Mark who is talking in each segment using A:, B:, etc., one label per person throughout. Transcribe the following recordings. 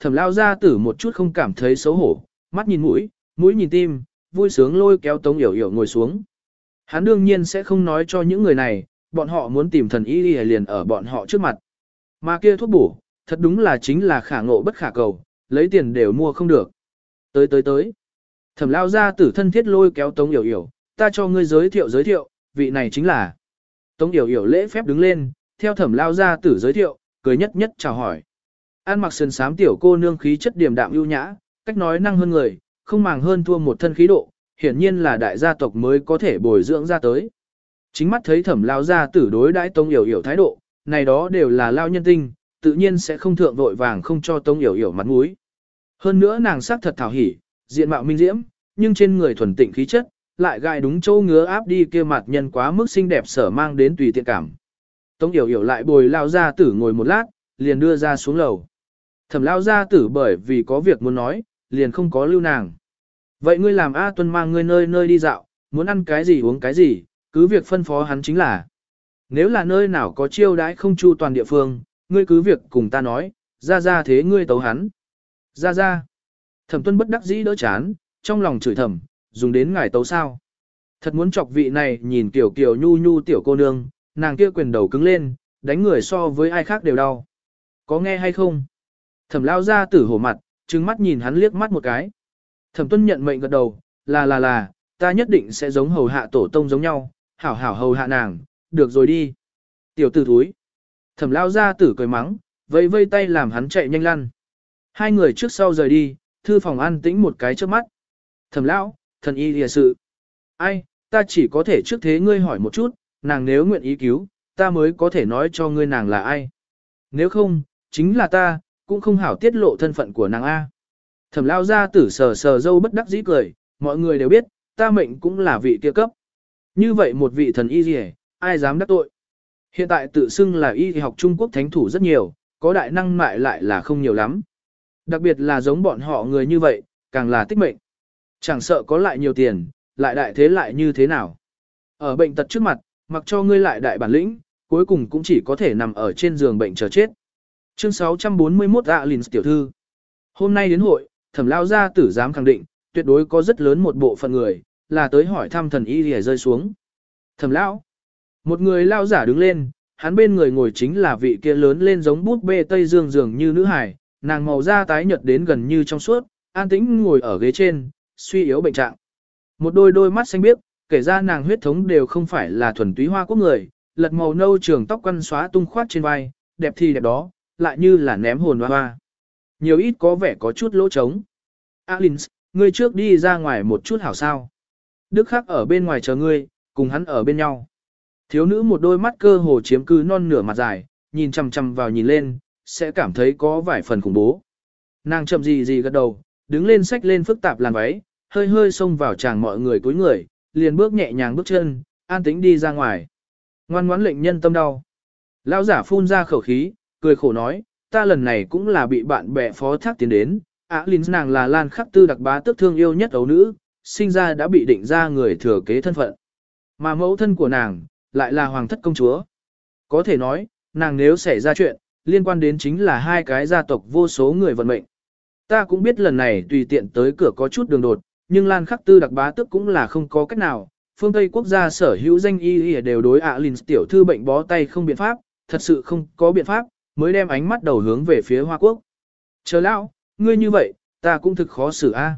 A: thẩm lao ra tử một chút không cảm thấy xấu hổ, mắt nhìn mũi, mũi nhìn tim, vui sướng lôi kéo Tống Yểu Yểu ngồi xuống. Hắn đương nhiên sẽ không nói cho những người này, bọn họ muốn tìm thần y liền ở bọn họ trước mặt. Mà kia thuốc bổ, thật đúng là chính là khả ngộ bất khả cầu, lấy tiền đều mua không được. Tới tới tới. Thẩm lao ra tử thân thiết lôi kéo Tống Yểu Yểu, ta cho ngươi giới thiệu giới thiệu, vị này chính là. Tống Yểu Yểu lễ phép đứng lên, theo thẩm lao ra tử giới thiệu, cười nhất nhất chào hỏi. An mặc sườn sám tiểu cô nương khí chất điềm đạm ưu nhã, cách nói năng hơn người, không màng hơn thua một thân khí độ, hiển nhiên là đại gia tộc mới có thể bồi dưỡng ra tới. Chính mắt thấy thẩm lao gia tử đối đãi tông hiểu hiểu thái độ, này đó đều là lao nhân tinh, tự nhiên sẽ không thượng vội vàng không cho tông hiểu hiểu mặt mũi. Hơn nữa nàng sắc thật thảo hỉ, diện mạo minh diễm, nhưng trên người thuần tịnh khí chất, lại gai đúng chỗ ngứa áp đi kia mặt nhân quá mức xinh đẹp sở mang đến tùy tiện cảm. Tống yểu yểu lại bồi lao ra tử ngồi một lát, liền đưa ra xuống lầu. Thẩm lao ra tử bởi vì có việc muốn nói, liền không có lưu nàng. Vậy ngươi làm A Tuân mang ngươi nơi nơi đi dạo, muốn ăn cái gì uống cái gì, cứ việc phân phó hắn chính là. Nếu là nơi nào có chiêu đãi không chu toàn địa phương, ngươi cứ việc cùng ta nói, ra ra thế ngươi tấu hắn. Ra ra. Thẩm tuân bất đắc dĩ đỡ chán, trong lòng chửi thầm, dùng đến ngài tấu sao. Thật muốn chọc vị này nhìn kiểu kiểu nhu nhu tiểu cô nương, nàng kia quyền đầu cứng lên, đánh người so với ai khác đều đau. Có nghe hay không? Thẩm lao ra tử hổ mặt, trừng mắt nhìn hắn liếc mắt một cái. Thẩm tuân nhận mệnh gật đầu, là là là, ta nhất định sẽ giống hầu hạ tổ tông giống nhau, hảo hảo hầu hạ nàng, được rồi đi. Tiểu tử thúi. Thẩm lao ra tử cười mắng, vây vây tay làm hắn chạy nhanh lăn. Hai người trước sau rời đi, thư phòng an tĩnh một cái trước mắt. Thẩm lão, thần y lìa sự. Ai, ta chỉ có thể trước thế ngươi hỏi một chút, nàng nếu nguyện ý cứu, ta mới có thể nói cho ngươi nàng là ai. Nếu không, chính là ta, cũng không hảo tiết lộ thân phận của nàng A. Thẩm lao ra tử sờ sờ dâu bất đắc dĩ cười, mọi người đều biết, ta mệnh cũng là vị kia cấp. Như vậy một vị thần y gì ai dám đắc tội. Hiện tại tự xưng là y học Trung Quốc thánh thủ rất nhiều, có đại năng mại lại là không nhiều lắm. Đặc biệt là giống bọn họ người như vậy, càng là tích mệnh. Chẳng sợ có lại nhiều tiền, lại đại thế lại như thế nào. Ở bệnh tật trước mặt, mặc cho ngươi lại đại bản lĩnh, cuối cùng cũng chỉ có thể nằm ở trên giường bệnh chờ chết. Chương 641 Alin tiểu thư. Hôm nay đến hội, thẩm lao gia tử dám khẳng định, tuyệt đối có rất lớn một bộ phận người, là tới hỏi thăm thần y lìa rơi xuống. Thẩm lão, một người lao giả đứng lên, hắn bên người ngồi chính là vị kia lớn lên giống bút bê Tây Dương dường như nữ hải, nàng màu da tái nhợt đến gần như trong suốt, an tĩnh ngồi ở ghế trên, suy yếu bệnh trạng. Một đôi đôi mắt xanh biếc, kể ra nàng huyết thống đều không phải là thuần túy hoa quốc người, lật màu nâu trường tóc quăn xóa tung khoát trên vai, đẹp thì đẹp đó, lại như là ném hồn hoa hoa. Nhiều ít có vẻ có chút lỗ trống. Alins, ngươi trước đi ra ngoài một chút hảo sao. Đức khắc ở bên ngoài chờ ngươi, cùng hắn ở bên nhau. Thiếu nữ một đôi mắt cơ hồ chiếm cứ non nửa mặt dài, nhìn chằm chằm vào nhìn lên, sẽ cảm thấy có vài phần khủng bố. Nàng chậm gì gì gật đầu, đứng lên sách lên phức tạp làn váy, hơi hơi xông vào chàng mọi người cúi người, liền bước nhẹ nhàng bước chân, an tĩnh đi ra ngoài. Ngoan ngoãn lệnh nhân tâm đau. Lão giả phun ra khẩu khí, cười khổ nói, ta lần này cũng là bị bạn bè phó thác tiến đến, à, Á Linh nàng là Lan Khắc Tư đặc bá tức thương yêu nhất ấu nữ, sinh ra đã bị định ra người thừa kế thân phận. Mà mẫu thân của nàng, lại là hoàng thất công chúa. Có thể nói, nàng nếu xảy ra chuyện, liên quan đến chính là hai cái gia tộc vô số người vận mệnh. Ta cũng biết lần này tùy tiện tới cửa có chút đường đột, nhưng Lan Khắc Tư đặc bá tức cũng là không có cách nào. Phương Tây quốc gia sở hữu danh y y đều đối à, ạ Linh tiểu thư bệnh bó tay không biện pháp, thật sự không có biện pháp, mới đem ánh mắt đầu hướng về phía Hoa Quốc. Chờ lão, ngươi như vậy, ta cũng thực khó xử a.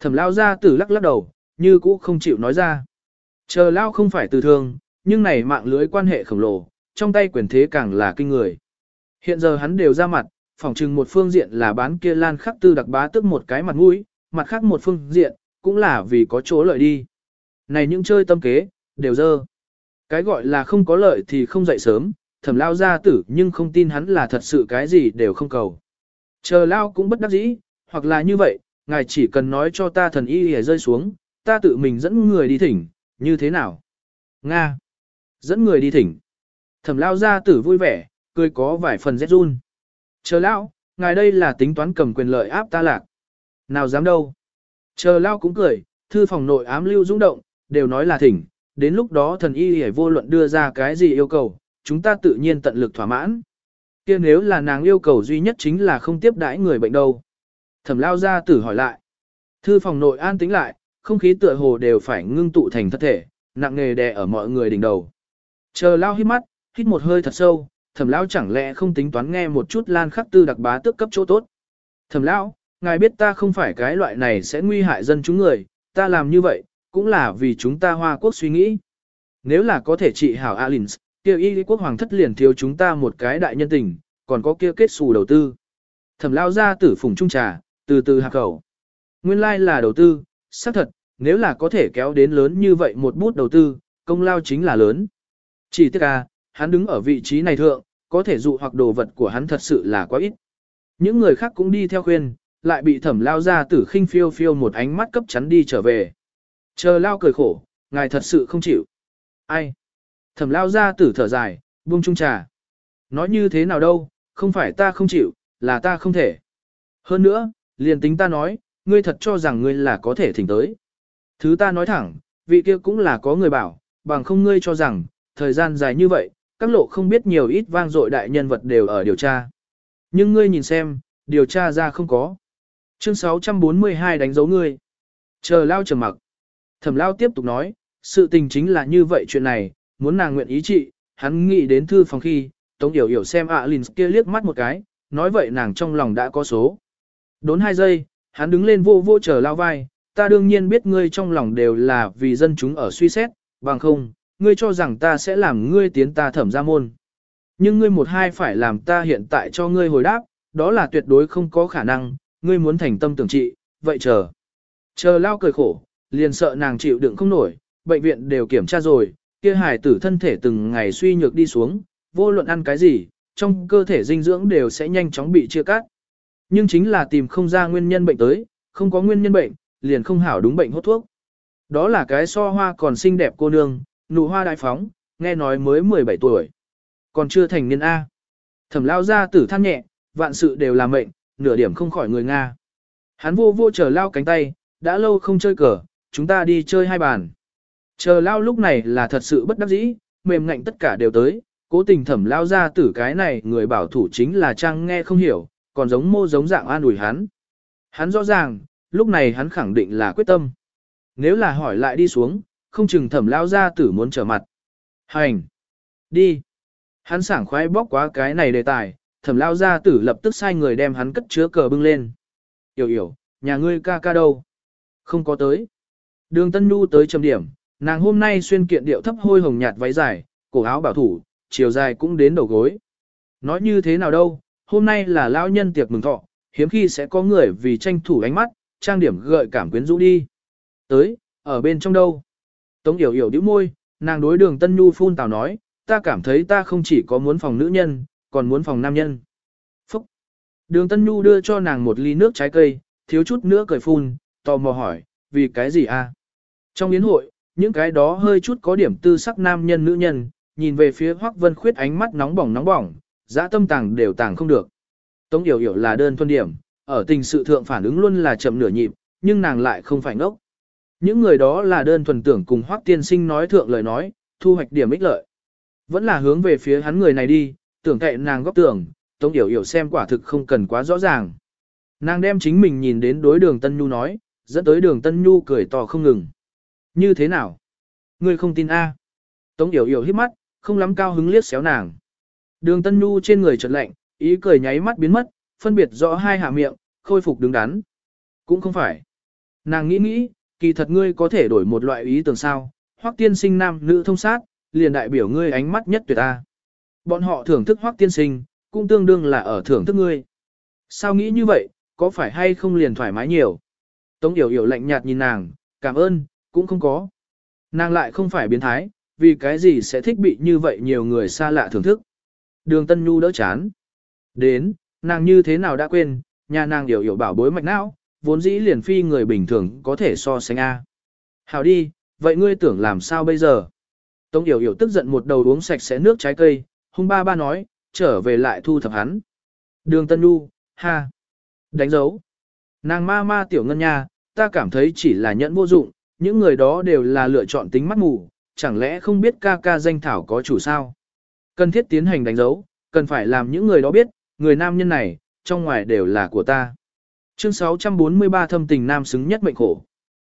A: Thẩm Lão ra tử lắc lắc đầu, như cũ không chịu nói ra. Chờ Lão không phải từ thương, nhưng này mạng lưới quan hệ khổng lồ, trong tay quyền thế càng là kinh người. Hiện giờ hắn đều ra mặt, phỏng chừng một phương diện là bán kia lan khắc tư đặc bá tức một cái mặt mũi, mặt khác một phương diện, cũng là vì có chỗ lợi đi. Này những chơi tâm kế, đều dơ. Cái gọi là không có lợi thì không dậy sớm, thẩm lao gia tử nhưng không tin hắn là thật sự cái gì đều không cầu. Chờ lao cũng bất đắc dĩ, hoặc là như vậy, ngài chỉ cần nói cho ta thần y hề rơi xuống, ta tự mình dẫn người đi thỉnh, như thế nào? Nga. Dẫn người đi thỉnh. Thẩm lao gia tử vui vẻ, cười có vài phần rét run. Chờ lao, ngài đây là tính toán cầm quyền lợi áp ta lạc. Nào dám đâu. Chờ lao cũng cười, thư phòng nội ám lưu dũng động, đều nói là thỉnh, đến lúc đó thần y hề vô luận đưa ra cái gì yêu cầu, chúng ta tự nhiên tận lực thỏa mãn. kia nếu là nàng yêu cầu duy nhất chính là không tiếp đãi người bệnh đâu. Thẩm lao ra tử hỏi lại. Thư phòng nội an tĩnh lại, không khí tựa hồ đều phải ngưng tụ thành thất thể, nặng nề đè ở mọi người đỉnh đầu. Chờ lao hít mắt, hít một hơi thật sâu, thẩm lao chẳng lẽ không tính toán nghe một chút lan khắc tư đặc bá tước cấp chỗ tốt. Thẩm lao, ngài biết ta không phải cái loại này sẽ nguy hại dân chúng người, ta làm như vậy, cũng là vì chúng ta hoa quốc suy nghĩ. Nếu là có thể trị hảo Alins, kia y quốc hoàng thất liền thiếu chúng ta một cái đại nhân tình, còn có kia kết xù đầu tư. Thẩm lao ra tử phùng trung trà, từ từ hạ khẩu. Nguyên lai like là đầu tư, xác thật, nếu là có thể kéo đến lớn như vậy một bút đầu tư, công lao chính là lớn. Chỉ tiếc à, hắn đứng ở vị trí này thượng, có thể dụ hoặc đồ vật của hắn thật sự là quá ít. Những người khác cũng đi theo khuyên, lại bị thẩm lao ra tử khinh phiêu phiêu một ánh mắt cấp chắn đi trở về. Chờ lao cười khổ, ngài thật sự không chịu. Ai? Thẩm lao ra tử thở dài, buông trung trà. Nói như thế nào đâu, không phải ta không chịu, là ta không thể. Hơn nữa, liền tính ta nói, ngươi thật cho rằng ngươi là có thể thỉnh tới. Thứ ta nói thẳng, vị kia cũng là có người bảo, bằng không ngươi cho rằng, thời gian dài như vậy, các lộ không biết nhiều ít vang dội đại nhân vật đều ở điều tra. Nhưng ngươi nhìn xem, điều tra ra không có. Chương 642 đánh dấu ngươi. Chờ lao trầm mặc. Thẩm lao tiếp tục nói, sự tình chính là như vậy chuyện này, muốn nàng nguyện ý trị, hắn nghĩ đến thư phòng khi, Tống Yểu Yểu xem ạ à Linh kia liếc mắt một cái, nói vậy nàng trong lòng đã có số. Đốn hai giây, hắn đứng lên vô vô chờ lao vai, ta đương nhiên biết ngươi trong lòng đều là vì dân chúng ở suy xét, bằng không, ngươi cho rằng ta sẽ làm ngươi tiến ta thẩm ra môn. Nhưng ngươi một hai phải làm ta hiện tại cho ngươi hồi đáp, đó là tuyệt đối không có khả năng, ngươi muốn thành tâm tưởng trị, vậy chờ. Chờ lao cười khổ, liền sợ nàng chịu đựng không nổi, bệnh viện đều kiểm tra rồi, kia hài tử thân thể từng ngày suy nhược đi xuống, vô luận ăn cái gì, trong cơ thể dinh dưỡng đều sẽ nhanh chóng bị chia cắt. Nhưng chính là tìm không ra nguyên nhân bệnh tới, không có nguyên nhân bệnh, liền không hảo đúng bệnh hốt thuốc. Đó là cái so hoa còn xinh đẹp cô nương, nụ hoa đại phóng, nghe nói mới 17 tuổi. Còn chưa thành niên A. Thẩm lao ra tử than nhẹ, vạn sự đều là mệnh, nửa điểm không khỏi người Nga. Hắn vô vô chờ lao cánh tay, đã lâu không chơi cờ, chúng ta đi chơi hai bàn. Chờ lao lúc này là thật sự bất đắc dĩ, mềm ngạnh tất cả đều tới, cố tình thẩm lao ra tử cái này người bảo thủ chính là trang nghe không hiểu, còn giống mô giống dạng an ủi hắn. Hắn rõ ràng, lúc này hắn khẳng định là quyết tâm. Nếu là hỏi lại đi xuống, không chừng thẩm lao ra tử muốn trở mặt. Hành! Đi! Hắn sảng khoái bóc quá cái này đề tài, thẩm lao ra tử lập tức sai người đem hắn cất chứa cờ bưng lên. Yểu yểu, nhà ngươi ca ca đâu? Không có tới. Đường Tân Nhu tới trầm điểm, nàng hôm nay xuyên kiện điệu thấp hôi hồng nhạt váy dài, cổ áo bảo thủ, chiều dài cũng đến đầu gối. Nói như thế nào đâu, hôm nay là lão nhân tiệc mừng thọ, hiếm khi sẽ có người vì tranh thủ ánh mắt, trang điểm gợi cảm quyến rũ đi. Tới, ở bên trong đâu? Tống yểu yểu đĩu môi, nàng đối đường Tân Nhu phun tào nói, ta cảm thấy ta không chỉ có muốn phòng nữ nhân, còn muốn phòng nam nhân. Phúc! Đường Tân Nhu đưa cho nàng một ly nước trái cây, thiếu chút nữa cười phun, tò mò hỏi, vì cái gì a? Trong yến hội, những cái đó hơi chút có điểm tư sắc nam nhân nữ nhân, nhìn về phía Hoắc Vân Khuyết ánh mắt nóng bỏng nóng bỏng, dã tâm tàng đều tàng không được. Tống Yểu Yểu là đơn thuần điểm, ở tình sự thượng phản ứng luôn là chậm nửa nhịp, nhưng nàng lại không phải ngốc. Những người đó là đơn thuần tưởng cùng Hoắc Tiên Sinh nói thượng lời nói, thu hoạch điểm ích lợi. Vẫn là hướng về phía hắn người này đi, tưởng cậy nàng góp tưởng, Tống Yểu Yểu xem quả thực không cần quá rõ ràng. Nàng đem chính mình nhìn đến đối đường Tân Nhu nói, dẫn tới đường Tân Nhu cười to không ngừng. Như thế nào? Ngươi không tin A. Tống Yểu Yểu hít mắt, không lắm cao hứng liếc xéo nàng. Đường Tân Nhu trên người chợt lạnh, ý cười nháy mắt biến mất, phân biệt rõ hai hạ miệng, khôi phục đứng đắn. Cũng không phải. Nàng nghĩ nghĩ, kỳ thật ngươi có thể đổi một loại ý tưởng sao, hoắc tiên sinh nam nữ thông sát, liền đại biểu ngươi ánh mắt nhất tuyệt ta. Bọn họ thưởng thức hoắc tiên sinh, cũng tương đương là ở thưởng thức ngươi. Sao nghĩ như vậy, có phải hay không liền thoải mái nhiều? Tống Yểu Yểu lạnh nhạt nhìn nàng, cảm ơn, cũng không có. Nàng lại không phải biến thái, vì cái gì sẽ thích bị như vậy nhiều người xa lạ thưởng thức. Đường Tân Nhu đỡ chán. Đến, nàng như thế nào đã quên, nhà nàng Yểu hiểu bảo bối mạch não, vốn dĩ liền phi người bình thường có thể so sánh A. Hào đi, vậy ngươi tưởng làm sao bây giờ? Tống Yểu Yểu tức giận một đầu uống sạch sẽ nước trái cây, hung ba ba nói, trở về lại thu thập hắn. Đường Tân Nhu, ha, đánh dấu. Nàng ma ma tiểu ngân nha, ta cảm thấy chỉ là nhẫn vô dụng, những người đó đều là lựa chọn tính mắt mù, chẳng lẽ không biết ca ca danh thảo có chủ sao? Cần thiết tiến hành đánh dấu, cần phải làm những người đó biết, người nam nhân này, trong ngoài đều là của ta. Chương 643 thâm tình nam xứng nhất mệnh khổ.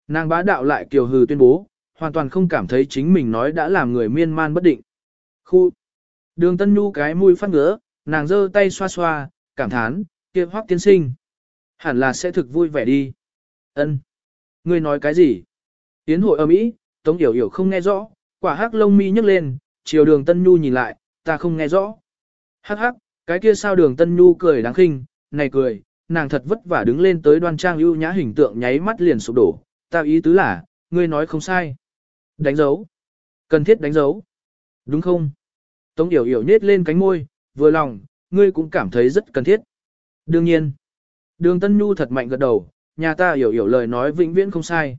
A: Nàng bá đạo lại kiều hừ tuyên bố, hoàn toàn không cảm thấy chính mình nói đã làm người miên man bất định. Khu. Đường Tân Nhu cái mũi phát ngứa, nàng giơ tay xoa xoa, cảm thán, kia hoắc tiên sinh. Hẳn là sẽ thực vui vẻ đi. Ân. Ngươi nói cái gì? Tiến hội ở Mỹ, Tống Yểu Yểu không nghe rõ, quả hắc lông mi nhấc lên, chiều đường Tân Nhu nhìn lại, ta không nghe rõ. Hắc hắc, cái kia sao đường Tân Nhu cười đáng khinh, này cười, nàng thật vất vả đứng lên tới đoan trang ưu nhã hình tượng nháy mắt liền sụp đổ, ta ý tứ là, ngươi nói không sai. Đánh dấu. Cần thiết đánh dấu. Đúng không? Tống Yểu Yểu nhếch lên cánh môi, vừa lòng, ngươi cũng cảm thấy rất cần thiết. Đương nhiên. Đường Tân Nhu thật mạnh gật đầu, nhà ta hiểu hiểu lời nói vĩnh viễn không sai.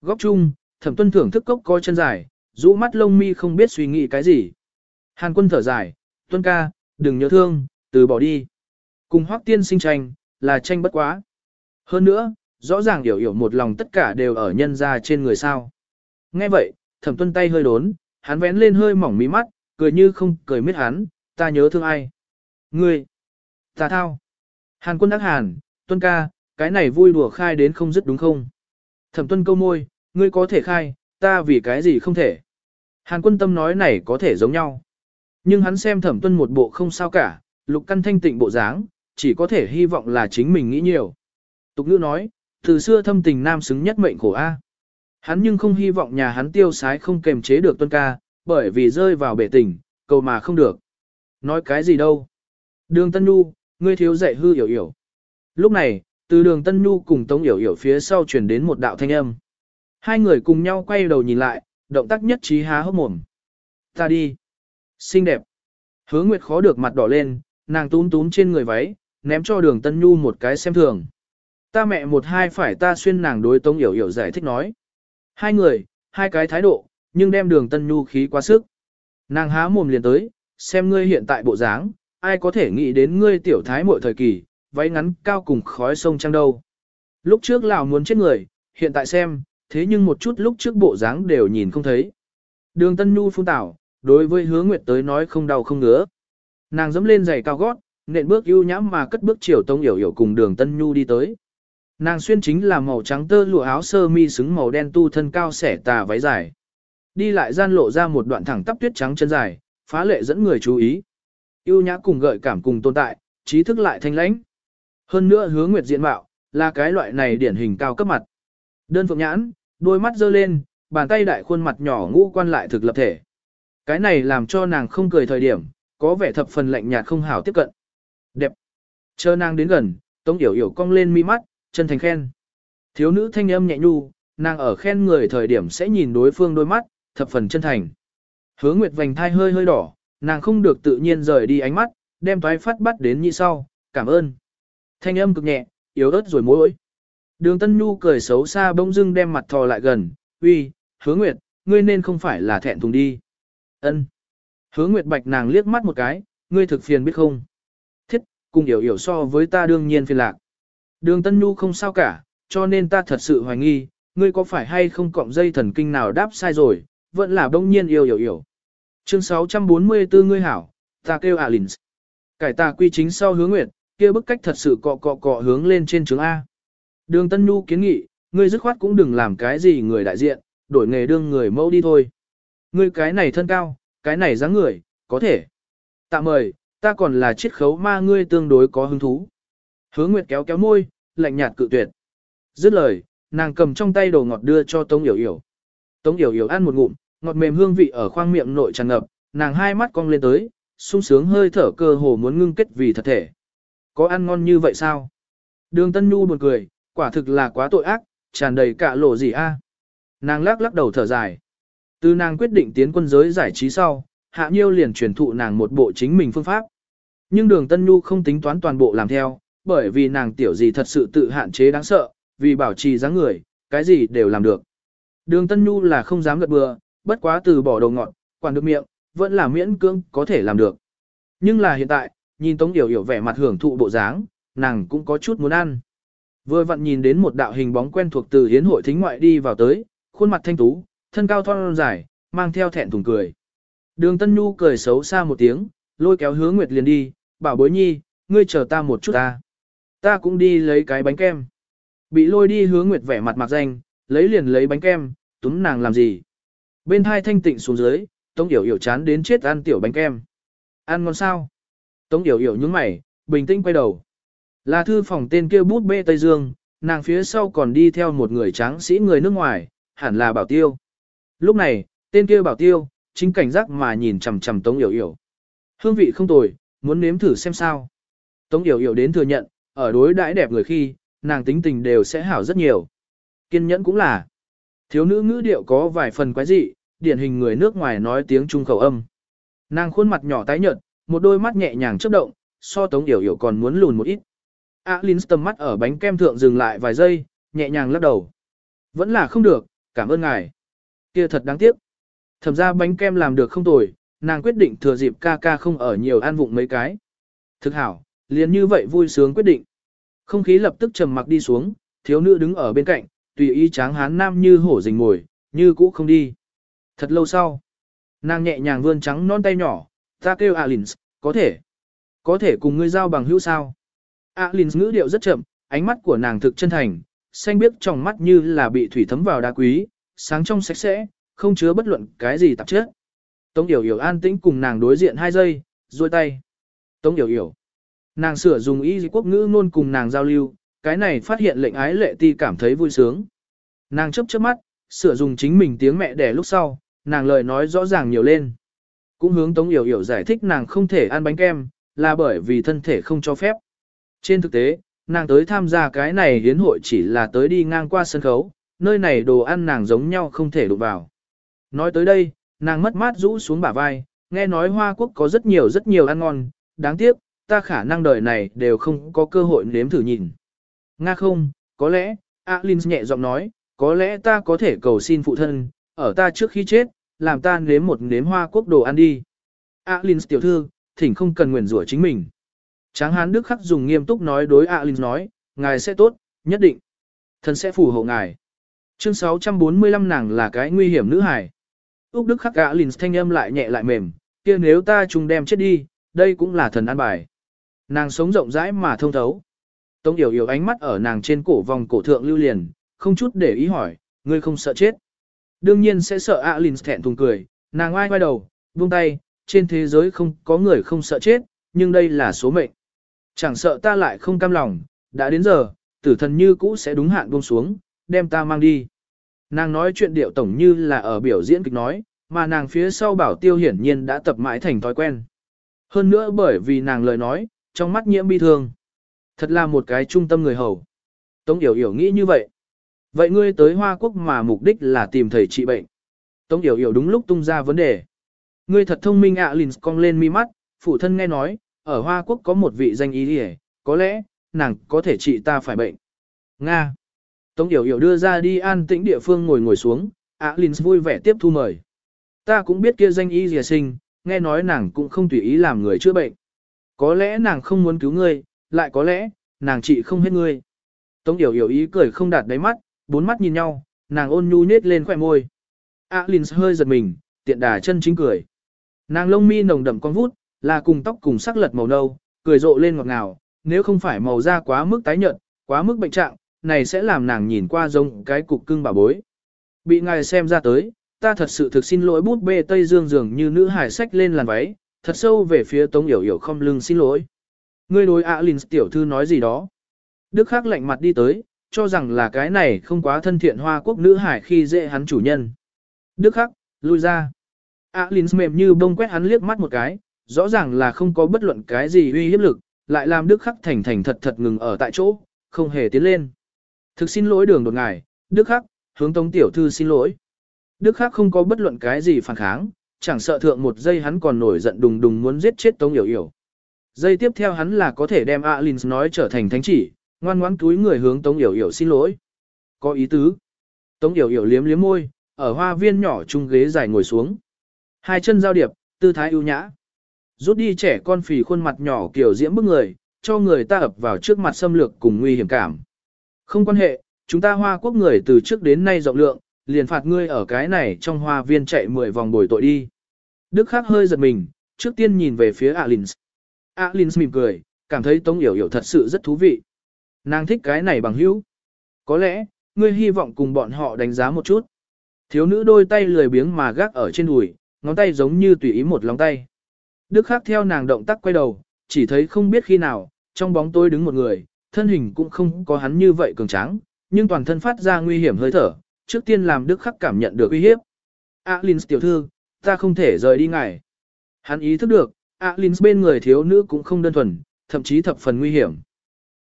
A: Góc chung, thẩm tuân thưởng thức cốc coi chân dài, rũ mắt lông mi không biết suy nghĩ cái gì. Hàn quân thở dài, tuân ca, đừng nhớ thương, từ bỏ đi. Cùng hoác tiên sinh tranh, là tranh bất quá. Hơn nữa, rõ ràng hiểu hiểu một lòng tất cả đều ở nhân ra trên người sao. Nghe vậy, thẩm tuân tay hơi đốn, hắn vén lên hơi mỏng mí mắt, cười như không cười miết hắn, ta nhớ thương ai. Ngươi, ta thao. Hàn quân đắc hàn, tuân ca, cái này vui đùa khai đến không dứt đúng không? Thẩm tuân câu môi, ngươi có thể khai, ta vì cái gì không thể. Hàn quân tâm nói này có thể giống nhau. Nhưng hắn xem thẩm tuân một bộ không sao cả, lục căn thanh tịnh bộ dáng, chỉ có thể hy vọng là chính mình nghĩ nhiều. Tục ngữ nói, từ xưa thâm tình nam xứng nhất mệnh khổ A. Hắn nhưng không hy vọng nhà hắn tiêu sái không kềm chế được tuân ca, bởi vì rơi vào bể tình, cầu mà không được. Nói cái gì đâu. Đường Tân Nhu, ngươi thiếu dạy hư hiểu hiểu. Lúc này, từ đường Tân Nhu cùng Tống Yểu Yểu phía sau chuyển đến một đạo thanh âm. Hai người cùng nhau quay đầu nhìn lại, động tác nhất trí há hốc mồm. Ta đi. Xinh đẹp. Hứa Nguyệt khó được mặt đỏ lên, nàng túm túm trên người váy, ném cho đường Tân Nhu một cái xem thường. Ta mẹ một hai phải ta xuyên nàng đối Tống Yểu Yểu giải thích nói. Hai người, hai cái thái độ, nhưng đem đường Tân Nhu khí quá sức. Nàng há mồm liền tới, xem ngươi hiện tại bộ dáng, ai có thể nghĩ đến ngươi tiểu thái mỗi thời kỳ, váy ngắn cao cùng khói sông trăng đâu. Lúc trước lão muốn chết người, hiện tại xem, thế nhưng một chút lúc trước bộ dáng đều nhìn không thấy. Đường Tân Nhu phun tảo, đối với hứa nguyệt tới nói không đau không ngứa. Nàng dẫm lên giày cao gót, nện bước ưu nhãm mà cất bước chiều tông hiểu hiểu cùng đường Tân Nhu đi tới. Nàng xuyên chính là màu trắng tơ lụa áo sơ mi xứng màu đen tu thân cao xẻ tà váy dài. Đi lại gian lộ ra một đoạn thẳng tắp tuyết trắng chân dài, phá lệ dẫn người chú ý. Yêu nhã cùng gợi cảm cùng tồn tại, trí thức lại thanh lãnh. Hơn nữa hứa nguyệt diện mạo, là cái loại này điển hình cao cấp mặt. Đơn phượng nhãn, đôi mắt dơ lên, bàn tay đại khuôn mặt nhỏ ngũ quan lại thực lập thể. Cái này làm cho nàng không cười thời điểm, có vẻ thập phần lạnh nhạt không hảo tiếp cận. Đẹp. Chờ nàng đến gần, Tống Yểu Yểu cong lên mi mắt, chân thành khen. Thiếu nữ thanh âm nhẹ nhu, nàng ở khen người thời điểm sẽ nhìn đối phương đôi mắt, thập phần chân thành. Hứa Nguyệt vành thai hơi hơi đỏ, nàng không được tự nhiên rời đi ánh mắt, đem toái phát bắt đến như sau, cảm ơn. Thanh âm cực nhẹ, yếu ớt rồi môi Đường Tân Nhu cười xấu xa bỗng dưng đem mặt thò lại gần, uy, hứa Nguyệt, ngươi nên không phải là thẹn thùng đi. ân Hứa Nguyệt bạch nàng liếc mắt một cái, ngươi thực phiền biết không? Thiết, cùng hiểu hiểu so với ta đương nhiên phiền lạc. Đường Tân Nhu không sao cả, cho nên ta thật sự hoài nghi, ngươi có phải hay không cọng dây thần kinh nào đáp sai rồi, vẫn là bỗng nhiên yêu hiểu hiểu. Chương 644 ngươi hảo, ta kêu Alins. Cải tà quy chính sau Hứa nguyệt, kia bức cách thật sự cọ cọ cọ hướng lên trên trường A. Đường Tân Nhu kiến nghị, ngươi dứt khoát cũng đừng làm cái gì người đại diện, đổi nghề đương người mẫu đi thôi. Ngươi cái này thân cao, cái này dáng người, có thể. Tạm mời, ta còn là chiết khấu ma ngươi tương đối có hứng thú. Hứa Nguyệt kéo kéo môi, lạnh nhạt cự tuyệt. Dứt lời, nàng cầm trong tay đồ ngọt đưa cho Tống Yểu Yểu. Tống Yểu Yểu ăn một ngụm, ngọt mềm hương vị ở khoang miệng nội tràn ngập, nàng hai mắt cong lên tới, sung sướng hơi thở cơ hồ muốn ngưng kết vì thật thể. Có ăn ngon như vậy sao? Đường Tân Nhu buồn cười, quả thực là quá tội ác, tràn đầy cả lộ gì a? Nàng lắc lắc đầu thở dài. Từ nàng quyết định tiến quân giới giải trí sau, Hạ Nhiêu liền truyền thụ nàng một bộ chính mình phương pháp. Nhưng đường Tân Nhu không tính toán toàn bộ làm theo, bởi vì nàng tiểu gì thật sự tự hạn chế đáng sợ, vì bảo trì dáng người, cái gì đều làm được. Đường Tân Nhu là không dám gật bừa, bất quá từ bỏ đầu ngọn, quản được miệng, vẫn là miễn cưỡng có thể làm được. Nhưng là hiện tại, nhìn Tống Yểu Yểu vẻ mặt hưởng thụ bộ dáng, nàng cũng có chút muốn ăn. Vừa vặn nhìn đến một đạo hình bóng quen thuộc từ hiến hội thính ngoại đi vào tới, khuôn mặt thanh tú, thân cao thon dài, mang theo thẹn thùng cười. Đường Tân Nhu cười xấu xa một tiếng, lôi kéo hứa nguyệt liền đi, bảo bối nhi, ngươi chờ ta một chút ta. Ta cũng đi lấy cái bánh kem. Bị lôi đi hứa nguyệt vẻ mặt mặc danh, lấy liền lấy bánh kem, túm nàng làm gì. Bên hai thanh tịnh xuống dưới, Tống Yểu Yểu chán đến chết ăn tiểu bánh kem. Ăn ngon sao? Tống Yểu Yểu nhướng mày, bình tĩnh quay đầu. Là thư phòng tên kia bút bê Tây Dương, nàng phía sau còn đi theo một người tráng sĩ người nước ngoài, hẳn là Bảo Tiêu. Lúc này, tên kia Bảo Tiêu, chính cảnh giác mà nhìn chằm chằm Tống Yểu Yểu. Hương vị không tồi, muốn nếm thử xem sao. Tống Yểu Yểu đến thừa nhận, ở đối đãi đẹp người khi, nàng tính tình đều sẽ hảo rất nhiều. Kiên nhẫn cũng là. Thiếu nữ ngữ điệu có vài phần quái dị, điển hình người nước ngoài nói tiếng trung khẩu âm. Nàng khuôn mặt nhỏ tái nhợt, một đôi mắt nhẹ nhàng chớp động, so Tống Yểu Yểu còn muốn lùn một ít. Alin tầm mắt ở bánh kem thượng dừng lại vài giây, nhẹ nhàng lắc đầu. Vẫn là không được, cảm ơn ngài. Kia thật đáng tiếc. Thẩm ra bánh kem làm được không tồi, nàng quyết định thừa dịp ca ca không ở nhiều an vụng mấy cái. Thực hảo, liền như vậy vui sướng quyết định. Không khí lập tức trầm mặc đi xuống, thiếu nữ đứng ở bên cạnh, tùy ý tráng hán nam như hổ rình ngồi, như cũ không đi. Thật lâu sau, nàng nhẹ nhàng vươn trắng non tay nhỏ, ta kêu Alins, có thể, có thể cùng ngươi giao bằng hữu sao. Alins ngữ điệu rất chậm, ánh mắt của nàng thực chân thành, xanh biếc trong mắt như là bị thủy thấm vào đá quý, sáng trong sạch sẽ, không chứa bất luận cái gì tạp chất. Tống Yểu Yểu an tĩnh cùng nàng đối diện hai giây, duỗi tay. Tống Yểu Yểu. Nàng sửa dùng y quốc ngữ ngôn cùng nàng giao lưu, cái này phát hiện lệnh ái lệ ti cảm thấy vui sướng. Nàng chấp chớp mắt, sửa dùng chính mình tiếng mẹ đẻ lúc sau, nàng lời nói rõ ràng nhiều lên. Cũng hướng Tống Yểu Yểu giải thích nàng không thể ăn bánh kem, là bởi vì thân thể không cho phép. Trên thực tế, nàng tới tham gia cái này hiến hội chỉ là tới đi ngang qua sân khấu, nơi này đồ ăn nàng giống nhau không thể đụng vào. Nói tới đây, nàng mất mát rũ xuống bả vai, nghe nói Hoa Quốc có rất nhiều rất nhiều ăn ngon, đáng tiếc, ta khả năng đời này đều không có cơ hội nếm thử nhìn. Nga không, có lẽ, Alin nhẹ giọng nói, có lẽ ta có thể cầu xin phụ thân, ở ta trước khi chết, làm ta nếm một nếm Hoa Quốc đồ ăn đi. Alins tiểu thư, thỉnh không cần nguyền rủa chính mình. Tráng hán Đức khắc dùng nghiêm túc nói đối Alins nói, ngài sẽ tốt, nhất định. Thần sẽ phù hộ ngài. Chương 645 nàng là cái nguy hiểm nữ hải. Úc Đức khắc Alins thanh âm lại nhẹ lại mềm, kia nếu ta chung đem chết đi, đây cũng là thần an bài. Nàng sống rộng rãi mà thông thấu. Tống Yểu Yểu ánh mắt ở nàng trên cổ vòng cổ thượng lưu liền, không chút để ý hỏi, ngươi không sợ chết. Đương nhiên sẽ sợ Alin lìn thẹn thùng cười, nàng oai quay đầu, buông tay, trên thế giới không có người không sợ chết, nhưng đây là số mệnh. Chẳng sợ ta lại không cam lòng, đã đến giờ, tử thần như cũ sẽ đúng hạn buông xuống, đem ta mang đi. Nàng nói chuyện điệu tổng như là ở biểu diễn kịch nói, mà nàng phía sau bảo tiêu hiển nhiên đã tập mãi thành thói quen. Hơn nữa bởi vì nàng lời nói, trong mắt nhiễm bi thương. Thật là một cái trung tâm người hầu. Tống Yểu Yểu nghĩ như vậy. Vậy ngươi tới Hoa Quốc mà mục đích là tìm thầy trị bệnh. Tống Yểu Yểu đúng lúc tung ra vấn đề. Ngươi thật thông minh ạ à, Lins cong lên mi mắt, phụ thân nghe nói, ở Hoa Quốc có một vị danh ý đi có lẽ, nàng có thể trị ta phải bệnh. Nga. Tống Yểu Yểu đưa ra đi an tĩnh địa phương ngồi ngồi xuống, ạ Linh vui vẻ tiếp thu mời. Ta cũng biết kia danh y dìa sinh, nghe nói nàng cũng không tùy ý làm người chữa bệnh. Có lẽ nàng không muốn cứu ngươi, lại có lẽ, nàng trị không hết ngươi. Tống Yểu Yểu ý cười không đạt đáy mắt, bốn mắt nhìn nhau, nàng ôn nhu nết lên khỏe môi. Alins hơi giật mình, tiện đà chân chính cười. Nàng lông mi nồng đậm con vút, là cùng tóc cùng sắc lật màu nâu, cười rộ lên ngọt ngào, nếu không phải màu da quá mức tái nhợt, quá mức bệnh trạng, này sẽ làm nàng nhìn qua giống cái cục cưng bà bối. Bị ngài xem ra tới, ta thật sự thực xin lỗi bút bê Tây Dương dường như nữ hải sách lên làn váy, thật sâu về phía Tống Yểu Yểu không lưng xin lỗi. Ngươi đối Alins tiểu thư nói gì đó. Đức Khắc lạnh mặt đi tới, cho rằng là cái này không quá thân thiện hoa quốc nữ hải khi dễ hắn chủ nhân. Đức Khắc, lui ra. ạ Linh mềm như bông quét hắn liếc mắt một cái, rõ ràng là không có bất luận cái gì uy hiếp lực, lại làm Đức Khắc thành thành thật thật ngừng ở tại chỗ, không hề tiến lên. Thực xin lỗi đường đột ngài, Đức Khắc, hướng Tống Tiểu Thư xin lỗi. Đức Khắc không có bất luận cái gì phản kháng, chẳng sợ thượng một giây hắn còn nổi giận đùng đùng muốn giết chết Tống hiểu hiểu. Giây tiếp theo hắn là có thể đem Alins nói trở thành thánh chỉ, ngoan ngoãn túi người hướng Tống Yểu Yểu xin lỗi. Có ý tứ. Tống Yểu Yểu liếm liếm môi, ở hoa viên nhỏ chung ghế dài ngồi xuống. Hai chân giao điệp, tư thái ưu nhã. Rút đi trẻ con phì khuôn mặt nhỏ kiểu diễm bức người, cho người ta ập vào trước mặt xâm lược cùng nguy hiểm cảm. Không quan hệ, chúng ta hoa quốc người từ trước đến nay rộng lượng, liền phạt ngươi ở cái này trong hoa viên chạy 10 vòng bồi tội đi. Đức Khắc hơi giật mình, trước tiên nhìn về phía Alins. Alins mỉm cười, cảm thấy Tống Yểu Yểu thật sự rất thú vị. Nàng thích cái này bằng hữu. Có lẽ, ngươi hy vọng cùng bọn họ đánh giá một chút. Thiếu nữ đôi tay lười biếng mà gác ở trên đùi, ngón tay giống như tùy ý một lòng tay. Đức khác theo nàng động tác quay đầu, chỉ thấy không biết khi nào, trong bóng tối đứng một người, thân hình cũng không có hắn như vậy cường tráng, nhưng toàn thân phát ra nguy hiểm hơi thở, trước tiên làm Đức khắc cảm nhận được uy hiếp. Alins tiểu thư, ta không thể rời đi ngài. Hắn ý thức được, Alins bên người thiếu nữ cũng không đơn thuần, thậm chí thập phần nguy hiểm.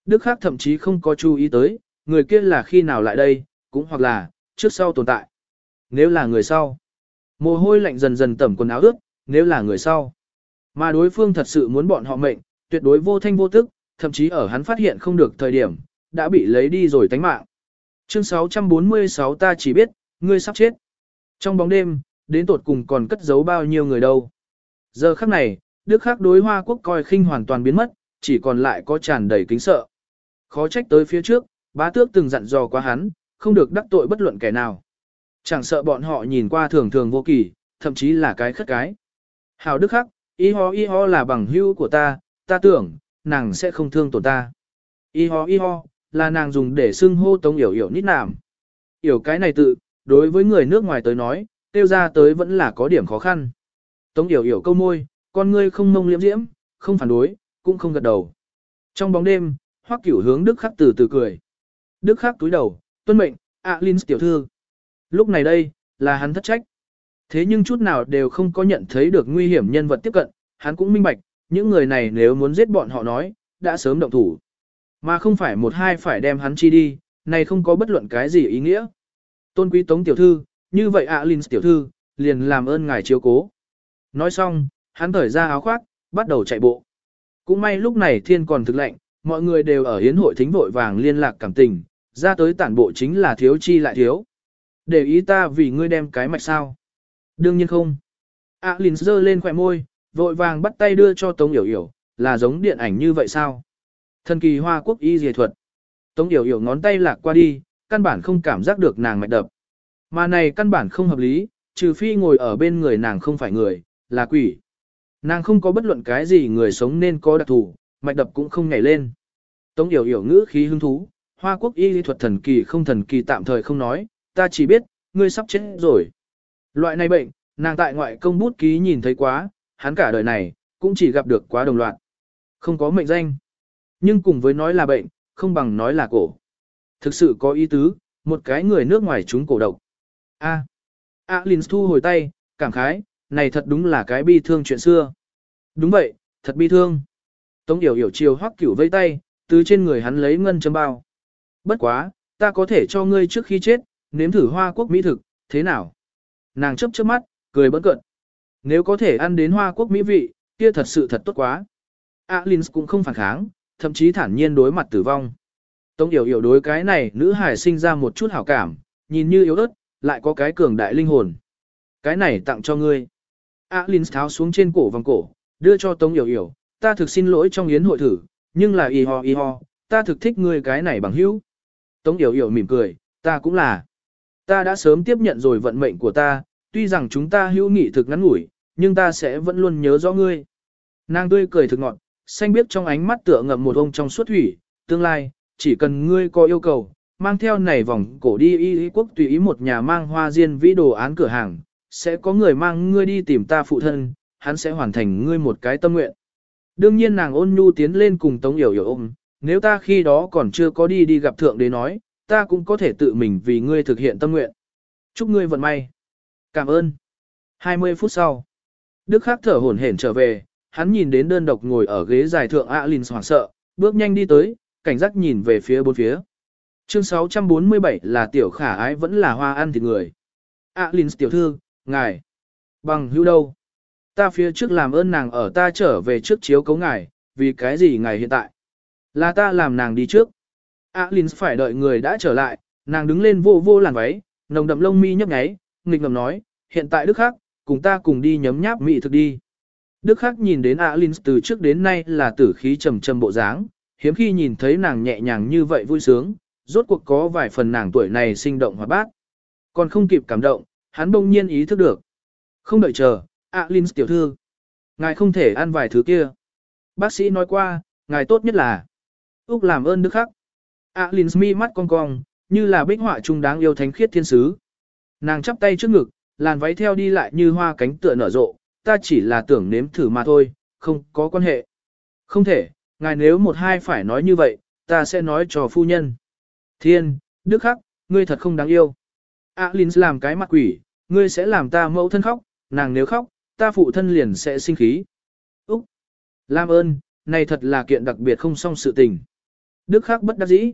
A: Đức khắc thậm chí không có chú ý tới, người kia là khi nào lại đây, cũng hoặc là, trước sau tồn tại. Nếu là người sau, mồ hôi lạnh dần dần tẩm quần áo ướt, nếu là người sau. Mà đối phương thật sự muốn bọn họ mệnh, tuyệt đối vô thanh vô tức, thậm chí ở hắn phát hiện không được thời điểm, đã bị lấy đi rồi tánh mạng. Chương 646 ta chỉ biết, ngươi sắp chết. Trong bóng đêm, đến tột cùng còn cất giấu bao nhiêu người đâu. Giờ khắc này, Đức khắc đối Hoa Quốc coi khinh hoàn toàn biến mất, chỉ còn lại có tràn đầy kính sợ. Khó trách tới phía trước, bá tước từng dặn dò qua hắn, không được đắc tội bất luận kẻ nào. Chẳng sợ bọn họ nhìn qua thường thường vô kỳ, thậm chí là cái khất cái. Hào Đức khắc, y ho y ho là bằng hữu của ta, ta tưởng, nàng sẽ không thương tổn ta. Y ho y ho, là nàng dùng để xưng hô tống yểu yểu nít nàm. Yểu cái này tự, đối với người nước ngoài tới nói, tiêu ra tới vẫn là có điểm khó khăn. Tống yểu yểu câu môi, con ngươi không mông liễm diễm, không phản đối, cũng không gật đầu. Trong bóng đêm, hoắc cửu hướng Đức Khắc từ từ cười. Đức Khắc túi đầu, tuân mệnh, ạ Linh tiểu thư. Lúc này đây, là hắn thất trách. Thế nhưng chút nào đều không có nhận thấy được nguy hiểm nhân vật tiếp cận, hắn cũng minh bạch, những người này nếu muốn giết bọn họ nói, đã sớm động thủ. Mà không phải một hai phải đem hắn chi đi, này không có bất luận cái gì ý nghĩa. Tôn quý tống tiểu thư, như vậy ạ Linh tiểu thư, liền làm ơn ngài chiếu cố. Nói xong, hắn thở ra áo khoác, bắt đầu chạy bộ. Cũng may lúc này thiên còn thực lạnh, mọi người đều ở hiến hội thính vội vàng liên lạc cảm tình, ra tới tản bộ chính là thiếu chi lại thiếu. Để ý ta vì ngươi đem cái mạch sao? Đương nhiên không. ạ Linh giơ lên khỏe môi, vội vàng bắt tay đưa cho Tống Yểu Yểu, là giống điện ảnh như vậy sao? Thần kỳ hoa quốc y dề thuật. Tống Yểu Yểu ngón tay lạc qua đi, căn bản không cảm giác được nàng mạch đập. Mà này căn bản không hợp lý, trừ phi ngồi ở bên người nàng không phải người, là quỷ. Nàng không có bất luận cái gì người sống nên có đặc thù, mạch đập cũng không nhảy lên. Tống Yểu Yểu ngữ khí hứng thú, hoa quốc y lý thuật thần kỳ không thần kỳ tạm thời không nói, ta chỉ biết, ngươi sắp chết rồi. Loại này bệnh, nàng tại ngoại công bút ký nhìn thấy quá, hắn cả đời này, cũng chỉ gặp được quá đồng loạt. Không có mệnh danh. Nhưng cùng với nói là bệnh, không bằng nói là cổ. Thực sự có ý tứ, một cái người nước ngoài chúng cổ độc. A. A Linh thu hồi tay, cảm khái, này thật đúng là cái bi thương chuyện xưa. Đúng vậy, thật bi thương. Tống Yểu Yểu chiều hoắc cửu vây tay, từ trên người hắn lấy ngân châm bao. Bất quá, ta có thể cho ngươi trước khi chết, nếm thử hoa quốc mỹ thực, thế nào? Nàng chấp chớp mắt, cười bỡn cận. Nếu có thể ăn đến hoa quốc mỹ vị, kia thật sự thật tốt quá. Alins cũng không phản kháng, thậm chí thản nhiên đối mặt tử vong. Tống Yểu Yểu đối cái này nữ hải sinh ra một chút hảo cảm, nhìn như yếu ớt, lại có cái cường đại linh hồn. Cái này tặng cho ngươi. Alins tháo xuống trên cổ vòng cổ, đưa cho Tống Yểu Yểu, ta thực xin lỗi trong yến hội thử, nhưng là y ho y ho, ta thực thích ngươi cái này bằng hữu. Tống Yểu Yểu mỉm cười, ta cũng là. Ta đã sớm tiếp nhận rồi vận mệnh của ta, tuy rằng chúng ta hữu nghị thực ngắn ngủi, nhưng ta sẽ vẫn luôn nhớ rõ ngươi. Nàng tươi cười thực ngọt, xanh biết trong ánh mắt tựa ngậm một ông trong suốt thủy, tương lai, chỉ cần ngươi có yêu cầu, mang theo này vòng cổ đi y y quốc tùy ý một nhà mang hoa diên vĩ đồ án cửa hàng, sẽ có người mang ngươi đi tìm ta phụ thân, hắn sẽ hoàn thành ngươi một cái tâm nguyện. Đương nhiên nàng ôn nhu tiến lên cùng Tống Yểu Yểu ôm, nếu ta khi đó còn chưa có đi đi gặp thượng đế nói, ta cũng có thể tự mình vì ngươi thực hiện tâm nguyện. Chúc ngươi vận may. Cảm ơn. 20 phút sau, Đức Khắc thở hổn hển trở về, hắn nhìn đến đơn độc ngồi ở ghế dài thượng Alin hoảng sợ, bước nhanh đi tới, cảnh giác nhìn về phía bốn phía. Chương 647 là tiểu khả ái vẫn là hoa ăn thịt người. Alin tiểu thư, ngài, bằng hữu đâu? Ta phía trước làm ơn nàng ở ta trở về trước chiếu cấu ngài, vì cái gì ngài hiện tại? Là ta làm nàng đi trước. Alin phải đợi người đã trở lại, nàng đứng lên vô vô làn váy, nồng đậm lông mi nhấp nháy, nghịch ngầm nói, hiện tại Đức Khắc, cùng ta cùng đi nhấm nháp mỹ thực đi. Đức Khắc nhìn đến Alin từ trước đến nay là tử khí trầm trầm bộ dáng, hiếm khi nhìn thấy nàng nhẹ nhàng như vậy vui sướng, rốt cuộc có vài phần nàng tuổi này sinh động hoạt bát. Còn không kịp cảm động, hắn bỗng nhiên ý thức được. Không đợi chờ, Alin tiểu thư. Ngài không thể ăn vài thứ kia. Bác sĩ nói qua, ngài tốt nhất là Úc làm ơn đức khắc. Alin mi mắt cong cong, như là bích họa trung đáng yêu thánh khiết thiên sứ. Nàng chắp tay trước ngực, làn váy theo đi lại như hoa cánh tựa nở rộ, ta chỉ là tưởng nếm thử mà thôi, không có quan hệ. Không thể, ngài nếu một hai phải nói như vậy, ta sẽ nói cho phu nhân. Thiên, Đức Khắc, ngươi thật không đáng yêu. Alin làm cái mặt quỷ, ngươi sẽ làm ta mẫu thân khóc, nàng nếu khóc, ta phụ thân liền sẽ sinh khí. Úc, Lam ơn, này thật là kiện đặc biệt không xong sự tình. Đức Khắc bất đắc dĩ.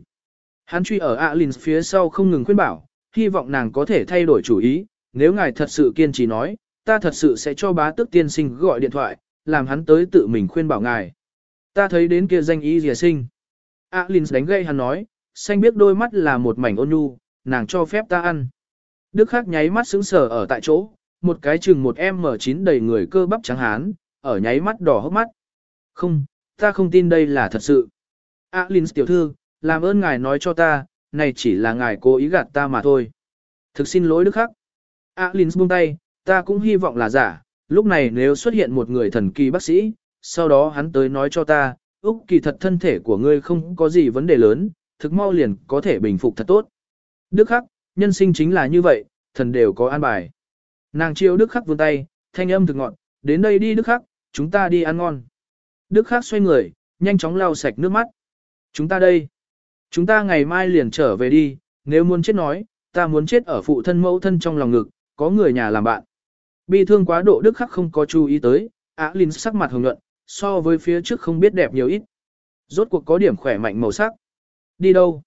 A: Hắn truy ở Alin phía sau không ngừng khuyên bảo, hy vọng nàng có thể thay đổi chủ ý, nếu ngài thật sự kiên trì nói, ta thật sự sẽ cho bá tước tiên sinh gọi điện thoại, làm hắn tới tự mình khuyên bảo ngài. Ta thấy đến kia danh ý dìa sinh. Alin đánh gây hắn nói, xanh biết đôi mắt là một mảnh ôn nhu, nàng cho phép ta ăn. Đức Khắc nháy mắt sững sờ ở tại chỗ, một cái chừng một em mở chín đầy người cơ bắp trắng hán, ở nháy mắt đỏ hốc mắt. Không, ta không tin đây là thật sự. Alin tiểu thư, làm ơn ngài nói cho ta, này chỉ là ngài cố ý gạt ta mà thôi. Thực xin lỗi Đức Khắc. Alin buông tay, ta cũng hy vọng là giả, lúc này nếu xuất hiện một người thần kỳ bác sĩ, sau đó hắn tới nói cho ta, Úc kỳ thật thân thể của ngươi không có gì vấn đề lớn, thực mau liền có thể bình phục thật tốt. Đức Khắc, nhân sinh chính là như vậy, thần đều có an bài. Nàng chiêu Đức Khắc vươn tay, thanh âm thực ngọn, đến đây đi Đức Khắc, chúng ta đi ăn ngon. Đức Khắc xoay người, nhanh chóng lau sạch nước mắt. Chúng ta đây. Chúng ta ngày mai liền trở về đi, nếu muốn chết nói, ta muốn chết ở phụ thân mẫu thân trong lòng ngực, có người nhà làm bạn. Bi thương quá độ Đức Khắc không có chú ý tới, Á Linh sắc mặt hồng nhuận, so với phía trước không biết đẹp nhiều ít. Rốt cuộc có điểm khỏe mạnh màu sắc. Đi đâu?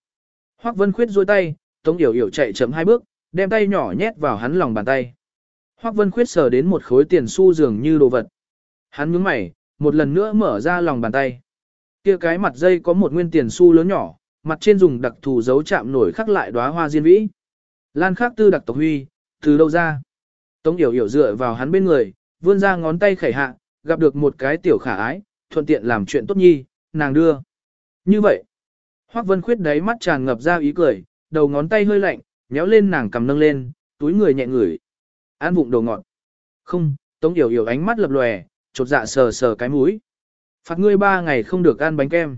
A: Hoắc Vân Khuyết duỗi tay, Tống Yểu Yểu chạy chậm hai bước, đem tay nhỏ nhét vào hắn lòng bàn tay. Hoắc Vân Khuyết sờ đến một khối tiền xu dường như đồ vật. Hắn nhướng mày, một lần nữa mở ra lòng bàn tay. Kia cái mặt dây có một nguyên tiền xu lớn nhỏ, mặt trên dùng đặc thù dấu chạm nổi khắc lại đóa hoa diên vĩ. Lan khắc tư đặc tộc huy, từ đâu ra? Tống Yểu Yểu dựa vào hắn bên người, vươn ra ngón tay khẩy hạ, gặp được một cái tiểu khả ái, thuận tiện làm chuyện tốt nhi, nàng đưa. Như vậy, Hoắc Vân Khuyết đáy mắt tràn ngập ra ý cười, đầu ngón tay hơi lạnh, nhéo lên nàng cầm nâng lên, túi người nhẹ ngửi. An bụng đồ ngọt. Không, Tống Yểu Yểu ánh mắt lập lòe, chột dạ sờ sờ cái mũi. Phạt ngươi ba ngày không được ăn bánh kem.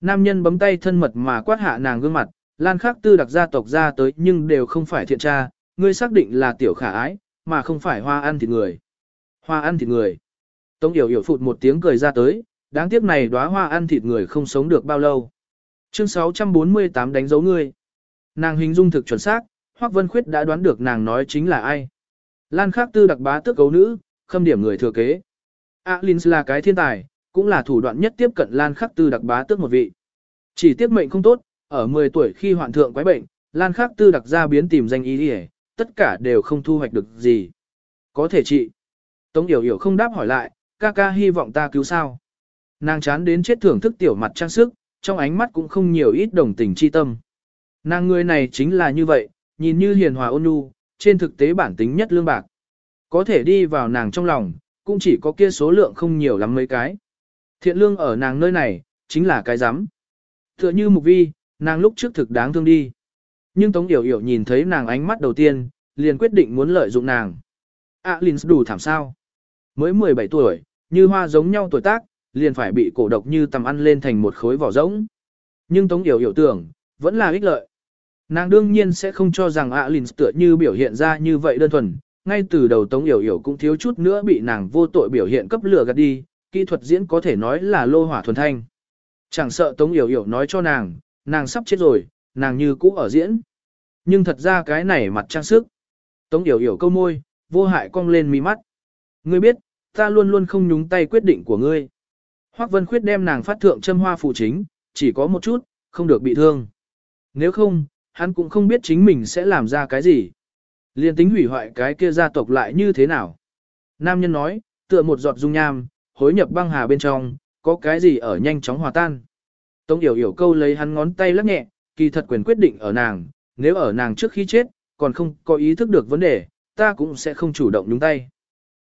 A: Nam nhân bấm tay thân mật mà quát hạ nàng gương mặt, Lan Khắc Tư đặc gia tộc ra tới nhưng đều không phải thiện tra, ngươi xác định là tiểu khả ái, mà không phải hoa ăn thịt người. Hoa ăn thịt người. Tống Yểu Yểu phụt một tiếng cười ra tới, đáng tiếc này đóa hoa ăn thịt người không sống được bao lâu. Chương 648 đánh dấu ngươi. Nàng hình dung thực chuẩn xác, Hoắc Vân Khuyết đã đoán được nàng nói chính là ai. Lan Khắc Tư đặc bá tước cấu nữ, khâm điểm người thừa kế. Alins là cái thiên tài, cũng là thủ đoạn nhất tiếp cận Lan Khắc Tư đặc bá tước một vị. Chỉ tiếc mệnh không tốt, ở 10 tuổi khi hoạn thượng quái bệnh, Lan Khắc Tư đặc ra biến tìm danh ý đi tất cả đều không thu hoạch được gì. Có thể trị. Tống Yểu Yểu không đáp hỏi lại, ca ca hy vọng ta cứu sao. Nàng chán đến chết thưởng thức tiểu mặt trang sức, trong ánh mắt cũng không nhiều ít đồng tình chi tâm. Nàng người này chính là như vậy, nhìn như hiền hòa ôn nhu, trên thực tế bản tính nhất lương bạc. Có thể đi vào nàng trong lòng, cũng chỉ có kia số lượng không nhiều lắm mấy cái. Thiện lương ở nàng nơi này, chính là cái rắm Tựa như mục vi, nàng lúc trước thực đáng thương đi. Nhưng Tống Yểu Yểu nhìn thấy nàng ánh mắt đầu tiên, liền quyết định muốn lợi dụng nàng. À Linh đủ thảm sao. Mới 17 tuổi, như hoa giống nhau tuổi tác, liền phải bị cổ độc như tầm ăn lên thành một khối vỏ rỗng. Nhưng Tống Yểu Yểu tưởng, vẫn là ích lợi. Nàng đương nhiên sẽ không cho rằng ạ Linh tựa như biểu hiện ra như vậy đơn thuần, ngay từ đầu Tống Yểu Yểu cũng thiếu chút nữa bị nàng vô tội biểu hiện cấp lửa gạt đi, kỹ thuật diễn có thể nói là lô hỏa thuần thanh. Chẳng sợ Tống Yểu Yểu nói cho nàng, nàng sắp chết rồi, nàng như cũ ở diễn. Nhưng thật ra cái này mặt trang sức. Tống Yểu Yểu câu môi, vô hại cong lên mi mắt. Ngươi biết, ta luôn luôn không nhúng tay quyết định của ngươi. Hoắc Vân Khuyết đem nàng phát thượng châm hoa phụ chính, chỉ có một chút, không được bị thương. Nếu không, hắn cũng không biết chính mình sẽ làm ra cái gì. Liên tính hủy hoại cái kia gia tộc lại như thế nào. Nam nhân nói, tựa một giọt dung nham, hối nhập băng hà bên trong, có cái gì ở nhanh chóng hòa tan. Tống Yểu Yểu câu lấy hắn ngón tay lắc nhẹ, kỳ thật quyền quyết định ở nàng, nếu ở nàng trước khi chết, còn không có ý thức được vấn đề, ta cũng sẽ không chủ động nhúng tay.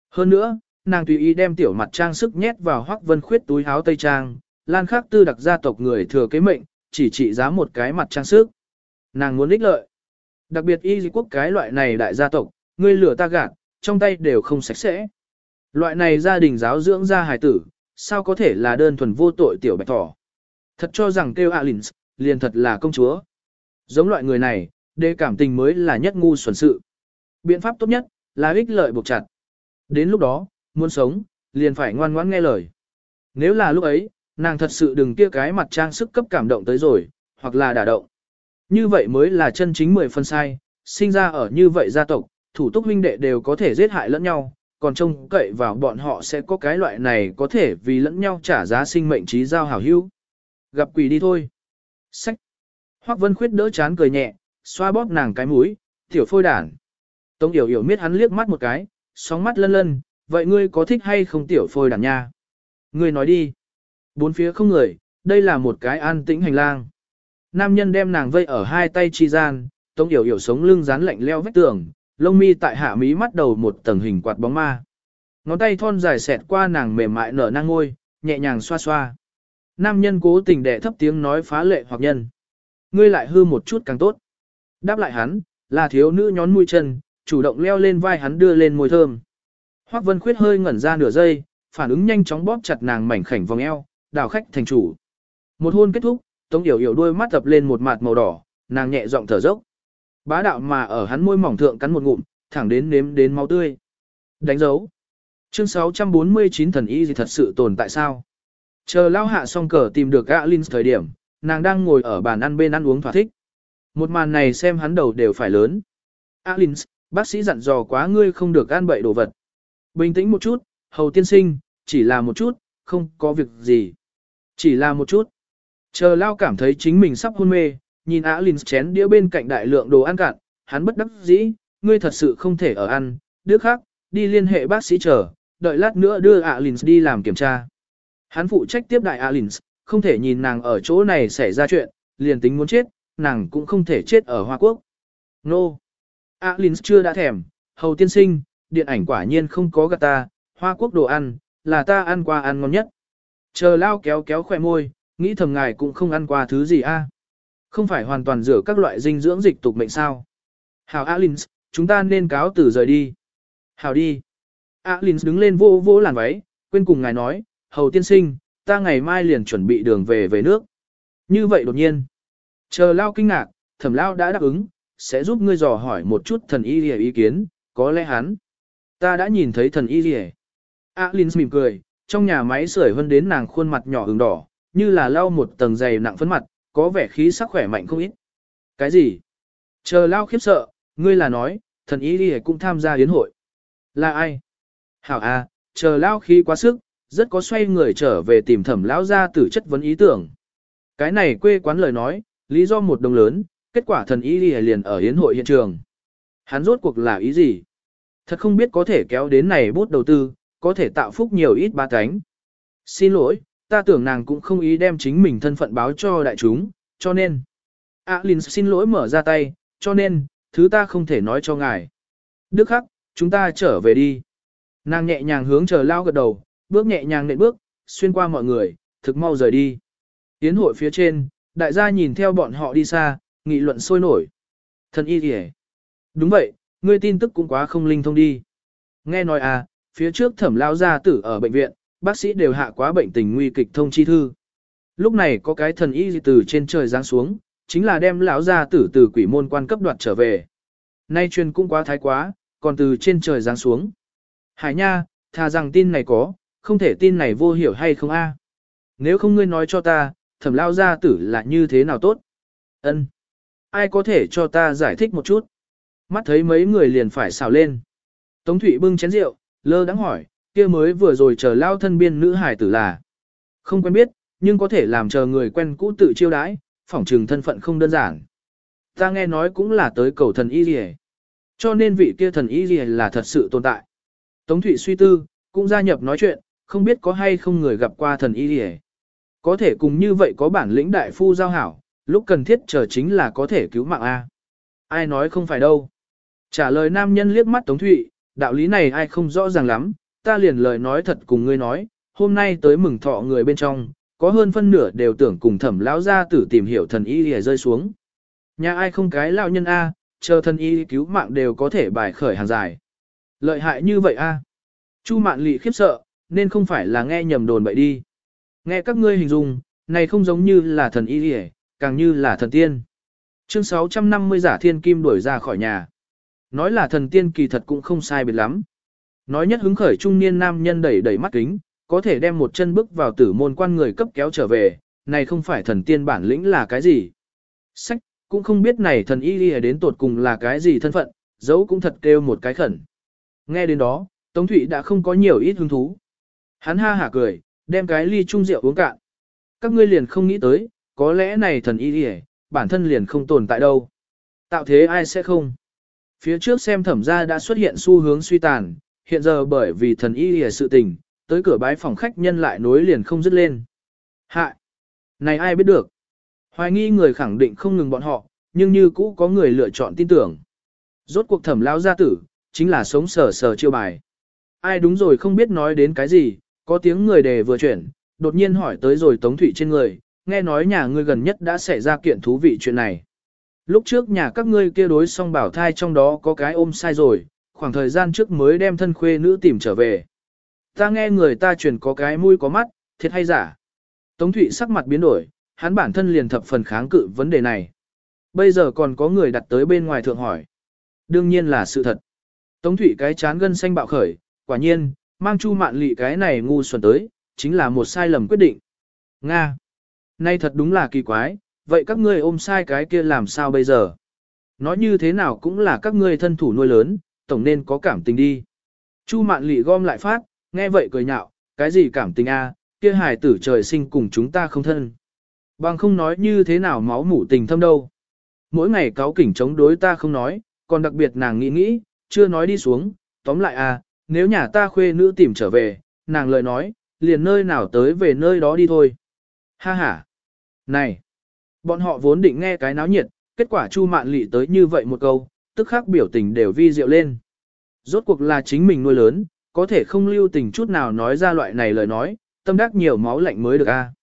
A: Hơn nữa, nàng tùy ý đem tiểu mặt trang sức nhét vào hoắc vân khuyết túi áo tây trang, lan khắc tư đặc gia tộc người thừa kế mệnh, chỉ trị giá một cái mặt trang sức. Nàng muốn ích lợi. Đặc biệt y quốc cái loại này đại gia tộc, ngươi lửa ta gạt, trong tay đều không sạch sẽ. Loại này gia đình giáo dưỡng ra hài tử, sao có thể là đơn thuần vô tội tiểu bạch thỏ. Thật cho rằng kêu Alins, liền thật là công chúa. Giống loại người này, đê cảm tình mới là nhất ngu xuẩn sự. Biện pháp tốt nhất, là ích lợi buộc chặt. Đến lúc đó, muốn sống, liền phải ngoan ngoãn nghe lời. Nếu là lúc ấy, nàng thật sự đừng kia cái mặt trang sức cấp cảm động tới rồi, hoặc là đả động. Như vậy mới là chân chính mười phần sai, sinh ra ở như vậy gia tộc, thủ túc huynh đệ đều có thể giết hại lẫn nhau, còn trông cậy vào bọn họ sẽ có cái loại này có thể vì lẫn nhau trả giá sinh mệnh trí giao hảo hữu. Gặp quỷ đi thôi. Sách. Hoắc Vân Khuyết đỡ chán cười nhẹ, xoa bóp nàng cái mũi, tiểu phôi đản. Tống Yểu Yểu miết hắn liếc mắt một cái, sóng mắt lân lân, vậy ngươi có thích hay không tiểu phôi đản nha? Ngươi nói đi. Bốn phía không người, đây là một cái an tĩnh hành lang. Nam nhân đem nàng vây ở hai tay chi gian, Tống Yểu Yểu sống lưng dán lạnh leo vách tường, lông mi tại hạ mí mắt đầu một tầng hình quạt bóng ma. Ngón tay thon dài xẹt qua nàng mềm mại nở nang ngôi, nhẹ nhàng xoa xoa. Nam nhân cố tình đẻ thấp tiếng nói phá lệ hoặc nhân. Ngươi lại hư một chút càng tốt. Đáp lại hắn, là thiếu nữ nhón mũi chân, chủ động leo lên vai hắn đưa lên môi thơm. Hoắc Vân Khuyết hơi ngẩn ra nửa giây, phản ứng nhanh chóng bóp chặt nàng mảnh khảnh vòng eo, đào khách thành chủ. Một hôn kết thúc, Tống Yểu Yểu đôi mắt tập lên một mặt màu đỏ, nàng nhẹ giọng thở dốc. Bá đạo mà ở hắn môi mỏng thượng cắn một ngụm, thẳng đến nếm đến máu tươi. Đánh dấu. Chương 649 thần y gì thật sự tồn tại sao? Chờ lao hạ xong cờ tìm được Alin thời điểm, nàng đang ngồi ở bàn ăn bên ăn uống thỏa thích. Một màn này xem hắn đầu đều phải lớn. Alin, bác sĩ dặn dò quá ngươi không được ăn bậy đồ vật. Bình tĩnh một chút, hầu tiên sinh, chỉ là một chút, không có việc gì. Chỉ là một chút. Chờ lao cảm thấy chính mình sắp hôn mê, nhìn Alin chén đĩa bên cạnh đại lượng đồ ăn cạn, hắn bất đắc dĩ, ngươi thật sự không thể ở ăn, đứa khác, đi liên hệ bác sĩ chờ, đợi lát nữa đưa Alin đi làm kiểm tra. Hắn phụ trách tiếp đại Alin, không thể nhìn nàng ở chỗ này xảy ra chuyện, liền tính muốn chết, nàng cũng không thể chết ở Hoa Quốc. Nô! No. Alin chưa đã thèm, hầu tiên sinh, điện ảnh quả nhiên không có gạt ta, Hoa Quốc đồ ăn, là ta ăn qua ăn ngon nhất. Chờ lao kéo kéo khỏe môi, nghĩ thầm ngài cũng không ăn qua thứ gì a à? Không phải hoàn toàn rửa các loại dinh dưỡng dịch tục mệnh sao. Hảo Alins, chúng ta nên cáo từ rời đi. Hảo đi. Alins đứng lên vô vô làn váy, quên cùng ngài nói, hầu tiên sinh, ta ngày mai liền chuẩn bị đường về về nước. Như vậy đột nhiên. Chờ lao kinh ngạc, thẩm lao đã đáp ứng, sẽ giúp ngươi dò hỏi một chút thần y ý kiến, có lẽ hắn. Ta đã nhìn thấy thần y lìa. Alins mỉm cười, trong nhà máy sưởi hơn đến nàng khuôn mặt nhỏ ửng đỏ, như là lau một tầng dày nặng phấn mặt, có vẻ khí sắc khỏe mạnh không ít. Cái gì? Chờ lao khiếp sợ, ngươi là nói, thần y đi cũng tham gia yến hội. Là ai? Hảo à, chờ lao khí quá sức, rất có xoay người trở về tìm thẩm lão ra tử chất vấn ý tưởng. Cái này quê quán lời nói, lý do một đồng lớn, kết quả thần y liền ở yến hội hiện trường. Hắn rốt cuộc là ý gì? Thật không biết có thể kéo đến này bút đầu tư, có thể tạo phúc nhiều ít ba cánh. Xin lỗi, ta tưởng nàng cũng không ý đem chính mình thân phận báo cho đại chúng, cho nên. À Linh xin lỗi mở ra tay, cho nên, thứ ta không thể nói cho ngài. Đức Hắc, chúng ta trở về đi. Nàng nhẹ nhàng hướng chờ lao gật đầu, bước nhẹ nhàng nện bước, xuyên qua mọi người, thực mau rời đi. Tiến hội phía trên, đại gia nhìn theo bọn họ đi xa, nghị luận sôi nổi. Thần y kìa. Đúng vậy, ngươi tin tức cũng quá không linh thông đi. Nghe nói à, phía trước thẩm lao gia tử ở bệnh viện, bác sĩ đều hạ quá bệnh tình nguy kịch thông chi thư. Lúc này có cái thần y từ trên trời giáng xuống, chính là đem lão gia tử từ quỷ môn quan cấp đoạt trở về. Nay truyền cũng quá thái quá, còn từ trên trời giáng xuống. Hải nha, thà rằng tin này có, không thể tin này vô hiểu hay không a? Nếu không ngươi nói cho ta, thẩm lao gia tử là như thế nào tốt? Ân, Ai có thể cho ta giải thích một chút? Mắt thấy mấy người liền phải xào lên. Tống Thụy bưng chén rượu, lơ đắng hỏi, kia mới vừa rồi chờ lao thân biên nữ hải tử là. Không quen biết, nhưng có thể làm chờ người quen cũ tự chiêu đãi, phỏng trừng thân phận không đơn giản. Ta nghe nói cũng là tới cầu thần y rìa. Cho nên vị kia thần y rìa là thật sự tồn tại. Tống Thụy suy tư, cũng gia nhập nói chuyện, không biết có hay không người gặp qua thần y rìa. Có thể cùng như vậy có bản lĩnh đại phu giao hảo, lúc cần thiết chờ chính là có thể cứu mạng A. Ai nói không phải đâu. Trả lời nam nhân liếc mắt Tống Thụy, đạo lý này ai không rõ ràng lắm, ta liền lời nói thật cùng ngươi nói, hôm nay tới mừng thọ người bên trong, có hơn phân nửa đều tưởng cùng thẩm lão gia tử tìm hiểu thần y lìa rơi xuống. Nhà ai không cái lão nhân A, chờ thần y cứu mạng đều có thể bài khởi hàng dài. Lợi hại như vậy A. Chu Mạn Lị khiếp sợ, nên không phải là nghe nhầm đồn bậy đi. Nghe các ngươi hình dung, này không giống như là thần y lìa, càng như là thần tiên. Chương 650 giả thiên kim đuổi ra khỏi nhà. Nói là thần tiên kỳ thật cũng không sai biệt lắm. Nói nhất hứng khởi trung niên nam nhân đẩy đẩy mắt kính, có thể đem một chân bước vào tử môn quan người cấp kéo trở về, này không phải thần tiên bản lĩnh là cái gì. Sách, cũng không biết này thần y đi đến tột cùng là cái gì thân phận, dấu cũng thật kêu một cái khẩn. Nghe đến đó, Tống Thụy đã không có nhiều ít hứng thú. Hắn ha hả cười, đem cái ly chung rượu uống cạn. Các ngươi liền không nghĩ tới, có lẽ này thần y đi bản thân liền không tồn tại đâu. Tạo thế ai sẽ không? Phía trước xem thẩm ra đã xuất hiện xu hướng suy tàn, hiện giờ bởi vì thần y hề sự tình, tới cửa bái phòng khách nhân lại nối liền không dứt lên. Hạ! Này ai biết được? Hoài nghi người khẳng định không ngừng bọn họ, nhưng như cũ có người lựa chọn tin tưởng. Rốt cuộc thẩm lao gia tử, chính là sống sờ sờ chiêu bài. Ai đúng rồi không biết nói đến cái gì, có tiếng người đề vừa chuyển, đột nhiên hỏi tới rồi Tống Thụy trên người, nghe nói nhà ngươi gần nhất đã xảy ra kiện thú vị chuyện này. Lúc trước nhà các ngươi kia đối song bảo thai trong đó có cái ôm sai rồi, khoảng thời gian trước mới đem thân khuê nữ tìm trở về. Ta nghe người ta truyền có cái mũi có mắt, thiệt hay giả. Tống Thụy sắc mặt biến đổi, hắn bản thân liền thập phần kháng cự vấn đề này. Bây giờ còn có người đặt tới bên ngoài thượng hỏi. Đương nhiên là sự thật. Tống Thụy cái chán gân xanh bạo khởi, quả nhiên, mang chu mạn lị cái này ngu xuẩn tới, chính là một sai lầm quyết định. Nga. Nay thật đúng là kỳ quái, vậy các ngươi ôm sai cái kia làm sao bây giờ? Nói như thế nào cũng là các ngươi thân thủ nuôi lớn, tổng nên có cảm tình đi. Chu mạn Lệ gom lại phát, nghe vậy cười nhạo, cái gì cảm tình a? kia hài tử trời sinh cùng chúng ta không thân. Bằng không nói như thế nào máu mủ tình thâm đâu. Mỗi ngày cáo kỉnh chống đối ta không nói, còn đặc biệt nàng nghĩ nghĩ, chưa nói đi xuống, tóm lại a, nếu nhà ta khuê nữ tìm trở về, nàng lời nói, liền nơi nào tới về nơi đó đi thôi. Ha ha. Này, bọn họ vốn định nghe cái náo nhiệt, kết quả Chu Mạn Lệ tới như vậy một câu, tức khắc biểu tình đều vi diệu lên. Rốt cuộc là chính mình nuôi lớn, có thể không lưu tình chút nào nói ra loại này lời nói, tâm đắc nhiều máu lạnh mới được a.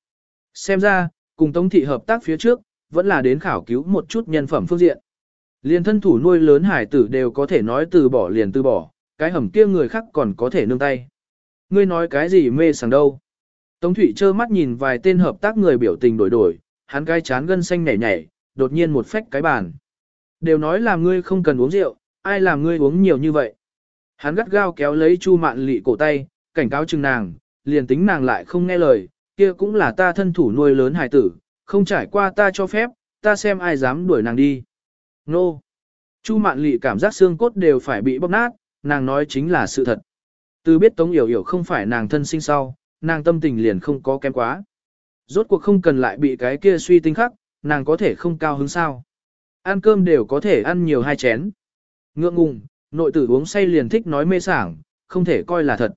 A: Xem ra, cùng Tống thị hợp tác phía trước, vẫn là đến khảo cứu một chút nhân phẩm phương diện. Liền thân thủ nuôi lớn hải tử đều có thể nói từ bỏ liền từ bỏ, cái hầm kia người khác còn có thể nương tay. Ngươi nói cái gì mê sảng đâu. Tống Thụy trơ mắt nhìn vài tên hợp tác người biểu tình đổi đổi, hắn cái chán gân xanh nhảy nhảy, đột nhiên một phách cái bàn. Đều nói là ngươi không cần uống rượu, ai làm ngươi uống nhiều như vậy. Hắn gắt gao kéo lấy Chu Mạn Lị cổ tay, cảnh cáo chừng nàng, liền tính nàng lại không nghe lời, kia cũng là ta thân thủ nuôi lớn hài tử, không trải qua ta cho phép, ta xem ai dám đuổi nàng đi. Nô! Chu Mạn Lị cảm giác xương cốt đều phải bị bóp nát, nàng nói chính là sự thật. Từ biết Tống Yểu Yểu không phải nàng thân sinh sau, nàng tâm tình liền không có kém quá. Rốt cuộc không cần lại bị cái kia suy tinh khắc, nàng có thể không cao hứng sao. Ăn cơm đều có thể ăn nhiều hai chén. Ngượng ngùng, nội tử uống say liền thích nói mê sảng, không thể coi là thật.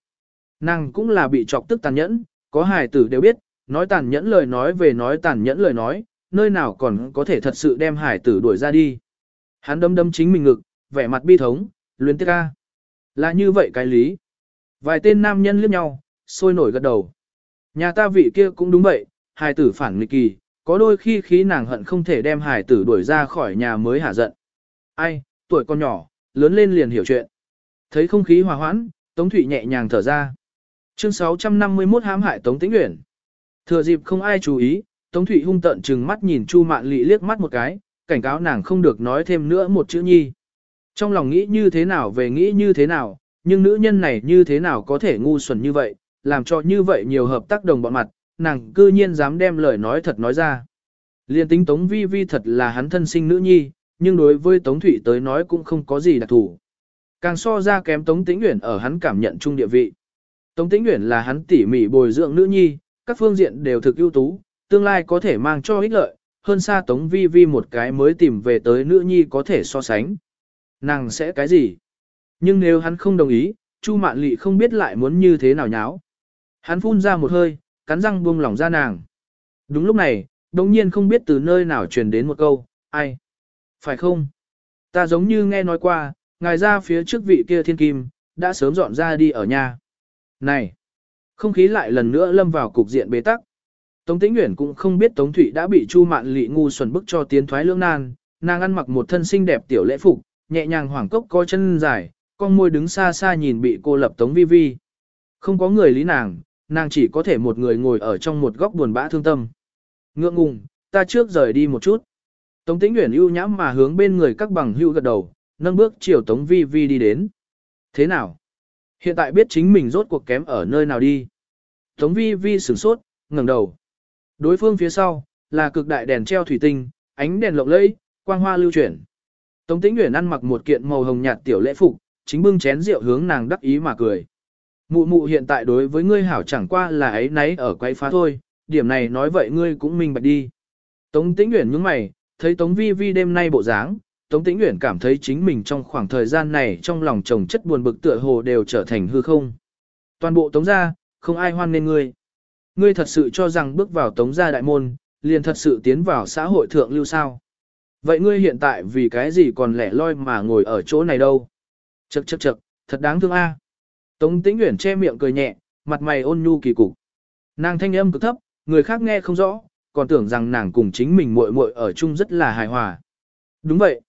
A: Nàng cũng là bị chọc tức tàn nhẫn, có hài tử đều biết, nói tàn nhẫn lời nói về nói tàn nhẫn lời nói, nơi nào còn có thể thật sự đem hải tử đuổi ra đi. Hắn đâm đâm chính mình ngực, vẻ mặt bi thống, luyến tiếc ca. Là như vậy cái lý. Vài tên nam nhân liếc nhau, sôi nổi gật đầu. Nhà ta vị kia cũng đúng vậy, hài tử phản nghịch kỳ, có đôi khi khí nàng hận không thể đem hải tử đuổi ra khỏi nhà mới hả giận. Ai, tuổi con nhỏ, lớn lên liền hiểu chuyện. Thấy không khí hòa hoãn, Tống Thụy nhẹ nhàng thở ra. Chương 651 hãm hại Tống Tĩnh Uyển. Thừa dịp không ai chú ý, Tống Thụy hung tợn trừng mắt nhìn Chu Mạn Lệ liếc mắt một cái, cảnh cáo nàng không được nói thêm nữa một chữ nhi. Trong lòng nghĩ như thế nào về nghĩ như thế nào, nhưng nữ nhân này như thế nào có thể ngu xuẩn như vậy, làm cho như vậy nhiều hợp tác đồng bọn mặt, nàng cư nhiên dám đem lời nói thật nói ra. Liên tính Tống Vi Vi thật là hắn thân sinh nữ nhi, nhưng đối với Tống Thụy tới nói cũng không có gì đặc thủ. Càng so ra kém Tống Tĩnh Uyển ở hắn cảm nhận chung địa vị. Tống Tĩnh Uyển là hắn tỉ mỉ bồi dưỡng nữ nhi, các phương diện đều thực ưu tú, tương lai có thể mang cho ích lợi, hơn xa Tống Vi Vi một cái mới tìm về tới nữ nhi có thể so sánh. Nàng sẽ cái gì? Nhưng nếu hắn không đồng ý, Chu Mạn Lệ không biết lại muốn như thế nào nháo. Hắn phun ra một hơi, cắn răng buông lỏng ra nàng. Đúng lúc này, đồng nhiên không biết từ nơi nào truyền đến một câu, ai? Phải không? Ta giống như nghe nói qua, ngài ra phía trước vị kia thiên kim, đã sớm dọn ra đi ở nhà. Này! Không khí lại lần nữa lâm vào cục diện bế tắc. Tống Tĩnh Uyển cũng không biết Tống Thụy đã bị Chu Mạn Lị ngu xuẩn bức cho tiến thoái lưỡng nan, nàng ăn mặc một thân xinh đẹp tiểu lễ phục, nhẹ nhàng hoảng cốc co chân dài, con môi đứng xa xa nhìn bị cô lập Tống Vi Vi. Không có người lý nàng, nàng chỉ có thể một người ngồi ở trong một góc buồn bã thương tâm. Ngượng ngùng, ta trước rời đi một chút. Tống Tĩnh Uyển ưu nhãm mà hướng bên người các bằng hữu gật đầu, nâng bước chiều Tống Vi Vi đi đến. Thế nào? Hiện tại biết chính mình rốt cuộc kém ở nơi nào đi. Tống Vi Vi sửng sốt, ngẩng đầu. Đối phương phía sau, là cực đại đèn treo thủy tinh, ánh đèn lộng lẫy, quang hoa lưu chuyển. Tống Tĩnh Uyển ăn mặc một kiện màu hồng nhạt tiểu lễ phục, chính bưng chén rượu hướng nàng đắc ý mà cười. Mụ mụ hiện tại đối với ngươi hảo chẳng qua là ấy nấy ở quay phá thôi, điểm này nói vậy ngươi cũng minh bạch đi. Tống Tĩnh Uyển nhướng mày, thấy Tống Vi Vi đêm nay bộ dáng, Tống Tĩnh Uyển cảm thấy chính mình trong khoảng thời gian này trong lòng chồng chất buồn bực tựa hồ đều trở thành hư không. Toàn bộ Tống gia, không ai hoan nên ngươi. Ngươi thật sự cho rằng bước vào Tống gia đại môn, liền thật sự tiến vào xã hội thượng lưu sao. Vậy ngươi hiện tại vì cái gì còn lẻ loi mà ngồi ở chỗ này đâu? Chậc chậc chậc, thật đáng thương a. Tống Tĩnh Uyển che miệng cười nhẹ, mặt mày ôn nhu kỳ cục. Nàng thanh âm cực thấp, người khác nghe không rõ, còn tưởng rằng nàng cùng chính mình muội muội ở chung rất là hài hòa. Đúng vậy.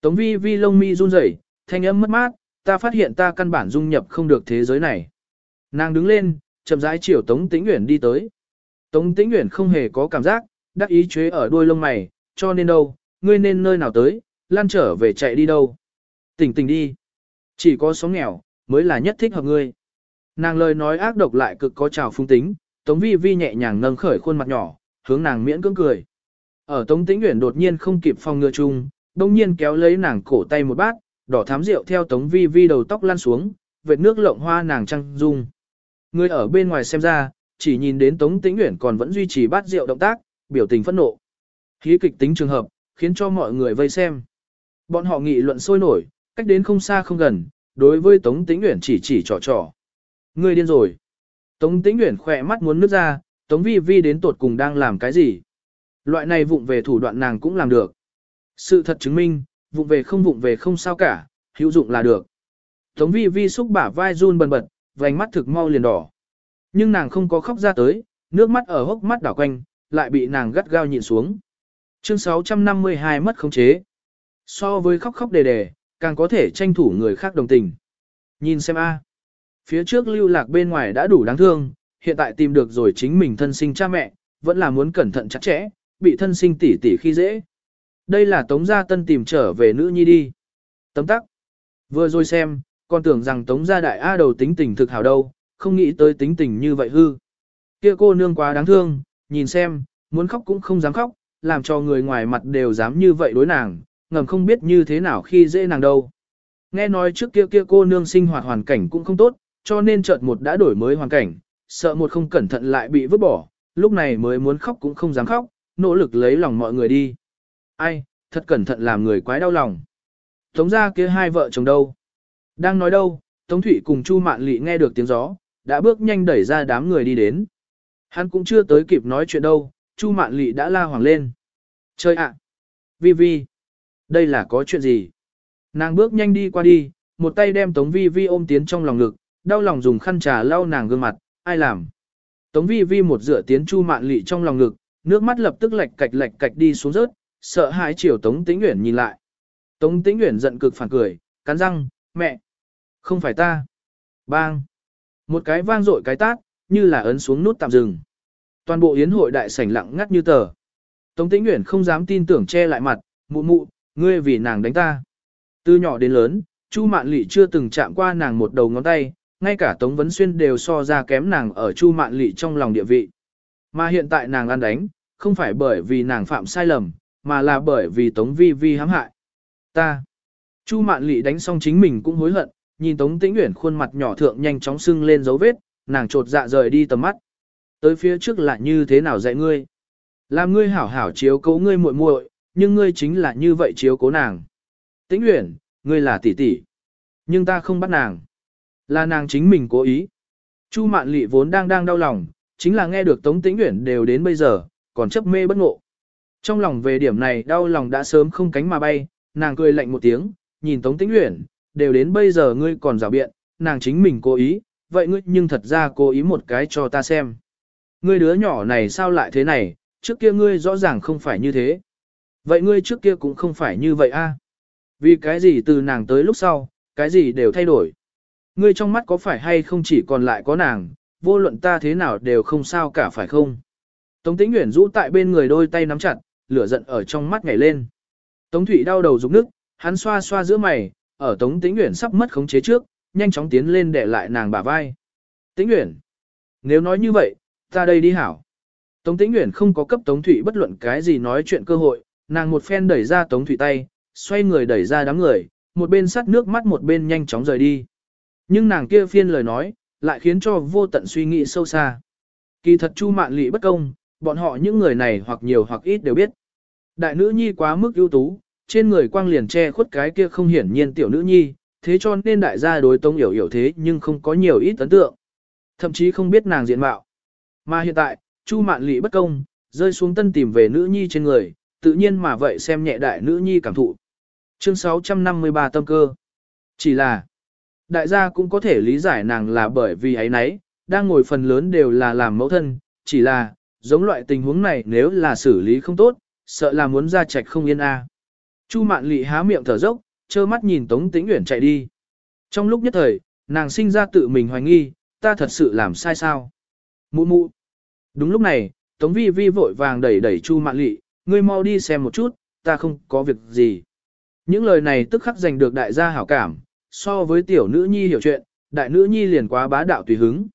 A: Tống Vi Vi lông mi run rẩy, thanh âm mất mát, ta phát hiện ta căn bản dung nhập không được thế giới này. Nàng đứng lên, chậm rãi chiều Tống Tĩnh Uyển đi tới. Tống Tĩnh Uyển không hề có cảm giác, đắc ý chế ở đuôi lông mày, cho nên đâu, ngươi nên nơi nào tới, lan trở về chạy đi đâu. Tỉnh tỉnh đi. Chỉ có sống nghèo, mới là nhất thích hợp ngươi. Nàng lời nói ác độc lại cực có trào phung tính, Tống Vi Vi nhẹ nhàng nâng khởi khuôn mặt nhỏ, hướng nàng miễn cưỡng cười. Ở Tống Tĩnh Uyển đột nhiên không kịp phòng ngừa chung, đông nhiên kéo lấy nàng cổ tay một bát, đỏ thám rượu theo Tống Vi Vi đầu tóc lăn xuống, vệt nước lộng hoa nàng trăng dung. Người ở bên ngoài xem ra, chỉ nhìn đến Tống Tĩnh Uyển còn vẫn duy trì bát rượu động tác, biểu tình phẫn nộ. Khí kịch tính trường hợp, khiến cho mọi người vây xem. Bọn họ nghị luận sôi nổi, cách đến không xa không gần, đối với Tống Tĩnh Uyển chỉ chỉ trò trò. Ngươi điên rồi. Tống Tĩnh Uyển khỏe mắt muốn nước ra, Tống Vi Vi đến tột cùng đang làm cái gì? Loại này vụng về thủ đoạn nàng cũng làm được. Sự thật chứng minh, vụng về không vụng về không sao cả, hữu dụng là được. Tống Vi Vi xúc bả vai run bần bật, vành mắt thực mau liền đỏ. Nhưng nàng không có khóc ra tới, nước mắt ở hốc mắt đảo quanh, lại bị nàng gắt gao nhịn xuống. Chương 652 mất khống chế. So với khóc khóc đề đề, càng có thể tranh thủ người khác đồng tình. Nhìn xem a, Phía trước lưu lạc bên ngoài đã đủ đáng thương, hiện tại tìm được rồi chính mình thân sinh cha mẹ, vẫn là muốn cẩn thận chặt chẽ, bị thân sinh tỷ tỷ khi dễ. Đây là Tống Gia Tân tìm trở về nữ nhi đi. Tấm tắc. Vừa rồi xem, còn tưởng rằng Tống Gia Đại A đầu tính tình thực hảo đâu, không nghĩ tới tính tình như vậy hư. Kia cô nương quá đáng thương, nhìn xem, muốn khóc cũng không dám khóc, làm cho người ngoài mặt đều dám như vậy đối nàng, ngầm không biết như thế nào khi dễ nàng đâu. Nghe nói trước kia kia cô nương sinh hoạt hoàn cảnh cũng không tốt, cho nên chợt một đã đổi mới hoàn cảnh, sợ một không cẩn thận lại bị vứt bỏ, lúc này mới muốn khóc cũng không dám khóc, nỗ lực lấy lòng mọi người đi. Ai, thật cẩn thận làm người quái đau lòng. Tống ra kia hai vợ chồng đâu? Đang nói đâu, Tống Thụy cùng Chu Mạn Lị nghe được tiếng gió, đã bước nhanh đẩy ra đám người đi đến. Hắn cũng chưa tới kịp nói chuyện đâu, Chu Mạn Lị đã la hoàng lên. Chơi ạ! Vi Vi! Đây là có chuyện gì? Nàng bước nhanh đi qua đi, một tay đem Tống Vi Vi ôm tiến trong lòng ngực, đau lòng dùng khăn trà lau nàng gương mặt, ai làm? Tống Vi Vi một dựa tiến Chu Mạn Lị trong lòng ngực, nước mắt lập tức lệch cạch lệch cạch đi xuống rớt, sợ hãi chiều Tống Tĩnh Uyển nhìn lại. Tống Tĩnh Uyển giận cực phản cười, cắn răng, mẹ, không phải ta. Bang. Một cái vang dội cái tát, như là ấn xuống nút tạm dừng. Toàn bộ yến hội đại sảnh lặng ngắt như tờ. Tống Tĩnh Uyển không dám tin tưởng che lại mặt, mụ mụ, ngươi vì nàng đánh ta. Từ nhỏ đến lớn, Chu Mạn Lệ chưa từng chạm qua nàng một đầu ngón tay, ngay cả Tống Vấn Xuyên đều so ra kém nàng ở Chu Mạn Lệ trong lòng địa vị. Mà hiện tại nàng ăn đánh, không phải bởi vì nàng phạm sai lầm, mà là bởi vì Tống Vi Vi hãm hại. Ta. Chu Mạn Lệ đánh xong chính mình cũng hối hận, nhìn Tống Tĩnh Uyển khuôn mặt nhỏ thượng nhanh chóng sưng lên dấu vết, nàng trột dạ rời đi tầm mắt. Tới phía trước là như thế nào dạy ngươi? Làm ngươi hảo hảo chiếu cố ngươi muội muội, nhưng ngươi chính là như vậy chiếu cố nàng. Tĩnh Uyển, ngươi là tỷ tỷ, nhưng ta không bắt nàng. Là nàng chính mình cố ý. Chu Mạn Lệ vốn đang đang đau lòng, chính là nghe được Tống Tĩnh Uyển đều đến bây giờ, còn chấp mê bất ngộ. Trong lòng về điểm này đau lòng đã sớm không cánh mà bay, nàng cười lạnh một tiếng, nhìn Tống Tĩnh Uyển, đều đến bây giờ ngươi còn rào biện, nàng chính mình cố ý, vậy ngươi nhưng thật ra cố ý một cái cho ta xem. Ngươi đứa nhỏ này sao lại thế này, trước kia ngươi rõ ràng không phải như thế. Vậy ngươi trước kia cũng không phải như vậy a? Vì cái gì từ nàng tới lúc sau, cái gì đều thay đổi. Ngươi trong mắt có phải hay không chỉ còn lại có nàng, vô luận ta thế nào đều không sao cả phải không? Tống Tĩnh Uyển rũ tại bên người đôi tay nắm chặt, lửa giận ở trong mắt nhảy lên. Tống Thụy đau đầu rụng nước, hắn xoa xoa giữa mày, ở Tống Tĩnh Uyển sắp mất khống chế trước, nhanh chóng tiến lên để lại nàng bả vai. Tĩnh Uyển, nếu nói như vậy, ta đây đi hảo. Tống Tĩnh Uyển không có cấp Tống Thụy bất luận cái gì nói chuyện cơ hội, nàng một phen đẩy ra Tống thủy tay, xoay người đẩy ra đám người, một bên sắt nước mắt một bên nhanh chóng rời đi. Nhưng nàng kia phiên lời nói, lại khiến cho vô tận suy nghĩ sâu xa. Kỳ thật Chu Mạn Lị bất công, bọn họ những người này hoặc nhiều hoặc ít đều biết. Đại nữ nhi quá mức ưu tú, trên người quang liền che khuất cái kia không hiển nhiên tiểu nữ nhi, thế cho nên đại gia đối tông hiểu hiểu thế nhưng không có nhiều ít ấn tượng. Thậm chí không biết nàng diện mạo. Mà hiện tại, Chu Mạn Lị bất công, rơi xuống tân tìm về nữ nhi trên người, tự nhiên mà vậy xem nhẹ đại nữ nhi cảm thụ. Chương 653 tâm cơ. Chỉ là, đại gia cũng có thể lý giải nàng là bởi vì ấy nấy, đang ngồi phần lớn đều là làm mẫu thân, chỉ là, giống loại tình huống này nếu là xử lý không tốt, sợ là muốn ra trạch không yên a. Chu Mạn Lị há miệng thở dốc, trơ mắt nhìn Tống Tĩnh Uyển chạy đi. Trong lúc nhất thời, nàng sinh ra tự mình hoài nghi, ta thật sự làm sai sao? Mụ mụ. Đúng lúc này, Tống Vi Vi vội vàng đẩy đẩy Chu Mạn Lệ ngươi mau đi xem một chút, ta không có việc gì. Những lời này tức khắc giành được đại gia hảo cảm, so với tiểu nữ nhi hiểu chuyện, đại nữ nhi liền quá bá đạo tùy hứng.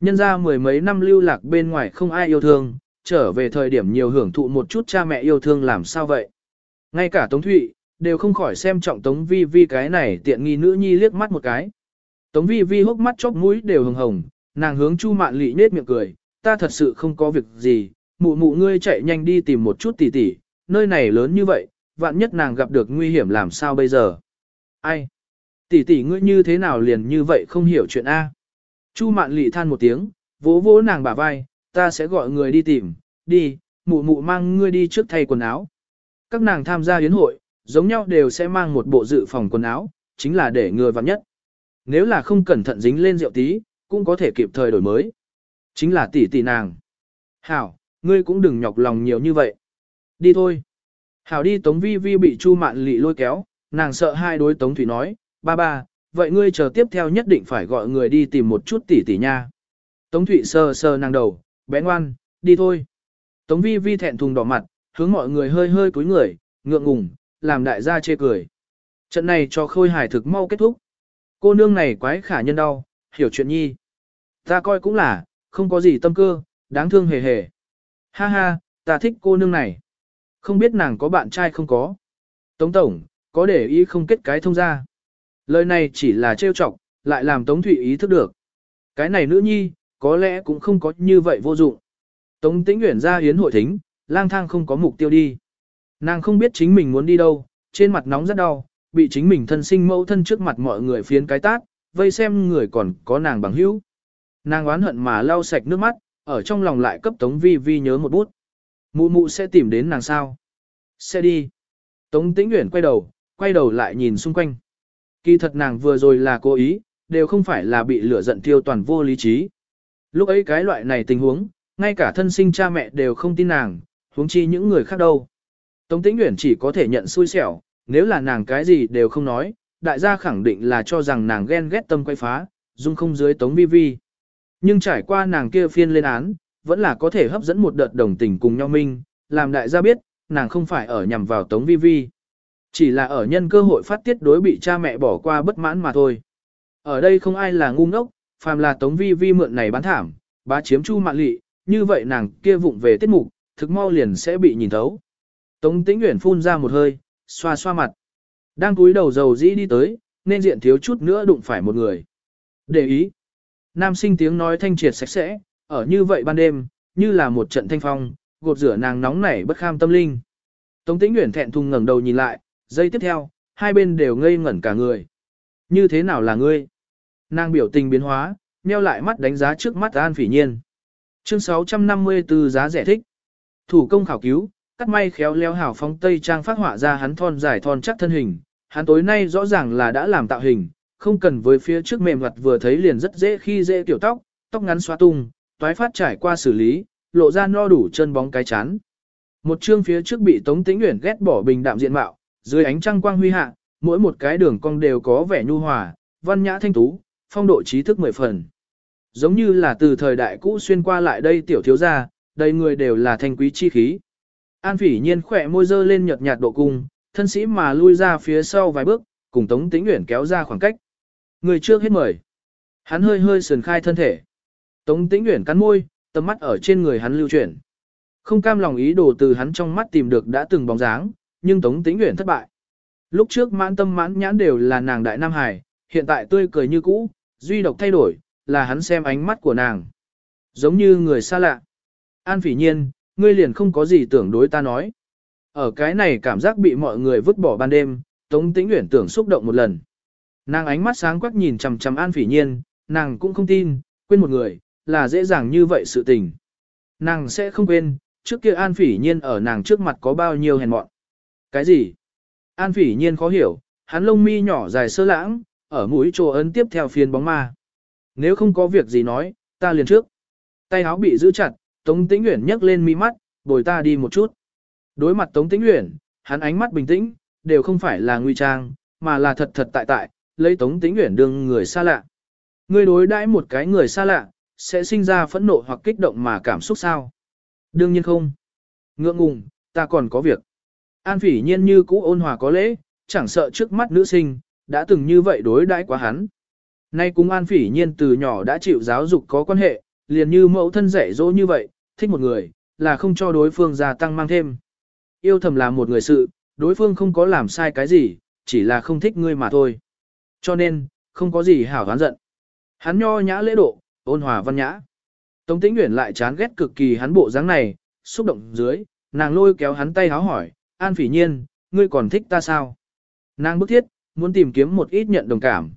A: Nhân ra mười mấy năm lưu lạc bên ngoài không ai yêu thương, trở về thời điểm nhiều hưởng thụ một chút cha mẹ yêu thương làm sao vậy. Ngay cả Tống Thụy, đều không khỏi xem trọng Tống Vi Vi cái này tiện nghi nữ nhi liếc mắt một cái. Tống Vi Vi hốc mắt chóp mũi đều hồng hồng, nàng hướng Chu Mạn Lị nết miệng cười, ta thật sự không có việc gì, mụ mụ ngươi chạy nhanh đi tìm một chút tỷ tỷ. nơi này lớn như vậy, vạn nhất nàng gặp được nguy hiểm làm sao bây giờ. Ai? Tỷ tỷ ngươi như thế nào liền như vậy không hiểu chuyện A. Chu mạn lị than một tiếng, vỗ vỗ nàng bả vai, ta sẽ gọi người đi tìm, đi, mụ mụ mang ngươi đi trước thay quần áo. Các nàng tham gia yến hội, giống nhau đều sẽ mang một bộ dự phòng quần áo, chính là để ngừa vặn nhất. Nếu là không cẩn thận dính lên rượu tí, cũng có thể kịp thời đổi mới. Chính là tỷ tỷ nàng. Hảo, ngươi cũng đừng nhọc lòng nhiều như vậy. Đi thôi. Hảo đi Tống Vi Vi bị Chu Mạn Lị lôi kéo, nàng sợ hai đối Tống Thủy nói, ba ba, vậy ngươi chờ tiếp theo nhất định phải gọi người đi tìm một chút tỷ tỷ nha. Tống Thụy sờ sờ nàng đầu, bé ngoan, đi thôi. Tống Vi Vi thẹn thùng đỏ mặt, hướng mọi người hơi hơi cúi người, ngượng ngùng, làm đại gia chê cười. Trận này cho khôi hài thực mau kết thúc. Cô nương này quái khả nhân đau, hiểu chuyện nhi. Ta coi cũng là, không có gì tâm cơ, đáng thương hề hề. Ha ha, ta thích cô nương này. Không biết nàng có bạn trai không có. Tống Tổng, có để ý không kết cái thông ra. Lời này chỉ là trêu chọc, lại làm Tống Thụy ý thức được. Cái này nữ nhi, có lẽ cũng không có như vậy vô dụng. Tống Tĩnh Uyển ra hiến hội thính, lang thang không có mục tiêu đi. Nàng không biết chính mình muốn đi đâu, trên mặt nóng rất đau, bị chính mình thân sinh mẫu thân trước mặt mọi người phiến cái tát, vây xem người còn có nàng bằng hữu. Nàng oán hận mà lau sạch nước mắt, ở trong lòng lại cấp Tống Vi Vi nhớ một bút. Mụ mụ sẽ tìm đến nàng sao? Sẽ đi. Tống Tĩnh Uyển quay đầu, quay đầu lại nhìn xung quanh. Kỳ thật nàng vừa rồi là cố ý, đều không phải là bị lửa giận tiêu toàn vô lý trí. Lúc ấy cái loại này tình huống, ngay cả thân sinh cha mẹ đều không tin nàng, huống chi những người khác đâu. Tống Tĩnh Uyển chỉ có thể nhận xui xẻo, nếu là nàng cái gì đều không nói, đại gia khẳng định là cho rằng nàng ghen ghét tâm quay phá, dung không dưới Tống Vi Vi. Nhưng trải qua nàng kia phiên lên án, vẫn là có thể hấp dẫn một đợt đồng tình cùng nhau minh, làm đại gia biết, nàng không phải ở nhằm vào Tống Vi Vi. Chỉ là ở nhân cơ hội phát tiết đối bị cha mẹ bỏ qua bất mãn mà thôi. Ở đây không ai là ngu ngốc, phàm là Tống Vi Vi mượn này bán thảm, bá chiếm chu mạn lị, như vậy nàng kia vụng về tiết mục, thực mau liền sẽ bị nhìn thấu. Tống Tĩnh Uyển phun ra một hơi, xoa xoa mặt. Đang cúi đầu dầu dĩ đi tới, nên diện thiếu chút nữa đụng phải một người. Để ý. Nam sinh tiếng nói thanh triệt sạch sẽ, ở như vậy ban đêm, như là một trận thanh phong, gột rửa nàng nóng nảy bất kham tâm linh. Tống Tĩnh Uyển thẹn thùng ngẩng đầu nhìn lại, giây tiếp theo, hai bên đều ngây ngẩn cả người. Như thế nào là ngươi? Nàng biểu tình biến hóa, nheo lại mắt đánh giá trước mắt An Phỉ Nhiên. Chương 654 giá rẻ thích. Thủ công khảo cứu, cắt may khéo léo hảo phong tây trang phát họa ra hắn thon dài thon chắc thân hình. Hắn tối nay rõ ràng là đã làm tạo hình, không cần với phía trước mềm mặt vừa thấy liền rất dễ khi dễ tiểu tóc, tóc ngắn xóa tung, toái phát trải qua xử lý, lộ ra no đủ chân bóng cái chán. Một chương phía trước bị Tống Tĩnh Uyển ghét bỏ bình đạm diện mạo, dưới ánh trăng quang huy hạ, mỗi một cái đường cong đều có vẻ nhu hòa, văn nhã thanh tú, phong độ trí thức mười phần. Giống như là từ thời đại cũ xuyên qua lại đây tiểu thiếu gia, đầy người đều là thanh quý chi khí. An phỉ nhiên khỏe môi dơ lên nhợt nhạt độ cung, thân sĩ mà lui ra phía sau vài bước, cùng Tống Tĩnh Uyển kéo ra khoảng cách. Người trước hết mời. Hắn hơi hơi sườn khai thân thể. Tống Tĩnh nguyện cắn môi, tầm mắt ở trên người hắn lưu chuyển. Không cam lòng ý đồ từ hắn trong mắt tìm được đã từng bóng dáng, nhưng Tống Tĩnh nguyện thất bại. Lúc trước mãn tâm mãn nhãn đều là nàng đại nam hải, hiện tại tươi cười như cũ, duy độc thay đổi, là hắn xem ánh mắt của nàng. Giống như người xa lạ. An phỉ nhiên, ngươi liền không có gì tưởng đối ta nói. Ở cái này cảm giác bị mọi người vứt bỏ ban đêm, Tống Tĩnh Uyển tưởng xúc động một lần. Nàng ánh mắt sáng quắc nhìn chằm chằm An Phỉ Nhiên, nàng cũng không tin, quên một người, là dễ dàng như vậy sự tình. Nàng sẽ không quên, trước kia An Phỉ Nhiên ở nàng trước mặt có bao nhiêu hèn mọn. Cái gì? An Phỉ Nhiên khó hiểu, hắn lông mi nhỏ dài sơ lãng, ở mũi trồ ấn tiếp theo phiên bóng ma. Nếu không có việc gì nói, ta liền trước. Tay áo bị giữ chặt, Tống Tĩnh Uyển nhấc lên mi mắt, bồi ta đi một chút. Đối mặt Tống Tĩnh Uyển, hắn ánh mắt bình tĩnh, đều không phải là nguy trang, mà là thật thật tại tại, lấy Tống Tĩnh Uyển đương người xa lạ. ngươi đối đãi một cái người xa lạ, sẽ sinh ra phẫn nộ hoặc kích động mà cảm xúc sao? Đương nhiên không. Ngượng ngùng, ta còn có việc. An phỉ nhiên như cũ ôn hòa có lễ, chẳng sợ trước mắt nữ sinh, đã từng như vậy đối đãi quá hắn. Nay cũng an phỉ nhiên từ nhỏ đã chịu giáo dục có quan hệ, liền như mẫu thân rẻ dỗ như vậy, thích một người, là không cho đối phương gia tăng mang thêm. Yêu thầm là một người sự, đối phương không có làm sai cái gì, chỉ là không thích ngươi mà thôi. Cho nên, không có gì hảo hán giận. Hắn nho nhã lễ độ, ôn hòa văn nhã. Tống Tĩnh Uyển lại chán ghét cực kỳ hắn bộ dáng này, xúc động dưới, nàng lôi kéo hắn tay háo hỏi, An Phỉ Nhiên, ngươi còn thích ta sao? Nàng bức thiết, muốn tìm kiếm một ít nhận đồng cảm.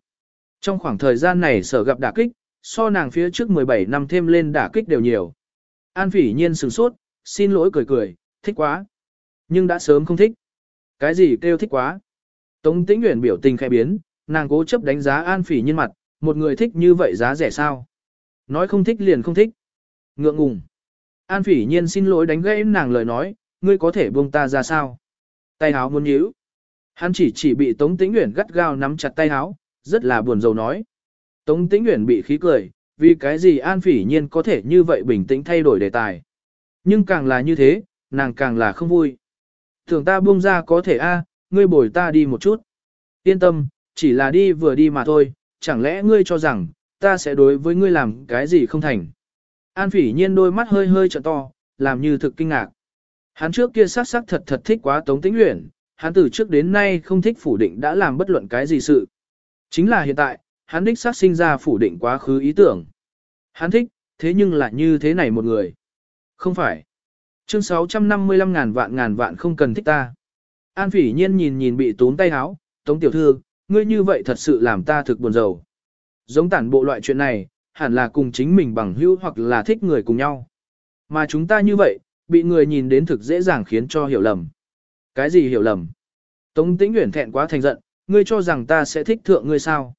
A: Trong khoảng thời gian này sở gặp đả kích, so nàng phía trước 17 năm thêm lên đả kích đều nhiều. An Phỉ Nhiên sửng sốt, xin lỗi cười cười, thích quá. Nhưng đã sớm không thích. Cái gì kêu thích quá? Tống Tĩnh Uyển biểu tình khai biến, nàng cố chấp đánh giá An Phỉ Nhiên mặt, một người thích như vậy giá rẻ sao? Nói không thích liền không thích. Ngượng ngùng. An Phỉ Nhiên xin lỗi đánh gãy nàng lời nói, ngươi có thể buông ta ra sao? Tay áo muốn nhíu. Hắn chỉ chỉ bị Tống Tĩnh Uyển gắt gao nắm chặt tay áo, rất là buồn rầu nói. Tống Tĩnh Uyển bị khí cười, vì cái gì An Phỉ Nhiên có thể như vậy bình tĩnh thay đổi đề tài. Nhưng càng là như thế, nàng càng là không vui. Thường ta buông ra có thể a, ngươi bồi ta đi một chút. Yên tâm, chỉ là đi vừa đi mà thôi, chẳng lẽ ngươi cho rằng, ta sẽ đối với ngươi làm cái gì không thành. An phỉ nhiên đôi mắt hơi hơi trợn to, làm như thực kinh ngạc. Hắn trước kia sắc sắc thật thật thích quá Tống Tĩnh luyện, hắn từ trước đến nay không thích phủ định đã làm bất luận cái gì sự. Chính là hiện tại, hắn đích xác sinh ra phủ định quá khứ ý tưởng. Hắn thích, thế nhưng lại như thế này một người. Không phải. Chương 655 ngàn vạn ngàn vạn không cần thích ta. An phỉ nhiên nhìn nhìn bị tốn tay háo, tống tiểu thư, ngươi như vậy thật sự làm ta thực buồn rầu. Giống tản bộ loại chuyện này, hẳn là cùng chính mình bằng hữu hoặc là thích người cùng nhau. Mà chúng ta như vậy, bị người nhìn đến thực dễ dàng khiến cho hiểu lầm. Cái gì hiểu lầm? Tống tĩnh nguyện thẹn quá thành giận, ngươi cho rằng ta sẽ thích thượng ngươi sao?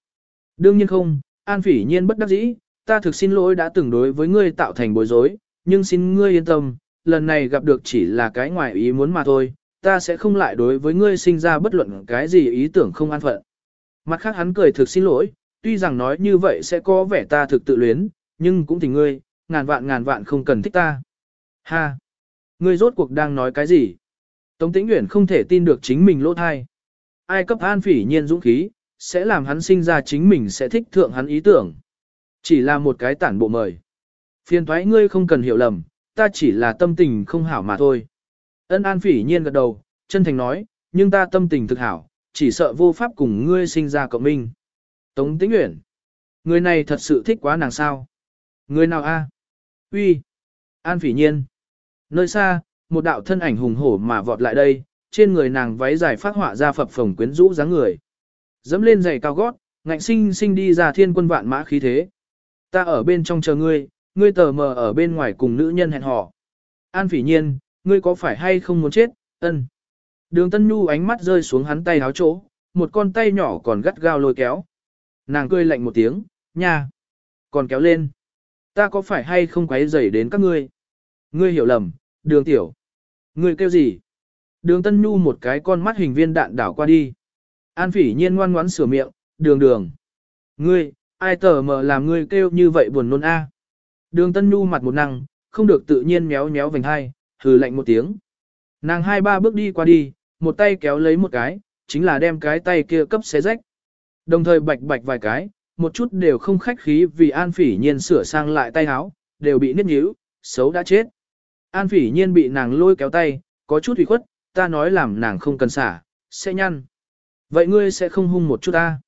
A: Đương nhiên không, an phỉ nhiên bất đắc dĩ, ta thực xin lỗi đã từng đối với ngươi tạo thành bối rối, nhưng xin ngươi yên tâm, lần này gặp được chỉ là cái ngoài ý muốn mà thôi, ta sẽ không lại đối với ngươi sinh ra bất luận cái gì ý tưởng không an phận. Mặt khác hắn cười thực xin lỗi, tuy rằng nói như vậy sẽ có vẻ ta thực tự luyến, nhưng cũng thì ngươi, ngàn vạn ngàn vạn không cần thích ta. Ha! Ngươi rốt cuộc đang nói cái gì? Tống Tĩnh Uyển không thể tin được chính mình lỗ thai. Ai cấp an phỉ nhiên dũng khí, sẽ làm hắn sinh ra chính mình sẽ thích thượng hắn ý tưởng. Chỉ là một cái tản bộ mời. Phiền thoái ngươi không cần hiểu lầm, ta chỉ là tâm tình không hảo mà thôi. Ân an phỉ nhiên gật đầu, chân thành nói, nhưng ta tâm tình thực hảo, chỉ sợ vô pháp cùng ngươi sinh ra cộng minh. Tống Tĩnh Uyển, người này thật sự thích quá nàng sao? Người nào a? Uy, An Phỉ Nhiên. Nơi xa, một đạo thân ảnh hùng hổ mà vọt lại đây, trên người nàng váy dài phát họa ra phập phồng quyến rũ dáng người. Dẫm lên giày cao gót, ngạnh sinh sinh đi ra thiên quân vạn mã khí thế. Ta ở bên trong chờ ngươi, ngươi tờ mờ ở bên ngoài cùng nữ nhân hẹn hò. An Phỉ Nhiên, ngươi có phải hay không muốn chết? Ân. Đường Tân Nhu ánh mắt rơi xuống hắn tay háo chỗ, một con tay nhỏ còn gắt gao lôi kéo. Nàng cười lạnh một tiếng, nha. Còn kéo lên. Ta có phải hay không quấy rầy đến các ngươi? Ngươi hiểu lầm, đường tiểu. Ngươi kêu gì? Đường Tân Nhu một cái con mắt hình viên đạn đảo qua đi. An phỉ nhiên ngoan ngoãn sửa miệng, đường đường. Ngươi, Ai tờ mờ làm ngươi kêu như vậy buồn nôn a. Đường Tân Nhu mặt một năng, không được tự nhiên méo méo vành hai, hừ lạnh một tiếng. Nàng hai ba bước đi qua đi, một tay kéo lấy một cái, chính là đem cái tay kia cấp xé rách. Đồng thời bạch bạch vài cái, một chút đều không khách khí vì An Phỉ Nhiên sửa sang lại tay áo, đều bị nứt nhíu, xấu đã chết. An Phỉ Nhiên bị nàng lôi kéo tay, có chút ủy khuất, ta nói làm nàng không cần xả, sẽ nhăn. Vậy ngươi sẽ không hung một chút ta?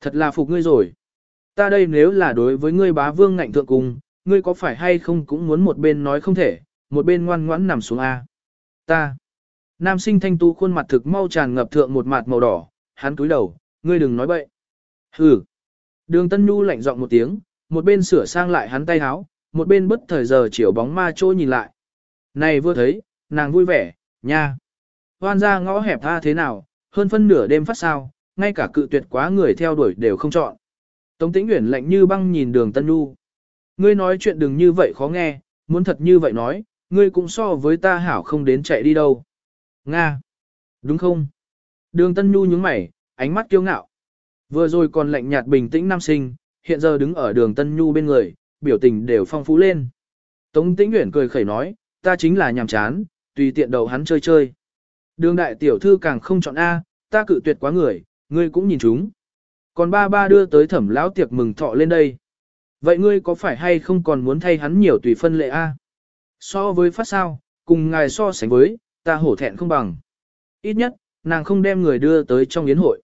A: Thật là phục ngươi rồi. Ta đây nếu là đối với ngươi bá vương ngạnh thượng cùng, ngươi có phải hay không cũng muốn một bên nói không thể, một bên ngoan ngoãn nằm xuống A. Ta. Nam sinh thanh tu khuôn mặt thực mau tràn ngập thượng một mặt màu đỏ, hắn túi đầu, ngươi đừng nói bậy. Hừ. Đường Tân Nhu lạnh giọng một tiếng, một bên sửa sang lại hắn tay áo, một bên bất thời giờ chiều bóng ma trôi nhìn lại. Này vừa thấy, nàng vui vẻ, nha. Hoan ra ngõ hẹp tha thế nào, hơn phân nửa đêm phát sao, ngay cả cự tuyệt quá người theo đuổi đều không chọn. Tống tĩnh uyển lạnh như băng nhìn đường Tân Nhu. Ngươi nói chuyện đừng như vậy khó nghe, muốn thật như vậy nói, ngươi cũng so với ta hảo không đến chạy đi đâu. Nga. Đúng không? Đường Tân Nhu nhướng mày, ánh mắt kiêu ngạo. Vừa rồi còn lạnh nhạt bình tĩnh nam sinh, hiện giờ đứng ở đường Tân Nhu bên người, biểu tình đều phong phú lên. Tống Tĩnh Uyển cười khẩy nói, ta chính là nhàm chán, tùy tiện đầu hắn chơi chơi. Đường đại tiểu thư càng không chọn A, ta cự tuyệt quá người, ngươi cũng nhìn chúng. Còn ba ba đưa tới thẩm lão tiệc mừng thọ lên đây. Vậy ngươi có phải hay không còn muốn thay hắn nhiều tùy phân lệ A? So với phát sao, cùng ngài so sánh với, ta hổ thẹn không bằng. Ít nhất, nàng không đem người đưa tới trong yến hội.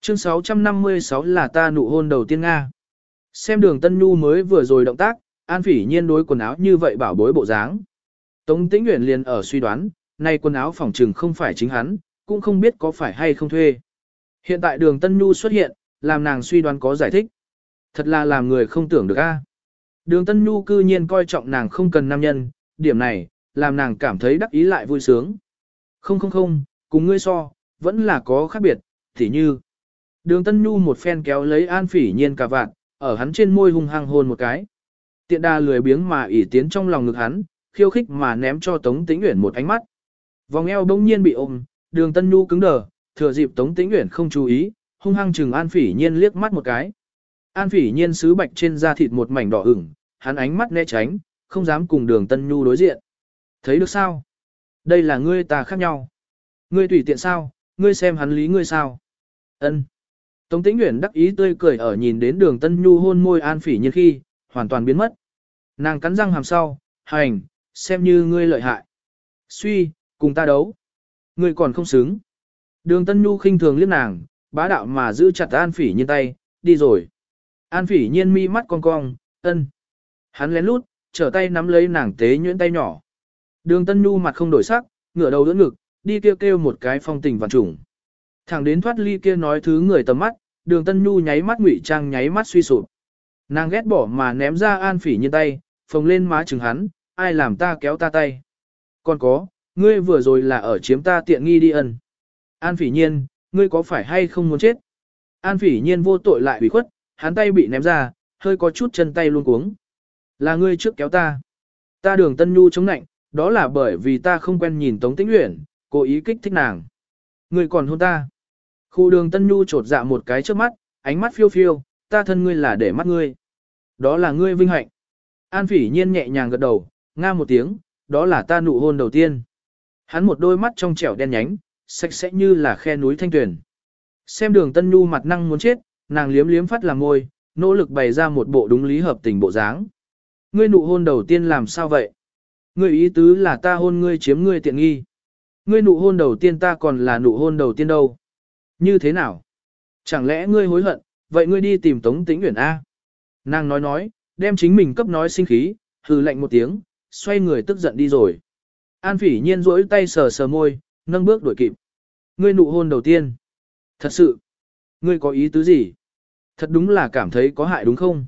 A: Chương 656 là ta nụ hôn đầu tiên Nga. Xem đường Tân Nhu mới vừa rồi động tác, An Phỉ nhiên đối quần áo như vậy bảo bối bộ dáng. Tống Tĩnh Nguyễn liền ở suy đoán, nay quần áo phòng trừng không phải chính hắn, cũng không biết có phải hay không thuê. Hiện tại đường Tân Nhu xuất hiện, làm nàng suy đoán có giải thích. Thật là làm người không tưởng được a. Đường Tân Nhu cư nhiên coi trọng nàng không cần nam nhân, điểm này, làm nàng cảm thấy đắc ý lại vui sướng. Không không không, cùng ngươi so, vẫn là có khác biệt, Thì như. Đường Tân Nhu một phen kéo lấy An Phỉ Nhiên cả vạn, ở hắn trên môi hung hăng hôn một cái. Tiện Đa lười biếng mà ỉ tiến trong lòng ngực hắn, khiêu khích mà ném cho Tống Tĩnh Uyển một ánh mắt. Vòng eo bỗng nhiên bị ôm, Đường Tân Nhu cứng đờ, thừa dịp Tống Tĩnh Uyển không chú ý, hung hăng chừng An Phỉ Nhiên liếc mắt một cái. An Phỉ Nhiên sứ bạch trên da thịt một mảnh đỏ ửng, hắn ánh mắt né tránh, không dám cùng Đường Tân Nhu đối diện. Thấy được sao? Đây là ngươi ta khác nhau. Ngươi tùy tiện sao? Ngươi xem hắn lý ngươi sao? Ân. Tống Tĩnh Uyển đắc ý tươi cười ở nhìn đến Đường Tân Nhu hôn môi An Phỉ Nhiên khi, hoàn toàn biến mất. Nàng cắn răng hàm sau, hành, xem như ngươi lợi hại. Suy, cùng ta đấu. Ngươi còn không xứng. Đường Tân Nhu khinh thường liếc nàng, bá đạo mà giữ chặt An Phỉ Nhiên tay, đi rồi. An Phỉ Nhiên mi mắt cong cong, ân. Hắn lén lút, trở tay nắm lấy nàng tế nhuyễn tay nhỏ. Đường Tân Nhu mặt không đổi sắc, ngửa đầu đỡ ngực, đi kêu kêu một cái phong tình vạn trùng. Thẳng đến thoát ly kia nói thứ người tầm mắt, đường Tân Nhu nháy mắt ngụy trang nháy mắt suy sụp. Nàng ghét bỏ mà ném ra An Phỉ như tay, phồng lên má chừng hắn, ai làm ta kéo ta tay. Còn có, ngươi vừa rồi là ở chiếm ta tiện nghi đi ân. An phỉ nhiên, ngươi có phải hay không muốn chết? An phỉ nhiên vô tội lại bị khuất, hắn tay bị ném ra, hơi có chút chân tay luôn cuống. Là ngươi trước kéo ta. Ta đường tân nhu chống nạnh, đó là bởi vì ta không quen nhìn Tống Tĩnh Uyển, cố ý kích thích nàng. Ngươi còn hôn ta. Khu đường tân nhu trột dạ một cái trước mắt, ánh mắt phiêu phiêu, ta thân ngươi là để mắt ngươi. Đó là ngươi vinh hạnh. An phỉ nhiên nhẹ nhàng gật đầu, nga một tiếng, đó là ta nụ hôn đầu tiên. Hắn một đôi mắt trong trẻo đen nhánh, sạch sẽ như là khe núi thanh tuyển. Xem đường tân nhu mặt năng muốn chết, nàng liếm liếm phát làm môi, nỗ lực bày ra một bộ đúng lý hợp tình bộ dáng. Ngươi nụ hôn đầu tiên làm sao vậy? Ngươi ý tứ là ta hôn ngươi chiếm ngươi tiện nghi. Ngươi nụ hôn đầu tiên ta còn là nụ hôn đầu tiên đâu? Như thế nào? Chẳng lẽ ngươi hối hận, vậy ngươi đi tìm Tống Tĩnh Uyển A? Nàng nói nói, đem chính mình cấp nói sinh khí, hừ lạnh một tiếng, xoay người tức giận đi rồi. An phỉ nhiên rỗi tay sờ sờ môi, nâng bước đuổi kịp. Ngươi nụ hôn đầu tiên. Thật sự. Ngươi có ý tứ gì? Thật đúng là cảm thấy có hại đúng không?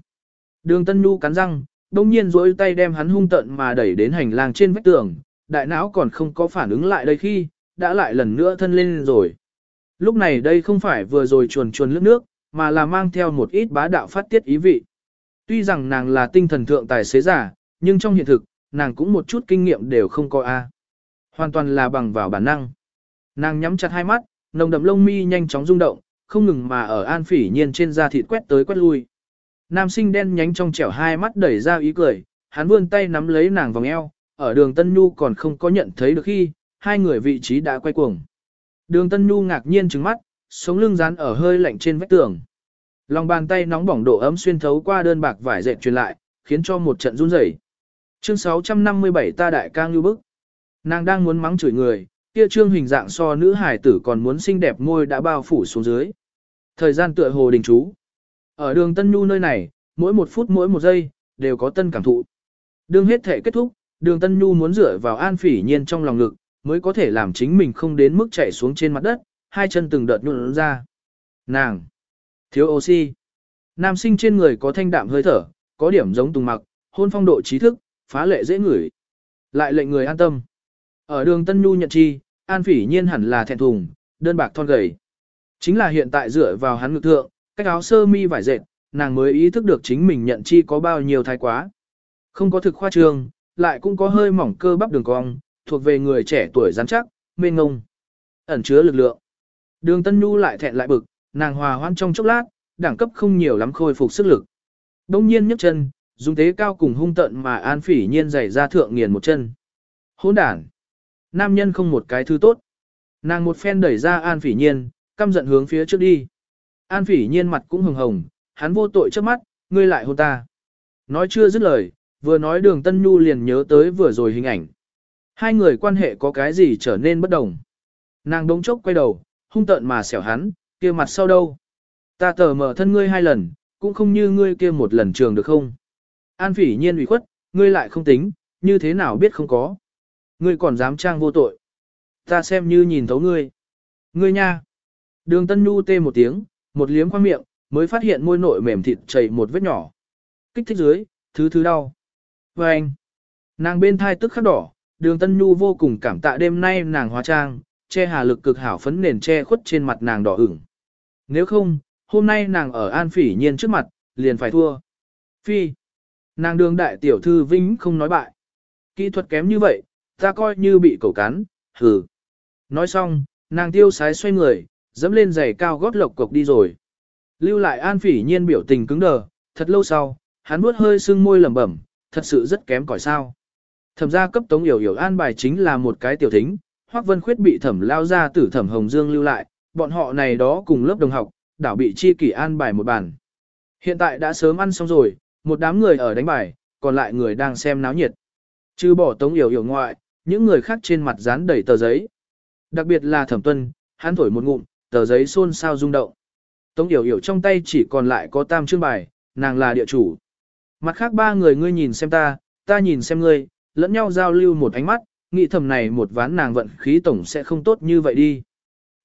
A: Đường Tân Nhu cắn răng, đông nhiên rỗi tay đem hắn hung tận mà đẩy đến hành lang trên vách tường, đại não còn không có phản ứng lại đây khi, đã lại lần nữa thân lên rồi. Lúc này đây không phải vừa rồi chuồn chuồn lướt nước, mà là mang theo một ít bá đạo phát tiết ý vị. Tuy rằng nàng là tinh thần thượng tài xế giả, nhưng trong hiện thực, nàng cũng một chút kinh nghiệm đều không có a. Hoàn toàn là bằng vào bản năng. Nàng nhắm chặt hai mắt, nồng đậm lông mi nhanh chóng rung động, không ngừng mà ở an phỉ nhiên trên da thịt quét tới quét lui. Nam sinh đen nhánh trong trẻo hai mắt đẩy ra ý cười, hắn vươn tay nắm lấy nàng vòng eo, ở đường Tân Nhu còn không có nhận thấy được khi, hai người vị trí đã quay cuồng. Đường Tân Nhu ngạc nhiên trừng mắt, sống lưng dán ở hơi lạnh trên vách tường. Lòng bàn tay nóng bỏng độ ấm xuyên thấu qua đơn bạc vải dệt truyền lại, khiến cho một trận run rẩy. Chương 657 ta đại ca như bức. Nàng đang muốn mắng chửi người, kia trương hình dạng so nữ hải tử còn muốn xinh đẹp môi đã bao phủ xuống dưới. Thời gian tựa hồ đình chú. Ở đường Tân Nhu nơi này, mỗi một phút mỗi một giây, đều có tân cảm thụ. Đường hết thể kết thúc, đường Tân Nhu muốn dựa vào an phỉ nhiên trong lòng ngực, mới có thể làm chính mình không đến mức chạy xuống trên mặt đất, hai chân từng đợt nhuận ra. Nàng! Thiếu oxy! Nam sinh trên người có thanh đạm hơi thở, có điểm giống tùng mặc, hôn phong độ trí thức, phá lệ dễ ngửi. Lại lệnh người an tâm. Ở đường Tân Nhu nhận chi, an phỉ nhiên hẳn là thẹn thùng, đơn bạc thon gầy. Chính là hiện tại dựa vào hắn ngực thượng, cách áo sơ mi vải dệt, nàng mới ý thức được chính mình nhận chi có bao nhiêu thái quá. Không có thực khoa trương, lại cũng có hơi mỏng cơ bắp đường cong, thuộc về người trẻ tuổi rắn chắc, mê ngông, ẩn chứa lực lượng. Đường Tân Nhu lại thẹn lại bực, nàng hòa hoan trong chốc lát, đẳng cấp không nhiều lắm khôi phục sức lực. Đông nhiên nhấc chân, dùng thế cao cùng hung tận mà An Phỉ Nhiên giày ra thượng nghiền một chân. Hỗn đản. Nam nhân không một cái thứ tốt. Nàng một phen đẩy ra An Phỉ Nhiên, căm giận hướng phía trước đi. An Phỉ Nhiên mặt cũng hồng hồng, hắn vô tội trước mắt, ngươi lại hôn ta. Nói chưa dứt lời, vừa nói đường Tân Nhu liền nhớ tới vừa rồi hình ảnh. Hai người quan hệ có cái gì trở nên bất đồng. Nàng đống chốc quay đầu, hung tợn mà xẻo hắn, kia mặt sau đâu. Ta tờ mở thân ngươi hai lần, cũng không như ngươi kia một lần trường được không. An phỉ nhiên ủy khuất, ngươi lại không tính, như thế nào biết không có. Ngươi còn dám trang vô tội. Ta xem như nhìn thấu ngươi. Ngươi nha. Đường Tân Nhu tê một tiếng, một liếm qua miệng, mới phát hiện môi nội mềm thịt chảy một vết nhỏ. Kích thích dưới, thứ thứ đau. Và anh. Nàng bên thai tức khắc đỏ, đường Tân Nhu vô cùng cảm tạ đêm nay nàng hóa trang, che hà lực cực hảo phấn nền che khuất trên mặt nàng đỏ ửng. Nếu không, hôm nay nàng ở an phỉ nhiên trước mặt, liền phải thua. Phi. Nàng đường đại tiểu thư vinh không nói bại. Kỹ thuật kém như vậy, ta coi như bị cẩu cắn, hừ. Nói xong, nàng tiêu sái xoay người, dẫm lên giày cao gót lộc cộc đi rồi. Lưu lại an phỉ nhiên biểu tình cứng đờ, thật lâu sau, hắn nuốt hơi sưng môi lẩm bẩm, thật sự rất kém cỏi sao. Thẩm gia cấp tống hiểu hiểu an bài chính là một cái tiểu thính, Hoắc Vân Khuyết bị thẩm lao ra tử thẩm Hồng Dương lưu lại, bọn họ này đó cùng lớp đồng học, đảo bị chi kỷ an bài một bàn. Hiện tại đã sớm ăn xong rồi, một đám người ở đánh bài, còn lại người đang xem náo nhiệt. Chứ bỏ tống hiểu hiểu ngoại, những người khác trên mặt dán đầy tờ giấy. Đặc biệt là thẩm tuân, hắn thổi một ngụm, tờ giấy xôn xao rung động. Tống hiểu hiểu trong tay chỉ còn lại có tam chương bài, nàng là địa chủ. Mặt khác ba người ngươi nhìn xem ta, ta nhìn xem ngươi, lẫn nhau giao lưu một ánh mắt, nghĩ thầm này một ván nàng vận khí tổng sẽ không tốt như vậy đi.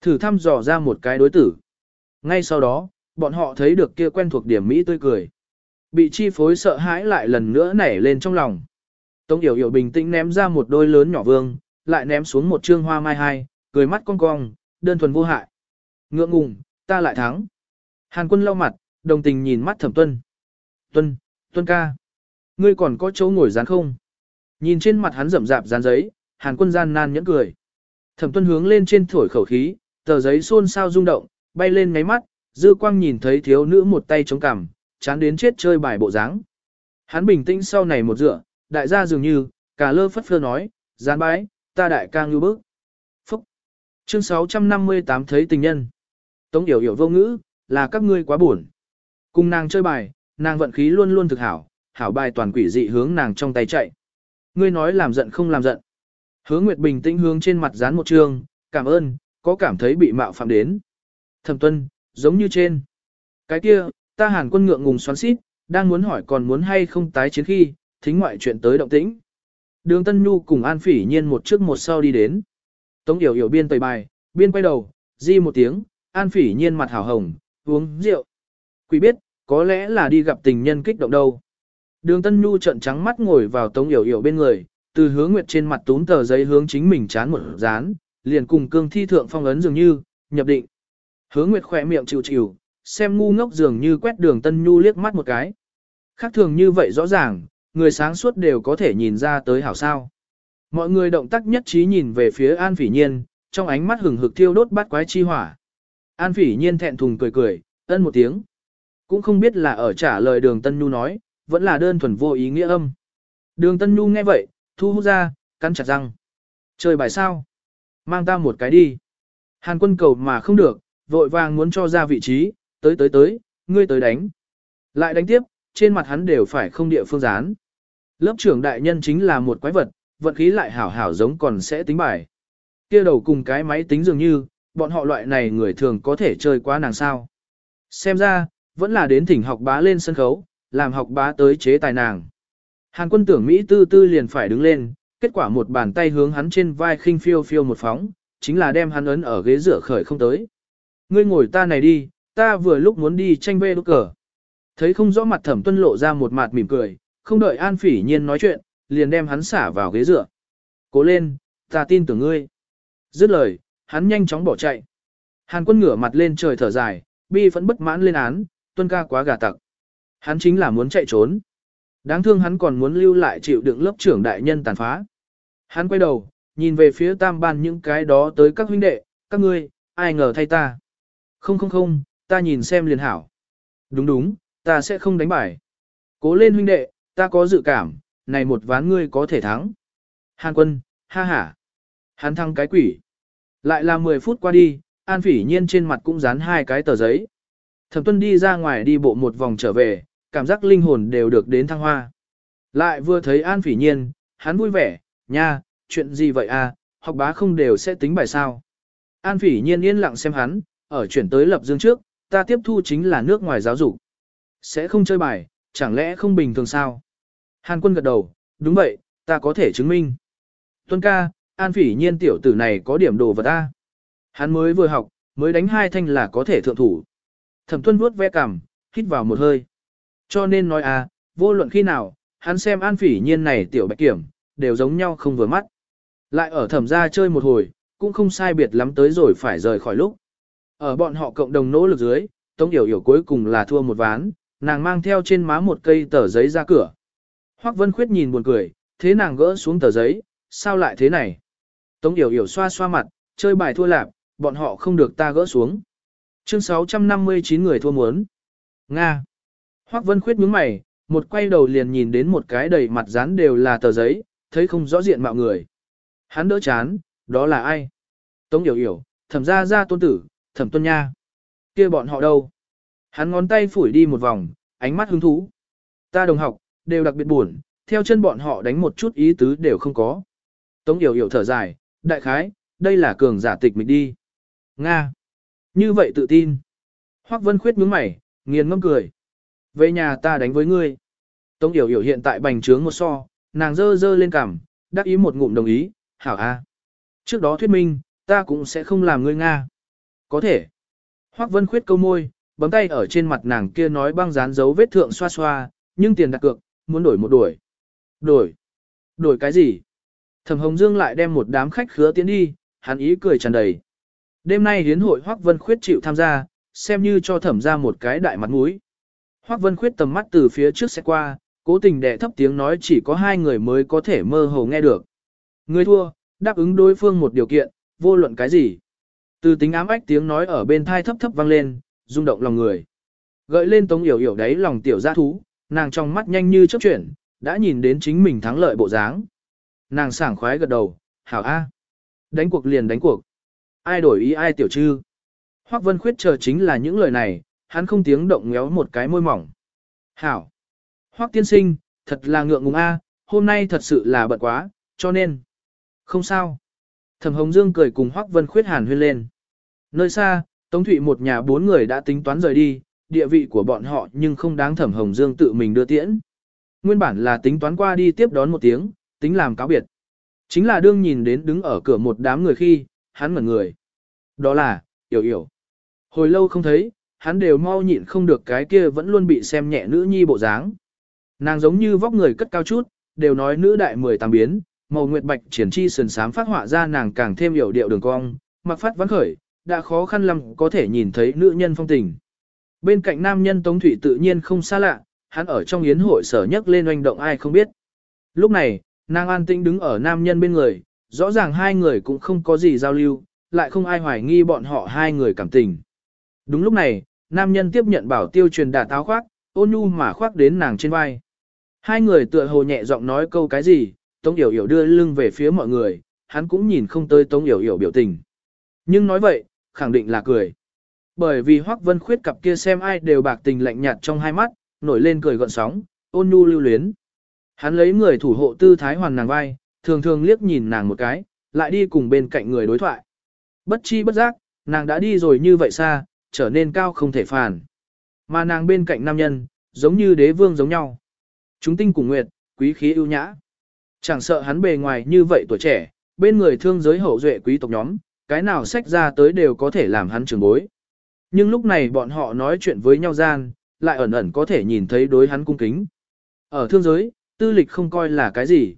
A: Thử thăm dò ra một cái đối tử. Ngay sau đó, bọn họ thấy được kia quen thuộc điểm Mỹ tươi cười. Bị chi phối sợ hãi lại lần nữa nảy lên trong lòng. Tống Yểu Yểu bình tĩnh ném ra một đôi lớn nhỏ vương, lại ném xuống một trương hoa mai hai, cười mắt cong cong, đơn thuần vô hại. Ngượng ngùng, ta lại thắng. Hàn quân lau mặt, đồng tình nhìn mắt thẩm tuân. Tuân, tuân ca. Ngươi còn có chỗ ngồi dán không? Nhìn trên mặt hắn rậm rạp dán giấy, hàn quân gian nan nhẫn cười. Thẩm tuân hướng lên trên thổi khẩu khí, tờ giấy xôn xao rung động, bay lên ngáy mắt, dư quang nhìn thấy thiếu nữ một tay chống cằm, chán đến chết chơi bài bộ dáng. Hắn bình tĩnh sau này một dựa, đại gia dường như, cả lơ phất phơ nói, gián bái, ta đại ca ngưu bức. Phúc. Chương 658 thấy tình nhân. Tống yểu yểu vô ngữ, là các ngươi quá buồn. Cùng nàng chơi bài, nàng vận khí luôn luôn thực hảo, hảo bài toàn quỷ dị hướng nàng trong tay chạy. Ngươi nói làm giận không làm giận. Hướng Nguyệt bình tĩnh hướng trên mặt dán một trường, cảm ơn, có cảm thấy bị mạo phạm đến. Thẩm tuân, giống như trên. Cái kia, ta hàn quân ngượng ngùng xoắn xít, đang muốn hỏi còn muốn hay không tái chiến khi, thính ngoại chuyện tới động tĩnh. Đường Tân Nhu cùng An Phỉ Nhiên một trước một sau đi đến. Tống Yểu Yểu biên tẩy bài, biên quay đầu, di một tiếng, An Phỉ Nhiên mặt hào hồng, uống rượu. Quý biết, có lẽ là đi gặp tình nhân kích động đâu. Đường Tân Nhu trợn trắng mắt ngồi vào Tống Yểu Yểu bên người, từ hướng nguyệt trên mặt túm tờ giấy hướng chính mình chán một dán, liền cùng cương thi thượng phong ấn dường như, nhập định. Hướng nguyệt khỏe miệng chịu chịu, xem ngu ngốc dường như quét đường Tân Nhu liếc mắt một cái. Khác thường như vậy rõ ràng, người sáng suốt đều có thể nhìn ra tới hảo sao. Mọi người động tác nhất trí nhìn về phía An Phỉ Nhiên, trong ánh mắt hừng hực thiêu đốt bát quái chi hỏa. An Phỉ Nhiên thẹn thùng cười cười, ân một tiếng. Cũng không biết là ở trả lời đường Tân Nhu nói, vẫn là đơn thuần vô ý nghĩa âm. Đường Tân Nhu nghe vậy, thu hút ra, cắn chặt răng. Chơi bài sao? Mang ta một cái đi. Hàn quân cầu mà không được, vội vàng muốn cho ra vị trí, tới tới tới, ngươi tới đánh. Lại đánh tiếp, trên mặt hắn đều phải không địa phương dán. Lớp trưởng đại nhân chính là một quái vật, vận khí lại hảo hảo giống còn sẽ tính bài. kia đầu cùng cái máy tính dường như, bọn họ loại này người thường có thể chơi quá nàng sao. Xem ra, vẫn là đến thỉnh học bá lên sân khấu, làm học bá tới chế tài nàng. Hàn quân tưởng Mỹ tư tư liền phải đứng lên, kết quả một bàn tay hướng hắn trên vai khinh phiêu phiêu một phóng, chính là đem hắn ấn ở ghế rửa khởi không tới. Ngươi ngồi ta này đi, ta vừa lúc muốn đi tranh bê đốt cờ. Thấy không rõ mặt thẩm tuân lộ ra một mặt mỉm cười, không đợi An Phỉ Nhiên nói chuyện, liền đem hắn xả vào ghế dựa. Cố lên, ta tin tưởng ngươi. Dứt lời, hắn nhanh chóng bỏ chạy. Hàn quân ngửa mặt lên trời thở dài, bi vẫn bất mãn lên án, tuân ca quá gà tặc. Hắn chính là muốn chạy trốn. Đáng thương hắn còn muốn lưu lại chịu đựng lớp trưởng đại nhân tàn phá. Hắn quay đầu, nhìn về phía tam ban những cái đó tới các huynh đệ, các ngươi, ai ngờ thay ta. Không không không, ta nhìn xem liền hảo. Đúng đúng, ta sẽ không đánh bài. Cố lên huynh đệ, ta có dự cảm, này một ván ngươi có thể thắng. Hàn quân, ha ha. Hắn thăng cái quỷ. Lại là 10 phút qua đi, An Phỉ Nhiên trên mặt cũng dán hai cái tờ giấy. Thẩm Tuân đi ra ngoài đi bộ một vòng trở về, cảm giác linh hồn đều được đến thăng hoa. Lại vừa thấy An Phỉ Nhiên, hắn vui vẻ, nha, chuyện gì vậy à, học bá không đều sẽ tính bài sao. An Phỉ Nhiên yên lặng xem hắn, ở chuyển tới lập dương trước, ta tiếp thu chính là nước ngoài giáo dục. Sẽ không chơi bài, chẳng lẽ không bình thường sao? Hàn quân gật đầu, đúng vậy, ta có thể chứng minh. Tuân ca, an phỉ nhiên tiểu tử này có điểm đồ vật ta. Hắn mới vừa học, mới đánh hai thanh là có thể thượng thủ. Thẩm tuân vuốt ve cằm, hít vào một hơi. Cho nên nói à, vô luận khi nào, hắn xem an phỉ nhiên này tiểu bạch kiểm, đều giống nhau không vừa mắt. Lại ở thẩm gia chơi một hồi, cũng không sai biệt lắm tới rồi phải rời khỏi lúc. Ở bọn họ cộng đồng nỗ lực dưới, Tống Yểu Yểu cuối cùng là thua một ván, nàng mang theo trên má một cây tờ giấy ra cửa. Hoắc Vân Khuyết nhìn buồn cười, thế nàng gỡ xuống tờ giấy, sao lại thế này? Tống Yểu Yểu xoa xoa mặt, chơi bài thua lạp, bọn họ không được ta gỡ xuống. Chương 659 người thua muốn. Nga. Hoắc Vân Khuyết nhướng mày, một quay đầu liền nhìn đến một cái đầy mặt dán đều là tờ giấy, thấy không rõ diện mạo người. Hắn đỡ chán, đó là ai? Tống Yểu Yểu, thẩm gia gia tôn tử, thẩm tuân nha. kia bọn họ đâu? Hắn ngón tay phủi đi một vòng, ánh mắt hứng thú. Ta đồng học, đều đặc biệt buồn, theo chân bọn họ đánh một chút ý tứ đều không có. Tống Yểu Yểu thở dài, đại khái, đây là cường giả tịch mịch đi. Nga. Như vậy tự tin. Hoắc Vân Khuyết nhướng mày, nghiền ngâm cười. Về nhà ta đánh với ngươi. Tống Yểu Yểu hiện tại bành trướng một so, nàng dơ dơ lên cằm, đáp ý một ngụm đồng ý, hảo a. Trước đó thuyết minh, ta cũng sẽ không làm ngươi Nga. Có thể. Hoắc Vân Khuyết câu môi, bấm tay ở trên mặt nàng kia nói băng dán dấu vết thượng xoa xoa, nhưng tiền đặt cược, muốn đổi một đuổi. Đổi? Đổi cái gì? Thẩm Hồng Dương lại đem một đám khách khứa tiến đi, hắn ý cười tràn đầy. Đêm nay hiến hội Hoắc Vân Khuyết chịu tham gia, xem như cho thẩm ra một cái đại mặt mũi. Hoắc Vân Khuyết tầm mắt từ phía trước sẽ qua, cố tình đè thấp tiếng nói chỉ có hai người mới có thể mơ hồ nghe được. Người thua, đáp ứng đối phương một điều kiện, vô luận cái gì. Từ tính ám ách tiếng nói ở bên thai thấp thấp vang lên, rung động lòng người. Gợi lên tống yểu yểu đấy lòng tiểu gia thú, nàng trong mắt nhanh như chớp chuyển, đã nhìn đến chính mình thắng lợi bộ dáng. Nàng sảng khoái gật đầu, hảo a, Đánh cuộc liền đánh cuộc. Ai đổi ý ai tiểu trư. Hoắc Vân Khuyết chờ chính là những lời này, hắn không tiếng động ngéo một cái môi mỏng. Hảo. Hoắc tiên sinh, thật là ngượng ngùng a, hôm nay thật sự là bận quá, cho nên. Không sao. Thẩm Hồng Dương cười cùng Hoắc Vân Khuyết hàn huyên lên. Nơi xa, Tống Thụy một nhà bốn người đã tính toán rời đi, địa vị của bọn họ nhưng không đáng Thẩm Hồng Dương tự mình đưa tiễn. Nguyên bản là tính toán qua đi tiếp đón một tiếng, tính làm cáo biệt. Chính là đương nhìn đến đứng ở cửa một đám người khi, hắn ngẩn người. Đó là, Yểu Yểu. Hồi lâu không thấy, hắn đều mau nhịn không được cái kia vẫn luôn bị xem nhẹ nữ nhi bộ dáng. Nàng giống như vóc người cất cao chút, đều nói nữ đại mười tám biến, màu nguyệt bạch triển chi sườn sám phát họa ra nàng càng thêm hiểu điệu đường cong, mặc phát vắng khởi, đã khó khăn lắm có thể nhìn thấy nữ nhân phong tình. Bên cạnh nam nhân Tống Thủy tự nhiên không xa lạ, hắn ở trong yến hội sở nhất lên oanh động ai không biết. Lúc này, nàng an tĩnh đứng ở nam nhân bên người, rõ ràng hai người cũng không có gì giao lưu, lại không ai hoài nghi bọn họ hai người cảm tình. Đúng lúc này, nam nhân tiếp nhận bảo tiêu truyền đạt áo khoác, ôn nhu mà khoác đến nàng trên vai. Hai người tựa hồ nhẹ giọng nói câu cái gì, Tống Yểu Yểu đưa lưng về phía mọi người, hắn cũng nhìn không tới Tống Yểu Yểu biểu tình. Nhưng nói vậy, khẳng định là cười. Bởi vì Hoắc Vân Khuyết cặp kia xem ai đều bạc tình lạnh nhạt trong hai mắt, nổi lên cười gọn sóng, ôn nhu lưu luyến. Hắn lấy người thủ hộ tư thái hoàn nàng vai, thường thường liếc nhìn nàng một cái, lại đi cùng bên cạnh người đối thoại. Bất chi bất giác, nàng đã đi rồi như vậy xa, trở nên cao không thể phản. Mà nàng bên cạnh nam nhân, giống như đế vương giống nhau. Chúng tinh cùng nguyệt, quý khí ưu nhã. Chẳng sợ hắn bề ngoài như vậy tuổi trẻ, bên người thương giới hậu duệ quý tộc nhóm, cái nào sách ra tới đều có thể làm hắn trường bối. Nhưng lúc này bọn họ nói chuyện với nhau gian, lại ẩn ẩn có thể nhìn thấy đối hắn cung kính. Ở thương giới, tư lịch không coi là cái gì.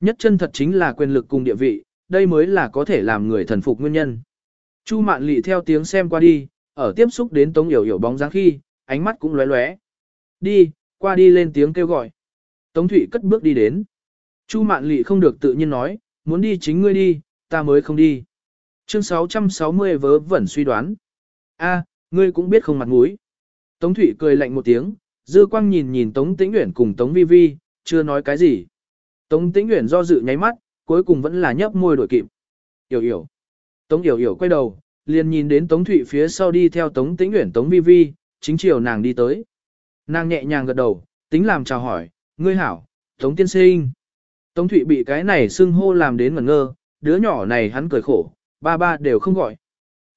A: Nhất chân thật chính là quyền lực cùng địa vị, đây mới là có thể làm người thần phục nguyên nhân. Chu mạn Lệ theo tiếng xem qua đi, ở tiếp xúc đến tống yểu yểu bóng dáng khi, ánh mắt cũng lóe lóe. Đi, qua đi lên tiếng kêu gọi. Tống Thụy cất bước đi đến. Chu mạn Lệ không được tự nhiên nói, muốn đi chính ngươi đi, ta mới không đi. Chương 660 vớ vẩn suy đoán. A, ngươi cũng biết không mặt mũi. Tống Thụy cười lạnh một tiếng, dư quang nhìn nhìn Tống Tĩnh Uyển cùng Tống Vi Vi, chưa nói cái gì. Tống Tĩnh Uyển do dự nháy mắt, cuối cùng vẫn là nhấp môi đổi kịp. Yểu yểu. Tống yểu yểu quay đầu, liền nhìn đến Tống Thụy phía sau đi theo Tống Tĩnh Uyển Tống Vi Vi, chính chiều nàng đi tới. Nàng nhẹ nhàng gật đầu, tính làm chào hỏi, ngươi hảo, Tống Tiên Sinh. Tống Thụy bị cái này xưng hô làm đến ngẩn ngơ, đứa nhỏ này hắn cười khổ, ba ba đều không gọi.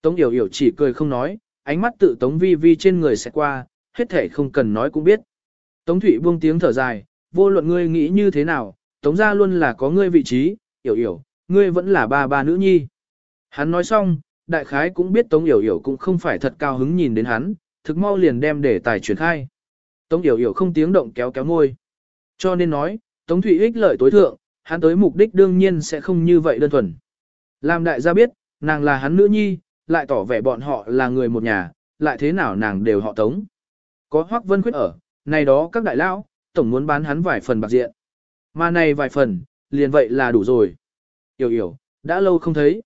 A: Tống Yểu Yểu chỉ cười không nói, ánh mắt tự Tống Vi Vi trên người sẽ qua, hết thể không cần nói cũng biết. Tống Thụy buông tiếng thở dài, vô luận ngươi nghĩ như thế nào, Tống gia luôn là có ngươi vị trí, hiểu hiểu, ngươi vẫn là ba ba nữ nhi. Hắn nói xong, đại khái cũng biết Tống hiểu hiểu cũng không phải thật cao hứng nhìn đến hắn, thực mau liền đem để tài truyền khai. Tống hiểu hiểu không tiếng động kéo kéo môi. Cho nên nói, Tống Thụy ích lợi tối thượng, hắn tới mục đích đương nhiên sẽ không như vậy đơn thuần. Làm đại gia biết, nàng là hắn nữ nhi, lại tỏ vẻ bọn họ là người một nhà, lại thế nào nàng đều họ Tống. Có Hoắc Vân Khuyết ở, này đó các đại lão, tổng muốn bán hắn vài phần bạc diện. Mà này vài phần, liền vậy là đủ rồi. Yểu yểu, đã lâu không thấy.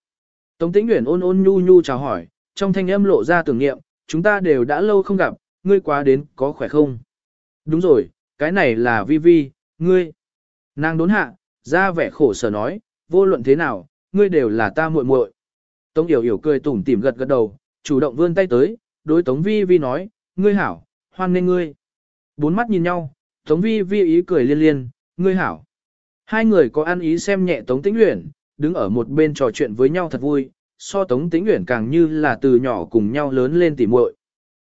A: Tống Tĩnh nguyện ôn ôn nhu nhu chào hỏi, trong thanh âm lộ ra tưởng niệm, chúng ta đều đã lâu không gặp, ngươi quá đến có khỏe không? Đúng rồi, cái này là Vi Vi, ngươi. Nàng đốn hạ, ra vẻ khổ sở nói, vô luận thế nào, ngươi đều là ta muội muội. Tống Yểu Yểu cười tủm tỉm gật gật đầu, chủ động vươn tay tới, đối Tống Vi Vi nói, ngươi hảo, hoan nghênh ngươi. Bốn mắt nhìn nhau, Tống Vi Vi ý cười liên liên, ngươi hảo. Hai người có ăn ý xem nhẹ Tống Tĩnh Uyển, đứng ở một bên trò chuyện với nhau thật vui, so Tống Tĩnh Uyển càng như là từ nhỏ cùng nhau lớn lên tỉ muội.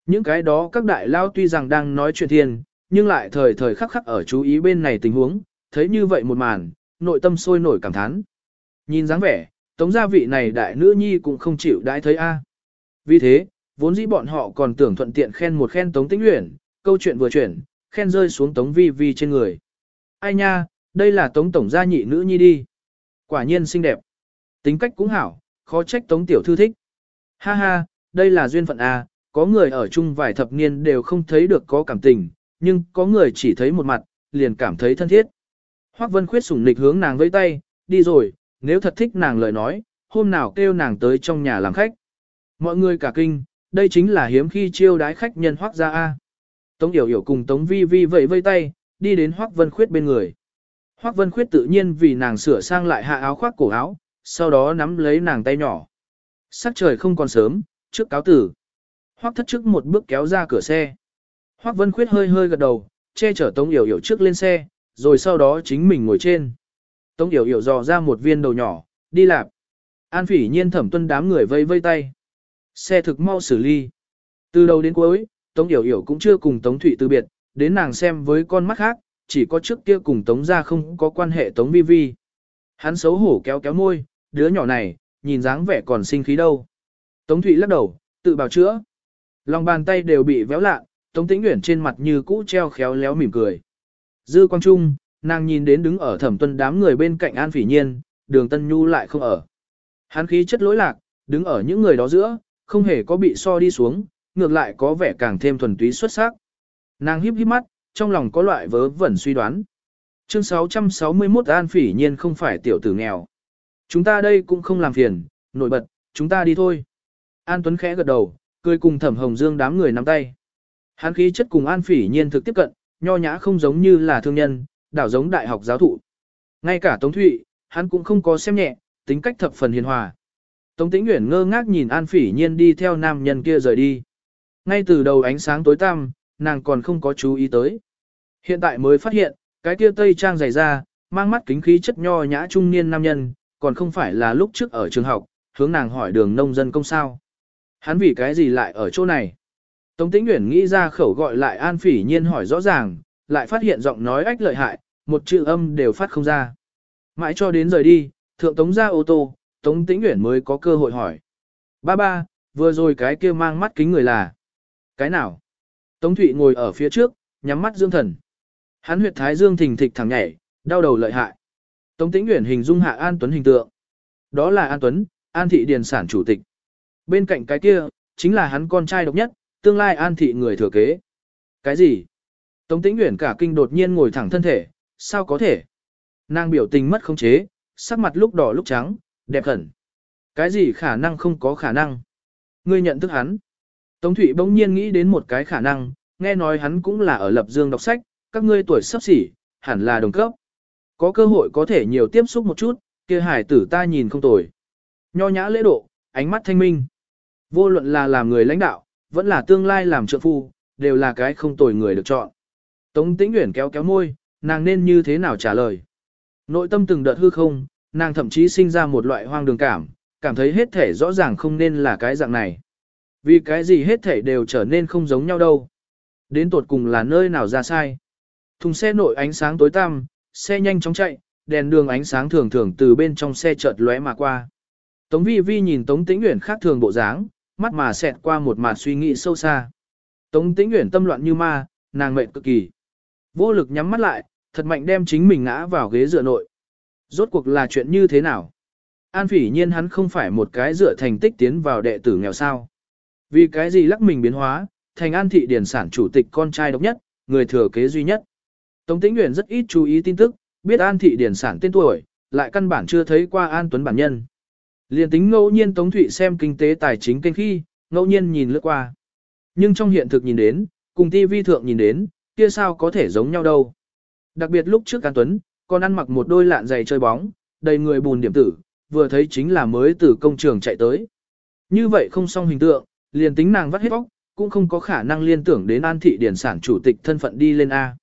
A: Những cái đó các đại lao tuy rằng đang nói chuyện thiên, nhưng lại thời thời khắc khắc ở chú ý bên này tình huống, thấy như vậy một màn, nội tâm sôi nổi cảm thán. Nhìn dáng vẻ, tống gia vị này đại nữ nhi cũng không chịu đãi thấy a. Vì thế, vốn dĩ bọn họ còn tưởng thuận tiện khen một khen tống tĩnh Uyển, câu chuyện vừa chuyển, khen rơi xuống tống vi vi trên người. Ai nha, đây là tống tổng gia nhị nữ nhi đi. Quả nhiên xinh đẹp. Tính cách cũng hảo, khó trách tống tiểu thư thích. Ha ha, đây là duyên phận à. có người ở chung vài thập niên đều không thấy được có cảm tình, nhưng có người chỉ thấy một mặt, liền cảm thấy thân thiết. Hoắc Vân Khuyết sủng nịch hướng nàng vẫy tay, đi rồi, nếu thật thích nàng lời nói, hôm nào kêu nàng tới trong nhà làm khách. Mọi người cả kinh, đây chính là hiếm khi chiêu đái khách nhân Hoắc gia A. Tống Yểu Yểu cùng Tống Vi Vi vẫy vây tay, đi đến Hoắc Vân Khuyết bên người. Hoắc Vân Khuyết tự nhiên vì nàng sửa sang lại hạ áo khoác cổ áo, sau đó nắm lấy nàng tay nhỏ. Sắc trời không còn sớm, trước cáo tử. Hoắc thất trước một bước kéo ra cửa xe. Hoắc Vân Khuyết hơi hơi gật đầu, che chở Tống Yểu Yểu trước lên xe, rồi sau đó chính mình ngồi trên. Tống Yểu Yểu dò ra một viên đầu nhỏ, đi lạp. An phỉ nhiên thẩm tuân đám người vây vây tay. Xe thực mau xử ly. Từ đầu đến cuối, Tống Yểu Yểu cũng chưa cùng Tống Thụy từ biệt, đến nàng xem với con mắt khác, chỉ có trước kia cùng Tống ra không có quan hệ Tống Vi Vi. Hắn xấu hổ kéo kéo môi, đứa nhỏ này, nhìn dáng vẻ còn sinh khí đâu. Tống Thụy lắc đầu, tự bào chữa. Lòng bàn tay đều bị véo lạ, Tống Tĩnh Uyển trên mặt như cũ treo khéo léo mỉm cười. Dư Quang Trung, nàng nhìn đến đứng ở thẩm tuân đám người bên cạnh An Phỉ Nhiên, đường Tân Nhu lại không ở. Hắn khí chất lỗi lạc, đứng ở những người đó giữa, không hề có bị so đi xuống, ngược lại có vẻ càng thêm thuần túy xuất sắc. Nàng híp híp mắt, trong lòng có loại vớ vẩn suy đoán. Chương 661 An Phỉ Nhiên không phải tiểu tử nghèo. Chúng ta đây cũng không làm phiền, nổi bật, chúng ta đi thôi. An Tuấn khẽ gật đầu, cười cùng Thẩm Hồng Dương đám người nắm tay. Hắn khí chất cùng An Phỉ Nhiên thực tiếp cận, nho nhã không giống như là thương nhân, đảo giống đại học giáo thụ. Ngay cả Tống Thụy, hắn cũng không có xem nhẹ, tính cách thập phần hiền hòa. Tống Tĩnh Uyển ngơ ngác nhìn An Phỉ Nhiên đi theo nam nhân kia rời đi. Ngay từ đầu ánh sáng tối tăm, nàng còn không có chú ý tới. Hiện tại mới phát hiện, cái kia tây trang dày ra, mang mắt kính khí chất nho nhã trung niên nam nhân, còn không phải là lúc trước ở trường học, hướng nàng hỏi đường nông dân công sao. Hắn vì cái gì lại ở chỗ này? Tống Tĩnh Uyển nghĩ ra khẩu gọi lại An Phỉ Nhiên hỏi rõ ràng, lại phát hiện giọng nói ách lợi hại, một chữ âm đều phát không ra. Mãi cho đến rời đi, thượng Tống ra ô tô, Tống Tĩnh Uyển mới có cơ hội hỏi. Ba ba, vừa rồi cái kia mang mắt kính người là. Cái nào? Tống Thụy ngồi ở phía trước, nhắm mắt dương thần. Hắn huyệt thái dương thình thịch thẳng nhảy, đau đầu lợi hại. Tống Tĩnh Uyển hình dung hạ An Tuấn hình tượng. Đó là An Tuấn, An thị điền sản chủ tịch. Bên cạnh cái kia, chính là hắn con trai độc nhất, tương lai An thị người thừa kế. Cái gì? Tống Tĩnh Uyển cả kinh đột nhiên ngồi thẳng thân thể, sao có thể? Nàng biểu tình mất khống chế, sắc mặt lúc đỏ lúc trắng, đẹp khẩn. Cái gì khả năng không có khả năng? Ngươi nhận thức hắn. Tống Thụy bỗng nhiên nghĩ đến một cái khả năng, nghe nói hắn cũng là ở lập dương đọc sách, các ngươi tuổi sắp xỉ, hẳn là đồng cấp. Có cơ hội có thể nhiều tiếp xúc một chút, kia hải tử ta nhìn không tồi. Nho nhã lễ độ, ánh mắt thanh minh. Vô luận là làm người lãnh đạo, vẫn là tương lai làm trợ phu, đều là cái không tồi người được chọn. Tống Tĩnh Uyển kéo kéo môi, nàng nên như thế nào trả lời. Nội tâm từng đợt hư không, nàng thậm chí sinh ra một loại hoang đường cảm, cảm thấy hết thể rõ ràng không nên là cái dạng này. Vì cái gì hết thể đều trở nên không giống nhau đâu. Đến tột cùng là nơi nào ra sai. Thùng xe nội ánh sáng tối tăm, xe nhanh chóng chạy, đèn đường ánh sáng thường thường từ bên trong xe chợt lóe mà qua. Tống vi vi nhìn Tống Tĩnh Uyển khác thường bộ dáng, mắt mà xẹt qua một màn suy nghĩ sâu xa. Tống Tĩnh Uyển tâm loạn như ma, nàng mệt cực kỳ. Vô lực nhắm mắt lại, thật mạnh đem chính mình ngã vào ghế dựa nội. Rốt cuộc là chuyện như thế nào? An phỉ nhiên hắn không phải một cái dựa thành tích tiến vào đệ tử nghèo sao. Vì cái gì lắc mình biến hóa, thành an thị điển sản chủ tịch con trai độc nhất, người thừa kế duy nhất. Tống Tĩnh Uyển rất ít chú ý tin tức, biết an thị điển sản tên tuổi, lại căn bản chưa thấy qua an tuấn bản nhân. Liên tính ngẫu nhiên Tống Thụy xem kinh tế tài chính kênh khi, ngẫu nhiên nhìn lướt qua. Nhưng trong hiện thực nhìn đến, cùng TV thượng nhìn đến, kia sao có thể giống nhau đâu. Đặc biệt lúc trước An Tuấn, còn ăn mặc một đôi lạn giày chơi bóng, đầy người bùn điểm tử, vừa thấy chính là mới từ công trường chạy tới. Như vậy không xong hình tượng, liền tính nàng vắt hết óc, cũng không có khả năng liên tưởng đến An Thị Điển sản chủ tịch thân phận đi lên A.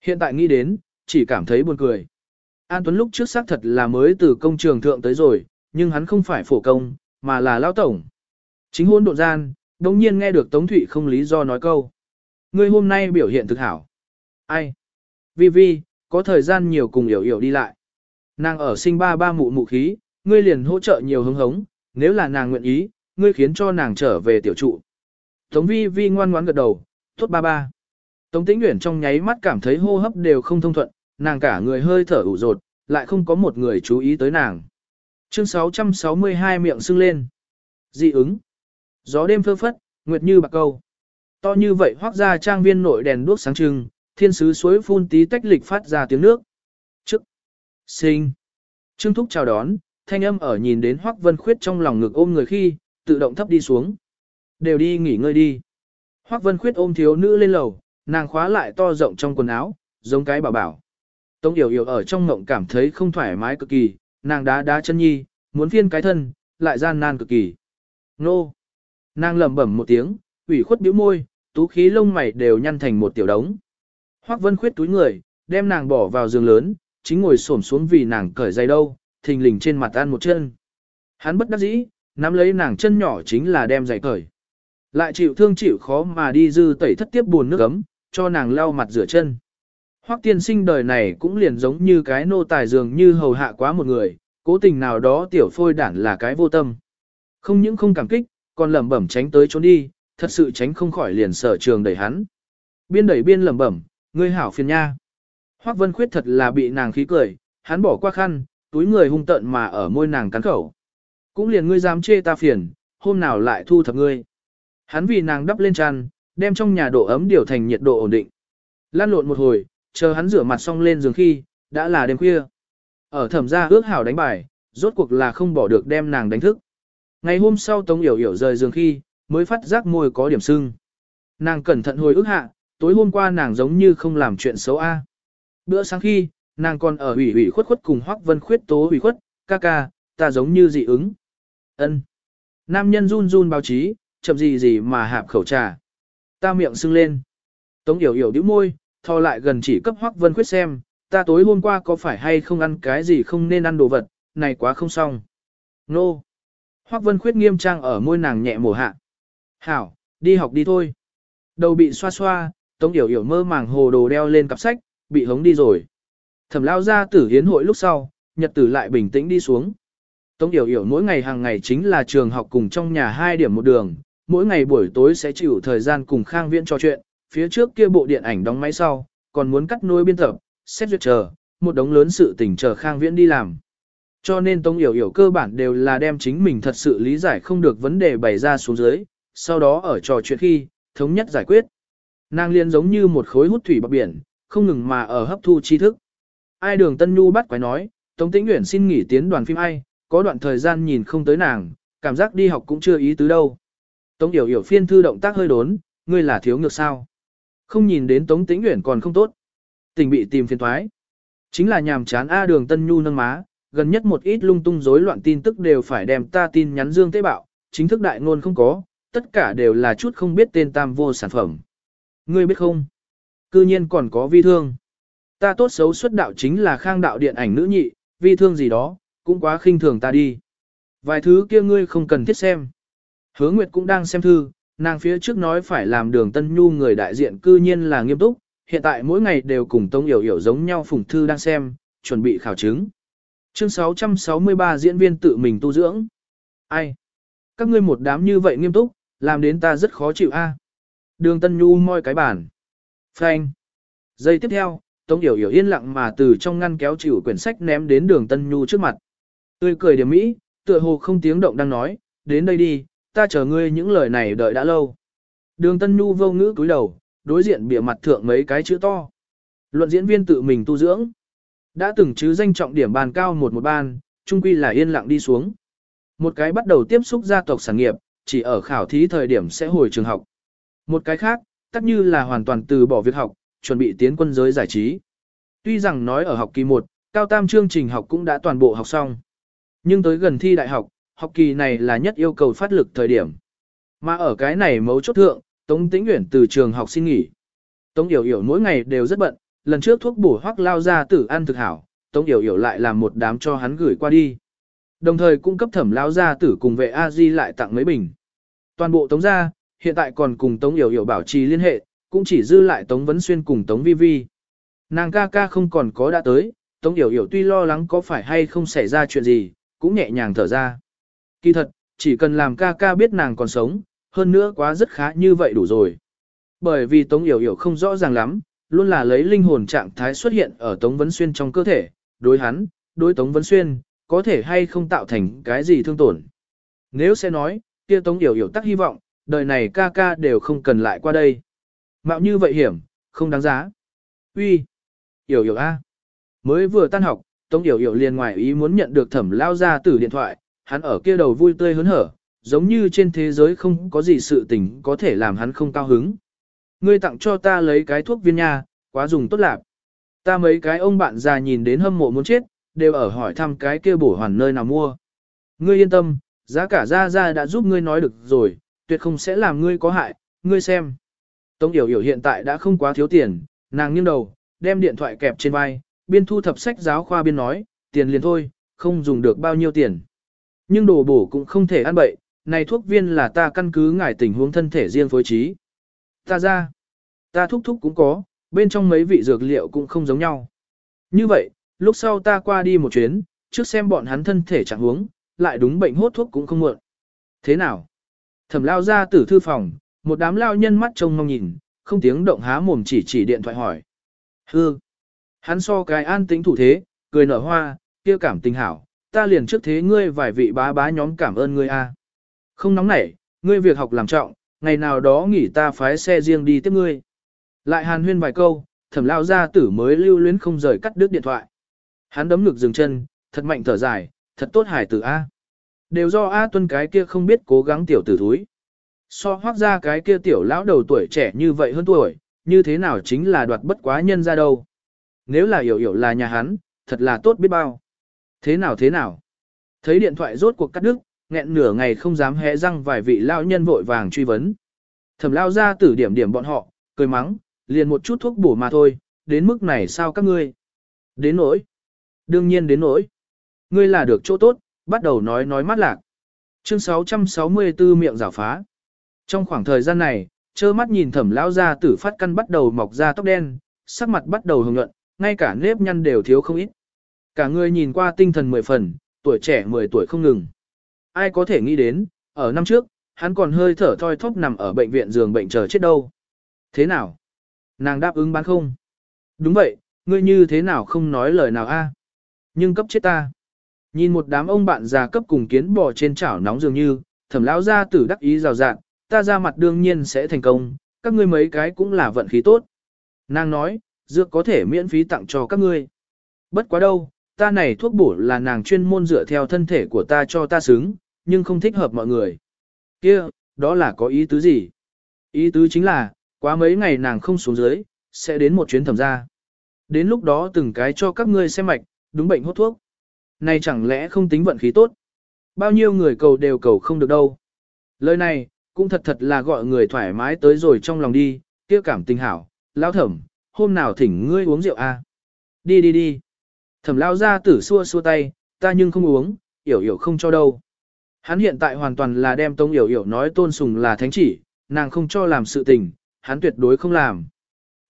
A: Hiện tại nghĩ đến, chỉ cảm thấy buồn cười. An Tuấn lúc trước xác thật là mới từ công trường thượng tới rồi, nhưng hắn không phải phổ công, mà là lao tổng. Chính hôn độn gian, đồng nhiên nghe được Tống Thụy không lý do nói câu. Ngươi hôm nay biểu hiện thực hảo. Ai? Vi Vi, có thời gian nhiều cùng hiểu hiểu đi lại. Nàng ở sinh ba ba mụ mụ khí, ngươi liền hỗ trợ nhiều hứng hống, nếu là nàng nguyện ý, ngươi khiến cho nàng trở về tiểu trụ. Tống Vi Vi ngoan ngoãn gật đầu, tốt ba ba. Tống Tĩnh nguyện trong nháy mắt cảm thấy hô hấp đều không thông thuận, nàng cả người hơi thở ủ rột, lại không có một người chú ý tới nàng. Chương 662 miệng sưng lên. Dị ứng. Gió đêm phơ phất, nguyệt như bạc câu. To như vậy hoác ra trang viên nội đèn đuốc sáng trưng, thiên sứ suối phun tí tách lịch phát ra tiếng nước. Chức. Sinh. Trương Thúc chào đón, thanh âm ở nhìn đến Hoắc Vân Khuyết trong lòng ngực ôm người khi, tự động thấp đi xuống. Đều đi nghỉ ngơi đi. Hoắc Vân Khuyết ôm thiếu nữ lên lầu, nàng khóa lại to rộng trong quần áo, giống cái bảo bảo. Tống Yểu Yểu ở trong ngộng cảm thấy không thoải mái cực kỳ, nàng đá đá chân nhi, muốn phiên cái thân, lại gian nan cực kỳ. Nô! Nàng lẩm bẩm một tiếng, ủy khuất bĩu môi, tú khí lông mày đều nhăn thành một tiểu đống. Hoắc Vân Khuyết túi người, đem nàng bỏ vào giường lớn, chính ngồi xổm xuống vì nàng cởi giày đâu, thình lình trên mặt ăn một chân. Hắn bất đắc dĩ, nắm lấy nàng chân nhỏ chính là đem giày cởi. Lại chịu thương chịu khó mà đi dư tẩy thất tiếp buồn nước ấm, cho nàng lau mặt rửa chân. Hoắc tiên sinh đời này cũng liền giống như cái nô tài dường như hầu hạ quá một người, cố tình nào đó tiểu phôi đản là cái vô tâm. Không những không cảm kích, còn lẩm bẩm tránh tới trốn đi, thật sự tránh không khỏi liền sở trường đẩy hắn. Biên đẩy biên lẩm bẩm, ngươi hảo phiền nha. Hoắc Vân Khuyết thật là bị nàng khí cười, hắn bỏ qua khăn, túi người hung tợn mà ở môi nàng cắn khẩu. Cũng liền ngươi dám chê ta phiền, hôm nào lại thu thập ngươi. Hắn vì nàng đắp lên chăn, đem trong nhà độ ấm điều thành nhiệt độ ổn định. Lan lộn một hồi, chờ hắn rửa mặt xong lên giường khi, đã là đêm khuya. Ở thẩm gia ước hảo đánh bài, rốt cuộc là không bỏ được đem nàng đánh thức. Ngày hôm sau Tống Yểu Yểu rời giường khi, mới phát giác môi có điểm sưng. Nàng cẩn thận hồi ức hạ, tối hôm qua nàng giống như không làm chuyện xấu a. Bữa sáng khi, nàng còn ở ủy ủy khuất khuất cùng Hoắc Vân Khuyết tố ủy khuất, ca ca, ta giống như dị ứng. Ân. Nam nhân run run báo chí, chậm gì gì mà hạp khẩu trà. Ta miệng sưng lên. Tống yểu yểu đĩu môi, thò lại gần chỉ cấp Hoắc Vân Khuyết xem, ta tối hôm qua có phải hay không ăn cái gì không nên ăn đồ vật, này quá không xong. Nô. Hoắc Vân Khuyết nghiêm trang ở môi nàng nhẹ mổ hạ. Hảo, đi học đi thôi. Đầu bị xoa xoa, Tống Yểu Yểu mơ màng hồ đồ đeo lên cặp sách, bị hống đi rồi. Thẩm lao ra tử hiến hội lúc sau, nhật tử lại bình tĩnh đi xuống. Tống Yểu Yểu mỗi ngày hàng ngày chính là trường học cùng trong nhà hai điểm một đường, mỗi ngày buổi tối sẽ chịu thời gian cùng Khang Viễn trò chuyện, phía trước kia bộ điện ảnh đóng máy sau, còn muốn cắt nối biên tập, xét duyệt chờ, một đống lớn sự tình chờ Khang Viễn đi làm. Cho nên Tống Yểu Yểu cơ bản đều là đem chính mình thật sự lý giải không được vấn đề bày ra xuống dưới, sau đó ở trò chuyện khi, thống nhất giải quyết. Nàng liên giống như một khối hút thủy bọc biển, không ngừng mà ở hấp thu tri thức. Ai đường Tân Nhu bắt quái nói, Tống Tĩnh Nguyễn xin nghỉ tiến đoàn phim ai, có đoạn thời gian nhìn không tới nàng, cảm giác đi học cũng chưa ý tứ đâu. Tống Yểu Yểu phiên thư động tác hơi đốn, ngươi là thiếu ngược sao. Không nhìn đến Tống Tĩnh Uyển còn không tốt. Tình bị tìm phiền thoái. Chính là nhàm chán A đường Tân Nhu nâng má, gần nhất một ít lung tung rối loạn tin tức đều phải đem ta tin nhắn dương tế bạo, chính thức đại ngôn không có, tất cả đều là chút không biết tên tam vô sản phẩm. Ngươi biết không? Cư nhiên còn có vi thương. Ta tốt xấu xuất đạo chính là khang đạo điện ảnh nữ nhị, vi thương gì đó, cũng quá khinh thường ta đi. Vài thứ kia ngươi không cần thiết xem. Hứa Nguyệt cũng đang xem thư, nàng phía trước nói phải làm đường Tân Nhu người đại diện cư nhiên là nghiêm túc, hiện tại mỗi ngày đều cùng Tông Yểu Yểu giống nhau phùng thư đang xem, chuẩn bị khảo chứng. Chương 663 diễn viên tự mình tu dưỡng. Ai? Các ngươi một đám như vậy nghiêm túc, làm đến ta rất khó chịu a. Đường Tân Nhu moi cái bản. Phanh. Giây tiếp theo, Tống Yểu Yểu yên lặng mà từ trong ngăn kéo chịu quyển sách ném đến đường Tân Nhu trước mặt. Tươi cười điểm mỹ, tựa hồ không tiếng động đang nói, đến đây đi, ta chờ ngươi những lời này đợi đã lâu. Đường Tân Nhu vô ngữ cúi đầu, đối diện bìa mặt thượng mấy cái chữ to. Luận diễn viên tự mình tu dưỡng. Đã từng chứ danh trọng điểm bàn cao một một ban, trung quy là yên lặng đi xuống. Một cái bắt đầu tiếp xúc gia tộc sản nghiệp, chỉ ở khảo thí thời điểm sẽ hồi trường học. Một cái khác, tất như là hoàn toàn từ bỏ việc học, chuẩn bị tiến quân giới giải trí. Tuy rằng nói ở học kỳ 1, cao tam chương trình học cũng đã toàn bộ học xong. Nhưng tới gần thi đại học, học kỳ này là nhất yêu cầu phát lực thời điểm. Mà ở cái này mấu chốt thượng, Tống Tĩnh Uyển từ trường học xin nghỉ. Tống Yểu Yểu mỗi ngày đều rất bận, lần trước thuốc bổ hoắc lao ra tử ăn thực hảo, Tống Yểu Yểu lại làm một đám cho hắn gửi qua đi. Đồng thời cung cấp thẩm lao ra tử cùng vệ A Di lại tặng mấy bình. Toàn bộ Tống gia, hiện tại còn cùng Tống Yểu Yểu bảo trì liên hệ, cũng chỉ dư lại Tống Vấn Xuyên cùng Tống Vi Vi. Nàng ca ca không còn có đã tới, Tống Yểu Yểu tuy lo lắng có phải hay không xảy ra chuyện gì, cũng nhẹ nhàng thở ra. Kỳ thật, chỉ cần làm ca ca biết nàng còn sống, hơn nữa quá rất khá như vậy đủ rồi. Bởi vì Tống Yểu Yểu không rõ ràng lắm, luôn là lấy linh hồn trạng thái xuất hiện ở Tống Vấn Xuyên trong cơ thể, đối hắn, đối Tống Vấn Xuyên, có thể hay không tạo thành cái gì thương tổn. Nếu sẽ nói, kia Tống Yểu Yểu tắc hy vọng, đời này ca ca đều không cần lại qua đây. Mạo như vậy hiểm, không đáng giá. Uy, Yểu Yểu A. Mới vừa tan học, Tống Yểu Yểu liền ngoài ý muốn nhận được thẩm lao ra từ điện thoại, hắn ở kia đầu vui tươi hớn hở, giống như trên thế giới không có gì sự tình có thể làm hắn không cao hứng. Ngươi tặng cho ta lấy cái thuốc viên nha, quá dùng tốt lạc. Ta mấy cái ông bạn già nhìn đến hâm mộ muốn chết, đều ở hỏi thăm cái kia bổ hoàn nơi nào mua. Ngươi yên tâm, giá cả ra ra đã giúp ngươi nói được rồi, tuyệt không sẽ làm ngươi có hại, ngươi xem. Tống Yểu Yểu hiện tại đã không quá thiếu tiền, nàng nghiêng đầu, đem điện thoại kẹp trên vai, biên thu thập sách giáo khoa biên nói, tiền liền thôi, không dùng được bao nhiêu tiền. Nhưng đồ bổ cũng không thể ăn bậy, này thuốc viên là ta căn cứ ngải tình huống thân thể riêng phối trí. Ta ra, ta thúc thúc cũng có, bên trong mấy vị dược liệu cũng không giống nhau. Như vậy, lúc sau ta qua đi một chuyến, trước xem bọn hắn thân thể trạng huống, lại đúng bệnh hốt thuốc cũng không muộn. Thế nào? Thẩm lao ra tử thư phòng, một đám lao nhân mắt trông mong nhìn, không tiếng động há mồm chỉ chỉ điện thoại hỏi. Hư. Hắn so cái an tĩnh thủ thế, cười nở hoa, kia cảm tình hảo, ta liền trước thế ngươi vài vị bá bá nhóm cảm ơn ngươi a. Không nóng nảy, ngươi việc học làm trọng, ngày nào đó nghỉ ta phái xe riêng đi tiếp ngươi. Lại hàn huyên vài câu, thẩm lao gia tử mới lưu luyến không rời cắt đứt điện thoại. Hắn đấm ngực dừng chân, thật mạnh thở dài, thật tốt hải tử A. Đều do A tuân cái kia không biết cố gắng tiểu tử thúi. So hoác ra cái kia tiểu lão đầu tuổi trẻ như vậy hơn tuổi, như thế nào chính là đoạt bất quá nhân ra đâu. Nếu là hiểu hiểu là nhà hắn, thật là tốt biết bao. Thế nào thế nào? Thấy điện thoại rốt cuộc cắt đứt, nghẹn nửa ngày không dám hé răng vài vị lao nhân vội vàng truy vấn. Thẩm lao ra tử điểm điểm bọn họ, cười mắng, liền một chút thuốc bổ mà thôi, đến mức này sao các ngươi? Đến nỗi. Đương nhiên đến nỗi. Ngươi là được chỗ tốt, bắt đầu nói nói mắt lạc. Chương 664 miệng rào phá. Trong khoảng thời gian này, trơ mắt nhìn thẩm lao ra tử phát căn bắt đầu mọc ra tóc đen, sắc mặt bắt đầu hồng nhuận, ngay cả nếp nhăn đều thiếu không ít. Cả người nhìn qua tinh thần mười phần, tuổi trẻ 10 tuổi không ngừng. Ai có thể nghĩ đến, ở năm trước, hắn còn hơi thở thoi thóp nằm ở bệnh viện giường bệnh chờ chết đâu. Thế nào? Nàng đáp ứng bán không? Đúng vậy, ngươi như thế nào không nói lời nào a? Nhưng cấp chết ta. Nhìn một đám ông bạn già cấp cùng kiến bò trên chảo nóng dường như, thẩm lão gia tử đắc ý rào rạng, ta ra mặt đương nhiên sẽ thành công, các ngươi mấy cái cũng là vận khí tốt. Nàng nói, dược có thể miễn phí tặng cho các ngươi. Bất quá đâu, ta này thuốc bổ là nàng chuyên môn dựa theo thân thể của ta cho ta xứng, nhưng không thích hợp mọi người. kia đó là có ý tứ gì? Ý tứ chính là, quá mấy ngày nàng không xuống dưới, sẽ đến một chuyến thẩm gia. Đến lúc đó từng cái cho các ngươi xem mạch, đúng bệnh hốt thuốc. Này chẳng lẽ không tính vận khí tốt? Bao nhiêu người cầu đều cầu không được đâu. Lời này, cũng thật thật là gọi người thoải mái tới rồi trong lòng đi, kia cảm tình hảo, lão thẩm, hôm nào thỉnh ngươi uống rượu a à? Đi đi đi. Thẩm lao ra tử xua xua tay, ta nhưng không uống, yểu yểu không cho đâu. Hắn hiện tại hoàn toàn là đem tông yểu yểu nói tôn sùng là thánh chỉ, nàng không cho làm sự tình, hắn tuyệt đối không làm.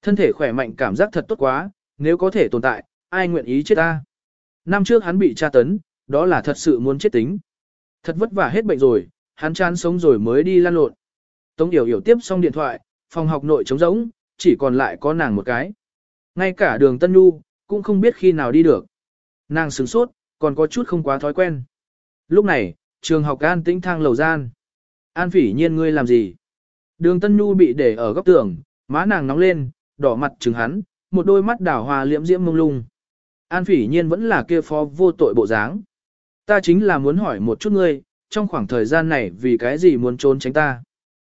A: Thân thể khỏe mạnh cảm giác thật tốt quá, nếu có thể tồn tại, ai nguyện ý chết ta. Năm trước hắn bị tra tấn, đó là thật sự muốn chết tính. Thật vất vả hết bệnh rồi, hắn chán sống rồi mới đi lan lộn. Tống Yểu Yểu tiếp xong điện thoại, phòng học nội trống rỗng, chỉ còn lại có nàng một cái. Ngay cả đường Tân Nhu, cũng không biết khi nào đi được. Nàng sửng sốt, còn có chút không quá thói quen. Lúc này, trường học an tĩnh thang lầu gian. An phỉ nhiên ngươi làm gì? Đường Tân Nhu bị để ở góc tường, má nàng nóng lên, đỏ mặt trừng hắn, một đôi mắt đảo hòa liễm diễm mông lung. An phỉ nhiên vẫn là kia phó vô tội bộ dáng. Ta chính là muốn hỏi một chút ngươi, trong khoảng thời gian này vì cái gì muốn trốn tránh ta?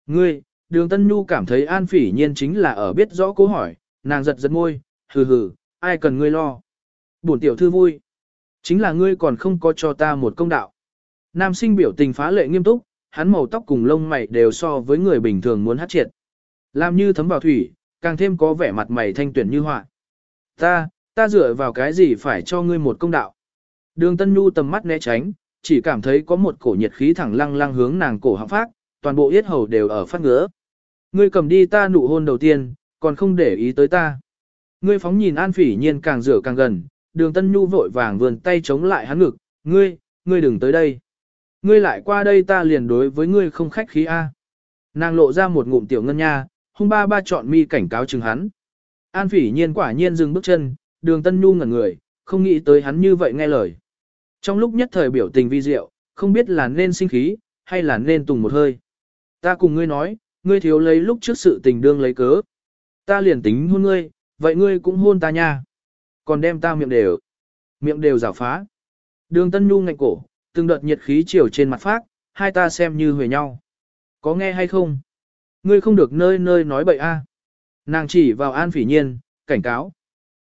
A: Ngươi, đường Tân Nhu cảm thấy An phỉ nhiên chính là ở biết rõ câu hỏi, nàng giật giật môi, hừ hừ, ai cần ngươi lo. Bổn tiểu thư vui. Chính là ngươi còn không có cho ta một công đạo. Nam sinh biểu tình phá lệ nghiêm túc, hắn màu tóc cùng lông mày đều so với người bình thường muốn hát triệt. Làm như thấm vào thủy, càng thêm có vẻ mặt mày thanh tuyển như họa. Ta, ta dựa vào cái gì phải cho ngươi một công đạo. Đường Tân Nhu tầm mắt né tránh, chỉ cảm thấy có một cổ nhiệt khí thẳng lăng lăng hướng nàng cổ họng phát, toàn bộ yết hầu đều ở phát ngứa. Ngươi cầm đi ta nụ hôn đầu tiên, còn không để ý tới ta. Ngươi phóng nhìn An Phỉ Nhiên càng rửa càng gần, Đường Tân Nhu vội vàng vườn tay chống lại hắn ngực, "Ngươi, ngươi đừng tới đây. Ngươi lại qua đây ta liền đối với ngươi không khách khí a." Nàng lộ ra một ngụm tiểu ngân nha, hung ba ba chọn mi cảnh cáo chừng hắn. An Phỉ Nhiên quả nhiên dừng bước chân, Đường Tân Nhu ngẩn người, không nghĩ tới hắn như vậy nghe lời. Trong lúc nhất thời biểu tình vi diệu, không biết là nên sinh khí, hay là nên tùng một hơi. Ta cùng ngươi nói, ngươi thiếu lấy lúc trước sự tình đương lấy cớ. Ta liền tính hôn ngươi, vậy ngươi cũng hôn ta nha. Còn đem ta miệng đều, miệng đều rào phá. Đường Tân Nhu ngạnh cổ, từng đợt nhiệt khí chiều trên mặt phát, hai ta xem như huề nhau. Có nghe hay không? Ngươi không được nơi nơi nói bậy a. Nàng chỉ vào An Phỉ Nhiên, cảnh cáo.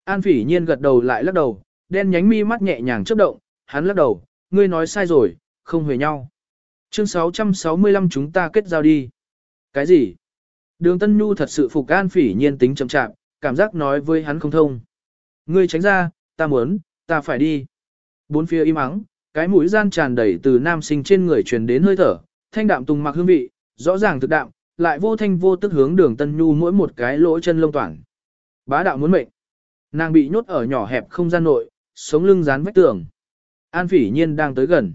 A: An Phỉ Nhiên gật đầu lại lắc đầu, đen nhánh mi mắt nhẹ nhàng chớp động, hắn lắc đầu, ngươi nói sai rồi, không huề nhau. Chương 665 chúng ta kết giao đi. Cái gì? Đường Tân Nhu thật sự phục An Phỉ Nhiên tính chậm chạp, cảm giác nói với hắn không thông. Ngươi tránh ra, ta muốn, ta phải đi. Bốn phía im ắng, cái mũi gian tràn đầy từ nam sinh trên người truyền đến hơi thở, thanh đạm tùng mặc hương vị, rõ ràng thực đạm, lại vô thanh vô tức hướng đường Tân Nhu mỗi một cái lỗ chân lông toàn. Bá đạo muốn mệnh. Nàng bị nhốt ở nhỏ hẹp không gian nội, sống lưng dán vách tường. An phỉ nhiên đang tới gần.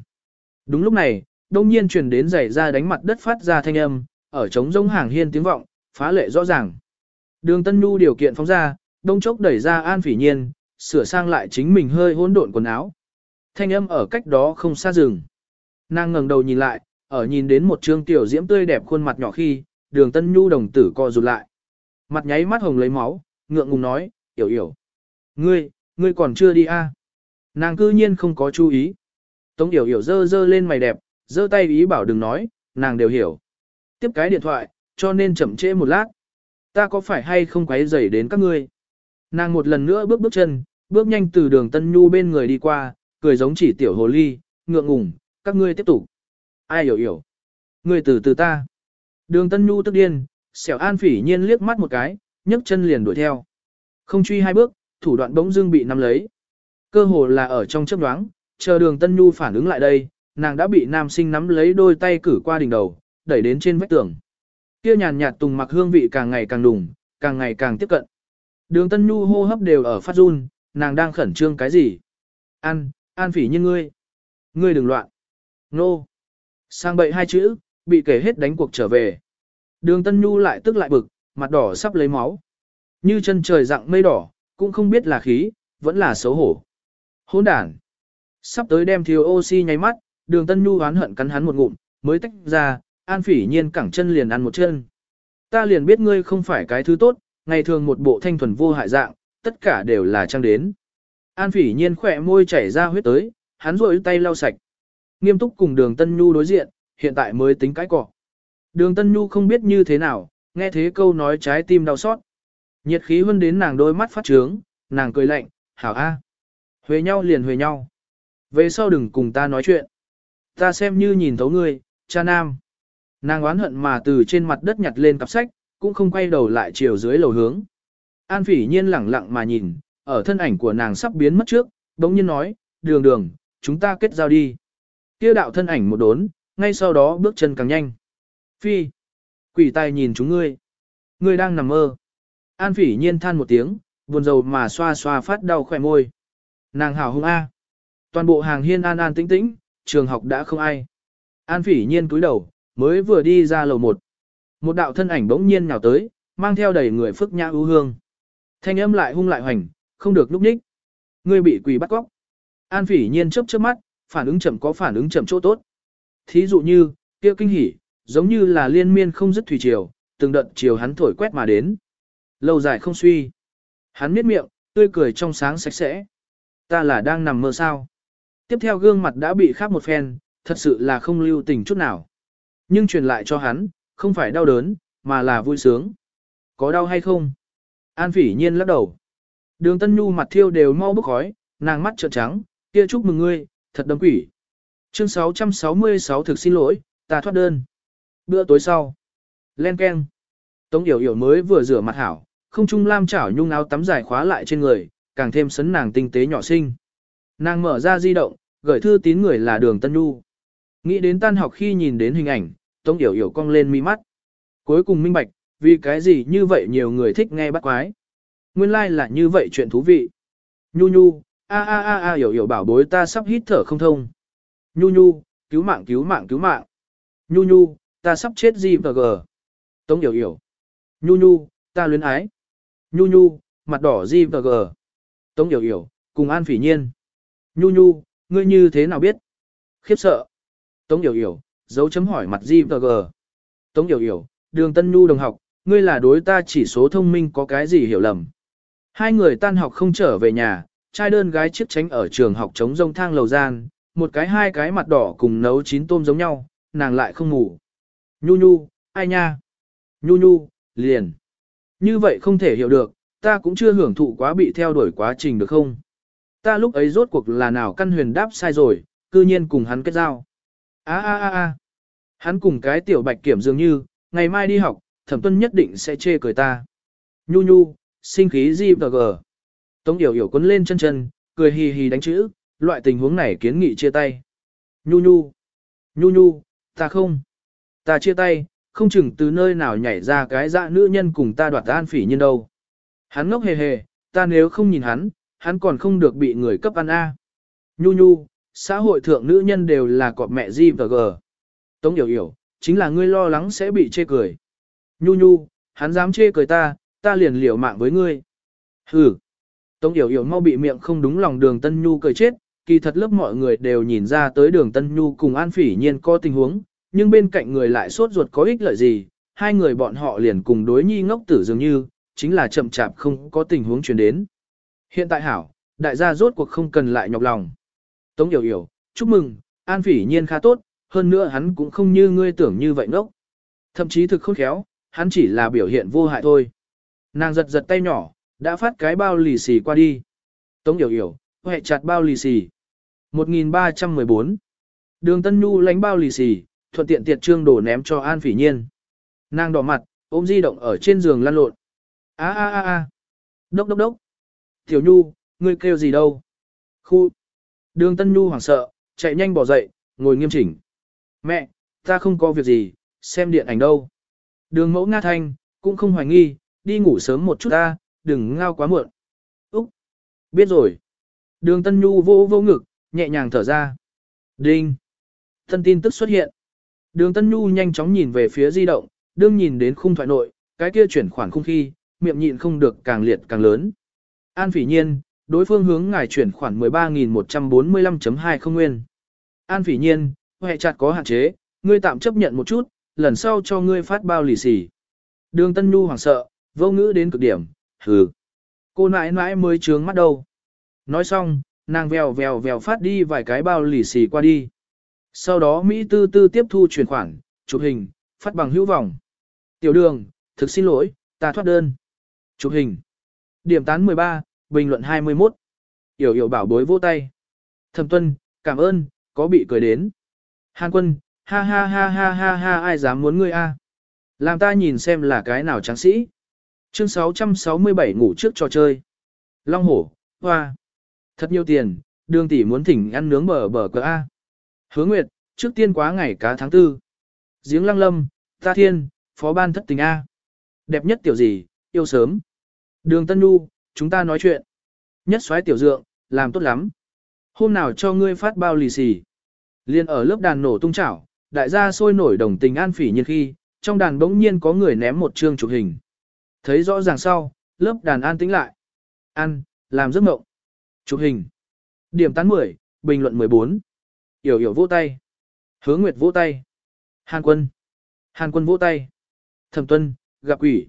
A: Đúng lúc này, đông nhiên truyền đến giày ra đánh mặt đất phát ra thanh âm, ở trống rông hàng hiên tiếng vọng, phá lệ rõ ràng. Đường Tân Nhu điều kiện phóng ra, đông chốc đẩy ra An phỉ nhiên, sửa sang lại chính mình hơi hỗn độn quần áo. Thanh âm ở cách đó không xa rừng. Nàng ngẩng đầu nhìn lại, ở nhìn đến một trương tiểu diễm tươi đẹp khuôn mặt nhỏ khi, đường Tân Nhu đồng tử co rụt lại. Mặt nháy mắt hồng lấy máu, ngượng ngùng nói, yểu yểu. Ngươi, ngươi còn chưa đi à? Nàng cư nhiên không có chú ý. Tống yểu yểu dơ dơ lên mày đẹp, dơ tay ý bảo đừng nói, nàng đều hiểu tiếp cái điện thoại, cho nên chậm trễ một lát. Ta có phải hay không quấy rầy đến các ngươi? Nàng một lần nữa bước bước chân, bước nhanh từ đường Tân Nhu bên người đi qua, cười giống chỉ tiểu hồ ly, ngượng ngùng, các ngươi tiếp tục. Ai hiểu hiểu. Ngươi từ từ ta. Đường Tân Nhu tức điên, xẻo an phỉ nhiên liếc mắt một cái, nhấc chân liền đuổi theo. Không truy hai bước, thủ đoạn bỗng dưng bị nắm lấy. Cơ hồ là ở trong chớp đoáng, chờ đường Tân Nhu phản ứng lại đây, nàng đã bị nam sinh nắm lấy đôi tay cử qua đỉnh đầu, đẩy đến trên vách tường. Kia nhàn nhạt tùng mặc hương vị càng ngày càng đùng, càng ngày càng tiếp cận. Đường Tân Nhu hô hấp đều ở phát run, nàng đang khẩn trương cái gì? An, an phỉ như ngươi. Ngươi đừng loạn. Nô. Sang bậy hai chữ, bị kể hết đánh cuộc trở về. Đường Tân Nhu lại tức lại bực, mặt đỏ sắp lấy máu. Như chân trời dạng mây đỏ, cũng không biết là khí, vẫn là xấu hổ. Hỗn đản. Sắp tới đem thiếu oxy nháy mắt, đường Tân Nhu oán hận cắn hắn một ngụm, mới tách ra, an phỉ nhiên cẳng chân liền ăn một chân. Ta liền biết ngươi không phải cái thứ tốt, ngày thường một bộ thanh thuần vô hại dạng, tất cả đều là trang đến. An phỉ nhiên khỏe môi chảy ra huyết tới, hắn rội tay lau sạch. Nghiêm túc cùng đường Tân Nhu đối diện, hiện tại mới tính cái cỏ. Đường Tân Nhu không biết như thế nào, nghe thế câu nói trái tim đau xót. Nhiệt khí hơn đến nàng đôi mắt phát trướng, nàng cười lạnh, hảo a. Huề nhau liền huề nhau. Về sau đừng cùng ta nói chuyện. Ta xem như nhìn thấu ngươi, cha nam. Nàng oán hận mà từ trên mặt đất nhặt lên cặp sách, cũng không quay đầu lại chiều dưới lầu hướng. An phỉ nhiên lẳng lặng mà nhìn, ở thân ảnh của nàng sắp biến mất trước, đống nhiên nói, đường đường, chúng ta kết giao đi. Kia đạo thân ảnh một đốn, ngay sau đó bước chân càng nhanh. Phi, quỷ tài nhìn chúng ngươi. Ngươi đang nằm mơ. An phỉ nhiên than một tiếng, buồn rầu mà xoa xoa phát đau khỏe môi. Nàng hảo hung A. Toàn bộ hàng hiên an an tĩnh tĩnh, trường học đã không ai. An phỉ nhiên cúi đầu, mới vừa đi ra lầu một. Một đạo thân ảnh bỗng nhiên nhào tới, mang theo đầy người phức nhã ưu hương. Thanh âm lại hung lại hoành, không được lúc ních. Ngươi bị quỷ bắt cóc. An phỉ nhiên chớp chớp mắt, phản ứng chậm có phản ứng chậm chỗ tốt. Thí dụ như, kia kinh hỉ, giống như là liên miên không dứt thủy triều, từng đợt chiều hắn thổi quét mà đến. Lâu dài không suy. Hắn miết miệng, tươi cười trong sáng sạch sẽ. Ta là đang nằm mơ sao. Tiếp theo gương mặt đã bị khắp một phen, thật sự là không lưu tình chút nào. Nhưng truyền lại cho hắn, không phải đau đớn, mà là vui sướng. Có đau hay không? An phỉ nhiên lắc đầu. Đường Tân Nhu mặt thiêu đều mau bốc khói, nàng mắt trợn trắng, kia chúc mừng ngươi, thật đấm quỷ. Chương 666 thực xin lỗi, ta thoát đơn. Bữa tối sau. Len keng. Tống Yểu Yểu mới vừa rửa mặt hảo, không trung lam chảo nhung áo tắm dài khóa lại trên người, càng thêm sấn nàng tinh tế nhỏ xinh. Nàng mở ra di động, gửi thư tín người là đường Tân Nhu. Nghĩ đến tan học khi nhìn đến hình ảnh, Tống Yểu Yểu cong lên mi mắt. Cuối cùng minh bạch, vì cái gì như vậy nhiều người thích nghe bắt quái. Nguyên lai like là như vậy chuyện thú vị. Nhu nhu, a a a a Yểu Yểu bảo bối ta sắp hít thở không thông. Nhu nhu, cứu mạng cứu mạng cứu mạng. Nhu nhu, ta sắp chết gì và gờ. Tống Yểu Yểu. Nhu nhu, ta luyến ái. Nhu nhu, mặt đỏ gì và gờ. Tống Yểu Yểu, cùng An Phỉ Nhiên. Nhu nhu, ngươi như thế nào biết? Khiếp sợ. Tống Yểu Yểu, dấu chấm hỏi mặt Di. Tống Yểu Yểu, đường Tân Nhu đồng học, ngươi là đối ta chỉ số thông minh có cái gì hiểu lầm. Hai người tan học không trở về nhà, trai đơn gái chiếc tránh ở trường học chống rông thang lầu gian, một cái hai cái mặt đỏ cùng nấu chín tôm giống nhau, nàng lại không ngủ. Nhu nhu, ai nha? Nhu nhu, liền. Như vậy không thể hiểu được, ta cũng chưa hưởng thụ quá bị theo đuổi quá trình được không? Ta lúc ấy rốt cuộc là nào căn huyền đáp sai rồi, cư nhiên cùng hắn kết giao. A a a a. Hắn cùng cái tiểu bạch kiểm dường như, ngày mai đi học, thẩm tuân nhất định sẽ chê cười ta. Nhu nhu, sinh khí gì và gờ. Tống yểu yểu quấn lên chân chân, cười hì hì đánh chữ, loại tình huống này kiến nghị chia tay. Nhu nhu, nhu nhu, ta không. Ta chia tay, không chừng từ nơi nào nhảy ra cái dạ nữ nhân cùng ta đoạt an phỉ nhân đâu. Hắn ngốc hề hề, ta nếu không nhìn hắn, hắn còn không được bị người cấp ăn A. Nhu nhu, xã hội thượng nữ nhân đều là cọp mẹ Di và G. Tống Yểu Yểu, chính là ngươi lo lắng sẽ bị chê cười. Nhu nhu, hắn dám chê cười ta, ta liền liều mạng với ngươi. Hừ. Tống Yểu Yểu mau bị miệng không đúng lòng đường Tân Nhu cười chết, kỳ thật lớp mọi người đều nhìn ra tới đường Tân Nhu cùng An Phỉ Nhiên có tình huống, nhưng bên cạnh người lại sốt ruột có ích lợi gì, hai người bọn họ liền cùng đối nhi ngốc tử dường như, chính là chậm chạp không có tình huống truyền đến. Hiện tại hảo, đại gia rốt cuộc không cần lại nhọc lòng. Tống Yểu Yểu, chúc mừng, An Phỉ Nhiên khá tốt, hơn nữa hắn cũng không như ngươi tưởng như vậy ngốc. Thậm chí thực khôn khéo, hắn chỉ là biểu hiện vô hại thôi. Nàng giật giật tay nhỏ, đã phát cái bao lì xì qua đi. Tống Yểu Yểu, hệ chặt bao lì xì. 1314. Đường Tân Nhu lánh bao lì xì, thuận tiện tiệt trương đổ ném cho An Phỉ Nhiên. Nàng đỏ mặt, ôm di động ở trên giường lăn lộn. A a a a. Đốc đốc đốc. Tiểu Nhu, ngươi kêu gì đâu? Khu. Đường Tân Nhu hoảng sợ, chạy nhanh bỏ dậy, ngồi nghiêm chỉnh. Mẹ, ta không có việc gì, xem điện ảnh đâu. Đường mẫu Nga Thanh, cũng không hoài nghi, đi ngủ sớm một chút ta, đừng ngao quá muộn. Úc. Biết rồi. Đường Tân Nhu vô vô ngực, nhẹ nhàng thở ra. Đinh. Thân tin tức xuất hiện. Đường Tân Nhu nhanh chóng nhìn về phía di động, đương nhìn đến khung thoại nội, cái kia chuyển khoản khung khi, miệng nhịn không được càng liệt càng lớn. An phỉ nhiên, đối phương hướng ngài chuyển khoản 13.145.20 nguyên. An phỉ nhiên, hệ chặt có hạn chế, ngươi tạm chấp nhận một chút, lần sau cho ngươi phát bao lì xì. Đường Tân Nhu hoảng sợ, vô ngữ đến cực điểm, hừ. Cô nãi nãi mới trướng mắt đâu. Nói xong, nàng vèo vèo vèo phát đi vài cái bao lì xì qua đi. Sau đó Mỹ tư tư tiếp thu chuyển khoản, chụp hình, phát bằng hữu vọng. Tiểu đường, thực xin lỗi, ta thoát đơn. Chụp hình. Điểm tán 13, bình luận 21. Yểu yểu bảo bối vô tay. Thẩm tuân, cảm ơn, có bị cười đến. Hàn quân, ha ha ha ha ha ha ai dám muốn ngươi a? Làm ta nhìn xem là cái nào tráng sĩ. Chương 667 ngủ trước trò chơi. Long hổ, hoa. Thật nhiều tiền, đường tỷ muốn thỉnh ăn nướng bờ bờ cờ A. Hứa Nguyệt, trước tiên quá ngày cá tháng tư. Giếng lăng lâm, ta thiên, phó ban thất tình A. Đẹp nhất tiểu gì, yêu sớm. Đường Tân Nhu, chúng ta nói chuyện. Nhất xoáy tiểu dượng, làm tốt lắm. Hôm nào cho ngươi phát bao lì xì. Liên ở lớp đàn nổ tung chảo, đại gia sôi nổi đồng tình an phỉ nhiên khi, trong đàn bỗng nhiên có người ném một chương chụp hình. Thấy rõ ràng sau, lớp đàn an tĩnh lại. Ăn, làm giấc mộng. Chụp hình. Điểm tán 10, bình luận 14. Yểu yểu vỗ tay. Hứa Nguyệt vỗ tay. Hàn quân. Hàn quân vỗ tay. Thẩm tuân, gặp quỷ.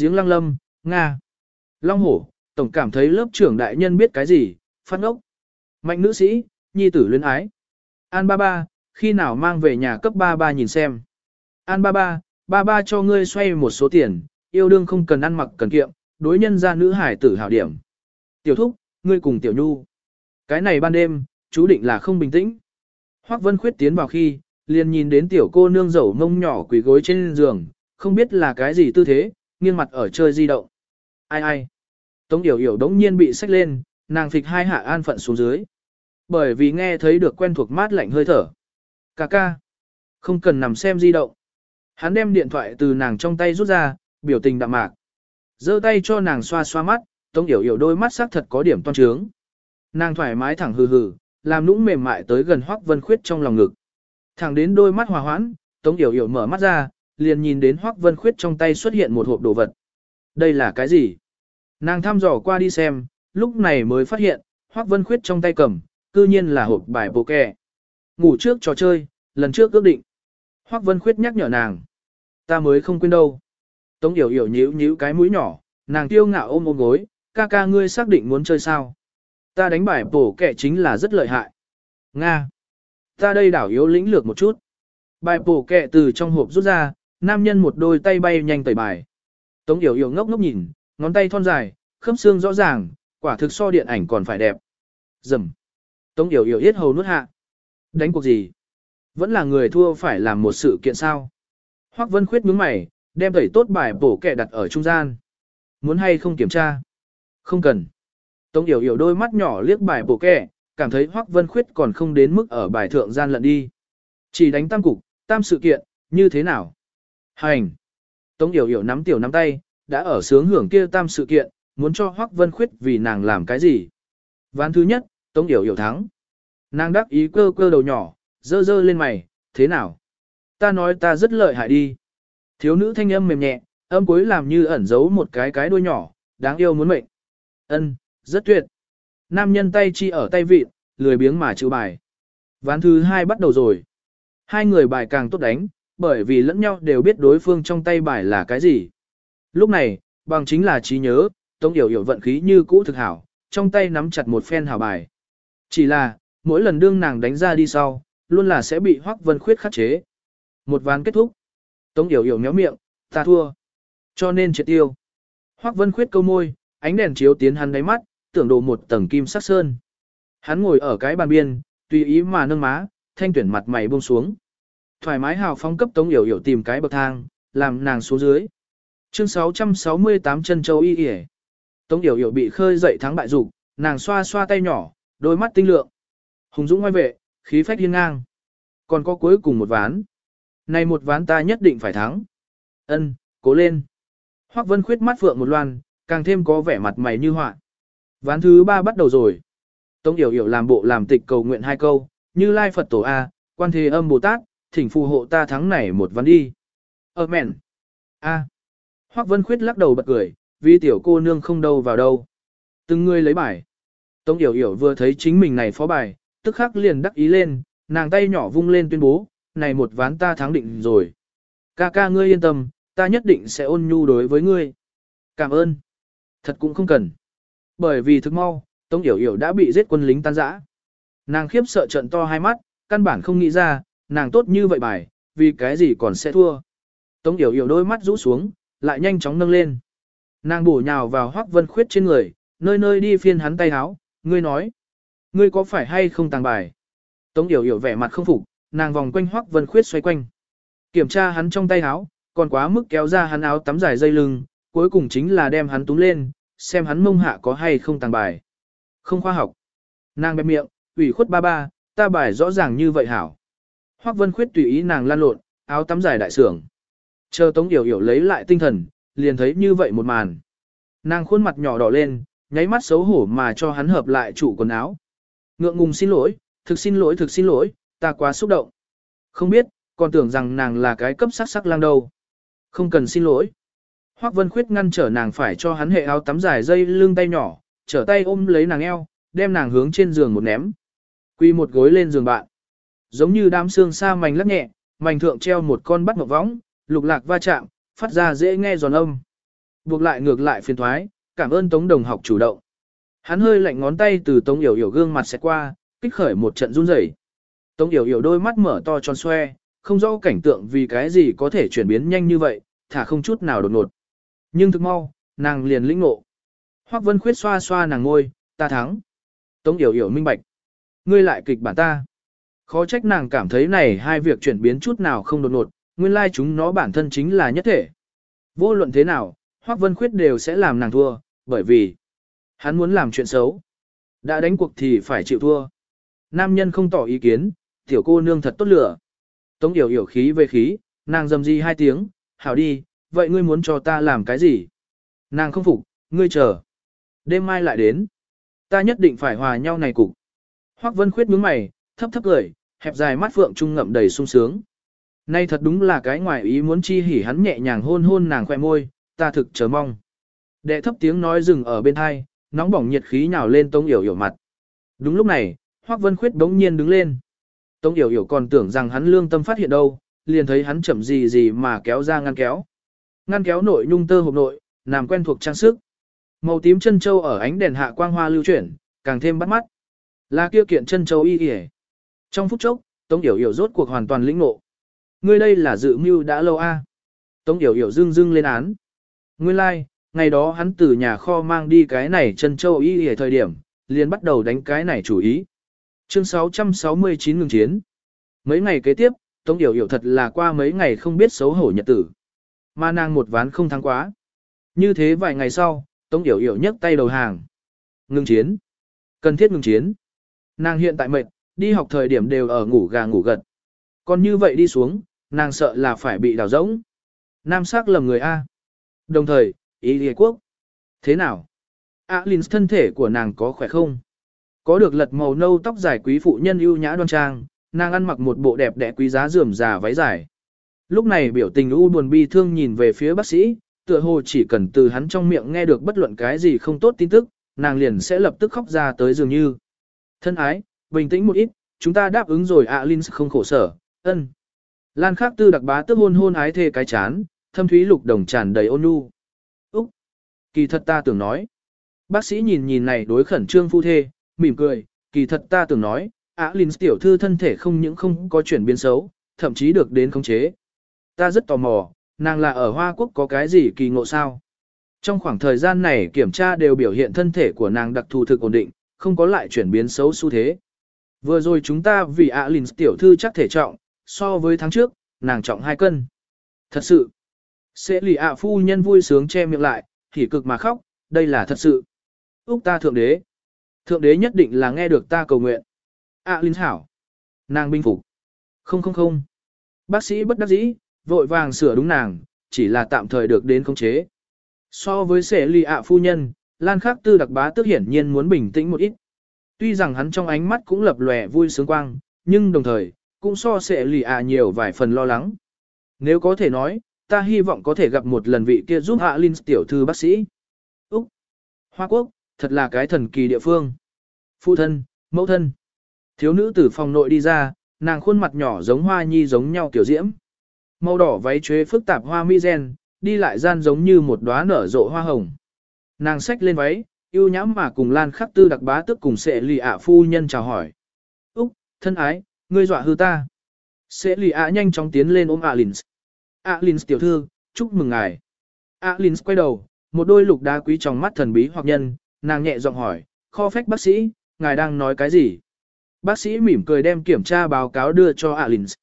A: Giếng lăng lâm, Nga. Long hổ, tổng cảm thấy lớp trưởng đại nhân biết cái gì, phát ngốc. Mạnh nữ sĩ, nhi tử luyến ái. An ba ba, khi nào mang về nhà cấp ba ba nhìn xem. An ba ba, ba ba cho ngươi xoay một số tiền, yêu đương không cần ăn mặc cần kiệm, đối nhân ra nữ hải tử hảo điểm. Tiểu thúc, ngươi cùng tiểu nhu. Cái này ban đêm, chú định là không bình tĩnh. Hoắc Vân Khuyết tiến vào khi, liền nhìn đến tiểu cô nương dầu mông nhỏ quỳ gối trên giường, không biết là cái gì tư thế, nghiêng mặt ở chơi di động. Ai ai? Tống Yểu Yểu đống nhiên bị sách lên, nàng phịch hai hạ an phận xuống dưới. Bởi vì nghe thấy được quen thuộc mát lạnh hơi thở. Cà ca. Không cần nằm xem di động. Hắn đem điện thoại từ nàng trong tay rút ra, biểu tình đạm mạc. giơ tay cho nàng xoa xoa mắt, Tống Yểu Yểu đôi mắt sắc thật có điểm toan trướng. Nàng thoải mái thẳng hừ hừ, làm nũng mềm mại tới gần Hoắc Vân Khuyết trong lòng ngực. Thẳng đến đôi mắt hòa hoãn, Tống Yểu Yểu mở mắt ra, liền nhìn đến Hoắc Vân Khuyết trong tay xuất hiện một hộp đồ vật. Đây là cái gì? Nàng thăm dò qua đi xem, lúc này mới phát hiện, Hoắc Vân Khuyết trong tay cầm, cư nhiên là hộp bài bộ kè. Ngủ trước trò chơi, lần trước ước định. Hoắc Vân Khuyết nhắc nhở nàng. Ta mới không quên đâu. Tống Yểu Yểu nhíu nhíu cái mũi nhỏ, nàng tiêu ngạo ôm ôm gối, ca ca ngươi xác định muốn chơi sao. Ta đánh bài bổ kẻ chính là rất lợi hại. Nga. Ta đây đảo yếu lĩnh lược một chút. Bài bổ kẹ từ trong hộp rút ra, nam nhân một đôi tay bay nhanh tẩy bài. Tống Yểu Yểu ngốc ngốc nhìn, ngón tay thon dài, khớp xương rõ ràng, quả thực so điện ảnh còn phải đẹp. Dầm. Tống Yểu Yểu yết hầu nuốt hạ. Đánh cuộc gì? Vẫn là người thua phải làm một sự kiện sao? Hoắc Vân Khuyết nhướng mày, đem tẩy tốt bài bổ kẹ đặt ở trung gian. Muốn hay không kiểm tra? Không cần. Tống Yểu Yểu đôi mắt nhỏ liếc bài bổ kẹ, cảm thấy Hoắc Vân Khuyết còn không đến mức ở bài thượng gian lận đi. Chỉ đánh tam cục, tam sự kiện, như thế nào? Hành. Tống Yểu Yểu nắm tiểu nắm tay, đã ở sướng hưởng kia tam sự kiện, muốn cho Hoắc Vân Khuyết vì nàng làm cái gì? Ván thứ nhất, Tống Yểu Yểu thắng. Nàng đắc ý cơ cơ đầu nhỏ, dơ dơ lên mày, thế nào? Ta nói ta rất lợi hại đi. Thiếu nữ thanh âm mềm nhẹ, âm cuối làm như ẩn giấu một cái cái đuôi nhỏ, đáng yêu muốn mệnh. Ân, rất tuyệt. Nam nhân tay chi ở tay vịt, lười biếng mà chữ bài. Ván thứ hai bắt đầu rồi. Hai người bài càng tốt đánh, bởi vì lẫn nhau đều biết đối phương trong tay bài là cái gì. Lúc này, bằng chính là trí nhớ, Tống Yểu Yểu vận khí như cũ thực hảo, trong tay nắm chặt một phen hảo bài. Chỉ là, mỗi lần đương nàng đánh ra đi sau, luôn là sẽ bị Hoắc Vân Khuyết khắc chế. Một ván kết thúc. Tống Yểu Yểu méo miệng, ta thua. Cho nên triệt tiêu. Hoắc Vân Khuyết câu môi, ánh đèn chiếu tiến hắn đáy mắt, tưởng đồ một tầng kim sắc sơn. Hắn ngồi ở cái bàn biên, tùy ý mà nâng má, thanh tuyển mặt mày buông xuống. Thoải mái hào phóng cấp Tống Yểu Yểu tìm cái bậc thang, làm nàng xuống dưới. Chương 668 chân châu y y Tống Yểu Yểu bị khơi dậy thắng bại dục, nàng xoa xoa tay nhỏ, đôi mắt tinh lượng. Hùng Dũng ngoài vệ, khí phách hiên ngang. Còn có cuối cùng một ván. Này một ván ta nhất định phải thắng. Ân, cố lên. Hoắc Vân khuyết mắt phượng một loan, càng thêm có vẻ mặt mày như họa. Ván thứ ba bắt đầu rồi. Tống Yểu Yểu làm bộ làm tịch cầu nguyện hai câu, như Lai Phật Tổ A, quan thế âm Bồ Tát, thỉnh phù hộ ta thắng này một ván đi. Ờ mẹn. A. Hoắc Vân Khuyết lắc đầu bật cười, vì tiểu cô nương không đâu vào đâu. Từng người lấy bài. Tống Yểu Yểu vừa thấy chính mình này phó bài, tức khắc liền đắc ý lên, nàng tay nhỏ vung lên tuyên bố, này một ván ta thắng định rồi. Ca ca ngươi yên tâm, ta nhất định sẽ ôn nhu đối với ngươi. Cảm ơn. Thật cũng không cần. Bởi vì thực mau, Tống Yểu Yểu đã bị giết quân lính tan rã. Nàng khiếp sợ trận to hai mắt, căn bản không nghĩ ra, nàng tốt như vậy bài, vì cái gì còn sẽ thua. Tống Yểu Yểu đôi mắt rũ xuống, lại nhanh chóng nâng lên. Nàng bổ nhào vào Hoắc Vân Khuyết trên người, nơi nơi đi phiên hắn tay háo, ngươi nói, ngươi có phải hay không tàng bài? Tống Yểu Yểu vẻ mặt không phục, nàng vòng quanh Hoắc Vân Khuyết xoay quanh. Kiểm tra hắn trong tay áo, còn quá mức kéo ra hắn áo tắm dài dây lưng, cuối cùng chính là đem hắn túm lên, xem hắn mông hạ có hay không tàng bài. Không khoa học. Nàng bẹp miệng, ủy khuất ba ba, ta bài rõ ràng như vậy hảo. Hoắc Vân Khuyết tùy ý nàng lan lộn, áo tắm dài đại sưởng. Chờ Tống Yểu Yểu lấy lại tinh thần, liền thấy như vậy một màn. Nàng khuôn mặt nhỏ đỏ lên, nháy mắt xấu hổ mà cho hắn hợp lại chủ quần áo. Ngượng ngùng xin lỗi, thực xin lỗi thực xin lỗi, ta quá xúc động. Không biết, còn tưởng rằng nàng là cái cấp sắc sắc lang đâu. Không cần xin lỗi. Hoắc Vân Khuyết ngăn trở nàng phải cho hắn hệ áo tắm dài dây lưng tay nhỏ, trở tay ôm lấy nàng eo, đem nàng hướng trên giường một ném. Quy một gối lên giường bạn. Giống như đám xương sa mảnh lắc nhẹ, mảnh thượng treo một con bắt ngọc võng, lục lạc va chạm, phát ra dễ nghe giòn âm. Buộc lại ngược lại phiền thoái, cảm ơn Tống Đồng học chủ động. Hắn hơi lạnh ngón tay từ Tống Yểu Yểu gương mặt sẽ qua, kích khởi một trận run rẩy. Tống Yểu Yểu đôi mắt mở to tròn xoe, không rõ cảnh tượng vì cái gì có thể chuyển biến nhanh như vậy, thả không chút nào đột ngột. Nhưng thực mau, nàng liền lĩnh ngộ. Hoắc Vân Khuyết xoa xoa nàng ngôi, ta thắng. Tống Yểu Yểu minh bạch. Ngươi lại kịch bản ta. Khó trách nàng cảm thấy này hai việc chuyển biến chút nào không đột ngột, nguyên lai chúng nó bản thân chính là nhất thể. Vô luận thế nào, Hoắc Vân Khuyết đều sẽ làm nàng thua, bởi vì hắn muốn làm chuyện xấu. Đã đánh cuộc thì phải chịu thua. Nam nhân không tỏ ý kiến, tiểu cô nương thật tốt lửa. Tống yểu yểu khí về khí, nàng dầm di hai tiếng, hảo đi, vậy ngươi muốn cho ta làm cái gì? Nàng không phục, ngươi chờ. Đêm mai lại đến. Ta nhất định phải hòa nhau này cục. Hoắc Vân Khuyết nhướng mày, thấp thấp cười, hẹp dài mắt phượng trung ngậm đầy sung sướng. Nay thật đúng là cái ngoài ý muốn chi hỉ hắn nhẹ nhàng hôn hôn nàng khoe môi, ta thực chờ mong. Đệ thấp tiếng nói dừng ở bên hai, nóng bỏng nhiệt khí nhào lên Tống Yểu Yểu mặt. Đúng lúc này, Hoắc Vân Khuyết đống nhiên đứng lên. Tống Yểu Yểu còn tưởng rằng hắn lương tâm phát hiện đâu, liền thấy hắn chậm gì gì mà kéo ra ngăn kéo. Ngăn kéo nội nhung tơ hộp nội, làm quen thuộc trang sức. Màu tím chân châu ở ánh đèn hạ quang hoa lưu chuyển, càng thêm bắt mắt. Là kia kiện chân châu y y. Trong phút chốc, Tống Yểu Yểu rốt cuộc hoàn toàn lĩnh ngộ. Ngươi đây là dự mưu đã lâu a. Tống Yểu Yểu dưng dưng lên án. Nguyên lai, like, ngày đó hắn từ nhà kho mang đi cái này chân châu y y thời điểm, liền bắt đầu đánh cái này chủ ý. Chương 669 ngừng chiến. Mấy ngày kế tiếp, Tống Yểu Yểu thật là qua mấy ngày không biết xấu hổ nhật tử. Mà nàng một ván không thắng quá. Như thế vài ngày sau, Tống Yểu Yểu nhấc tay đầu hàng. Ngừng chiến. Cần thiết ngừng chiến. Nàng hiện tại mệt, đi học thời điểm đều ở ngủ gà ngủ gật. Còn như vậy đi xuống, nàng sợ là phải bị đào rỗng. Nam sắc lầm người A. Đồng thời, ý địa quốc. Thế nào? A Linh thân thể của nàng có khỏe không? Có được lật màu nâu tóc dài quý phụ nhân ưu nhã đoan trang, nàng ăn mặc một bộ đẹp đẽ quý giá rườm rà váy dài. Lúc này biểu tình u buồn bi thương nhìn về phía bác sĩ, tựa hồ chỉ cần từ hắn trong miệng nghe được bất luận cái gì không tốt tin tức, nàng liền sẽ lập tức khóc ra tới dường như. Thân ái, bình tĩnh một ít, chúng ta đáp ứng rồi a Linh không khổ sở, ân. Lan Khắc Tư đặc bá tức hôn hôn ái thê cái chán, thâm thúy lục đồng tràn đầy ôn nhu. Úc, kỳ thật ta tưởng nói. Bác sĩ nhìn nhìn này đối khẩn trương phu thê, mỉm cười, kỳ thật ta tưởng nói, ạ Linh tiểu thư thân thể không những không có chuyển biến xấu, thậm chí được đến khống chế. Ta rất tò mò, nàng là ở Hoa Quốc có cái gì kỳ ngộ sao? Trong khoảng thời gian này kiểm tra đều biểu hiện thân thể của nàng đặc thù thực ổn định, không có lại chuyển biến xấu xu thế. Vừa rồi chúng ta vì ạ Linh tiểu thư chắc thể trọng, so với tháng trước, nàng trọng 2 cân. Thật sự, sẽ lì ạ phu nhân vui sướng che miệng lại, thì cực mà khóc, đây là thật sự. Úc ta thượng đế. Thượng đế nhất định là nghe được ta cầu nguyện. ạ Linh hảo. Nàng binh phục. Không không không. Bác sĩ bất đắc dĩ, vội vàng sửa đúng nàng, chỉ là tạm thời được đến khống chế. So với sẽ lì ạ phu nhân, Lan Khắc Tư đặc bá tức hiển nhiên muốn bình tĩnh một ít. Tuy rằng hắn trong ánh mắt cũng lập lòe vui sướng quang, nhưng đồng thời, cũng so sẽ lì ạ nhiều vài phần lo lắng. Nếu có thể nói, ta hy vọng có thể gặp một lần vị kia giúp hạ Linh tiểu thư bác sĩ. Úc! Hoa Quốc, thật là cái thần kỳ địa phương. Phụ thân, mẫu thân. Thiếu nữ từ phòng nội đi ra, nàng khuôn mặt nhỏ giống hoa nhi giống nhau tiểu diễm. Màu đỏ váy chuế phức tạp hoa mi gen, đi lại gian giống như một đóa nở rộ hoa hồng. Nàng xách lên váy, yêu nhãm mà cùng Lan Khắc Tư đặc bá tức cùng sẽ lì ạ phu nhân chào hỏi. Úc, thân ái, ngươi dọa hư ta. Sẽ lì ạ nhanh chóng tiến lên ôm Alins. Alins tiểu thư, chúc mừng ngài. Alins quay đầu, một đôi lục đá quý trong mắt thần bí hoặc nhân, nàng nhẹ giọng hỏi, kho phách bác sĩ, ngài đang nói cái gì? Bác sĩ mỉm cười đem kiểm tra báo cáo đưa cho Alins.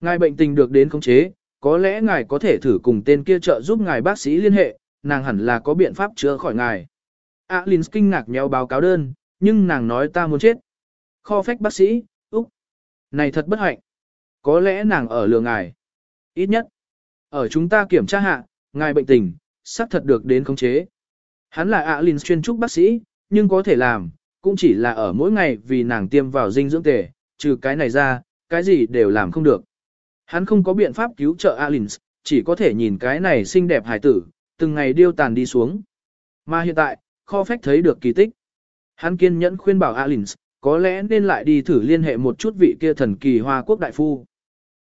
A: Ngài bệnh tình được đến khống chế, có lẽ ngài có thể thử cùng tên kia trợ giúp ngài bác sĩ liên hệ, nàng hẳn là có biện pháp chữa khỏi ngài. Alins kinh ngạc nhéo báo cáo đơn, nhưng nàng nói ta muốn chết. Kho phách bác sĩ. Này thật bất hạnh. Có lẽ nàng ở lừa ngài. Ít nhất. Ở chúng ta kiểm tra hạ, ngài bệnh tình, sắp thật được đến khống chế. Hắn là Alins chuyên trúc bác sĩ, nhưng có thể làm, cũng chỉ là ở mỗi ngày vì nàng tiêm vào dinh dưỡng tề, trừ cái này ra, cái gì đều làm không được. Hắn không có biện pháp cứu trợ Alins, chỉ có thể nhìn cái này xinh đẹp hài tử, từng ngày điêu tàn đi xuống. Mà hiện tại, kho phách thấy được kỳ tích. Hắn kiên nhẫn khuyên bảo Alins, có lẽ nên lại đi thử liên hệ một chút vị kia thần kỳ hoa quốc đại phu.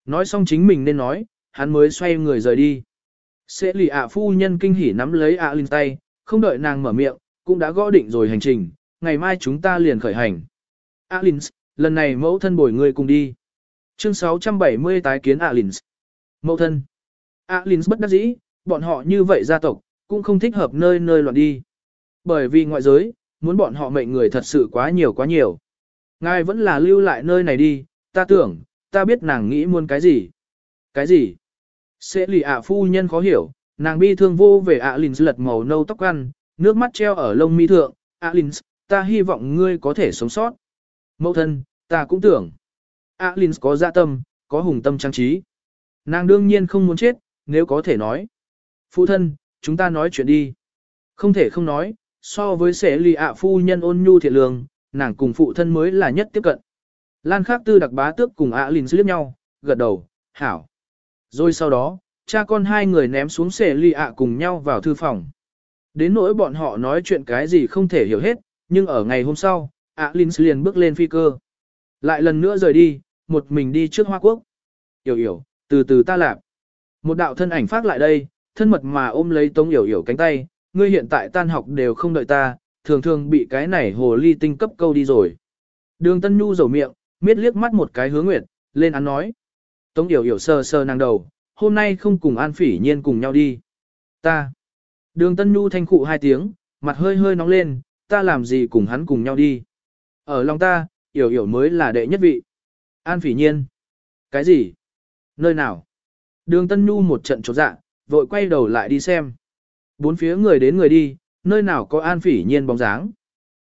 A: Nói xong chính mình nên nói, hắn mới xoay người rời đi. Sẽ lì ạ phu nhân kinh hỉ nắm lấy Alins tay, không đợi nàng mở miệng, cũng đã gõ định rồi hành trình, ngày mai chúng ta liền khởi hành. Alins, lần này mẫu thân bồi người cùng đi. Chương 670 tái kiến Alins. Mẫu thân. Alins bất đắc dĩ, bọn họ như vậy gia tộc, cũng không thích hợp nơi nơi loạn đi. Bởi vì ngoại giới, muốn bọn họ mệnh người thật sự quá nhiều quá nhiều. Ngài vẫn là lưu lại nơi này đi, ta tưởng, ta biết nàng nghĩ muốn cái gì. Cái gì? Sẽ lì ạ phu nhân khó hiểu, nàng bi thương vô về ạ lìn lật màu nâu tóc ăn, nước mắt treo ở lông mi thượng. ạ lìn, ta hy vọng ngươi có thể sống sót. Mẫu thân, ta cũng tưởng. ạ lìn có dạ tâm, có hùng tâm trang trí. Nàng đương nhiên không muốn chết, nếu có thể nói. Phụ thân, chúng ta nói chuyện đi. Không thể không nói, so với sẽ lì ạ phu nhân ôn nhu thiệt lương, nàng cùng phụ thân mới là nhất tiếp cận. Lan Khắc Tư đặc bá tước cùng Alins liếc nhau, gật đầu, hảo. Rồi sau đó, cha con hai người ném xuống xe ly ạ cùng nhau vào thư phòng. Đến nỗi bọn họ nói chuyện cái gì không thể hiểu hết, nhưng ở ngày hôm sau, Alins liền bước lên phi cơ. Lại lần nữa rời đi, một mình đi trước Hoa Quốc. Yểu yểu, từ từ ta lạp. Một đạo thân ảnh phát lại đây, thân mật mà ôm lấy Tống Yểu Yểu cánh tay, ngươi hiện tại tan học đều không đợi ta, thường thường bị cái này hồ ly tinh cấp câu đi rồi. Đường Tân Nhu rầu miệng, miết liếc mắt một cái hướng nguyệt, lên án nói. Tống Yểu Yểu sơ sơ nàng đầu, hôm nay không cùng An Phỉ Nhiên cùng nhau đi. Ta. Đường Tân Nhu thanh khụ hai tiếng, mặt hơi hơi nóng lên, ta làm gì cùng hắn cùng nhau đi. Ở lòng ta, Yểu Yểu mới là đệ nhất vị. An Phỉ Nhiên. Cái gì? Nơi nào? Đường Tân Nhu một trận chột dạ, vội quay đầu lại đi xem. Bốn phía người đến người đi, nơi nào có An Phỉ Nhiên bóng dáng.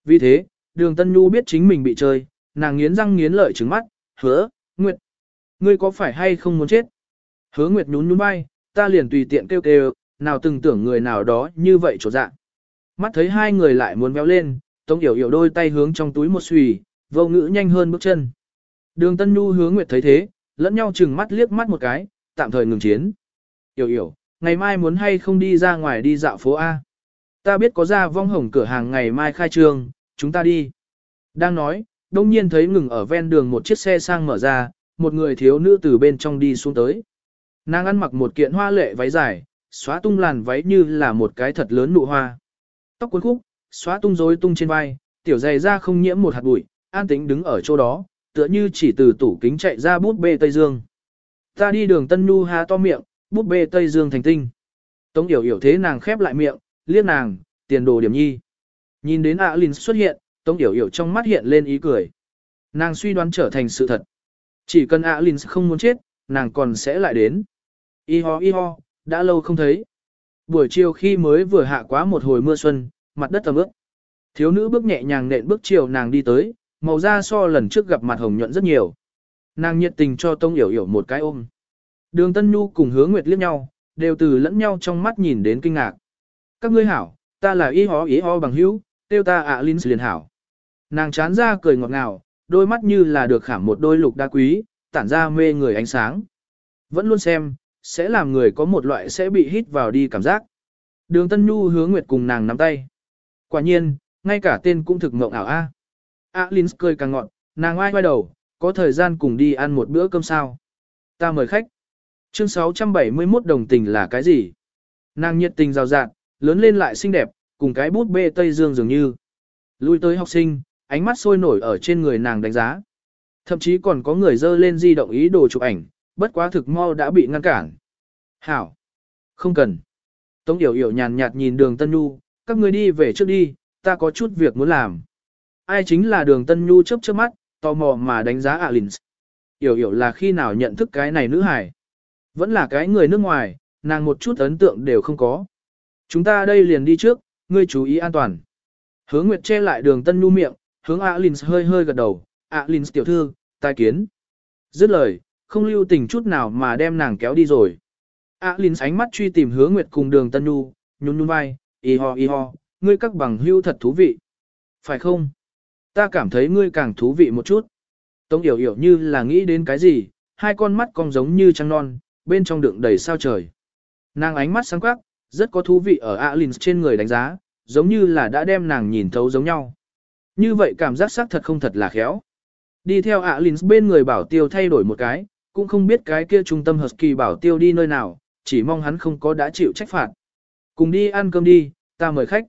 A: Vì thế, đường Tân Nhu biết chính mình bị chơi, nàng nghiến răng nghiến lợi trứng mắt, hứa, Nguyệt. Ngươi có phải hay không muốn chết? Hứa Nguyệt nhún nhún bay, ta liền tùy tiện kêu kêu, nào từng tưởng người nào đó như vậy chỗ dạ. Mắt thấy hai người lại muốn béo lên, Tống Yểu Yểu đôi tay hướng trong túi một xùy, vô ngữ nhanh hơn bước chân. Đường Tân Nhu hướng Nguyệt thấy thế, lẫn nhau chừng mắt liếc mắt một cái, tạm thời ngừng chiến. Yểu Yểu, ngày mai muốn hay không đi ra ngoài đi dạo phố A. Ta biết có ra vong hồng cửa hàng ngày mai khai trương, chúng ta đi. Đang nói, đông nhiên thấy ngừng ở ven đường một chiếc xe sang mở ra, một người thiếu nữ từ bên trong đi xuống tới. Nàng ăn mặc một kiện hoa lệ váy dài, xóa tung làn váy như là một cái thật lớn nụ hoa. Tóc cuốn khúc, xóa tung rối tung trên vai, tiểu dày ra không nhiễm một hạt bụi, an tĩnh đứng ở chỗ đó, tựa như chỉ từ tủ kính chạy ra bút bê Tây Dương. Ta đi đường Tân Nhu Hà to miệng, bút bê Tây Dương thành tinh. Tống Yểu Yểu thế nàng khép lại miệng, liếc nàng, tiền đồ điểm nhi. Nhìn đến Alin xuất hiện, Tống Yểu Yểu trong mắt hiện lên ý cười. Nàng suy đoán trở thành sự thật. Chỉ cần Alin không muốn chết, nàng còn sẽ lại đến. Y ho y ho, đã lâu không thấy. Buổi chiều khi mới vừa hạ quá một hồi mưa xuân, mặt đất ẩm ướt. Thiếu nữ bước nhẹ nhàng nện bước chiều nàng đi tới, màu da so lần trước gặp mặt hồng nhuận rất nhiều. Nàng nhiệt tình cho Tông Yểu Yểu một cái ôm. Đường Tân Nhu cùng hứa nguyệt liếc nhau, đều từ lẫn nhau trong mắt nhìn đến kinh ngạc. Các ngươi hảo, ta là y ho y ho bằng hữu, tiêu ta ạ à Linh liền hảo. Nàng chán ra cười ngọt ngào, đôi mắt như là được khảm một đôi lục đa quý, tản ra mê người ánh sáng. Vẫn luôn xem, sẽ làm người có một loại sẽ bị hít vào đi cảm giác. Đường Tân Nhu hướng Nguyệt cùng nàng nắm tay. Quả nhiên, ngay cả tên cũng thực ngộng ảo a. A Linh cười càng ngọn, nàng ai quay đầu, có thời gian cùng đi ăn một bữa cơm sao. Ta mời khách. Chương 671 đồng tình là cái gì? Nàng nhiệt tình rào rạt, lớn lên lại xinh đẹp, cùng cái bút bê Tây Dương dường như. Lui tới học sinh, ánh mắt sôi nổi ở trên người nàng đánh giá. Thậm chí còn có người dơ lên di động ý đồ chụp ảnh, bất quá thực mau đã bị ngăn cản. Hảo! Không cần. Tống Yểu Yểu nhàn nhạt nhìn đường Tân Nhu, các người đi về trước đi, ta có chút việc muốn làm. Ai chính là đường Tân Nhu chớp chớp mắt, tò mò mà đánh giá Alins. Yểu Yểu là khi nào nhận thức cái này nữ hải. Vẫn là cái người nước ngoài, nàng một chút ấn tượng đều không có. Chúng ta đây liền đi trước, ngươi chú ý an toàn. Hướng Nguyệt che lại đường Tân Nhu miệng, hướng Alins hơi hơi gật đầu, Alins tiểu thư, tai kiến. Dứt lời, không lưu tình chút nào mà đem nàng kéo đi rồi. Alins ánh mắt truy tìm hướng Nguyệt cùng đường Tân Nhu, nhún nhún vai, y ho y ho, ngươi các bằng hưu thật thú vị. Phải không? Ta cảm thấy ngươi càng thú vị một chút. Tống Yểu Yểu như là nghĩ đến cái gì, hai con mắt cong giống như trăng non, bên trong đựng đầy sao trời. Nàng ánh mắt sáng quắc, rất có thú vị ở Alins trên người đánh giá, giống như là đã đem nàng nhìn thấu giống nhau. Như vậy cảm giác xác thật không thật là khéo. Đi theo Alins bên người bảo tiêu thay đổi một cái, cũng không biết cái kia trung tâm Husky bảo tiêu đi nơi nào, chỉ mong hắn không có đã chịu trách phạt. Cùng đi ăn cơm đi, ta mời khách.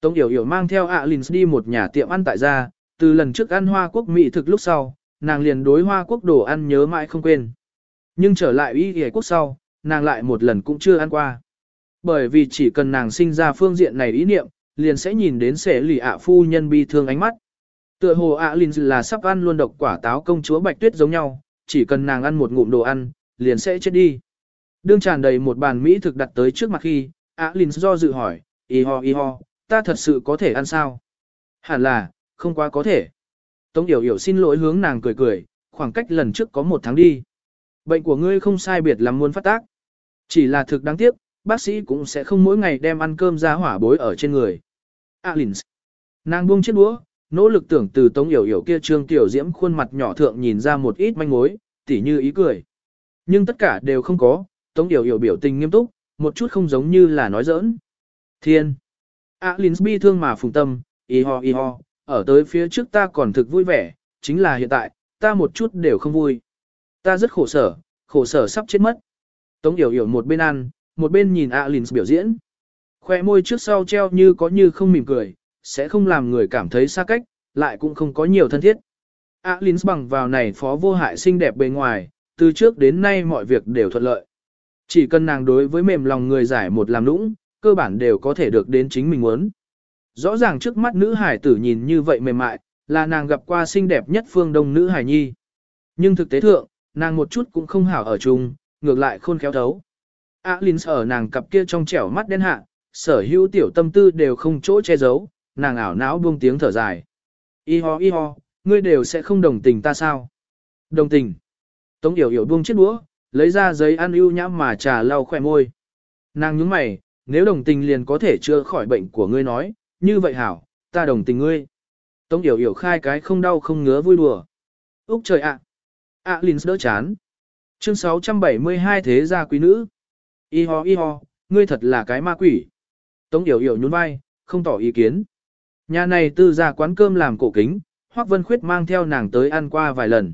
A: Tống Yểu Yểu mang theo Alins đi một nhà tiệm ăn tại gia, từ lần trước ăn Hoa Quốc mỹ thực lúc sau, nàng liền đối Hoa Quốc đồ ăn nhớ mãi không quên. Nhưng trở lại Y Y Quốc sau, nàng lại một lần cũng chưa ăn qua. Bởi vì chỉ cần nàng sinh ra phương diện này ý niệm, liền sẽ nhìn đến sẽ lì ạ phu nhân bi thương ánh mắt. Tựa hồ ạ Linh là sắp ăn luôn độc quả táo công chúa Bạch Tuyết giống nhau, chỉ cần nàng ăn một ngụm đồ ăn, liền sẽ chết đi. Đương tràn đầy một bàn mỹ thực đặt tới trước mặt khi, ạ Linh do dự hỏi, y ho y ho, ta thật sự có thể ăn sao? Hẳn là, không quá có thể. Tống Yểu Yểu xin lỗi hướng nàng cười cười, khoảng cách lần trước có một tháng đi. Bệnh của ngươi không sai biệt lắm muốn phát tác. Chỉ là thực đáng tiếc, bác sĩ cũng sẽ không mỗi ngày đem ăn cơm ra hỏa bối ở trên người. Alins. Nàng buông chiếc đũa, nỗ lực tưởng từ tống yểu yểu kia trương tiểu diễm khuôn mặt nhỏ thượng nhìn ra một ít manh mối, tỉ như ý cười. Nhưng tất cả đều không có, tống yểu yểu biểu tình nghiêm túc, một chút không giống như là nói giỡn. Thiên. Alins bi thương mà phùng tâm, y ho y ho, ở tới phía trước ta còn thực vui vẻ, chính là hiện tại, ta một chút đều không vui. Ta rất khổ sở, khổ sở sắp chết mất. Tống yểu yểu một bên ăn, một bên nhìn Alins biểu diễn. Khoe môi trước sau treo như có như không mỉm cười, sẽ không làm người cảm thấy xa cách, lại cũng không có nhiều thân thiết. Alins bằng vào này phó vô hại xinh đẹp bề ngoài, từ trước đến nay mọi việc đều thuận lợi. Chỉ cần nàng đối với mềm lòng người giải một làm nũng, cơ bản đều có thể được đến chính mình muốn. Rõ ràng trước mắt nữ hải tử nhìn như vậy mềm mại, là nàng gặp qua xinh đẹp nhất phương đông nữ hải nhi. Nhưng thực tế thượng, nàng một chút cũng không hảo ở chung, ngược lại khôn khéo thấu. A Alins ở nàng cặp kia trong trẻo mắt đen hạ, sở hữu tiểu tâm tư đều không chỗ che giấu, nàng ảo não buông tiếng thở dài. Y ho y ho, ngươi đều sẽ không đồng tình ta sao? Đồng tình. Tống Yểu Yểu buông chiếc đũa, lấy ra giấy ăn ưu nhãm mà trà lau khỏe môi. Nàng nhướng mày, nếu đồng tình liền có thể chữa khỏi bệnh của ngươi nói, như vậy hảo, ta đồng tình ngươi. Tống Yểu Yểu khai cái không đau không ngứa vui đùa. Úc trời ạ. À. Linh đỡ chán. Chương 672 Thế gia quý nữ. Y ho y ho, ngươi thật là cái ma quỷ. Tống Yểu Yểu nhún vai, không tỏ ý kiến. Nhà này tư ra quán cơm làm cổ kính, Hoắc Vân Khuyết mang theo nàng tới ăn qua vài lần.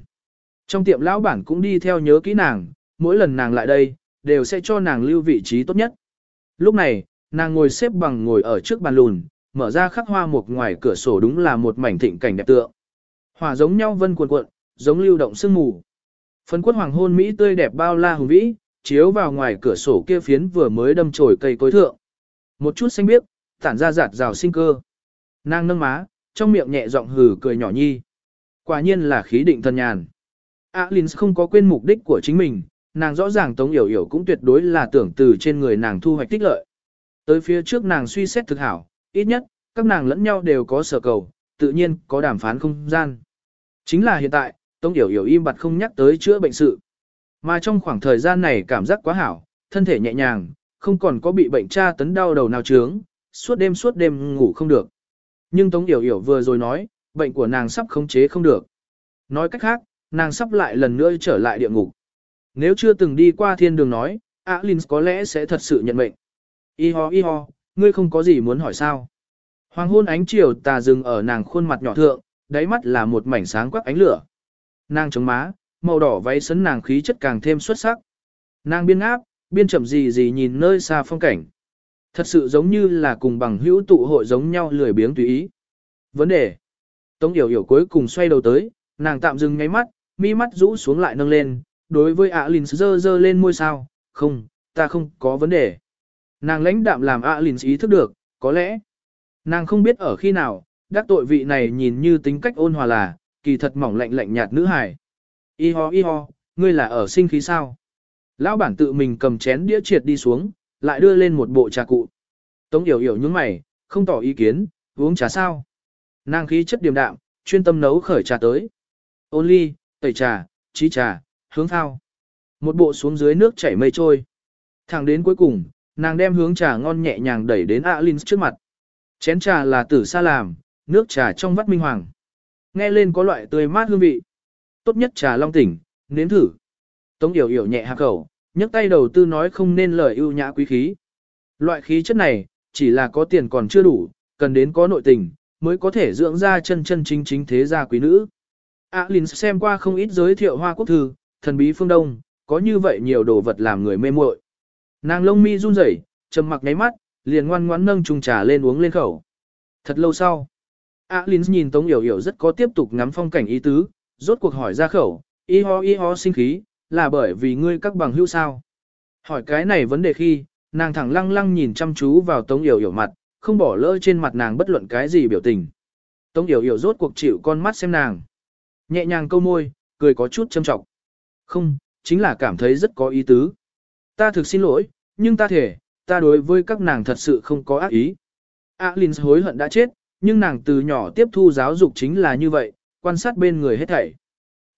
A: Trong tiệm lão bản cũng đi theo nhớ kỹ nàng, mỗi lần nàng lại đây, đều sẽ cho nàng lưu vị trí tốt nhất. Lúc này, nàng ngồi xếp bằng ngồi ở trước bàn lùn, mở ra khắc hoa một ngoài cửa sổ đúng là một mảnh thịnh cảnh đẹp tượng. Hòa giống nhau vân cuộn cuộn, giống lưu động sương mù. phấn quất hoàng hôn Mỹ tươi đẹp bao la hùng vĩ, chiếu vào ngoài cửa sổ kia phiến vừa mới đâm chồi cây cối thượng. Một chút xanh biếc, tản ra giạt rào sinh cơ. Nàng nâng má, trong miệng nhẹ giọng hừ cười nhỏ nhi. Quả nhiên là khí định thần nhàn. Alins không có quên mục đích của chính mình, nàng rõ ràng Tống Yểu Yểu cũng tuyệt đối là tưởng từ trên người nàng thu hoạch tích lợi. Tới phía trước nàng suy xét thực hảo, ít nhất, các nàng lẫn nhau đều có sở cầu, tự nhiên có đàm phán không gian. Chính là hiện tại, Tống Yểu Yểu im bặt không nhắc tới chữa bệnh sự. Mà trong khoảng thời gian này cảm giác quá hảo, thân thể nhẹ nhàng, không còn có bị bệnh tra tấn đau đầu nào chướng, suốt đêm suốt đêm ngủ không được. Nhưng Tống Yểu Yểu vừa rồi nói, bệnh của nàng sắp khống chế không được. Nói cách khác, nàng sắp lại lần nữa trở lại địa ngục. Nếu chưa từng đi qua thiên đường nói, Alins có lẽ sẽ thật sự nhận mệnh. Y ho y ho, ngươi không có gì muốn hỏi sao. Hoàng hôn ánh chiều tà dừng ở nàng khuôn mặt nhỏ thượng, đáy mắt là một mảnh sáng quắc ánh lửa. Nàng chống má, màu đỏ váy sấn nàng khí chất càng thêm xuất sắc. Nàng biên áp, biên chậm gì gì nhìn nơi xa phong cảnh. Thật sự giống như là cùng bằng hữu tụ hội giống nhau lười biếng tùy ý. Vấn đề. Tống Yểu Yểu cuối cùng xoay đầu tới, nàng tạm dừng ngáy mắt, mi mắt rũ xuống lại nâng lên, đối với ạ lìn dơ dơ lên môi sao, không, ta không có vấn đề. Nàng lãnh đạm làm ạ lìn ý thức được, có lẽ, nàng không biết ở khi nào, đắc tội vị này nhìn như tính cách ôn hòa là, kỳ thật mỏng lạnh lạnh nhạt nữ hài. Y ho y ho, ngươi là ở sinh khí sao? Lão bản tự mình cầm chén đĩa triệt đi xuống, lại đưa lên một bộ trà cụ. Tống yểu yểu những mày, không tỏ ý kiến, uống trà sao? Nàng khí chất điềm đạm, chuyên tâm nấu khởi trà tới. Ôn ly, tẩy trà, trí trà, hướng thao. Một bộ xuống dưới nước chảy mây trôi. Thẳng đến cuối cùng, nàng đem hướng trà ngon nhẹ nhàng đẩy đến Alin trước mặt. Chén trà là tử sa làm, nước trà trong vắt minh hoàng. Nghe lên có loại tươi mát hương vị. Tốt nhất trà long tỉnh, nếm thử. Tống yểu yểu nhẹ hạ khẩu, nhấc tay đầu tư nói không nên lời ưu nhã quý khí. Loại khí chất này, chỉ là có tiền còn chưa đủ, cần đến có nội tình, mới có thể dưỡng ra chân chân chính chính thế gia quý nữ. a linh xem qua không ít giới thiệu hoa quốc thư, thần bí phương Đông, có như vậy nhiều đồ vật làm người mê muội. Nàng lông mi run rẩy, trầm mặc nháy mắt, liền ngoan ngoãn nâng chung trà lên uống lên khẩu. Thật lâu sau, a linh nhìn Tống Yểu Yểu rất có tiếp tục ngắm phong cảnh ý tứ, rốt cuộc hỏi ra khẩu, y ho y ho sinh khí, là bởi vì ngươi các bằng hữu sao. Hỏi cái này vấn đề khi, nàng thẳng lăng lăng nhìn chăm chú vào Tống Yểu Yểu mặt, không bỏ lỡ trên mặt nàng bất luận cái gì biểu tình. Tống Yểu Yểu rốt cuộc chịu con mắt xem nàng. Nhẹ nhàng câu môi, cười có chút châm trọng. Không, chính là cảm thấy rất có ý tứ. Ta thực xin lỗi, nhưng ta thể, ta đối với các nàng thật sự không có ác ý. Alin hối hận đã chết, nhưng nàng từ nhỏ tiếp thu giáo dục chính là như vậy, quan sát bên người hết thảy.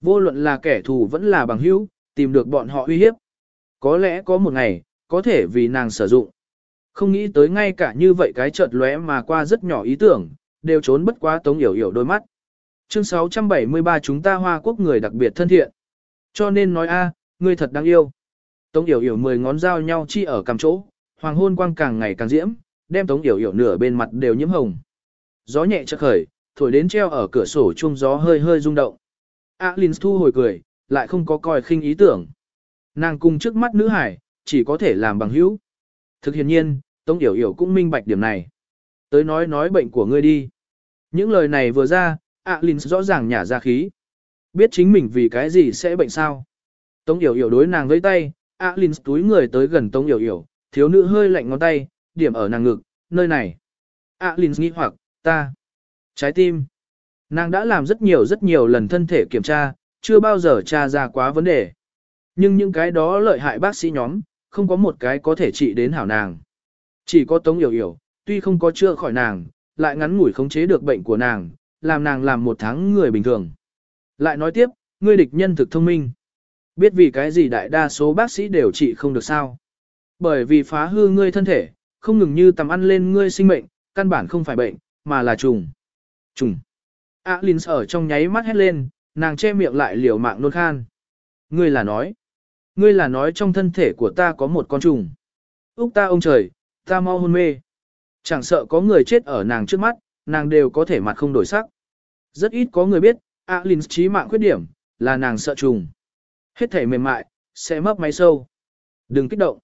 A: Vô luận là kẻ thù vẫn là bằng hữu, tìm được bọn họ uy hiếp. Có lẽ có một ngày, có thể vì nàng sử dụng. Không nghĩ tới ngay cả như vậy cái chợt lóe mà qua rất nhỏ ý tưởng, đều trốn bất quá tống yểu yểu đôi mắt. Chương 673 chúng ta hoa quốc người đặc biệt thân thiện. Cho nên nói a, ngươi thật đáng yêu. Tống yểu yểu mười ngón dao nhau chi ở cằm chỗ, hoàng hôn quang càng ngày càng diễm, đem tống yểu yểu nửa bên mặt đều nhiễm hồng. Gió nhẹ chợt khởi, thổi đến treo ở cửa sổ chung gió hơi hơi rung động. Alin thu hồi cười, lại không có coi khinh ý tưởng. Nàng cùng trước mắt nữ hải, chỉ có thể làm bằng hữu. Thực hiện nhiên, Tống Yểu Yểu cũng minh bạch điểm này. Tới nói nói bệnh của ngươi đi. Những lời này vừa ra, Alin rõ ràng nhả ra khí. Biết chính mình vì cái gì sẽ bệnh sao. Tống Yểu Yểu đối nàng với tay, Alin túi người tới gần Tống Yểu Yểu, thiếu nữ hơi lạnh ngón tay, điểm ở nàng ngực, nơi này. Alin nghi hoặc, ta. Trái tim. Nàng đã làm rất nhiều rất nhiều lần thân thể kiểm tra, chưa bao giờ tra ra quá vấn đề. Nhưng những cái đó lợi hại bác sĩ nhóm, không có một cái có thể trị đến hảo nàng. Chỉ có Tống Yểu Yểu, tuy không có chữa khỏi nàng, lại ngắn ngủi khống chế được bệnh của nàng, làm nàng làm một tháng người bình thường. Lại nói tiếp, ngươi địch nhân thực thông minh. Biết vì cái gì đại đa số bác sĩ đều trị không được sao. Bởi vì phá hư ngươi thân thể, không ngừng như tầm ăn lên ngươi sinh mệnh, căn bản không phải bệnh, mà là trùng. Trùng. Alin ở trong nháy mắt hét lên, nàng che miệng lại liều mạng nôn khan. Ngươi là nói. Ngươi là nói trong thân thể của ta có một con trùng. Úc ta ông trời, ta mau hôn mê. Chẳng sợ có người chết ở nàng trước mắt, nàng đều có thể mặt không đổi sắc. Rất ít có người biết, Alin trí mạng khuyết điểm, là nàng sợ trùng. Hết thể mềm mại, sẽ mấp máy sâu. Đừng kích động.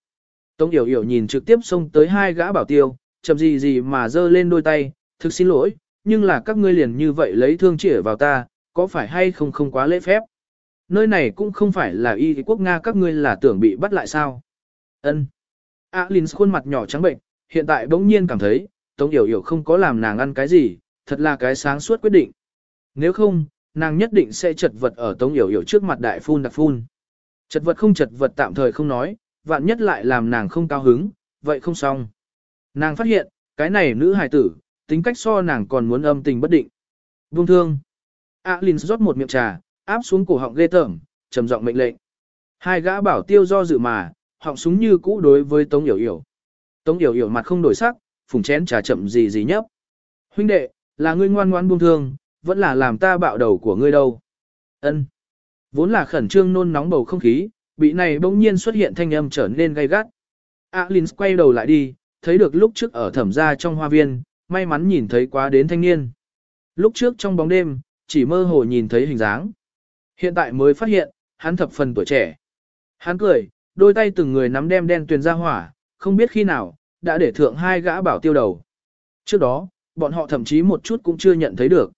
A: Tống Yểu Yểu nhìn trực tiếp xông tới hai gã bảo tiêu, chậm gì gì mà giơ lên đôi tay, thực xin lỗi, nhưng là các ngươi liền như vậy lấy thương chĩa vào ta, có phải hay không không quá lễ phép. nơi này cũng không phải là y quốc Nga các ngươi là tưởng bị bắt lại sao. Ân. Alin khuôn mặt nhỏ trắng bệnh, hiện tại bỗng nhiên cảm thấy, Tống Yểu Yểu không có làm nàng ăn cái gì, thật là cái sáng suốt quyết định. Nếu không, nàng nhất định sẽ chật vật ở Tống Yểu Yểu trước mặt đại phun đặc phun. Chật vật không chật vật tạm thời không nói, vạn nhất lại làm nàng không cao hứng, vậy không xong. Nàng phát hiện, cái này nữ hài tử, tính cách so nàng còn muốn âm tình bất định. Vương thương. Alin rót một miệng trà, áp xuống cổ họng ghê tởm, trầm giọng mệnh lệnh. Hai gã bảo tiêu do dự mà, họng súng như cũ đối với Tống Yểu Yểu. Tống Yểu Yểu mặt không đổi sắc, phùng chén trà chậm gì gì nhấp. Huynh đệ, là ngươi ngoan ngoãn buông thương, vẫn là làm ta bạo đầu của ngươi đâu. Ân. Vốn là khẩn trương nôn nóng bầu không khí, bị này bỗng nhiên xuất hiện thanh âm trở nên gay gắt. Alin quay đầu lại đi, thấy được lúc trước ở thẩm gia trong hoa viên, may mắn nhìn thấy quá đến thanh niên. Lúc trước trong bóng đêm, chỉ mơ hồ nhìn thấy hình dáng. Hiện tại mới phát hiện, hắn thập phần tuổi trẻ. Hắn cười, đôi tay từng người nắm đem đen tuyền ra hỏa, không biết khi nào, đã để thượng hai gã bảo tiêu đầu. Trước đó, bọn họ thậm chí một chút cũng chưa nhận thấy được.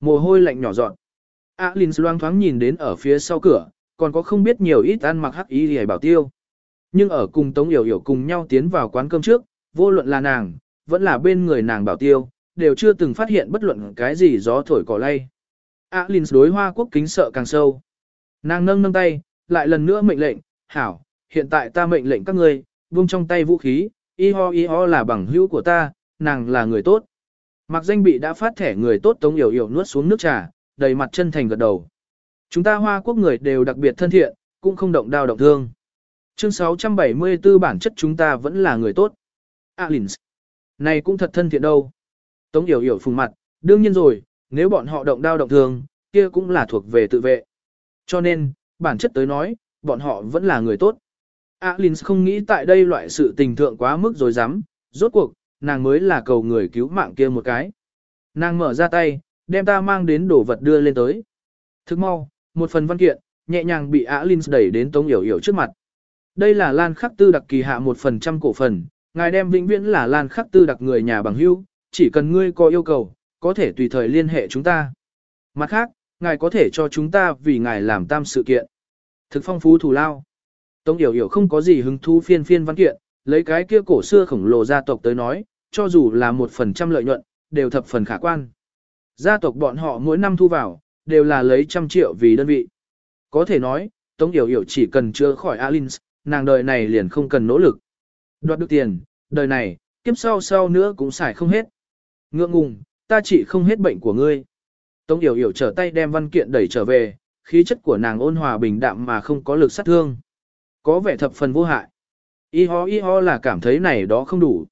A: Mồ hôi lạnh nhỏ giọt. Alin loang thoáng nhìn đến ở phía sau cửa, còn có không biết nhiều ít ăn mặc hắc y hề bảo tiêu. Nhưng ở cùng Tống Yểu Yểu cùng nhau tiến vào quán cơm trước, vô luận là nàng, vẫn là bên người nàng bảo tiêu, đều chưa từng phát hiện bất luận cái gì gió thổi cỏ lay. Alin đối hoa quốc kính sợ càng sâu. Nàng nâng nâng tay, lại lần nữa mệnh lệnh, hảo, hiện tại ta mệnh lệnh các ngươi, vung trong tay vũ khí, y ho y ho là bằng hữu của ta, nàng là người tốt. Mặc danh bị đã phát thẻ người tốt tống yểu yểu nuốt xuống nước trà, đầy mặt chân thành gật đầu. Chúng ta hoa quốc người đều đặc biệt thân thiện, cũng không động đao động thương. Chương 674 bản chất chúng ta vẫn là người tốt. Alins. Này cũng thật thân thiện đâu. Tống yểu yểu phùng mặt, đương nhiên rồi, nếu bọn họ động đao động thường, kia cũng là thuộc về tự vệ. Cho nên, bản chất tới nói, bọn họ vẫn là người tốt. Alins không nghĩ tại đây loại sự tình thượng quá mức rồi dám, rốt cuộc, nàng mới là cầu người cứu mạng kia một cái. Nàng mở ra tay, đem ta mang đến đồ vật đưa lên tới. Thức mau, một phần văn kiện, nhẹ nhàng bị Alins đẩy đến Tống Yểu Yểu trước mặt. Đây là Lan Khắc Tư đặc kỳ hạ một phần trăm cổ phần, ngài đem vĩnh viễn là Lan Khắc Tư đặc người nhà bằng hữu, chỉ cần ngươi có yêu cầu, có thể tùy thời liên hệ chúng ta. Mặt khác, ngài có thể cho chúng ta vì ngài làm tam sự kiện. Thực phong phú thù lao. Tống Yểu Yểu không có gì hứng thú phiên phiên văn kiện, lấy cái kia cổ xưa khổng lồ gia tộc tới nói, cho dù là một phần trăm lợi nhuận, đều thập phần khả quan. Gia tộc bọn họ mỗi năm thu vào, đều là lấy trăm triệu vì đơn vị. Có thể nói, Tống Yểu Yểu chỉ cần chữa khỏi Alins, nàng đời này liền không cần nỗ lực. Đoạt được tiền, đời này, kiếp sau sau nữa cũng xài không hết. Ngượng ngùng, ta chỉ không hết bệnh của ngươi. Tống Yểu Yểu trở tay đem văn kiện đẩy trở về, khí chất của nàng ôn hòa bình đạm mà không có lực sát thương. Có vẻ thập phần vô hại. Y ho y ho là cảm thấy này đó không đủ.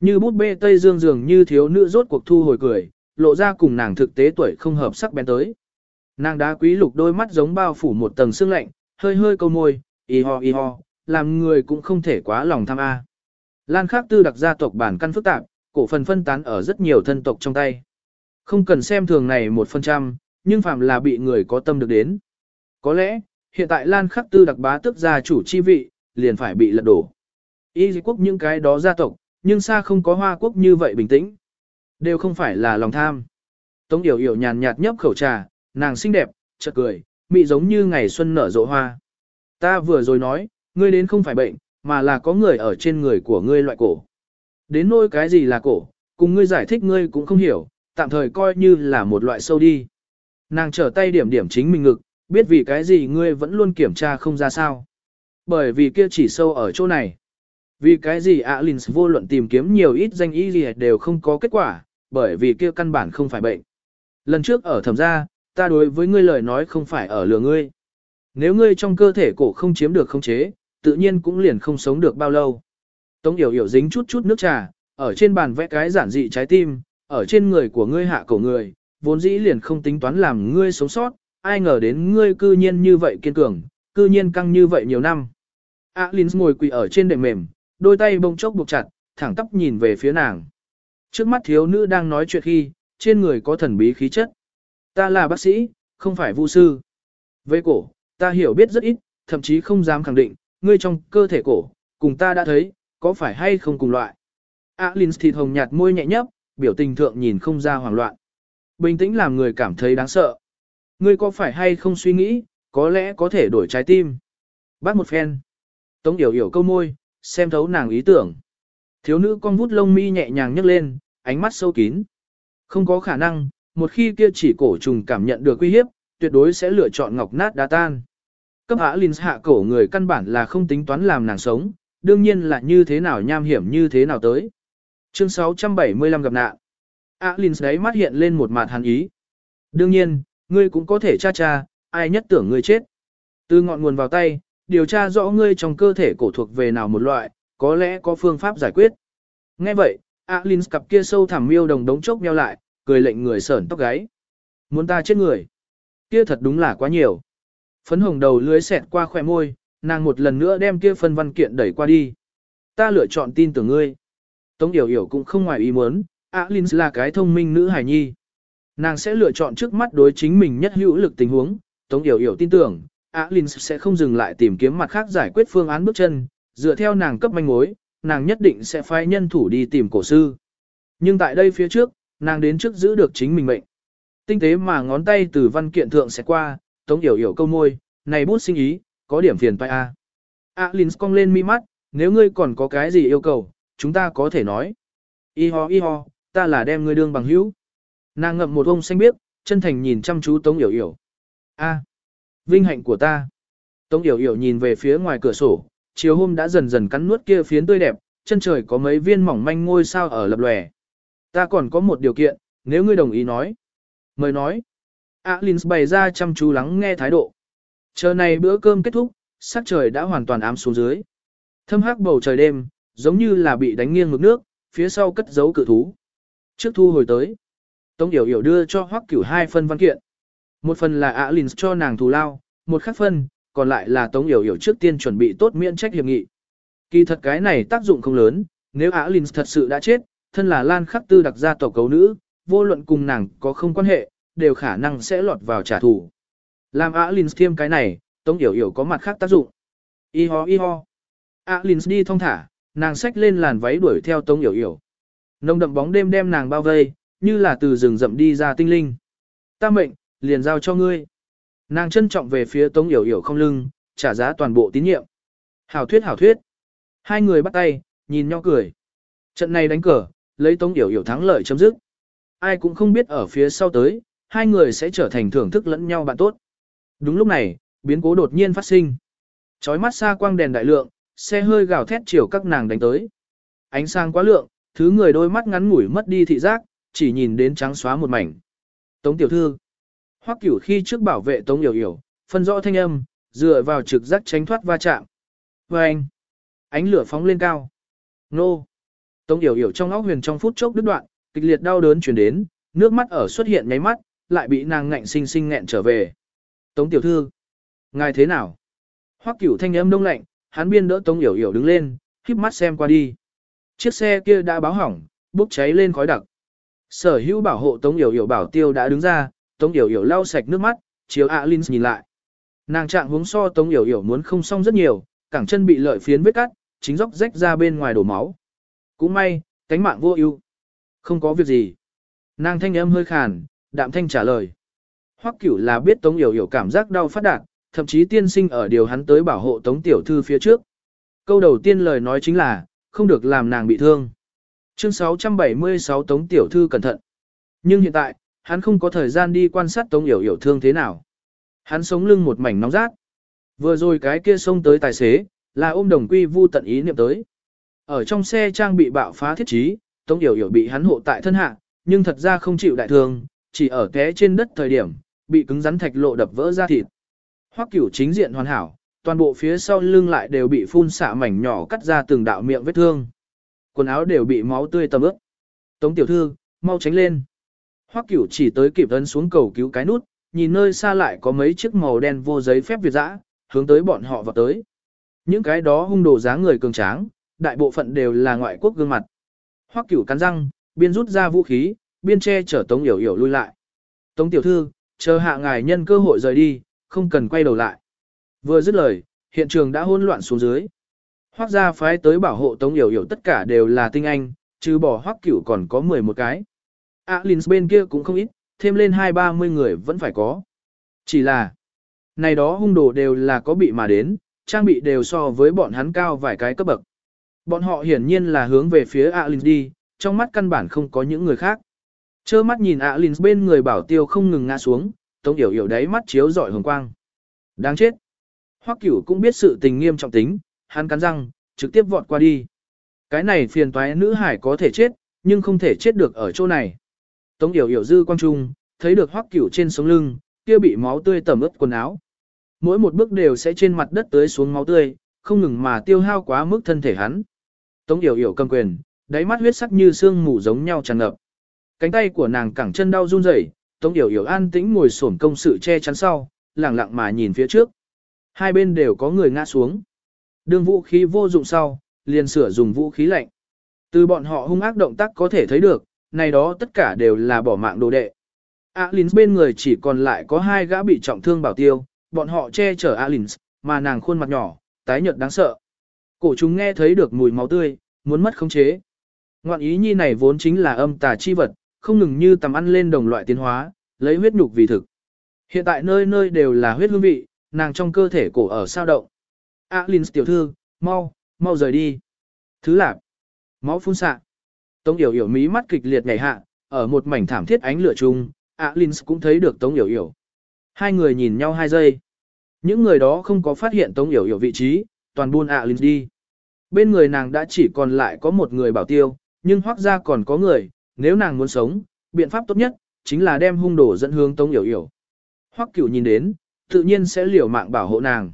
A: Như bút bê Tây Dương dường như thiếu nữ rốt cuộc thu hồi cười, lộ ra cùng nàng thực tế tuổi không hợp sắc bén tới. Nàng đá quý lục đôi mắt giống bao phủ một tầng sương lạnh, hơi hơi câu môi, y ho y ho, làm người cũng không thể quá lòng tham a. Lan Khắc Tư đặc gia tộc bản căn phức tạp, cổ phần phân tán ở rất nhiều thân tộc trong tay. Không cần xem thường này một phần trăm, nhưng phạm là bị người có tâm được đến. Có lẽ, hiện tại Lan Khắc Tư đặc bá tức gia chủ chi vị, liền phải bị lật đổ. Y quốc những cái đó gia tộc, nhưng xa không có hoa quốc như vậy bình tĩnh. Đều không phải là lòng tham. Tống Yểu Yểu nhàn nhạt nhấp khẩu trà, nàng xinh đẹp, chợt cười, mị giống như ngày xuân nở rộ hoa. Ta vừa rồi nói, ngươi đến không phải bệnh, mà là có người ở trên người của ngươi loại cổ. Đến nỗi cái gì là cổ, cùng ngươi giải thích ngươi cũng không hiểu, tạm thời coi như là một loại sâu đi. Nàng trở tay điểm điểm chính mình ngực, biết vì cái gì ngươi vẫn luôn kiểm tra không ra sao. Bởi vì kia chỉ sâu ở chỗ này. Vì cái gì Alins vô luận tìm kiếm nhiều ít danh y gì đều không có kết quả, bởi vì kia căn bản không phải bệnh. Lần trước ở thẩm gia, ta đối với ngươi lời nói không phải ở lừa ngươi. Nếu ngươi trong cơ thể cổ không chiếm được không chế, tự nhiên cũng liền không sống được bao lâu. Tống Yểu Yểu dính chút chút nước trà, ở trên bàn vẽ cái giản dị trái tim, ở trên người của ngươi hạ cổ người, vốn dĩ liền không tính toán làm ngươi sống sót, ai ngờ đến ngươi cư nhiên như vậy kiên cường, cư nhiên căng như vậy nhiều năm. Alins ngồi quỳ ở trên đệm mềm, đôi tay bông chốc buộc chặt, thẳng tóc nhìn về phía nàng. Trước mắt thiếu nữ đang nói chuyện khi, trên người có thần bí khí chất. Ta là bác sĩ, không phải vu sư. Về cổ, ta hiểu biết rất ít, thậm chí không dám khẳng định, ngươi trong cơ thể cổ, cùng ta đã thấy, có phải hay không cùng loại. Alins thịt hồng nhạt môi nhẹ nhấp, biểu tình thượng nhìn không ra hoảng loạn. Bình tĩnh làm người cảm thấy đáng sợ. Ngươi có phải hay không suy nghĩ, có lẽ có thể đổi trái tim. Bác một phen. Tống Yểu Yểu câu môi, xem thấu nàng ý tưởng. Thiếu nữ con vút lông mi nhẹ nhàng nhấc lên, ánh mắt sâu kín. Không có khả năng, một khi kia chỉ cổ trùng cảm nhận được uy hiếp, tuyệt đối sẽ lựa chọn ngọc nát đá tan. Cấp hạ linh hạ cổ người căn bản là không tính toán làm nàng sống, đương nhiên là như thế nào nham hiểm như thế nào tới. Chương 675 gặp nạn. Alin đấy mắt hiện lên một mặt hàn ý. Đương nhiên, ngươi cũng có thể tra tra, ai nhất tưởng ngươi chết. Từ ngọn nguồn vào tay, điều tra rõ ngươi trong cơ thể cổ thuộc về nào một loại, có lẽ có phương pháp giải quyết. Nghe vậy, Alin cặp kia sâu thẳm miêu đồng đống chốc nheo lại, cười lệnh người sởn tóc gáy. Muốn ta chết người. Kia thật đúng là quá nhiều. Phấn hồng đầu lưới xẹt qua khỏe môi, nàng một lần nữa đem kia phân văn kiện đẩy qua đi. Ta lựa chọn tin tưởng ngươi. Tống Yểu Yểu cũng không ngoài ý muốn, Alin là cái thông minh nữ hài nhi. Nàng sẽ lựa chọn trước mắt đối chính mình nhất hữu lực tình huống, Tống Yểu Yểu tin tưởng, Alin sẽ không dừng lại tìm kiếm mặt khác giải quyết phương án bước chân, dựa theo nàng cấp manh mối, nàng nhất định sẽ phái nhân thủ đi tìm cổ sư. Nhưng tại đây phía trước, nàng đến trước giữ được chính mình mệnh. Tinh tế mà ngón tay từ văn kiện thượng sẽ qua, Tống Yểu Yểu câu môi, này bút sinh ý, có điểm phiền phải à? a. linh cong lên mi mắt, nếu ngươi còn có cái gì yêu cầu, chúng ta có thể nói. Y ho y ho, ta là đem ngươi đương bằng hữu. Nàng ngậm một ông xanh biếc, chân thành nhìn chăm chú Tống Yểu Yểu. A, vinh hạnh của ta. Tống Yểu Yểu nhìn về phía ngoài cửa sổ, chiều hôm đã dần dần cắn nuốt kia phiến tươi đẹp, chân trời có mấy viên mỏng manh ngôi sao ở lập lòe. Ta còn có một điều kiện, nếu ngươi đồng ý nói. Mời nói. Alins bày ra chăm chú lắng nghe thái độ. Chờ này bữa cơm kết thúc, sắc trời đã hoàn toàn ám xuống dưới. Thâm hắc bầu trời đêm, giống như là bị đánh nghiêng ngược nước, phía sau cất giấu cự thú. Trước thu hồi tới, Tống Yểu Yểu đưa cho Hoắc Cửu hai phân văn kiện. Một phần là Alins cho nàng thù lao, một khác phân, còn lại là Tống Yểu Yểu trước tiên chuẩn bị tốt miễn trách hiệp nghị. Kỳ thật cái này tác dụng không lớn, nếu Alins thật sự đã chết, thân là Lan Khắc Tư đặc gia tộc cấu nữ, vô luận cùng nàng có không quan hệ, đều khả năng sẽ lọt vào trả thù. Làm Alins thêm cái này, Tống Yểu Yểu có mặt khác tác dụng. Y ho y ho. Alins đi thong thả, nàng xách lên làn váy đuổi theo Tống Yểu Yểu. Nông đậm bóng đêm đem nàng bao vây, như là từ rừng rậm đi ra tinh linh. Ta mệnh, liền giao cho ngươi. Nàng trân trọng về phía Tống Yểu Yểu không lưng, trả giá toàn bộ tín nhiệm. Hảo thuyết hảo thuyết. Hai người bắt tay, nhìn nhau cười. Trận này đánh cờ, lấy Tống Yểu Yểu thắng lợi chấm dứt. Ai cũng không biết ở phía sau tới, hai người sẽ trở thành thưởng thức lẫn nhau bạn tốt. Đúng lúc này, biến cố đột nhiên phát sinh. Chói mắt xa quang đèn đại lượng, xe hơi gào thét chiều các nàng đánh tới. Ánh sáng quá lượng, thứ người đôi mắt ngắn ngủi mất đi thị giác, chỉ nhìn đến trắng xóa một mảnh. Tống tiểu thư. Hoắc Cửu khi trước bảo vệ Tống Yểu Yểu, phân rõ thanh âm, dựa vào trực giác tránh thoát va chạm. Và anh. Ánh lửa phóng lên cao. Nô. Tống Yểu Yểu trong óc huyền trong phút chốc đứt đoạn, kịch liệt đau đớn truyền đến, nước mắt ở xuất hiện nháy mắt, lại bị nàng ngạnh sinh sinh nghẹn trở về. Tống tiểu thư. Ngài thế nào? Hoắc Cửu thanh âm đông lạnh, hắn biên đỡ Tống Yểu Yểu đứng lên, khép mắt xem qua đi. Chiếc xe kia đã báo hỏng, bốc cháy lên khói đặc. Sở hữu bảo hộ Tống Yểu Yểu bảo tiêu đã đứng ra, Tống Yểu Yểu lau sạch nước mắt, chiếu Alins nhìn lại. Nàng trạng huống so Tống Yểu Yểu muốn không xong rất nhiều, cẳng chân bị lợi phiến vết cắt, chính dốc rách ra bên ngoài đổ máu. Cũng may, cánh mạng vô ưu. Không có việc gì. Nàng thanh âm hơi khàn, đạm thanh trả lời. Hoắc Cửu là biết Tống Yểu Yểu cảm giác đau phát đạt, thậm chí tiên sinh ở điều hắn tới bảo hộ Tống tiểu thư phía trước. Câu đầu tiên lời nói chính là, không được làm nàng bị thương. Chương 676 Tống Tiểu Thư cẩn thận. Nhưng hiện tại, hắn không có thời gian đi quan sát Tống Yểu Yểu thương thế nào. Hắn sống lưng một mảnh nóng rát. Vừa rồi cái kia xông tới tài xế, là ôm đồng quy vu tận ý niệm tới. Ở trong xe trang bị bạo phá thiết trí, Tống Yểu Yểu bị hắn hộ tại thân hạ, nhưng thật ra không chịu đại thương, chỉ ở té trên đất thời điểm, bị cứng rắn thạch lộ đập vỡ ra thịt. Hoắc Cửu chính diện hoàn hảo, toàn bộ phía sau lưng lại đều bị phun xạ mảnh nhỏ cắt ra từng đạo miệng vết thương. Quần áo đều bị máu tươi tầm ướt. Tống tiểu thư, mau tránh lên. Hoắc Cửu chỉ tới kịp ấn xuống cầu cứu cái nút, nhìn nơi xa lại có mấy chiếc màu đen vô giấy phép việt dã, hướng tới bọn họ vào tới. Những cái đó hung đồ dáng người cường tráng, đại bộ phận đều là ngoại quốc gương mặt. Hoắc Cửu cắn răng, biên rút ra vũ khí, biên che chở Tống Yểu Yểu lui lại. Tống tiểu thư, chờ hạ ngài nhân cơ hội rời đi, không cần quay đầu lại. Vừa dứt lời, hiện trường đã hỗn loạn xuống dưới. Hoắc gia phái tới bảo hộ Tống Yểu Yểu tất cả đều là tinh anh, trừ bỏ Hoắc Cửu còn có 11 cái. Alins bên kia cũng không ít, thêm lên hai ba mươi người vẫn phải có. Chỉ là, Này đó hung đồ đều là có bị mà đến, trang bị đều so với bọn hắn cao vài cái cấp bậc. Bọn họ hiển nhiên là hướng về phía Alins đi, trong mắt căn bản không có những người khác. Chơ mắt nhìn Alins bên người bảo tiêu không ngừng ngã xuống, Tống Yểu Yểu đáy mắt chiếu rọi hồng quang. Đáng chết. Hoắc Cửu cũng biết sự tình nghiêm trọng tính, hắn cắn răng, trực tiếp vọt qua đi. Cái này phiền toái nữ hải có thể chết, nhưng không thể chết được ở chỗ này. Tống Yểu Yểu dư quang trung, thấy được Hoắc Cửu trên sống lưng, kia bị máu tươi tẩm ướt quần áo. Mỗi một bước đều sẽ trên mặt đất tới xuống máu tươi, không ngừng mà tiêu hao quá mức thân thể hắn. Tống Yểu Yểu cầm quyền, đáy mắt huyết sắc như xương mù giống nhau tràn ngập. Cánh tay của nàng cẳng chân đau run rẩy, Tống Yểu Yểu an tĩnh ngồi xổm công sự che chắn sau, lặng lặng mà nhìn phía trước. Hai bên đều có người ngã xuống. Đường vũ khí vô dụng sau, liền sửa dùng vũ khí lạnh. Từ bọn họ hung ác động tác có thể thấy được, này đó tất cả đều là bỏ mạng đồ đệ. Alins bên người chỉ còn lại có hai gã bị trọng thương bảo tiêu, bọn họ che chở Alins, mà nàng khuôn mặt nhỏ, tái nhợt đáng sợ. Cổ chúng nghe thấy được mùi máu tươi, muốn mất khống chế. Ngoạn ý nhi này vốn chính là âm tà chi vật, không ngừng như tầm ăn lên đồng loại tiến hóa, lấy huyết nhục vì thực. Hiện tại nơi nơi đều là huyết hương vị, nàng trong cơ thể cổ ở sao động. Alins tiểu thư, mau, mau rời đi. Thứ lạc, máu phun xạ. Tống Yểu Yểu mí mắt kịch liệt nhảy hạ, ở một mảnh thảm thiết ánh lửa chung, Alins cũng thấy được Tống Yểu Yểu. Hai người nhìn nhau hai giây. Những người đó không có phát hiện Tống Yểu Yểu vị trí, toàn buôn Alins đi. Bên người nàng đã chỉ còn lại có một người bảo tiêu, nhưng hoác ra còn có người, nếu nàng muốn sống, biện pháp tốt nhất, chính là đem hung đồ dẫn hướng Tống Yểu Yểu. Hoắc cửu nhìn đến, tự nhiên sẽ liều mạng bảo hộ nàng.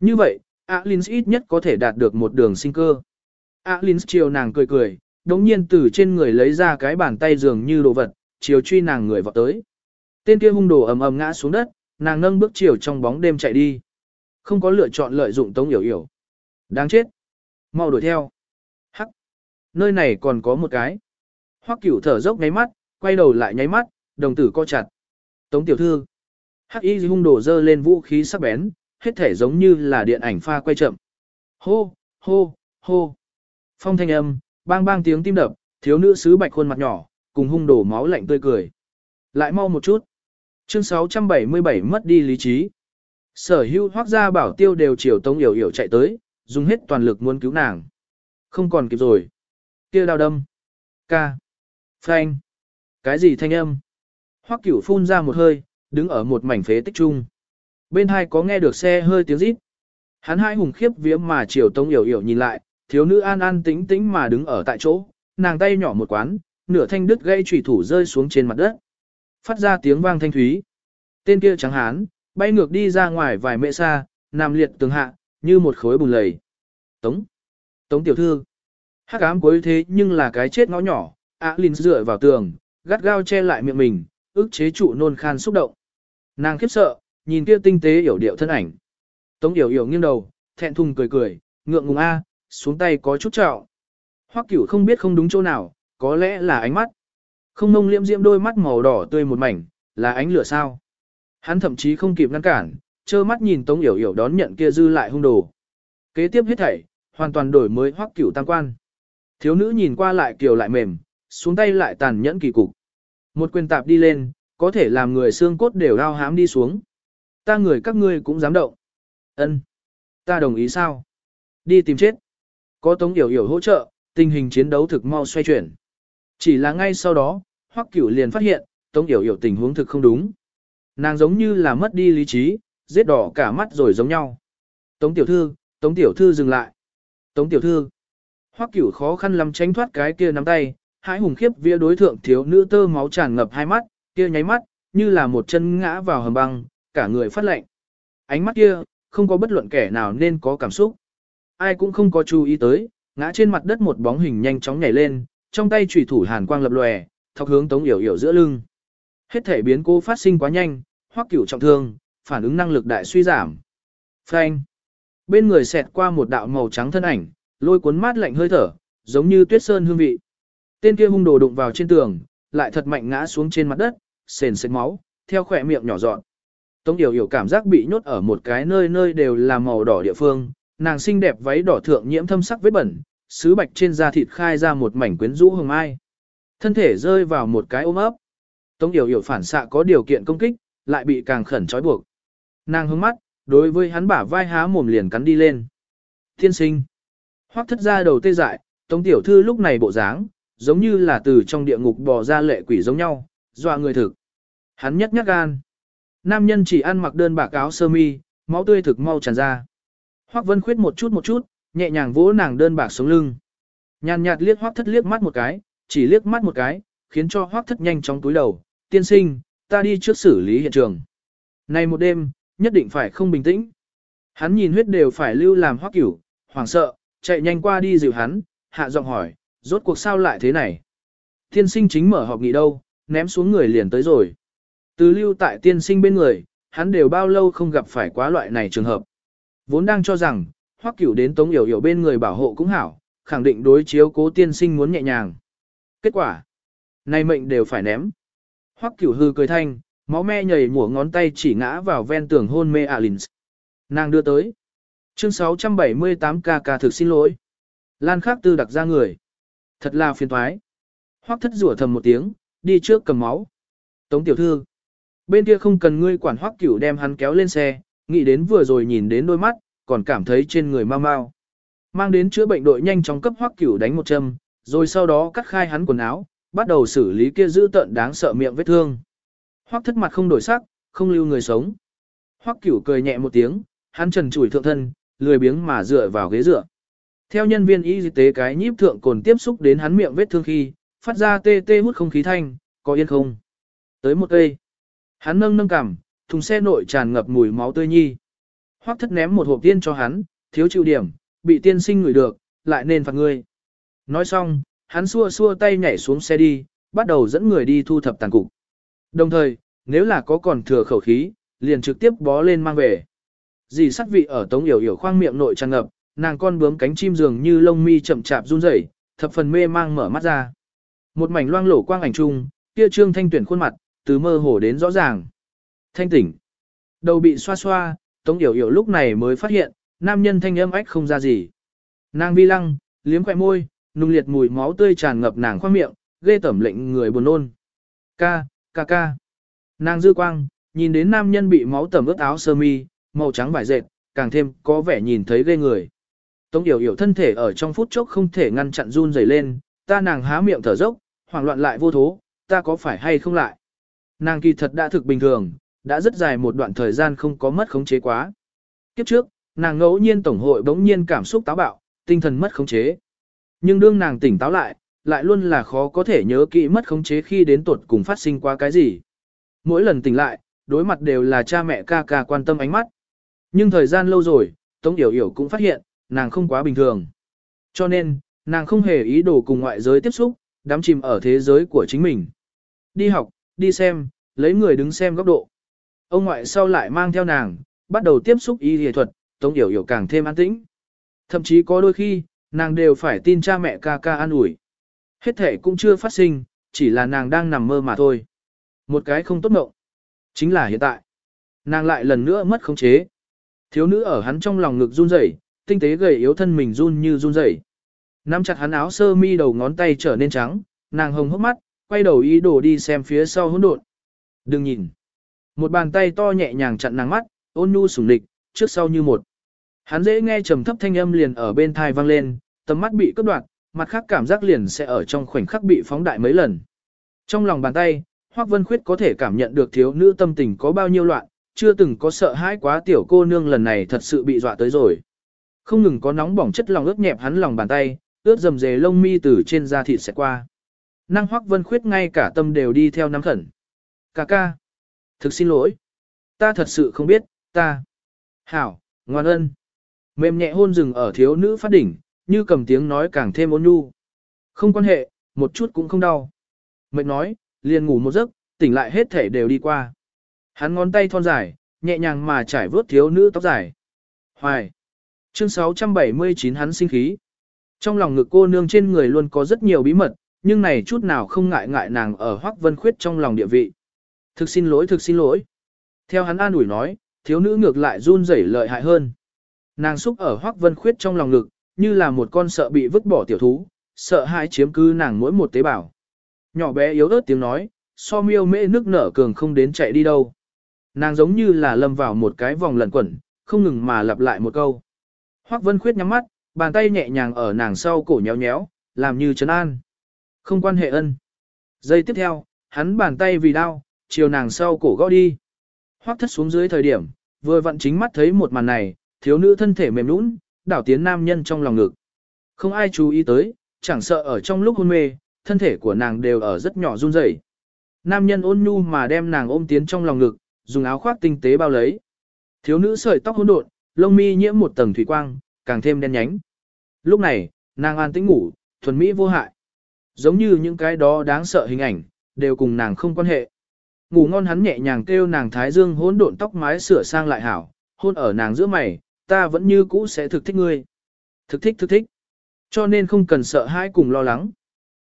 A: Như vậy, Alins ít nhất có thể đạt được một đường sinh cơ. Alins chiều nàng cười cười, đống nhiên từ trên người lấy ra cái bàn tay dường như đồ vật, chiều truy nàng người vọt tới. Tên kia hung đồ ầm ầm ngã xuống đất, nàng nâng bước chiều trong bóng đêm chạy đi. Không có lựa chọn lợi dụng Tống Yểu Yểu. Đáng chết. Mau đuổi theo. Hắc. Nơi này còn có một cái. Hoắc Cửu thở dốc nháy mắt, quay đầu lại nháy mắt, đồng tử co chặt. Tống tiểu thư. Hắc Y hung đổ dơ lên vũ khí sắc bén, hết thể giống như là điện ảnh pha quay chậm. Hô, hô, hô. Phong thanh âm, bang bang tiếng tim đập, thiếu nữ sứ bạch khuôn mặt nhỏ, cùng hung đổ máu lạnh tươi cười. Lại mau một chút. Chương 677 mất đi lý trí. Sở hữu hoác gia bảo tiêu đều chiều tống yểu yểu chạy tới, dùng hết toàn lực muốn cứu nàng. Không còn kịp rồi. kia đau đâm. Ca. Phanh. Cái gì thanh âm? Hoắc cửu phun ra một hơi, đứng ở một mảnh phế tích trung. Bên hai có nghe được xe hơi tiếng rít. Hắn hai hùng khiếp vía mà chiều tống yểu yểu nhìn lại, thiếu nữ an an tĩnh tĩnh mà đứng ở tại chỗ, nàng tay nhỏ một quán, nửa thanh đứt gây chủy thủ rơi xuống trên mặt đất. Phát ra tiếng vang thanh thúy. Tên kia trắng hán, bay ngược đi ra ngoài vài mệ xa, nằm liệt tường hạ, như một khối bùn lầy. Tống. Tống tiểu thư. Hắc ám cuối thế nhưng là cái chết ngõ nhỏ, Á Linh dựa vào tường, gắt gao che lại miệng mình, ức chế trụ nôn khan xúc động. Nàng khiếp sợ, nhìn kia tinh tế hiểu điệu thân ảnh. Tống Điểu hiểu nghiêng đầu, thẹn thùng cười cười, ngượng ngùng a, xuống tay có chút trạo. Hoắc Cửu không biết không đúng chỗ nào, có lẽ là ánh mắt. Không mông liễm diễm đôi mắt màu đỏ tươi một mảnh, là ánh lửa sao. Hắn thậm chí không kịp ngăn cản, trơ mắt nhìn Tống Điểu Điểu đón nhận kia dư lại hung đồ. Kế tiếp hết thảy, hoàn toàn đổi mới Hoắc Cửu tam quan. Thiếu nữ nhìn qua lại kiều lại mềm, xuống tay lại tàn nhẫn kỳ cục. Một quyền tạp đi lên, có thể làm người xương cốt đều đau hám đi xuống. Ta người các ngươi cũng dám động. Ân, Ta đồng ý sao? Đi tìm chết. Có Tống Yểu Yểu hỗ trợ, tình hình chiến đấu thực mau xoay chuyển. Chỉ là ngay sau đó, Hoắc Cửu liền phát hiện, Tống Yểu Yểu tình huống thực không đúng. Nàng giống như là mất đi lý trí, giết đỏ cả mắt rồi giống nhau. Tống Tiểu Thư, Tống Tiểu Thư dừng lại. Tống Tiểu Thư. Hoắc Cửu khó khăn lắm tránh thoát cái kia nắm tay, hãi hùng khiếp vía đối thượng thiếu nữ tơ máu tràn ngập hai mắt, kia nháy mắt, như là một chân ngã vào hầm băng, cả người phát lạnh. Ánh mắt kia, không có bất luận kẻ nào nên có cảm xúc. Ai cũng không có chú ý tới, ngã trên mặt đất một bóng hình nhanh chóng nhảy lên, trong tay chủy thủ hàn quang lập lòe, thọc hướng Tống Yểu Yểu giữa lưng. Hết thể biến cố phát sinh quá nhanh, Hoắc Cửu trọng thương, phản ứng năng lực đại suy giảm. Phanh. Bên người xẹt qua một đạo màu trắng thân ảnh, lôi cuốn mát lạnh hơi thở, giống như tuyết sơn hương vị. Tên kia hung đồ đụng vào trên tường, lại thật mạnh ngã xuống trên mặt đất, sền sệt máu, theo khỏe miệng nhỏ dọn. Tống Điều Yểu cảm giác bị nhốt ở một cái nơi nơi đều là màu đỏ địa phương, nàng xinh đẹp váy đỏ thượng nhiễm thâm sắc vết bẩn, sứ bạch trên da thịt khai ra một mảnh quyến rũ hồng ai. Thân thể rơi vào một cái ôm ấp. Tống Điều Yểu phản xạ có điều kiện công kích, lại bị càng khẩn trói buộc. Nàng hướng mắt, đối với hắn bả vai há mồm liền cắn đi lên. Thiên sinh. Hoắc thất ra đầu tê dại, Tống tiểu thư lúc này bộ dáng, giống như là từ trong địa ngục bò ra lệ quỷ giống nhau, dọa người thực. Hắn nhất nhắc gan. Nam nhân chỉ ăn mặc đơn bạc áo sơ mi, máu tươi thực mau tràn ra. Hoắc Vân Khuyết một chút một chút, nhẹ nhàng vỗ nàng đơn bạc sống lưng. Nhàn nhạt liếc Hoắc Thất liếc mắt một cái, chỉ liếc mắt một cái, khiến cho Hoắc Thất nhanh chóng túi đầu, "Tiên sinh, ta đi trước xử lý hiện trường." nay một đêm, nhất định phải không bình tĩnh. Hắn nhìn huyết đều phải lưu làm Hoắc Cửu, hoảng sợ, chạy nhanh qua đi dìu hắn, hạ giọng hỏi, "Rốt cuộc sao lại thế này?" Tiên sinh chính mở họp nghị đâu, ném xuống người liền tới rồi. Từ lưu tại tiên sinh bên người, hắn đều bao lâu không gặp phải quá loại này trường hợp. Vốn đang cho rằng, hoắc cửu đến tống yểu yểu bên người bảo hộ cũng hảo, khẳng định đối chiếu cố tiên sinh muốn nhẹ nhàng. Kết quả, nay mệnh đều phải ném. Hoắc cửu hư cười thanh, máu me nhảy mủa ngón tay chỉ ngã vào ven tường hôn mê Alins. Nàng đưa tới. Chương 678 ca ca thực xin lỗi. Lan khắc tư đặc ra người. Thật là phiền toái. Hoắc thất rủa thầm một tiếng, đi trước cầm máu. Tống tiểu thư. Bên kia không cần ngươi quản hoắc cửu đem hắn kéo lên xe, nghĩ đến vừa rồi nhìn đến đôi mắt, còn cảm thấy trên người mau mau. Mang đến chữa bệnh đội nhanh chóng cấp hoắc cửu đánh một châm, rồi sau đó cắt khai hắn quần áo, bắt đầu xử lý kia giữ tận đáng sợ miệng vết thương. Hoắc thất mặt không đổi sắc, không lưu người sống. Hoắc cửu cười nhẹ một tiếng, hắn trần trụi thượng thân, lười biếng mà dựa vào ghế dựa. Theo nhân viên y tế cái nhíp thượng cồn tiếp xúc đến hắn miệng vết thương khi, phát ra tê tê hút không khí thanh, có yên không? Tới một cây. Hắn nâng nâng cằm, thùng xe nội tràn ngập mùi máu tươi nhi. Hoắc thất ném một hộp tiên cho hắn, thiếu chịu điểm, bị tiên sinh ngửi được, lại nên phạt ngươi. Nói xong, hắn xua xua tay nhảy xuống xe đi, bắt đầu dẫn người đi thu thập tàn cục. Đồng thời, nếu là có còn thừa khẩu khí, liền trực tiếp bó lên mang về. Dì sắt vị ở tống yểu yểu khoang miệng nội tràn ngập, nàng con bướm cánh chim dường như lông mi chậm chạp run rẩy, thập phần mê mang mở mắt ra. Một mảnh loang lổ quang ảnh chung, kia trương thanh tuyển khuôn mặt, từ mơ hồ đến rõ ràng. Thanh tỉnh. Đầu bị xoa xoa, Tống Yểu Yểu lúc này mới phát hiện, nam nhân thanh âm ách không ra gì. Nàng vi lăng, liếm khỏe môi, nung liệt mùi máu tươi tràn ngập nàng khoang miệng, ghê tẩm lệnh người buồn nôn. Ca, ca ca. Nàng dư quang, nhìn đến nam nhân bị máu tẩm ướt áo sơ mi, màu trắng vải dệt, càng thêm có vẻ nhìn thấy ghê người. Tống Điều Yểu thân thể ở trong phút chốc không thể ngăn chặn run rẩy lên, ta nàng há miệng thở dốc, hoảng loạn lại vô thố, ta có phải hay không lại. Nàng kỳ thật đã thực bình thường, đã rất dài một đoạn thời gian không có mất khống chế quá. Kiếp trước, nàng ngẫu nhiên tổng hội bỗng nhiên cảm xúc táo bạo, tinh thần mất khống chế. Nhưng đương nàng tỉnh táo lại, lại luôn là khó có thể nhớ kỹ mất khống chế khi đến tuột cùng phát sinh qua cái gì. Mỗi lần tỉnh lại, đối mặt đều là cha mẹ ca ca quan tâm ánh mắt. Nhưng thời gian lâu rồi, Tống Yểu Yểu cũng phát hiện, nàng không quá bình thường. Cho nên, nàng không hề ý đồ cùng ngoại giới tiếp xúc, đắm chìm ở thế giới của chính mình. Đi học, đi xem, lấy người đứng xem góc độ. Ông ngoại sau lại mang theo nàng, bắt đầu tiếp xúc y y thuật, Tống Yểu Yểu càng thêm an tĩnh. Thậm chí có đôi khi, nàng đều phải tin cha mẹ ca ca an ủi. Hết thể cũng chưa phát sinh, chỉ là nàng đang nằm mơ mà thôi. Một cái không tốt mộng. Chính là hiện tại. Nàng lại lần nữa mất khống chế. Thiếu nữ ở hắn trong lòng ngực run rẩy, tinh tế gầy yếu thân mình run như run rẩy. Nắm chặt hắn áo sơ mi đầu ngón tay trở nên trắng, nàng hồng hốc mắt, quay đầu ý đồ đi xem phía sau hỗn độn. Đừng nhìn. Một bàn tay to nhẹ nhàng chặn nàng mắt, ôn nhu sủng lịch, trước sau như một. Hắn dễ nghe trầm thấp thanh âm liền ở bên thai vang lên, tầm mắt bị cắt đoạn, mặt khác cảm giác liền sẽ ở trong khoảnh khắc bị phóng đại mấy lần. Trong lòng bàn tay, Hoắc Vân Khuyết có thể cảm nhận được thiếu nữ tâm tình có bao nhiêu loạn, chưa từng có sợ hãi quá tiểu cô nương lần này thật sự bị dọa tới rồi. Không ngừng có nóng bỏng chất lòng ướt nhẹp hắn lòng bàn tay, ướt dầm dề lông mi từ trên da thịt sẽ qua. Năng Hoắc Vân Khuyết ngay cả tâm đều đi theo nắm khẩn. Cà ca. Thực xin lỗi. Ta thật sự không biết, ta. Hảo, ngoan ân. Mềm nhẹ hôn rừng ở thiếu nữ phát đỉnh, như cầm tiếng nói càng thêm ôn nhu. Không quan hệ, một chút cũng không đau. Mệt nói, liền ngủ một giấc, tỉnh lại hết thể đều đi qua. Hắn ngón tay thon dài, nhẹ nhàng mà trải vướt thiếu nữ tóc dài. Hoài. Chương 679 hắn sinh khí. Trong lòng ngực cô nương trên người luôn có rất nhiều bí mật, nhưng này chút nào không ngại ngại nàng ở Hoắc Vân Khuyết trong lòng địa vị. Thực xin lỗi, thực xin lỗi. Theo hắn an ủi nói, thiếu nữ ngược lại run rẩy lợi hại hơn. Nàng xúc ở Hoắc Vân Khuyết trong lòng ngực, như là một con sợ bị vứt bỏ tiểu thú, sợ hãi chiếm cứ nàng mỗi một tế bào. Nhỏ bé yếu ớt tiếng nói, so miêu mễ nước nở cường không đến chạy đi đâu. nàng giống như là lâm vào một cái vòng lẩn quẩn, không ngừng mà lặp lại một câu. Hoắc Vân Khuyết nhắm mắt, bàn tay nhẹ nhàng ở nàng sau cổ nhéo nhéo, làm như trấn an. Không quan hệ ân. Giây tiếp theo, hắn bàn tay vì đau, chiều nàng sau cổ gõ đi. Hoắc thất xuống dưới thời điểm, vừa vặn chính mắt thấy một màn này, thiếu nữ thân thể mềm nũng, đảo tiến nam nhân trong lòng ngực. Không ai chú ý tới, chẳng sợ ở trong lúc hôn mê, thân thể của nàng đều ở rất nhỏ run rẩy. Nam nhân ôn nhu mà đem nàng ôm tiến trong lòng ngực, dùng áo khoác tinh tế bao lấy. Thiếu nữ sợi tóc hỗn độn, lông mi nhiễm một tầng thủy quang, càng thêm đen nhánh. Lúc này, nàng an tĩnh ngủ, thuần mỹ vô hại. Giống như những cái đó đáng sợ hình ảnh, đều cùng nàng không quan hệ. Ngủ ngon hắn nhẹ nhàng kêu nàng thái dương hỗn độn tóc mái sửa sang lại hảo, hôn ở nàng giữa mày, ta vẫn như cũ sẽ thực thích ngươi. Thực thích thực thích. Cho nên không cần sợ hãi cùng lo lắng.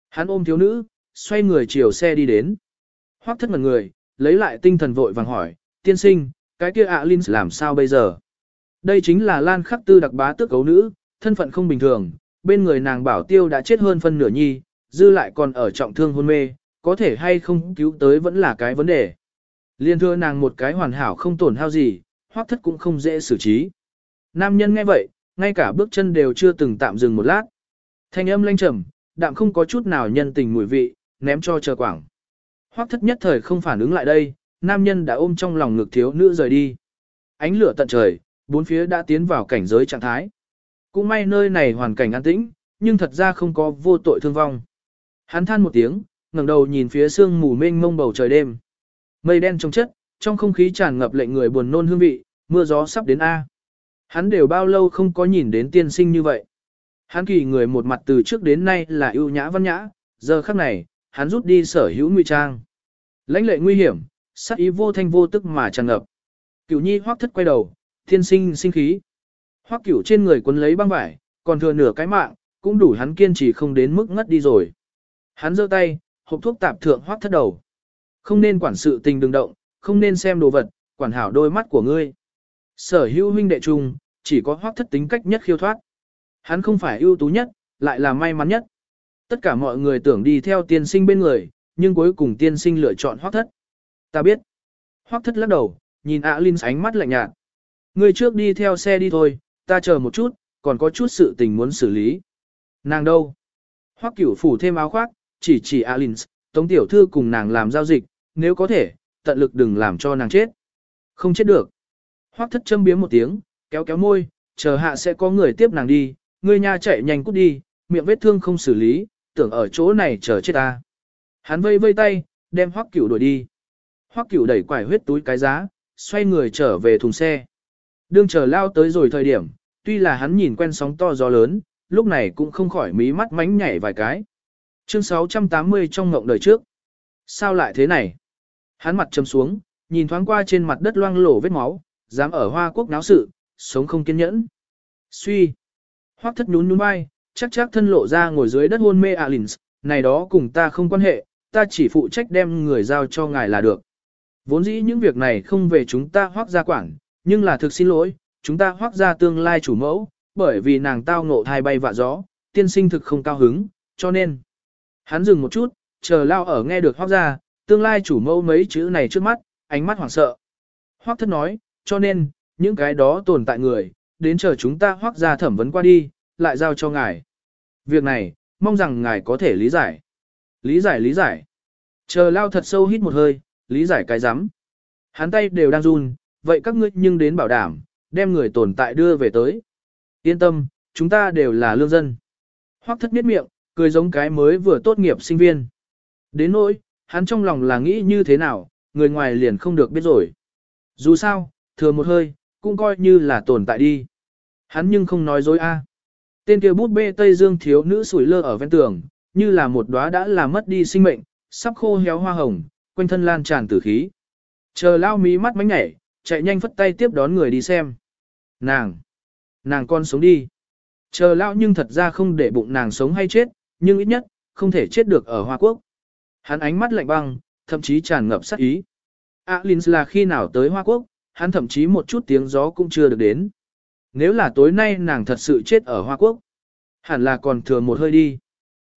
A: Hắn ôm thiếu nữ, xoay người chiều xe đi đến. Hoắc thất ngần người, lấy lại tinh thần vội vàng hỏi, tiên sinh, cái kia ạ Linh làm sao bây giờ? Đây chính là Lan Khắc Tư đặc bá tước cấu nữ, thân phận không bình thường, bên người nàng bảo tiêu đã chết hơn phân nửa nhi, dư lại còn ở trọng thương hôn mê, có thể hay không cứu tới vẫn là cái vấn đề. Liên thưa nàng một cái hoàn hảo không tổn hao gì, hoắc thất cũng không dễ xử trí. Nam nhân nghe vậy, ngay cả bước chân đều chưa từng tạm dừng một lát. Thanh âm lanh trầm, đạm không có chút nào nhân tình mùi vị, ném cho chờ quảng. Hoắc thất nhất thời không phản ứng lại đây, nam nhân đã ôm trong lòng ngực thiếu nữ rời đi. Ánh lửa tận trời, bốn phía đã tiến vào cảnh giới trạng thái. Cũng may nơi này hoàn cảnh an tĩnh, nhưng thật ra không có vô tội thương vong. Hắn than một tiếng, ngẩng đầu nhìn phía sương mù mênh mông bầu trời đêm. Mây đen trong chất, trong không khí tràn ngập lệnh người buồn nôn hương vị, mưa gió sắp đến A. Hắn đều bao lâu không có nhìn đến tiên sinh như vậy. Hắn kỳ người một mặt từ trước đến nay là ưu nhã văn nhã, giờ khắc này, hắn rút đi sở hữu nguy trang. Lãnh lệ nguy hiểm, sát ý vô thanh vô tức mà tràn ngập. Cửu nhi hoắc thất quay đầu, thiên sinh sinh khí. Hoắc cửu trên người quấn lấy băng vải, còn thừa nửa cái mạng, cũng đủ hắn kiên trì không đến mức ngất đi rồi. Hắn giơ tay, hộp thuốc tạp thượng hoắc thất đầu. Không nên quản sự tình đừng động, không nên xem đồ vật, quản hảo đôi mắt của ngươi. Sở hữu huynh đệ chung, chỉ có hoắc thất tính cách nhất khiêu thoát. Hắn không phải ưu tú nhất, lại là may mắn nhất. Tất cả mọi người tưởng đi theo tiên sinh bên người, nhưng cuối cùng tiên sinh lựa chọn hoắc thất. Ta biết. Hoắc thất lắc đầu, nhìn ạ Linh ánh mắt lạnh nhạt. Ngươi trước đi theo xe đi thôi, ta chờ một chút, còn có chút sự tình muốn xử lý. Nàng đâu? Hoắc cửu phủ thêm áo khoác, chỉ chỉ Alins, tống tiểu thư cùng nàng làm giao dịch, nếu có thể, tận lực đừng làm cho nàng chết. Không chết được. Hoắc thất châm biếm một tiếng, kéo kéo môi, chờ hạ sẽ có người tiếp nàng đi, ngươi nha chạy nhanh cút đi, miệng vết thương không xử lý, tưởng ở chỗ này chờ chết ta. Hắn vây vây tay, đem Hoắc cửu đuổi đi. Hoắc cửu đẩy quải huyết túi cái giá, xoay người trở về thùng xe. Đương chờ lao tới rồi thời điểm, tuy là hắn nhìn quen sóng to gió lớn, lúc này cũng không khỏi mí mắt mánh nhảy vài cái. Chương 680 trong ngộng đời trước. Sao lại thế này? Hắn mặt châm xuống, nhìn thoáng qua trên mặt đất loang lổ vết máu, dám ở Hoa Quốc náo sự, sống không kiên nhẫn. Suy. Hoắc thất nhún nhún vai, chắc chắc thân lộ ra ngồi dưới đất hôn mê Alins, này đó cùng ta không quan hệ, ta chỉ phụ trách đem người giao cho ngài là được. Vốn dĩ những việc này không về chúng ta hoác ra quản, nhưng là thực xin lỗi, chúng ta hoác ra tương lai chủ mẫu, bởi vì nàng tao ngộ thai bay vạ gió, tiên sinh thực không cao hứng, cho nên. Hắn dừng một chút, chờ lao ở nghe được hoác ra, tương lai chủ mẫu mấy chữ này trước mắt, ánh mắt hoảng sợ. Hoác thất nói, cho nên, những cái đó tồn tại người, đến chờ chúng ta hoác ra thẩm vấn qua đi, lại giao cho ngài. Việc này, mong rằng ngài có thể lý giải. Lý giải lý giải. Chờ lao thật sâu hít một hơi, lý giải cái rắm Hắn tay đều đang run, vậy các ngươi nhưng đến bảo đảm, đem người tồn tại đưa về tới. Yên tâm, chúng ta đều là lương dân. Hoắc thất miết miệng, cười giống cái mới vừa tốt nghiệp sinh viên. Đến nỗi, hắn trong lòng là nghĩ như thế nào, người ngoài liền không được biết rồi. Dù sao, thừa một hơi, cũng coi như là tồn tại đi. Hắn nhưng không nói dối a. Tên kia bút bê Tây Dương thiếu nữ sủi lơ ở ven tường, như là một đóa đã làm mất đi sinh mệnh, sắp khô héo hoa hồng, quanh thân lan tràn tử khí. Chờ lao mí mắt mánh nhảy, chạy nhanh phất tay tiếp đón người đi xem. Nàng! Nàng con sống đi. Chờ lão nhưng thật ra không để bụng nàng sống hay chết, nhưng ít nhất, không thể chết được ở Hoa Quốc. Hắn ánh mắt lạnh băng, thậm chí tràn ngập sát ý. Alins là khi nào tới Hoa Quốc, hắn thậm chí một chút tiếng gió cũng chưa được đến. Nếu là tối nay nàng thật sự chết ở Hoa Quốc, hẳn là còn thừa một hơi đi.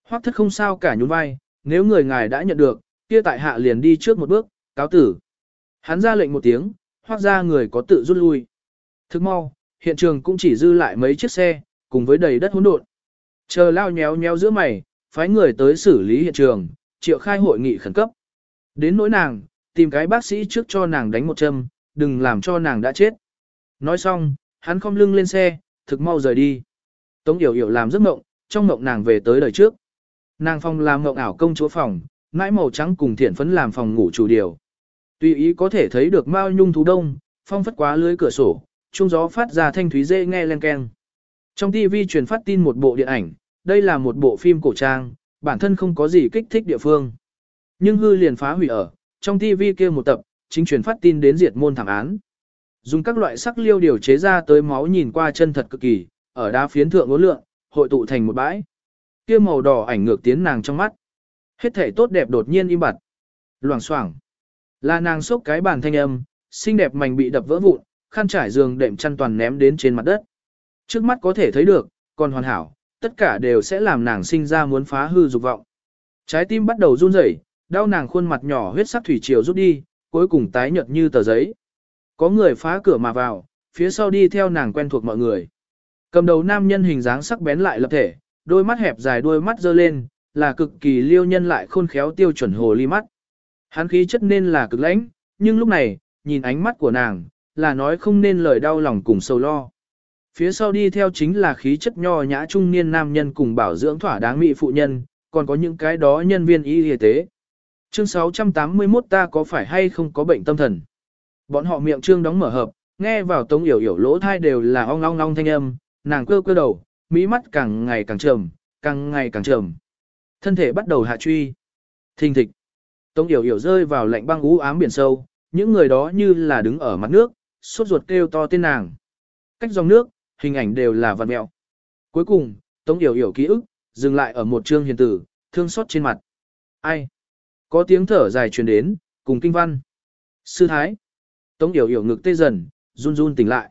A: Hoắc thất không sao cả nhún vai, nếu người ngài đã nhận được, kia tại hạ liền đi trước một bước, cáo tử. Hắn ra lệnh một tiếng, hoác ra người có tự rút lui. Thức mau, hiện trường cũng chỉ dư lại mấy chiếc xe, cùng với đầy đất hỗn độn. Chờ lao nhéo nhéo giữa mày, phái người tới xử lý hiện trường, triệu khai hội nghị khẩn cấp. Đến nỗi nàng, tìm cái bác sĩ trước cho nàng đánh một châm, đừng làm cho nàng đã chết. Nói xong, hắn không lưng lên xe, thực mau rời đi. Tống Yểu Yểu làm giấc mộng, trong mộng nàng về tới đời trước. Nàng phong làm mộng ảo công chúa phòng, nãi màu trắng cùng thiện phấn làm phòng ngủ chủ điều. Tùy ý có thể thấy được mao nhung thú đông, phong phất quá lưới cửa sổ, trung gió phát ra thanh thúy dễ nghe len keng. Trong TV truyền phát tin một bộ điện ảnh, đây là một bộ phim cổ trang, bản thân không có gì kích thích địa phương. Nhưng hư liền phá hủy ở, trong TV kia một tập, chính truyền phát tin đến diệt môn thảm án. Dùng các loại sắc liêu điều chế ra tới máu nhìn qua chân thật cực kỳ, ở đá phiến thượng ngốn lượng, hội tụ thành một bãi. Kia màu đỏ ảnh ngược tiến nàng trong mắt. Hết thể tốt đẹp đột nhiên im bặt. Loảng xoảng. Là nàng sốc cái bàn thanh âm, xinh đẹp mảnh bị đập vỡ vụn, khăn trải giường đệm chăn toàn ném đến trên mặt đất. Trước mắt có thể thấy được, còn hoàn hảo, tất cả đều sẽ làm nàng sinh ra muốn phá hư dục vọng. Trái tim bắt đầu run rẩy, đau nàng khuôn mặt nhỏ huyết sắc thủy triều rút đi, cuối cùng tái nhợt như tờ giấy. Có người phá cửa mà vào, phía sau đi theo nàng quen thuộc mọi người. Cầm đầu nam nhân hình dáng sắc bén lại lập thể, đôi mắt hẹp dài đôi mắt dơ lên, là cực kỳ liêu nhân lại khôn khéo tiêu chuẩn hồ ly mắt. Hắn khí chất nên là cực lãnh, nhưng lúc này, nhìn ánh mắt của nàng, là nói không nên lời đau lòng cùng sâu lo. Phía sau đi theo chính là khí chất nho nhã trung niên nam nhân cùng bảo dưỡng thỏa đáng mỹ phụ nhân, còn có những cái đó nhân viên y y tế. Chương 681 ta có phải hay không có bệnh tâm thần? Bọn họ miệng trương đóng mở hợp, nghe vào tống yểu yểu lỗ thai đều là ong ong ong thanh âm, nàng cơ cơ đầu, mỹ mắt càng ngày càng trầm, càng ngày càng trầm. Thân thể bắt đầu hạ truy. Thình thịch. Tống yểu yểu rơi vào lạnh băng ú ám biển sâu, những người đó như là đứng ở mặt nước, sốt ruột kêu to tên nàng. Cách dòng nước, hình ảnh đều là vật mẹo. Cuối cùng, Tống Yểu Yểu ký ức, dừng lại ở một chương hiền tử, thương xót trên mặt. Ai? Có tiếng thở dài truyền đến, cùng kinh văn. Sư Thái. Tống Yểu Yểu ngực tê dần, run run tỉnh lại.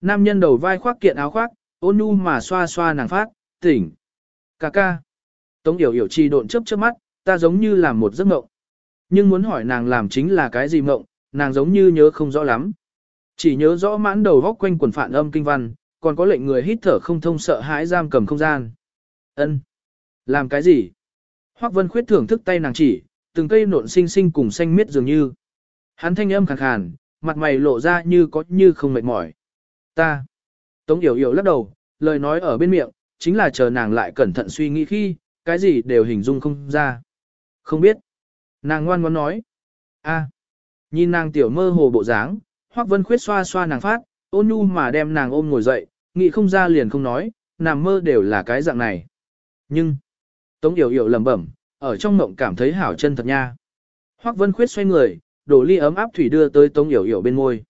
A: Nam nhân đầu vai khoác kiện áo khoác, ôn nhu mà xoa xoa nàng phát, tỉnh. Cà ca. Tống Yểu Yểu chi độn chớp chớp mắt, ta giống như làm một giấc mộng. Nhưng muốn hỏi nàng làm chính là cái gì mộng, nàng giống như nhớ không rõ lắm. Chỉ nhớ rõ mãn đầu góc quanh quần phản âm kinh văn, còn có lệnh người hít thở không thông sợ hãi giam cầm không gian. Ân, Làm cái gì? Hoắc Vân Khuyết thưởng thức tay nàng chỉ, từng cây nộn xinh xinh cùng xanh miết dường như. Hắn thanh âm khàn khàn, mặt mày lộ ra như có như không mệt mỏi. Ta. Tống Yểu Yểu lắc đầu, lời nói ở bên miệng, chính là chờ nàng lại cẩn thận suy nghĩ khi, cái gì đều hình dung không ra. Không biết. Nàng ngoan ngoãn nói. a, Nhìn nàng tiểu mơ hồ bộ dáng, Hoắc Vân Khuyết xoa xoa nàng phát, ôn nhu mà đem nàng ôm ngồi dậy, nghĩ không ra liền không nói, nằm mơ đều là cái dạng này. Nhưng, Tống Yểu Yểu lẩm bẩm, ở trong mộng cảm thấy hảo chân thật nha. Hoắc Vân Khuyết xoay người, đổ ly ấm áp thủy đưa tới Tống Yểu Yểu bên môi.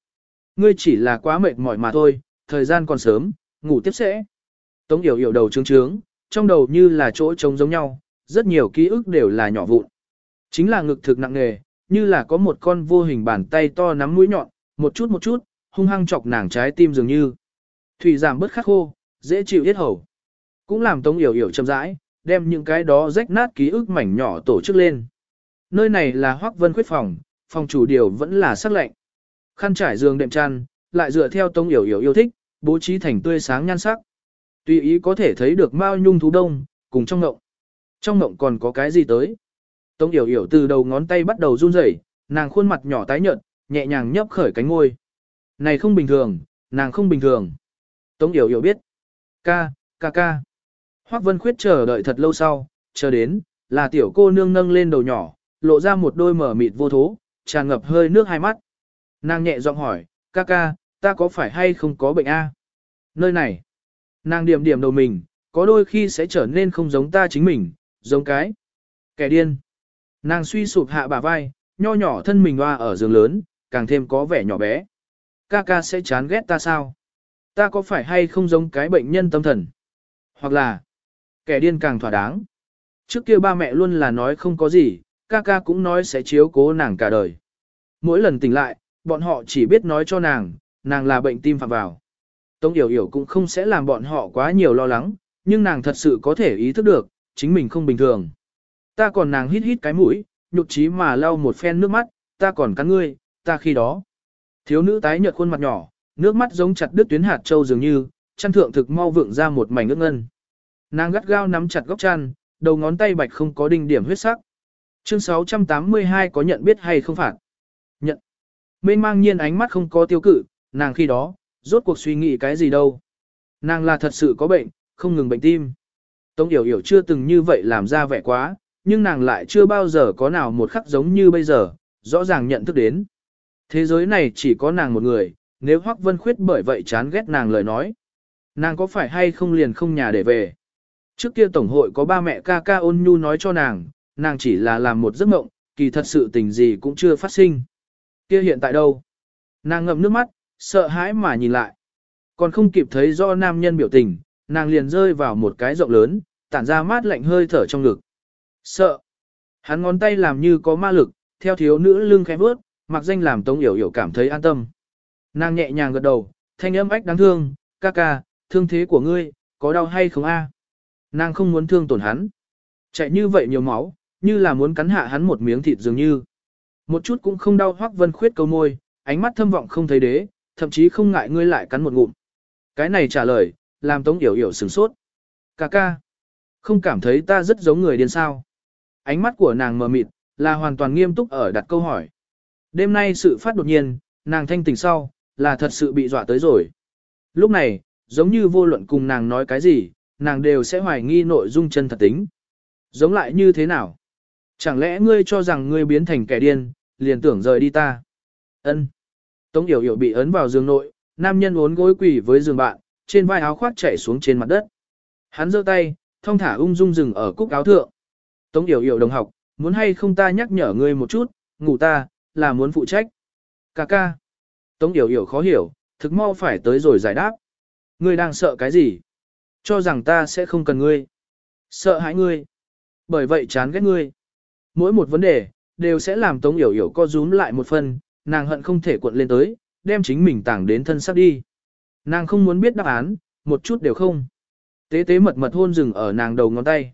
A: Ngươi chỉ là quá mệt mỏi mà thôi, thời gian còn sớm, ngủ tiếp sẽ. Tống Yểu Yểu đầu trướng trướng, trong đầu như là chỗ trống giống nhau, rất nhiều ký ức đều là nhỏ vụn. Chính là ngực thực nặng nề, như là có một con vô hình bàn tay to nắm mũi nhọn, một chút một chút, hung hăng chọc nàng trái tim dường như. Thủy giảm bớt khắc khô, dễ chịu yết hầu. Cũng làm Tống Yểu Yểu chậm rãi, đem những cái đó rách nát ký ức mảnh nhỏ tổ chức lên. Nơi này là Hoắc Vân Khuyết phòng, phòng chủ điều vẫn là sắc lạnh. Khăn trải giường đệm chăn, lại dựa theo Tống Yểu Yểu yêu thích, bố trí thành tươi sáng nhan sắc. Tùy ý có thể thấy được mao nhung thú đông, cùng trong ngộng. Trong ngộng còn có cái gì tới? Tống Yểu Yểu từ đầu ngón tay bắt đầu run rẩy, nàng khuôn mặt nhỏ tái nhợt, nhẹ nhàng nhấp khởi cánh ngôi. Này không bình thường, nàng không bình thường. Tống Yểu Yểu biết. Ca, ca ca. Hoắc Vân Khuyết chờ đợi thật lâu sau, chờ đến, là tiểu cô nương nâng lên đầu nhỏ, lộ ra một đôi mở mịt vô thố, tràn ngập hơi nước hai mắt. Nàng nhẹ giọng hỏi, ca ca, ta có phải hay không có bệnh a? Nơi này, nàng điểm điểm đầu mình, có đôi khi sẽ trở nên không giống ta chính mình, giống cái. Kẻ điên. Nàng suy sụp hạ bả vai, nho nhỏ thân mình hoa ở giường lớn, càng thêm có vẻ nhỏ bé. Ca ca sẽ chán ghét ta sao? Ta có phải hay không giống cái bệnh nhân tâm thần? Hoặc là, kẻ điên càng thỏa đáng. Trước kia ba mẹ luôn là nói không có gì, ca ca cũng nói sẽ chiếu cố nàng cả đời. Mỗi lần tỉnh lại, bọn họ chỉ biết nói cho nàng, nàng là bệnh tim phạm vào. Tống Yểu Yểu cũng không sẽ làm bọn họ quá nhiều lo lắng, nhưng nàng thật sự có thể ý thức được, chính mình không bình thường. Ta còn nàng hít hít cái mũi, nhục trí mà lau một phen nước mắt, ta còn cắn ngươi, ta khi đó. Thiếu nữ tái nhợt khuôn mặt nhỏ, nước mắt giống chặt đứt tuyến hạt châu dường như, chăn thượng thực mau vượng ra một mảnh nước ngân. Nàng gắt gao nắm chặt góc chăn, đầu ngón tay bạch không có đinh điểm huyết sắc. Chương 682 có nhận biết hay không phạt? Nhận. Mênh mang nhiên ánh mắt không có tiêu cự, nàng khi đó, rốt cuộc suy nghĩ cái gì đâu. Nàng là thật sự có bệnh, không ngừng bệnh tim. Tống Yểu Yểu chưa từng như vậy làm ra vẻ quá, nhưng nàng lại chưa bao giờ có nào một khắc giống như bây giờ, rõ ràng nhận thức đến. Thế giới này chỉ có nàng một người, nếu Hoắc Vân Khuyết bởi vậy chán ghét nàng lời nói. Nàng có phải hay không liền không nhà để về. Trước kia Tổng hội có ba mẹ ca ca ôn nhu nói cho nàng, nàng chỉ là làm một giấc mộng, kỳ thật sự tình gì cũng chưa phát sinh. Kia hiện tại đâu? Nàng ngậm nước mắt, sợ hãi mà nhìn lại. Còn không kịp thấy do nam nhân biểu tình, nàng liền rơi vào một cái rộng lớn, tản ra mát lạnh hơi thở trong ngực. Sợ. Hắn ngón tay làm như có ma lực, theo thiếu nữ lưng khẽ bước, mặc danh làm Tống Yểu Yểu cảm thấy an tâm. Nàng nhẹ nhàng gật đầu, thanh âm ách đáng thương, ca ca, thương thế của ngươi, có đau hay không a? Nàng không muốn thương tổn hắn. Chạy như vậy nhiều máu, như là muốn cắn hạ hắn một miếng thịt dường như. Một chút cũng không đau hoắc vân khuyết câu môi, ánh mắt thâm vọng không thấy đế, thậm chí không ngại ngươi lại cắn một ngụm. Cái này trả lời, làm Tống Yểu Yểu sửng sốt. Ca ca, không cảm thấy ta rất giống người điên sao. Ánh mắt của nàng mờ mịt, là hoàn toàn nghiêm túc ở đặt câu hỏi. Đêm nay sự phát đột nhiên, nàng thanh tỉnh sau, là thật sự bị dọa tới rồi. Lúc này, giống như vô luận cùng nàng nói cái gì, nàng đều sẽ hoài nghi nội dung chân thật tính. Giống lại như thế nào? Chẳng lẽ ngươi cho rằng ngươi biến thành kẻ điên, liền tưởng rời đi ta? Ân. Tống Yểu Yểu bị ấn vào giường nội, nam nhân uốn gối quỳ với giường bạn, trên vai áo khoác chảy xuống trên mặt đất. Hắn giơ tay, thong thả ung dung dừng ở cúc áo thượng. Tống Yểu Yểu đồng học, muốn hay không ta nhắc nhở ngươi một chút, ngủ ta, là muốn phụ trách. Cà ca. Tống Yểu Yểu khó hiểu, thực mau phải tới rồi giải đáp. Ngươi đang sợ cái gì? Cho rằng ta sẽ không cần ngươi. Sợ hãi ngươi. Bởi vậy chán ghét ngươi. Mỗi một vấn đề, đều sẽ làm Tống Yểu Yểu co rúm lại một phần, nàng hận không thể cuộn lên tới, đem chính mình tảng đến thân xác đi. Nàng không muốn biết đáp án, một chút đều không. Tế tế mật mật hôn rừng ở nàng đầu ngón tay.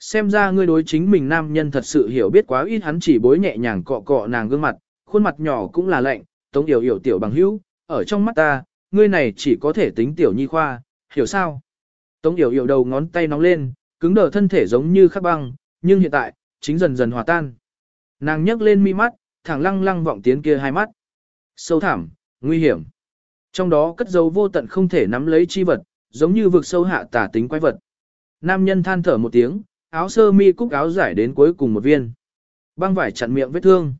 A: Xem ra ngươi đối chính mình nam nhân thật sự hiểu biết quá ít hắn chỉ bối nhẹ nhàng cọ cọ nàng gương mặt, khuôn mặt nhỏ cũng là lạnh, tống yểu yểu tiểu bằng hữu, ở trong mắt ta, ngươi này chỉ có thể tính tiểu nhi khoa, hiểu sao? Tống yểu yểu đầu ngón tay nóng lên, cứng đờ thân thể giống như khắc băng, nhưng hiện tại, chính dần dần hòa tan. Nàng nhấc lên mi mắt, thẳng lăng lăng vọng tiến kia hai mắt. Sâu thẳm, nguy hiểm. Trong đó cất dấu vô tận không thể nắm lấy chi vật, giống như vực sâu hạ tả tính quái vật. Nam nhân than thở một tiếng, áo sơ mi cúc áo giải đến cuối cùng một viên. Băng vải chặn miệng vết thương.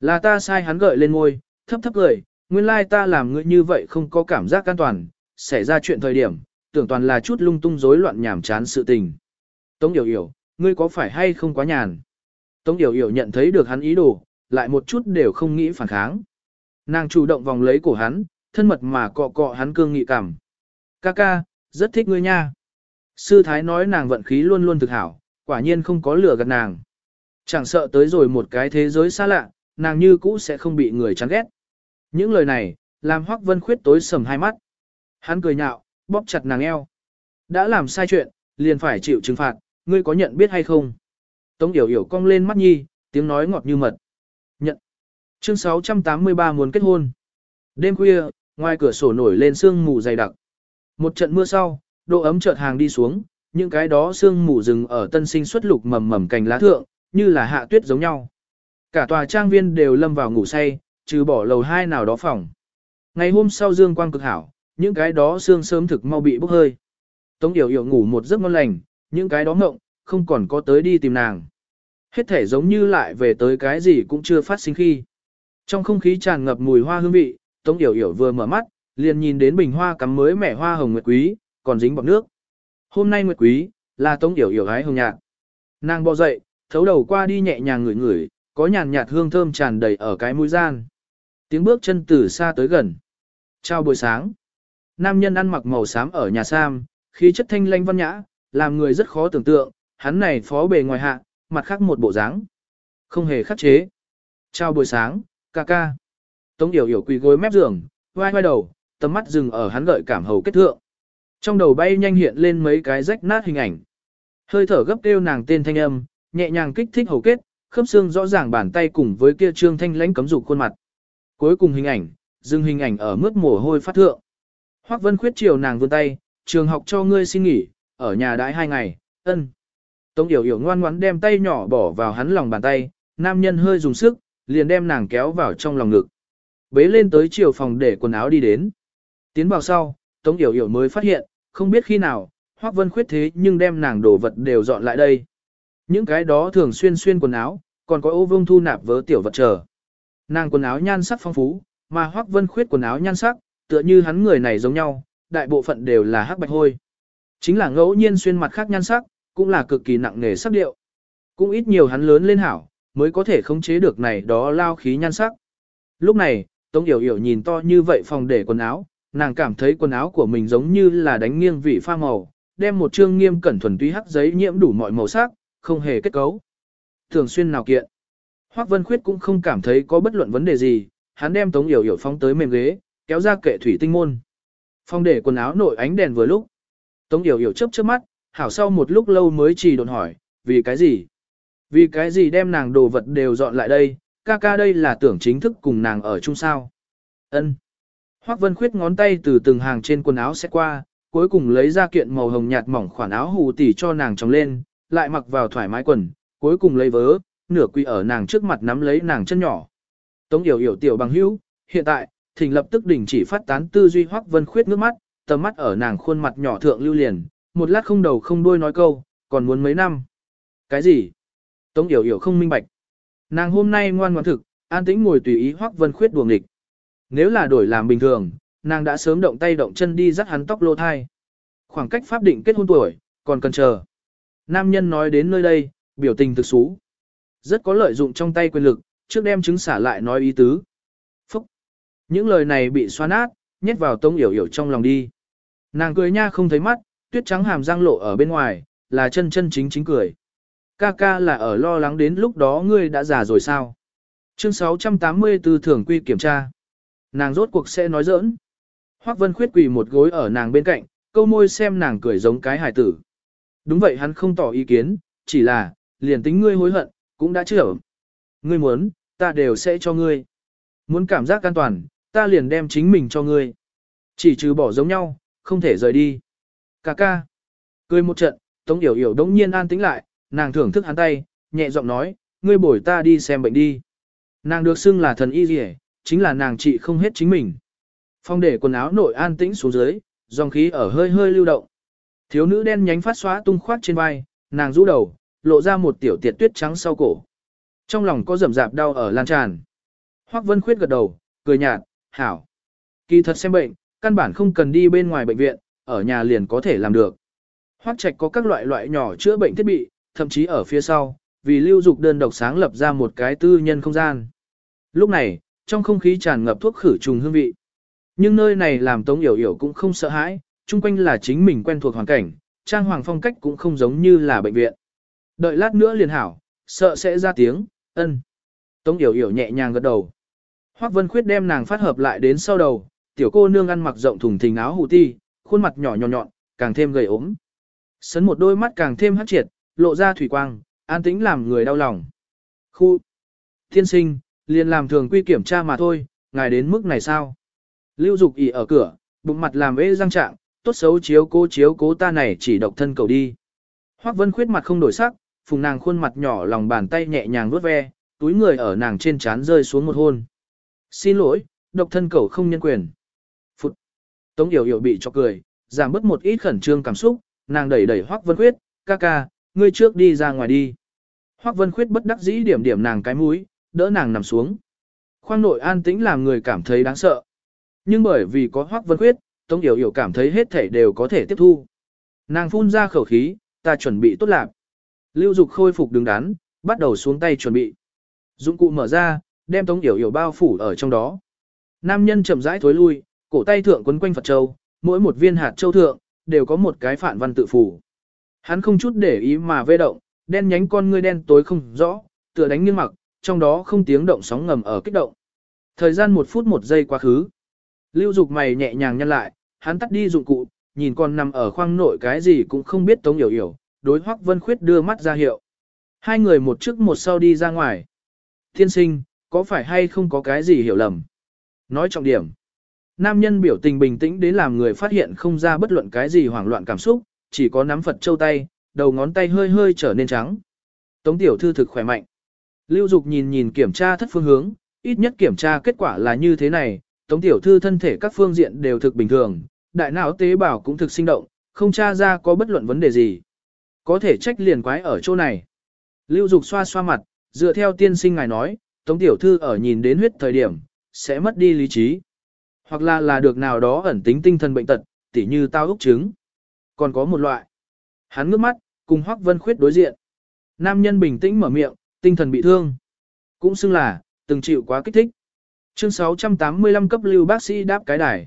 A: Là ta sai hắn gợi lên ngôi, thấp thấp cười, nguyên lai ta làm ngươi như vậy không có cảm giác an toàn, xảy ra chuyện thời điểm, tưởng toàn là chút lung tung rối loạn nhảm chán sự tình. Tống Điều Yểu, ngươi có phải hay không quá nhàn? Tống Điều Yểu nhận thấy được hắn ý đồ, lại một chút đều không nghĩ phản kháng. Nàng chủ động vòng lấy cổ hắn, thân mật mà cọ cọ hắn cương nghị cảm. Ca ca, rất thích ngươi nha. Sư Thái nói nàng vận khí luôn luôn thực hảo, quả nhiên không có lửa gạt nàng. Chẳng sợ tới rồi một cái thế giới xa lạ, nàng như cũ sẽ không bị người chán ghét. Những lời này, làm Hoắc Vân Khuyết tối sầm hai mắt. Hắn cười nhạo, bóp chặt nàng eo. Đã làm sai chuyện, liền phải chịu trừng phạt, ngươi có nhận biết hay không? Tống Yểu Yểu cong lên mắt nhi, tiếng nói ngọt như mật. Nhận. Chương 683 muốn kết hôn. Đêm khuya, ngoài cửa sổ nổi lên sương mù dày đặc. Một trận mưa sau, độ ấm chợt hàng đi xuống, những cái đó sương mù rừng ở tân sinh xuất lục mầm mầm cành lá thượng, như là hạ tuyết giống nhau. Cả tòa trang viên đều lâm vào ngủ say, trừ bỏ lầu hai nào đó phòng. Ngày hôm sau dương quang cực hảo, những cái đó sương sớm thực mau bị bốc hơi. Tống Yểu Yểu ngủ một giấc ngon lành, những cái đó ngộng, không còn có tới đi tìm nàng. Hết thể giống như lại về tới cái gì cũng chưa phát sinh khi. Trong không khí tràn ngập mùi hoa hương vị, Tống Yểu Yểu vừa mở mắt, liền nhìn đến bình hoa cắm mới mẻ hoa hồng nguyệt quý, còn dính bọt nước. Hôm nay nguyệt quý, là Tống Yểu Yểu gái hồng nhạt. Nàng bò dậy, thấu đầu qua đi nhẹ nhàng ngửi ngửi, có nhàn nhạt hương thơm tràn đầy ở cái mũi gian. Tiếng bước chân từ xa tới gần. Chào buổi sáng. Nam nhân ăn mặc màu xám ở nhà Sam, khí chất thanh lanh văn nhã, làm người rất khó tưởng tượng, hắn này phó bề ngoài hạ, mặt khác một bộ dáng. Không hề khắc chế. Chào buổi sáng, ca ca. Tống Yểu Yểu quỳ gối mép giường, vai vai đầu, tầm mắt dừng ở hắn gợi cảm hầu kết thượng. Trong đầu bay nhanh hiện lên mấy cái rách nát hình ảnh. Hơi thở gấp kêu nàng tên thanh âm, nhẹ nhàng kích thích hầu kết, khớp xương rõ ràng bàn tay cùng với kia trương thanh lãnh cấm dục khuôn mặt. Cuối cùng hình ảnh, dừng hình ảnh ở mức mồ hôi phát thượng. Hoắc Vân Khuyết chiều nàng vươn tay, trường học cho ngươi xin nghỉ, ở nhà đãi hai ngày, ân. Tống Yểu Yểu ngoan ngoãn đem tay nhỏ bỏ vào hắn lòng bàn tay, nam nhân hơi dùng sức, liền đem nàng kéo vào trong lòng ngực. Bế lên tới chiều phòng để quần áo đi đến. Tiến vào sau, Tống Yểu Yểu mới phát hiện, không biết khi nào, Hoắc Vân Khuyết thế nhưng đem nàng đồ vật đều dọn lại đây. Những cái đó thường xuyên xuyên quần áo, còn có ô vương thu nạp vớ tiểu vật chờ. Nàng quần áo nhan sắc phong phú, mà Hoắc Vân Khuyết quần áo nhan sắc, tựa như hắn người này giống nhau, đại bộ phận đều là hắc bạch hôi. Chính là ngẫu nhiên xuyên mặt khác nhan sắc, cũng là cực kỳ nặng nề sắc điệu. Cũng ít nhiều hắn lớn lên hảo, mới có thể khống chế được này đó lao khí nhan sắc. Lúc này, Tống Yểu Yểu nhìn to như vậy phòng để quần áo, nàng cảm thấy quần áo của mình giống như là đánh nghiêng vị pha màu, đem một chương nghiêm cẩn thuần túy hắc giấy nhiễm đủ mọi màu sắc, không hề kết cấu. Thường xuyên nào kiện. Hoắc Vân Khuyết cũng không cảm thấy có bất luận vấn đề gì, hắn đem Tống Yểu Yểu phóng tới mềm ghế, kéo ra kệ thủy tinh môn. phong để quần áo nội ánh đèn vừa lúc. Tống Yểu Yểu chớp chớp mắt, hảo sau một lúc lâu mới chỉ đồn hỏi, vì cái gì? Vì cái gì đem nàng đồ vật đều dọn lại đây, ca ca đây là tưởng chính thức cùng nàng ở chung sao? Ân. Hoắc Vân Khuyết ngón tay từ từng hàng trên quần áo xét qua, cuối cùng lấy ra kiện màu hồng nhạt mỏng khoản áo hù tỉ cho nàng trồng lên, lại mặc vào thoải mái quần, cuối cùng lấy vớ, nửa quỳ ở nàng trước mặt nắm lấy nàng chân nhỏ. Tống Yểu Yểu tiểu bằng hữu, hiện tại, thỉnh lập tức đình chỉ phát tán tư duy Hoắc Vân Khuyết nước mắt, tầm mắt ở nàng khuôn mặt nhỏ thượng lưu liền, một lát không đầu không đuôi nói câu, còn muốn mấy năm. Cái gì? Tống Yểu Yểu không minh bạch. Nàng hôm nay ngoan ngoãn thực, an tĩnh ngồi tùy ý Hoắc Vân Khuyết đùa địch. Nếu là đổi làm bình thường, nàng đã sớm động tay động chân đi dắt hắn tóc lô thai. Khoảng cách pháp định kết hôn tuổi, còn cần chờ. Nam nhân nói đến nơi đây, biểu tình thực xú. Rất có lợi dụng trong tay quyền lực, trước đem chứng xả lại nói ý tứ. Phúc! Những lời này bị xoa nát, nhét vào tông yểu yểu trong lòng đi. Nàng cười nha không thấy mắt, tuyết trắng hàm răng lộ ở bên ngoài, là chân chân chính chính cười. Ca ca là ở lo lắng đến lúc đó ngươi đã già rồi sao? Chương 684 thường quy kiểm tra. Nàng rốt cuộc sẽ nói giỡn. Hoắc Vân Khuyết quỳ một gối ở nàng bên cạnh, câu môi xem nàng cười giống cái hài tử. Đúng vậy hắn không tỏ ý kiến, chỉ là, liền tính ngươi hối hận, cũng đã chưa. Ngươi muốn, ta đều sẽ cho ngươi. Muốn cảm giác an toàn, ta liền đem chính mình cho ngươi. Chỉ trừ bỏ giống nhau, không thể rời đi. Cà ca. Cười một trận, Tống Yểu Yểu đống nhiên an tĩnh lại, nàng thưởng thức hắn tay, nhẹ giọng nói, ngươi bổi ta đi xem bệnh đi. Nàng được xưng là thần y rỉ, chính là nàng trị không hết chính mình. Phong để quần áo nội an tĩnh xuống dưới, dòng khí ở hơi hơi lưu động. Thiếu nữ đen nhánh phát xóa tung khoát trên vai, nàng rũ đầu, lộ ra một tiểu tiệt tuyết trắng sau cổ. Trong lòng có rầm rạp đau ở lan tràn. Hoắc Vân Khuyết gật đầu, cười nhạt, hảo. Kỳ thật xem bệnh, căn bản không cần đi bên ngoài bệnh viện, ở nhà liền có thể làm được. Hoắc Trạch có các loại loại nhỏ chữa bệnh thiết bị, thậm chí ở phía sau, vì lưu dục đơn độc sáng lập ra một cái tư nhân không gian. Lúc này, trong không khí tràn ngập thuốc khử trùng hương vị. Nhưng nơi này làm Tống Yểu Yểu cũng không sợ hãi, chung quanh là chính mình quen thuộc hoàn cảnh, trang hoàng phong cách cũng không giống như là bệnh viện. Đợi lát nữa liền hảo, sợ sẽ ra tiếng, ân. Tống Yểu Yểu nhẹ nhàng gật đầu. Hoắc Vân Khuyết đem nàng phát hợp lại đến sau đầu, tiểu cô nương ăn mặc rộng thùng thình áo hủ ti, khuôn mặt nhỏ nhỏ nhọn, càng thêm gầy ốm. Sấn một đôi mắt càng thêm hắt triệt, lộ ra thủy quang, an tĩnh làm người đau lòng. Khu! Thiên sinh, liền làm thường quy kiểm tra mà thôi, ngài đến mức này sao? Lưu Dục ỉ ở cửa, bụng mặt làm ế răng trạng, tốt xấu chiếu cố chiếu cố ta này chỉ độc thân cầu đi. Hoắc Vân khuyết mặt không đổi sắc, phùng nàng khuôn mặt nhỏ lòng bàn tay nhẹ nhàng vuốt ve, túi người ở nàng trên trán rơi xuống một hôn. Xin lỗi, độc thân cầu không nhân quyền. Phụt. Tống Yểu Yểu bị cho cười, giảm bớt một ít khẩn trương cảm xúc, nàng đẩy đẩy Hoắc Vân khuyết, ca ca, ngươi trước đi ra ngoài đi. Hoắc Vân khuyết bất đắc dĩ điểm điểm nàng cái mũi, đỡ nàng nằm xuống. Khoang nội an tĩnh làm người cảm thấy đáng sợ. Nhưng bởi vì có Hoắc Vân Khuyết, Tống Yểu Yểu cảm thấy hết thể đều có thể tiếp thu. Nàng phun ra khẩu khí, ta chuẩn bị tốt lạc. Lưu Dục khôi phục đứng đắn, bắt đầu xuống tay chuẩn bị. Dụng cụ mở ra, đem Tống Yểu Yểu bao phủ ở trong đó. Nam nhân chậm rãi thối lui, cổ tay thượng quấn quanh Phật Châu, mỗi một viên hạt châu thượng, đều có một cái phản văn tự phủ. Hắn không chút để ý mà vê động, đen nhánh con ngươi đen tối không rõ, tựa đánh nghiêng mặc, trong đó không tiếng động sóng ngầm ở kích động. Thời gian một phút một giây quá khứ. Lưu Dục mày nhẹ nhàng nhăn lại, hắn tắt đi dụng cụ, nhìn con nằm ở khoang nội cái gì cũng không biết Tống Yểu Yểu, đối Hoắc Vân Khuyết đưa mắt ra hiệu. Hai người một trước một sau đi ra ngoài. Thiên sinh, có phải hay không có cái gì hiểu lầm? Nói trọng điểm. Nam nhân biểu tình bình tĩnh đến làm người phát hiện không ra bất luận cái gì hoảng loạn cảm xúc, chỉ có nắm Phật châu tay, đầu ngón tay hơi hơi trở nên trắng. Tống tiểu thư thực khỏe mạnh. Lưu Dục nhìn nhìn kiểm tra thất phương hướng, ít nhất kiểm tra kết quả là như thế này, Tống tiểu thư thân thể các phương diện đều thực bình thường, đại não tế bào cũng thực sinh động, không tra ra có bất luận vấn đề gì. Có thể trách liền quái ở chỗ này. Lưu Dục xoa xoa mặt, dựa theo tiên sinh ngài nói, Tống tiểu thư ở nhìn đến huyết thời điểm, sẽ mất đi lý trí. Hoặc là là được nào đó ẩn tính tinh thần bệnh tật, tỉ như tao úc chứng. Còn có một loại. Hắn ngước mắt, cùng Hoắc Vân Khuyết đối diện. Nam nhân bình tĩnh mở miệng, tinh thần bị thương. Cũng xưng là, từng chịu quá kích thích. Chương 685 cấp lưu bác sĩ đáp cái đài.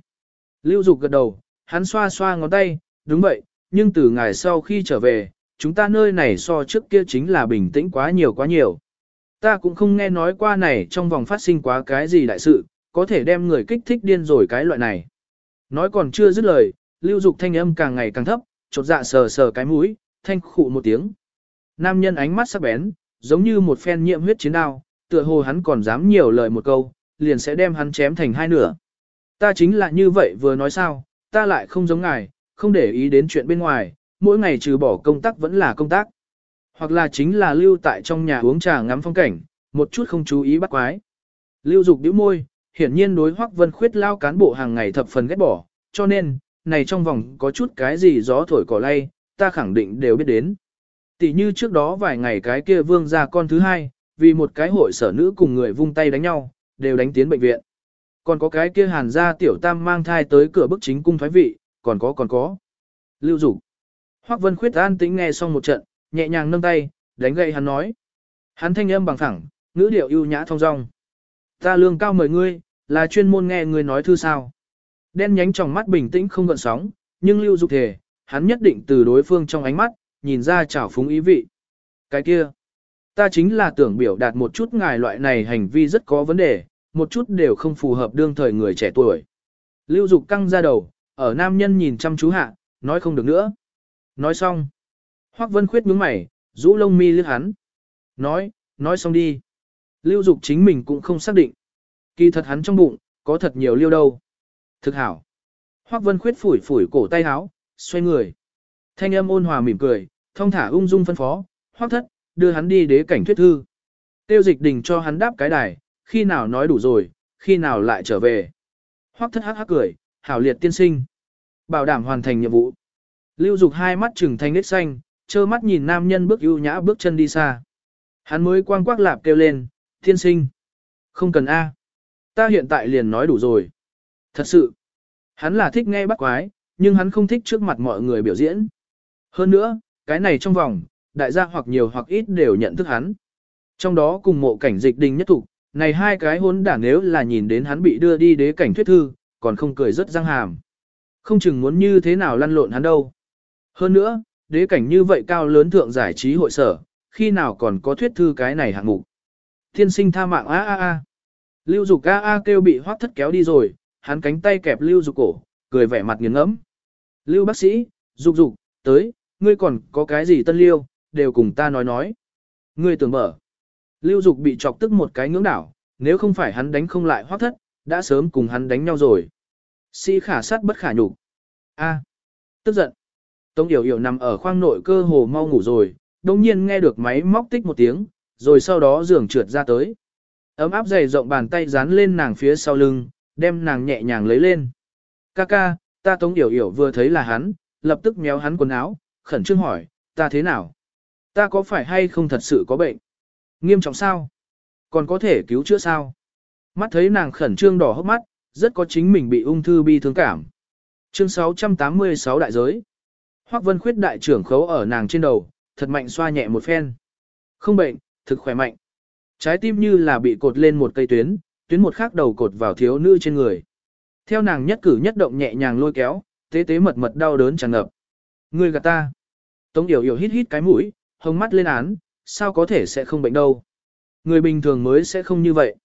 A: Lưu Dục gật đầu, hắn xoa xoa ngón tay, đúng vậy, nhưng từ ngày sau khi trở về, chúng ta nơi này so trước kia chính là bình tĩnh quá nhiều quá nhiều. Ta cũng không nghe nói qua này trong vòng phát sinh quá cái gì đại sự, có thể đem người kích thích điên rồi cái loại này. Nói còn chưa dứt lời, lưu dục thanh âm càng ngày càng thấp, chột dạ sờ sờ cái mũi, thanh khụ một tiếng. Nam nhân ánh mắt sắc bén, giống như một phen nhiễm huyết chiến đao, tựa hồ hắn còn dám nhiều lời một câu, liền sẽ đem hắn chém thành hai nửa. Ta chính là như vậy vừa nói sao, ta lại không giống ngài, không để ý đến chuyện bên ngoài, mỗi ngày trừ bỏ công tác vẫn là công tác. Hoặc là chính là lưu tại trong nhà uống trà ngắm phong cảnh, một chút không chú ý bắt quái. Lưu dục điếu môi, hiển nhiên đối Hoắc Vân Khuyết lao cán bộ hàng ngày thập phần ghét bỏ, cho nên, này trong vòng có chút cái gì gió thổi cỏ lay, ta khẳng định đều biết đến. Tỷ như trước đó vài ngày cái kia vương gia con thứ hai, vì một cái hội sở nữ cùng người vung tay đánh nhau, đều đánh tiến bệnh viện. Còn có cái kia hàn gia tiểu tam mang thai tới cửa bức chính cung thoái vị, còn có còn có. Lưu dục Hoắc Vân Khuyết an tĩnh nghe xong một trận, nhẹ nhàng nâng tay, đánh gậy hắn nói. Hắn thanh âm bằng thẳng, ngữ điệu ưu nhã thong dong. Ta lương cao mời ngươi, là chuyên môn nghe ngươi nói thư sao. Đen nhánh trong mắt bình tĩnh không gợn sóng, nhưng lưu dục thể, hắn nhất định từ đối phương trong ánh mắt, nhìn ra chảo phúng ý vị. Cái kia, ta chính là tưởng biểu đạt một chút ngài loại này hành vi rất có vấn đề, một chút đều không phù hợp đương thời người trẻ tuổi. Lưu dục căng ra đầu, ở nam nhân nhìn chăm chú hạ, nói không được nữa. Nói xong. Hoắc Vân Khuyết nhướng mày, rũ lông mi liếc hắn. Nói, nói xong đi. Lưu Dục chính mình cũng không xác định. Kỳ thật hắn trong bụng, có thật nhiều liêu đâu. Thực hảo. Hoắc Vân Khuyết phủi phủi cổ tay háo xoay người. Thanh âm ôn hòa mỉm cười, thông thả ung dung phân phó, Hoắc thất, đưa hắn đi đế cảnh thuyết thư. Tiêu dịch đình cho hắn đáp cái đài, khi nào nói đủ rồi, khi nào lại trở về. Hoắc thất hắc hắc cười, hảo liệt tiên sinh. Bảo đảm hoàn thành nhiệm vụ. Lưu Dục hai mắt trừng thành nết xanh, trơ mắt nhìn nam nhân bước ưu nhã bước chân đi xa. Hắn mới quang quắc lạp kêu lên, thiên sinh. Không cần A. Ta hiện tại liền nói đủ rồi. Thật sự. Hắn là thích nghe bác quái, nhưng hắn không thích trước mặt mọi người biểu diễn. Hơn nữa, cái này trong vòng, đại gia hoặc nhiều hoặc ít đều nhận thức hắn. Trong đó cùng mộ cảnh dịch đình nhất thủ, này hai cái hốn đảng nếu là nhìn đến hắn bị đưa đi đế cảnh thuyết thư, còn không cười rất răng hàm. Không chừng muốn như thế nào lăn lộn hắn đâu. Hơn nữa, đế cảnh như vậy cao lớn thượng giải trí hội sở, khi nào còn có thuyết thư cái này hạng mục. Thiên sinh tha mạng a a a. Lưu Dục a a kêu bị hoác thất kéo đi rồi, hắn cánh tay kẹp Lưu Dục cổ, cười vẻ mặt nghiền ngẫm. Lưu bác sĩ, Dục Dục, tới, ngươi còn có cái gì tân liêu, đều cùng ta nói nói. Ngươi tưởng mở. Lưu Dục bị chọc tức một cái ngưỡng đảo, nếu không phải hắn đánh không lại hoác thất, đã sớm cùng hắn đánh nhau rồi. Sĩ khả sát bất khả nhục. A. Tức giận. Tống Yểu Yểu nằm ở khoang nội cơ hồ mau ngủ rồi, đồng nhiên nghe được máy móc tích một tiếng, rồi sau đó giường trượt ra tới. Ấm áp dày rộng bàn tay dán lên nàng phía sau lưng, đem nàng nhẹ nhàng lấy lên. Ca ca, ta Tống Yểu Yểu vừa thấy là hắn, lập tức méo hắn quần áo, khẩn trương hỏi, ta thế nào? Ta có phải hay không thật sự có bệnh? Nghiêm trọng sao? Còn có thể cứu chữa sao? Mắt thấy nàng khẩn trương đỏ hốc mắt, rất có chính mình bị ung thư bi thương cảm. Chương 686 đại giới. Hoắc Vân Khuyết đại trưởng khấu ở nàng trên đầu, thật mạnh xoa nhẹ một phen. Không bệnh, thực khỏe mạnh. Trái tim như là bị cột lên một cây tuyến, tuyến một khác đầu cột vào thiếu nữ trên người. Theo nàng nhất cử nhất động nhẹ nhàng lôi kéo, tế tế mật mật đau đớn tràn ngập. Ngươi gạt ta. Tống Điều Yểu hít hít cái mũi, hồng mắt lên án, sao có thể sẽ không bệnh đâu. Người bình thường mới sẽ không như vậy.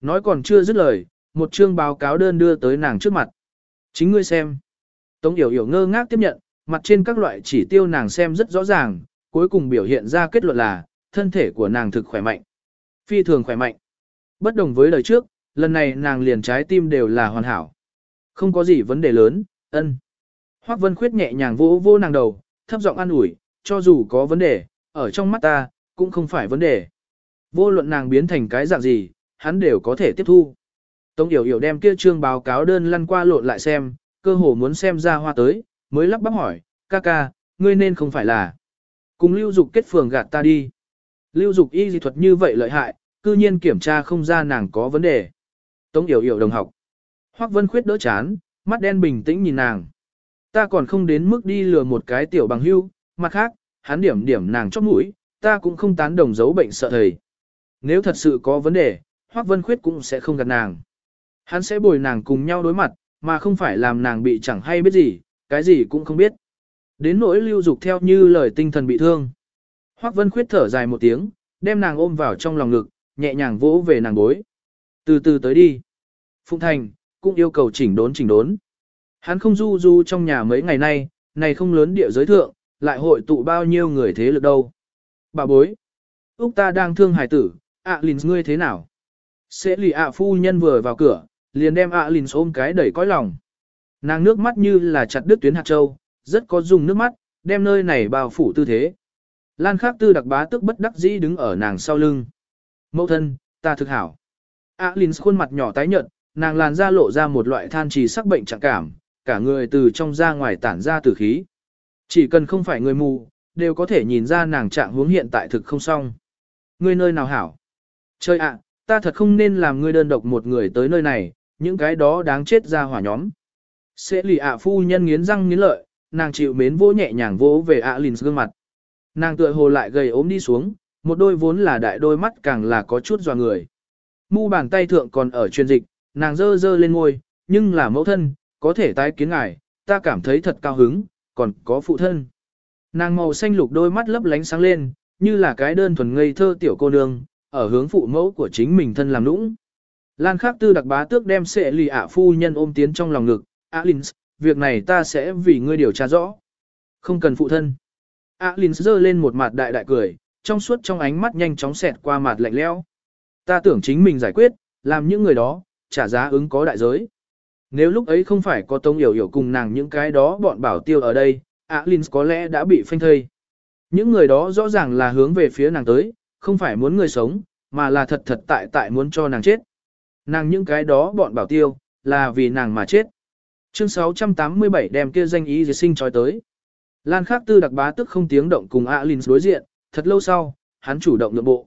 A: Nói còn chưa dứt lời, một chương báo cáo đơn đưa tới nàng trước mặt. Chính ngươi xem. Tống Yểu Yểu ngơ ngác tiếp nhận, mặt trên các loại chỉ tiêu nàng xem rất rõ ràng, cuối cùng biểu hiện ra kết luận là, thân thể của nàng thực khỏe mạnh. Phi thường khỏe mạnh. Bất đồng với lời trước, lần này nàng liền trái tim đều là hoàn hảo. Không có gì vấn đề lớn, ân. Hoắc Vân Khuyết nhẹ nhàng vỗ vỗ nàng đầu, thấp giọng an ủi, cho dù có vấn đề, ở trong mắt ta, cũng không phải vấn đề. Vô luận nàng biến thành cái dạng gì, hắn đều có thể tiếp thu. Tống Yểu Yểu đem kia trương báo cáo đơn lăn qua lộn lại xem, cơ hồ muốn xem ra hoa tới, mới lắp bắp hỏi, ca ca, ngươi nên không phải là. Cùng lưu dục kết phường gạt ta đi. Lưu dục y dị thuật như vậy lợi hại, cư nhiên kiểm tra không ra nàng có vấn đề. Tống Yểu Yểu đồng học. Hoắc Vân Khuyết đỡ chán, mắt đen bình tĩnh nhìn nàng. Ta còn không đến mức đi lừa một cái tiểu bằng hưu, mặt khác, hắn điểm điểm nàng chót mũi, ta cũng không tán đồng giấu bệnh sợ thầy. Nếu thật sự có vấn đề, Hoắc Vân Khuyết cũng sẽ không gạt nàng. Hắn sẽ bồi nàng cùng nhau đối mặt, mà không phải làm nàng bị chẳng hay biết gì, cái gì cũng không biết. Đến nỗi lưu dục theo như lời tinh thần bị thương. Hoắc Vân Khuyết thở dài một tiếng, đem nàng ôm vào trong lòng ngực, nhẹ nhàng vỗ về nàng bối. Từ từ tới đi. Phụng Thành, cũng yêu cầu chỉnh đốn chỉnh đốn. Hắn không du du trong nhà mấy ngày nay, này không lớn địa giới thượng, lại hội tụ bao nhiêu người thế lực đâu. Bà bối. Úc ta đang thương hài tử, ạ à, lìn ngươi thế nào? Sẽ lì ạ phu nhân vừa vào cửa, liền đem ạ à lìn ôm cái đẩy cõi lòng. Nàng nước mắt như là chặt đứt tuyến hạt châu, rất có dùng nước mắt, đem nơi này bao phủ tư thế. Lan Khắc Tư đặc bá tức bất đắc dĩ đứng ở nàng sau lưng. Mẫu thân, ta thực hảo. Alin khuôn mặt nhỏ tái nhợt, nàng làn da lộ ra một loại than trì sắc bệnh trạng cảm, cả người từ trong ra ngoài tản ra tử khí. Chỉ cần không phải người mù, đều có thể nhìn ra nàng trạng hướng hiện tại thực không xong. Ngươi nơi nào hảo? Chơi ạ, ta thật không nên làm ngươi đơn độc một người tới nơi này, những cái đó đáng chết ra hỏa nhóm. Sẽ lì ạ phu nhân nghiến răng nghiến lợi, nàng chịu mến vỗ nhẹ nhàng vỗ về ạ lìn gương mặt. Nàng tựa hồ lại gầy ốm đi xuống, một đôi vốn là đại đôi mắt càng là có chút dò người. Mu bàn tay thượng còn ở truyền dịch, nàng dơ dơ lên ngôi, nhưng là mẫu thân, có thể tái kiến ngài, ta cảm thấy thật cao hứng, còn có phụ thân. Nàng màu xanh lục đôi mắt lấp lánh sáng lên, như là cái đơn thuần ngây thơ tiểu cô nương, ở hướng phụ mẫu của chính mình thân làm nũng. Lan Khắc Tư đặc bá tước đem sệ lì ạ phu nhân ôm tiến trong lòng ngực, Alins, việc này ta sẽ vì ngươi điều tra rõ. Không cần phụ thân. Alins giơ lên một mặt đại đại cười, trong suốt trong ánh mắt nhanh chóng xẹt qua mặt lạnh lẽo. Ta tưởng chính mình giải quyết, làm những người đó, trả giá ứng có đại giới. Nếu lúc ấy không phải có Tông Yểu Yểu cùng nàng những cái đó bọn bảo tiêu ở đây, Alins có lẽ đã bị phanh thây. Những người đó rõ ràng là hướng về phía nàng tới, không phải muốn người sống, mà là thật thật tại tại muốn cho nàng chết. Nàng những cái đó bọn bảo tiêu, là vì nàng mà chết. Chương 687 đem kia danh ý diệt sinh trói tới. Lan Khắc Tư đặc bá tức không tiếng động cùng Alins đối diện, thật lâu sau, hắn chủ động nhượng bộ.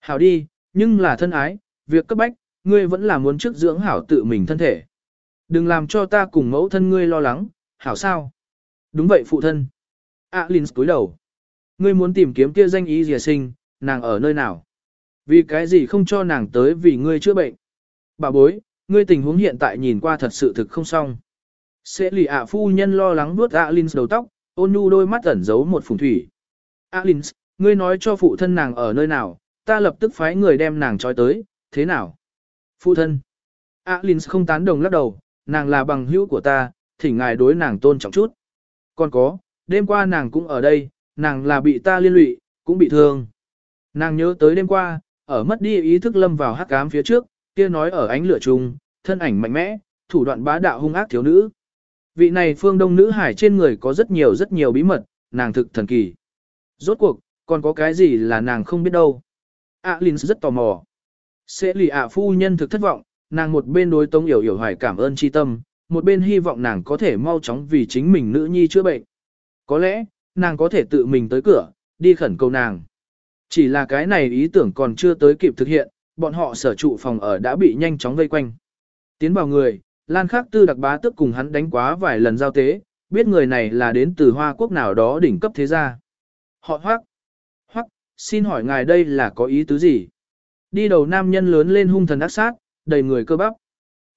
A: Hảo đi, nhưng là thân ái, việc cấp bách, ngươi vẫn là muốn trước dưỡng hảo tự mình thân thể. Đừng làm cho ta cùng mẫu thân ngươi lo lắng, hảo sao? Đúng vậy phụ thân. Alins cúi đầu. Ngươi muốn tìm kiếm kia danh ý dìa sinh, nàng ở nơi nào? Vì cái gì không cho nàng tới vì ngươi chữa bệnh? Bà bối, ngươi tình huống hiện tại nhìn qua thật sự thực không xong. Sẽ lì ạ phu nhân lo lắng nuốt Alins đầu tóc, ôn nhu đôi mắt ẩn giấu một phùng thủy. Alins, ngươi nói cho phụ thân nàng ở nơi nào, ta lập tức phái người đem nàng trói tới, thế nào? Phụ thân. Alins không tán đồng lắc đầu, nàng là bằng hữu của ta, thỉnh ngài đối nàng tôn trọng chút. Còn có, đêm qua nàng cũng ở đây, nàng là bị ta liên lụy, cũng bị thương. Nàng nhớ tới đêm qua, ở mất đi ý thức lâm vào hắc ám phía trước, kia nói ở ánh lửa trùng, thân ảnh mạnh mẽ, thủ đoạn bá đạo hung ác thiếu nữ. Vị này phương đông nữ hải trên người có rất nhiều rất nhiều bí mật, nàng thực thần kỳ. Rốt cuộc, còn có cái gì là nàng không biết đâu. À Linh rất tò mò. Sẽ lì ạ phu nhân thực thất vọng, nàng một bên đối tống hiểu hiểu hoài cảm ơn chi tâm, một bên hy vọng nàng có thể mau chóng vì chính mình nữ nhi chữa bệnh. Có lẽ, nàng có thể tự mình tới cửa, đi khẩn cầu nàng. Chỉ là cái này ý tưởng còn chưa tới kịp thực hiện, bọn họ sở trụ phòng ở đã bị nhanh chóng vây quanh. Tiến vào người, Lan Khắc Tư đặc bá tức cùng hắn đánh quá vài lần giao tế, biết người này là đến từ Hoa Quốc nào đó đỉnh cấp thế gia. Họ hoắc. Hoắc, xin hỏi ngài đây là có ý tứ gì? Đi đầu nam nhân lớn lên hung thần ác sát, đầy người cơ bắp.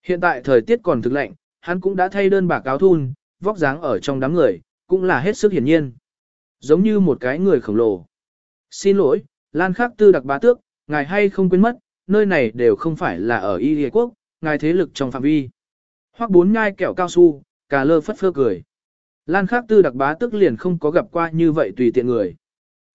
A: Hiện tại thời tiết còn thực lạnh, hắn cũng đã thay đơn bạc áo thun, vóc dáng ở trong đám người, cũng là hết sức hiển nhiên. Giống như một cái người khổng lồ. Xin lỗi, Lan Khắc Tư đặc bá tước, ngài hay không quên mất, nơi này đều không phải là ở Y Lê Quốc, ngài thế lực trong phạm vi. Hoặc bốn nhai kẹo cao su, cà lơ phất phơ cười. Lan Khắc Tư đặc bá tước liền không có gặp qua như vậy tùy tiện người.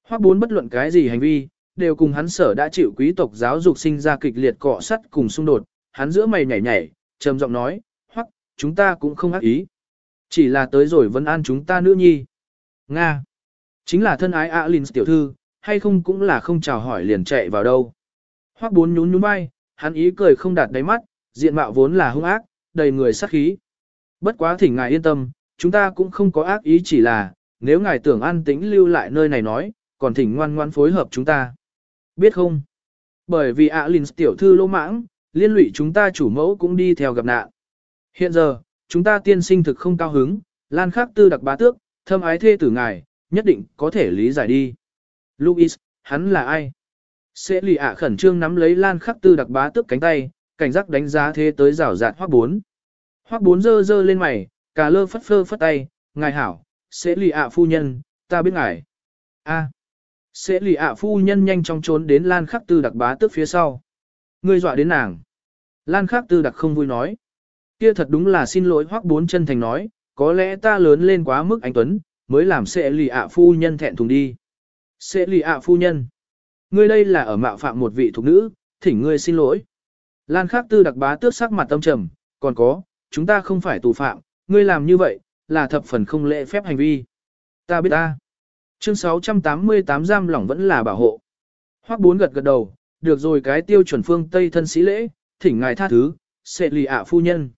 A: Hoặc bốn bất luận cái gì hành vi, đều cùng hắn sở đã chịu quý tộc giáo dục sinh ra kịch liệt cọ sắt cùng xung đột, hắn giữa mày nhảy nhảy, trầm giọng nói, hoặc, chúng ta cũng không ác ý. Chỉ là tới rồi vẫn an chúng ta nữ nhi. Nga. Chính là thân ái Alins tiểu thư, hay không cũng là không chào hỏi liền chạy vào đâu. Hoắc bốn nhún nhún vai, hắn ý cười không đạt đáy mắt, diện mạo vốn là hung ác, đầy người sát khí. Bất quá thỉnh ngài yên tâm, chúng ta cũng không có ác ý chỉ là, nếu ngài tưởng an tĩnh lưu lại nơi này nói, còn thỉnh ngoan ngoan phối hợp chúng ta. Biết không? Bởi vì Alin tiểu thư lỗ mãng, liên lụy chúng ta chủ mẫu cũng đi theo gặp nạn. Hiện giờ, chúng ta tiên sinh thực không cao hứng, lan khắc tư đặc bá tước, thâm ái thê tử ngài, nhất định có thể lý giải đi. Louis, hắn là ai? Sẽ lì ạ khẩn trương nắm lấy lan khắc tư đặc bá tước cánh tay, cảnh giác đánh giá thế tới rào rạt hoác bốn. Hoác bốn dơ dơ lên mày, cà lơ phất phơ phất tay, ngài hảo, sẽ lì ạ phu nhân, ta biết ngài. A. Sẽ lì ạ phu nhân nhanh chóng trốn đến lan khắc tư đặc bá tước phía sau. Ngươi dọa đến nàng. Lan khắc tư đặc không vui nói. Kia thật đúng là xin lỗi hoắc bốn chân thành nói, có lẽ ta lớn lên quá mức anh Tuấn, mới làm sẽ lì ạ phu nhân thẹn thùng đi. Sẽ lì ạ phu nhân. Ngươi đây là ở mạo phạm một vị thuộc nữ, thỉnh ngươi xin lỗi. Lan khắc tư đặc bá tước sắc mặt tâm trầm, còn có, chúng ta không phải tù phạm, ngươi làm như vậy, là thập phần không lễ phép hành vi. Ta biết ta. Chương 688 giam lỏng vẫn là bảo hộ. Hoắc bốn gật gật đầu, được rồi cái tiêu chuẩn phương Tây thân sĩ lễ, thỉnh ngài tha thứ, sẽ lì ạ phu nhân.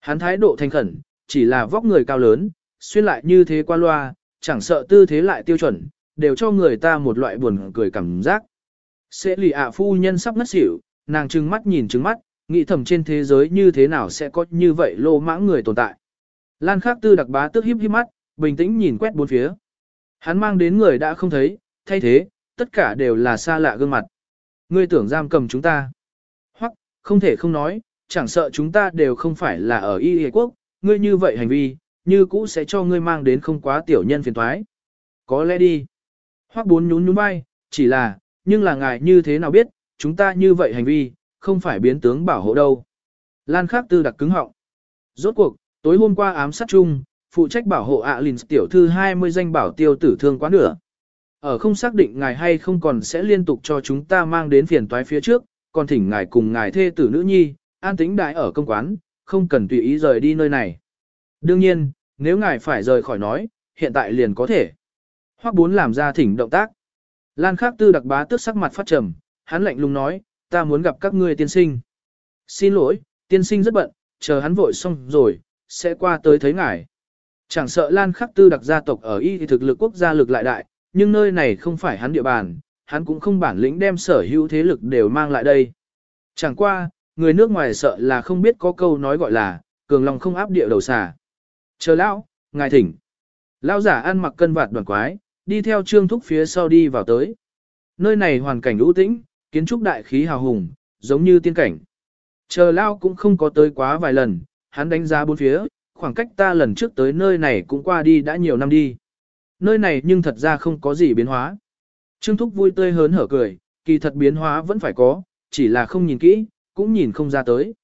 A: Hắn thái độ thành khẩn, chỉ là vóc người cao lớn, xuyên lại như thế qua loa, chẳng sợ tư thế lại tiêu chuẩn, đều cho người ta một loại buồn cười cảm giác. Sẽ lì ạ phu nhân sắp ngất xỉu, nàng trừng mắt nhìn trừng mắt, nghĩ thầm trên thế giới như thế nào sẽ có như vậy lô mãng người tồn tại. Lan Khắc Tư đặc bá tức híp híp mắt, bình tĩnh nhìn quét bốn phía. Hắn mang đến người đã không thấy, thay thế, tất cả đều là xa lạ gương mặt. Ngươi tưởng giam cầm chúng ta. Hoặc, không thể không nói, chẳng sợ chúng ta đều không phải là ở Y Y quốc, ngươi như vậy hành vi, như cũ sẽ cho ngươi mang đến không quá tiểu nhân phiền toái. Có lẽ đi. Hoắc bốn nhún nhún vai, chỉ là, nhưng là ngài như thế nào biết, chúng ta như vậy hành vi, không phải biến tướng bảo hộ đâu. Lan Khắc Tư đặc cứng họng. Rốt cuộc, tối hôm qua ám sát chung, phụ trách bảo hộ ạ lìn tiểu thư 20 danh bảo tiêu tử thương quá nửa. Ở không xác định ngài hay không còn sẽ liên tục cho chúng ta mang đến phiền toái phía trước, còn thỉnh ngài cùng ngài thê tử nữ nhi, an tĩnh đại ở công quán, không cần tùy ý rời đi nơi này. Đương nhiên, nếu ngài phải rời khỏi nói, hiện tại liền có thể. Hoắc bốn làm ra thỉnh động tác. Lan Khắc Tư đặc bá tức sắc mặt phát trầm, hắn lạnh lùng nói, ta muốn gặp các ngươi tiên sinh. Xin lỗi, tiên sinh rất bận, chờ hắn vội xong rồi, sẽ qua tới thấy ngài. Chẳng sợ Lan Khắc Tư đặc gia tộc ở y thì thực lực quốc gia lực lại đại, nhưng nơi này không phải hắn địa bàn, hắn cũng không bản lĩnh đem sở hữu thế lực đều mang lại đây. Chẳng qua, người nước ngoài sợ là không biết có câu nói gọi là, cường lòng không áp địa đầu xà. Chờ lão, ngài thỉnh. Lão giả ăn mặc cân vạt đoàn quái, đi theo trương thúc phía sau đi vào tới. Nơi này hoàn cảnh ưu tĩnh, kiến trúc đại khí hào hùng, giống như tiên cảnh. Chờ lão cũng không có tới quá vài lần, hắn đánh giá bốn phía, khoảng cách ta lần trước tới nơi này cũng qua đi đã nhiều năm đi. Nơi này nhưng thật ra không có gì biến hóa. Trương Thúc vui tươi hớn hở cười, kỳ thật biến hóa vẫn phải có, chỉ là không nhìn kỹ, cũng nhìn không ra tới.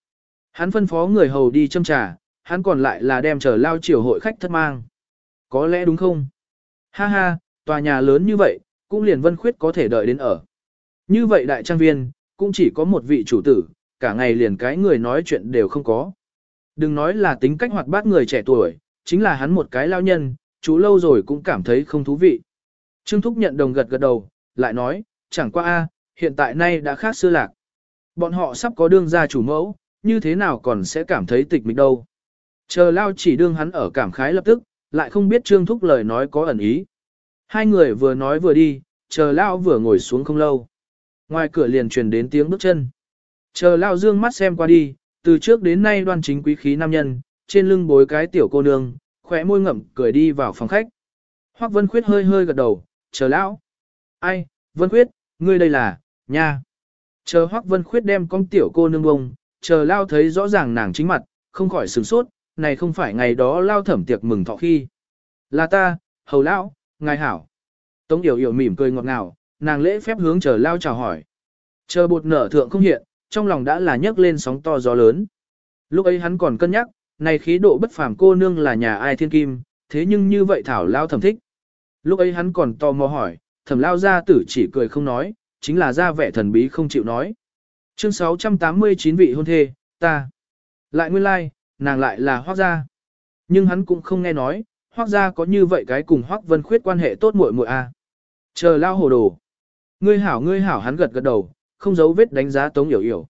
A: Hắn phân phó người hầu đi châm trà, hắn còn lại là đem trở lao chiều hội khách thất mang. Có lẽ đúng không? Ha ha, tòa nhà lớn như vậy, cũng liền vân khuyết có thể đợi đến ở. Như vậy đại trang viên, cũng chỉ có một vị chủ tử, cả ngày liền cái người nói chuyện đều không có. Đừng nói là tính cách hoạt bát người trẻ tuổi, chính là hắn một cái lao nhân, chú lâu rồi cũng cảm thấy không thú vị. Trương Thúc nhận đồng gật gật đầu, lại nói, chẳng qua a, hiện tại nay đã khác xưa lạc. Bọn họ sắp có đương gia chủ mẫu, như thế nào còn sẽ cảm thấy tịch mịch đâu. Chờ lao chỉ đương hắn ở cảm khái lập tức, lại không biết Trương Thúc lời nói có ẩn ý. Hai người vừa nói vừa đi, chờ lao vừa ngồi xuống không lâu. Ngoài cửa liền truyền đến tiếng bước chân. Chờ lao dương mắt xem qua đi, từ trước đến nay đoan chính quý khí nam nhân, trên lưng bối cái tiểu cô nương, khỏe môi ngậm cười đi vào phòng khách. Hoắc Vân Khuyết hơi hơi gật đầu, chờ lão. Ai, Vân Khuyết, ngươi đây là, nha. Chờ Hoắc Vân Khuyết đem con tiểu cô nương bông, chờ lao thấy rõ ràng nàng chính mặt, không khỏi sửng sốt, này không phải ngày đó lao thẩm tiệc mừng thọ khi. Là ta, hầu lão, ngài hảo. Tống Yểu Yểu mỉm cười ngọt ngào, nàng lễ phép hướng chờ lao chào hỏi. Chờ bột nở thượng không hiện, trong lòng đã là nhấc lên sóng to gió lớn. Lúc ấy hắn còn cân nhắc, này khí độ bất phàm cô nương là nhà ai thiên kim, thế nhưng như vậy thảo lao thẩm thích. Lúc ấy hắn còn tò mò hỏi, thẩm lao gia tử chỉ cười không nói, chính là ra vẻ thần bí không chịu nói. Chương 689 vị hôn thê, ta. Lại nguyên lai, like, nàng lại là hoác gia. Nhưng hắn cũng không nghe nói, hoác gia có như vậy cái cùng hoác vân khuyết quan hệ tốt muội muội a. Chờ lao hồ đồ. Ngươi hảo ngươi hảo hắn gật gật đầu, không giấu vết đánh giá Tống Yểu Yểu.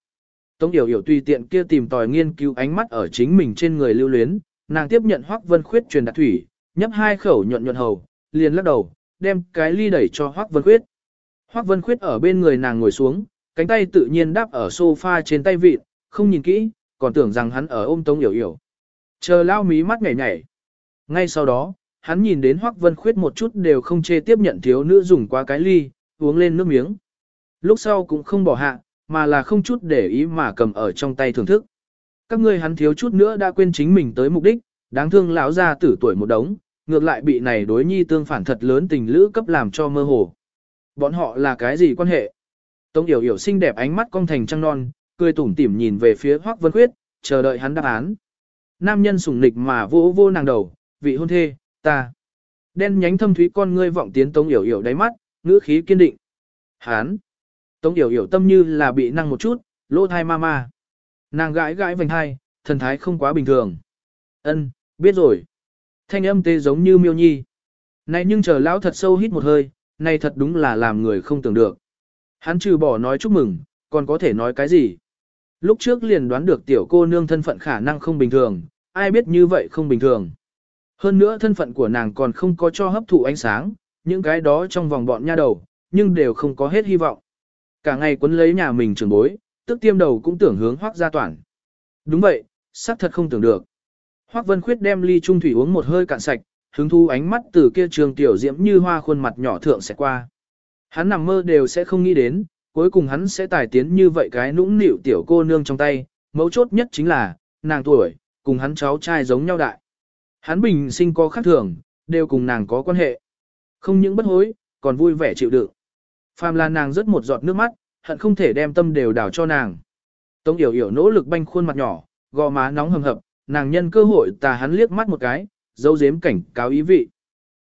A: Tống Yểu Yểu tùy tiện kia tìm tòi nghiên cứu ánh mắt ở chính mình trên người lưu luyến, nàng tiếp nhận hoắc vân khuyết truyền đạt thủy, nhấp hai khẩu nhuận nhuận hầu, liền lắc đầu, đem cái ly đẩy cho hoắc vân khuyết. hoắc vân khuyết ở bên người nàng ngồi xuống, cánh tay tự nhiên đáp ở sofa trên tay vịt, không nhìn kỹ, còn tưởng rằng hắn ở ôm Tống Yểu Yểu. Chờ lao mí mắt nhảy nhảy. Ngay sau đó, hắn nhìn đến Hoắc Vân Khuyết một chút đều không chê tiếp nhận thiếu nữ dùng qua cái ly, uống lên nước miếng. Lúc sau cũng không bỏ hạ, mà là không chút để ý mà cầm ở trong tay thưởng thức. Các ngươi hắn thiếu chút nữa đã quên chính mình tới mục đích, đáng thương lão gia tử tuổi một đống, ngược lại bị này đối nhi tương phản thật lớn tình lữ cấp làm cho mơ hồ. Bọn họ là cái gì quan hệ? Tống Yểu Yểu xinh đẹp ánh mắt cong thành trăng non, cười tủm tỉm nhìn về phía Hoắc Vân Khuyết, chờ đợi hắn đáp án. Nam nhân sủng nịch mà vỗ vô nàng đầu, vị hôn thê, ta. Đen nhánh thâm thúy con ngươi vọng tiến Tống Yểu Yểu đáy mắt, ngữ khí kiên định. Hán. Tống Yểu Yểu tâm như là bị năng một chút, lỗ thai ma ma. Nàng gãi gãi vành hai, thần thái không quá bình thường. Ân, biết rồi. Thanh âm tê giống như miêu nhi. Này nhưng chờ lão thật sâu hít một hơi, này thật đúng là làm người không tưởng được. Hắn trừ bỏ nói chúc mừng, còn có thể nói cái gì? Lúc trước liền đoán được tiểu cô nương thân phận khả năng không bình thường, ai biết như vậy không bình thường. Hơn nữa thân phận của nàng còn không có cho hấp thụ ánh sáng, những cái đó trong vòng bọn nha đầu, nhưng đều không có hết hy vọng. Cả ngày quấn lấy nhà mình trường bối, tức tiêm đầu cũng tưởng hướng hoác gia toàn. Đúng vậy, xác thật không tưởng được. Hoác Vân Khuyết đem ly trung thủy uống một hơi cạn sạch, hứng thu ánh mắt từ kia trường tiểu diễm như hoa khuôn mặt nhỏ thượng sẽ qua. Hắn nằm mơ đều sẽ không nghĩ đến, cuối cùng hắn sẽ tài tiến như vậy cái nũng nịu tiểu cô nương trong tay, mấu chốt nhất chính là, nàng tuổi, cùng hắn cháu trai giống nhau đại. Hắn bình sinh có khác thường, đều cùng nàng có quan hệ. Không những bất hối, còn vui vẻ chịu đựng. Phàm là nàng rớt một giọt nước mắt, hận không thể đem tâm đều đảo cho nàng. Tống Yểu Yểu nỗ lực banh khuôn mặt nhỏ, gò má nóng hầm hập, nàng nhân cơ hội tà hắn liếc mắt một cái, dấu dếm cảnh cáo ý vị.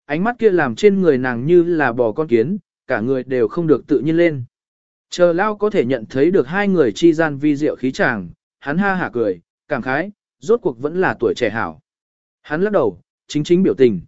A: Ánh mắt kia làm trên người nàng như là bò con kiến, cả người đều không được tự nhiên lên. Chờ Lao có thể nhận thấy được hai người chi gian vi diệu khí chàng, hắn ha hả cười, cảm khái, rốt cuộc vẫn là tuổi trẻ hảo. Hắn lắc đầu, chính chính biểu tình.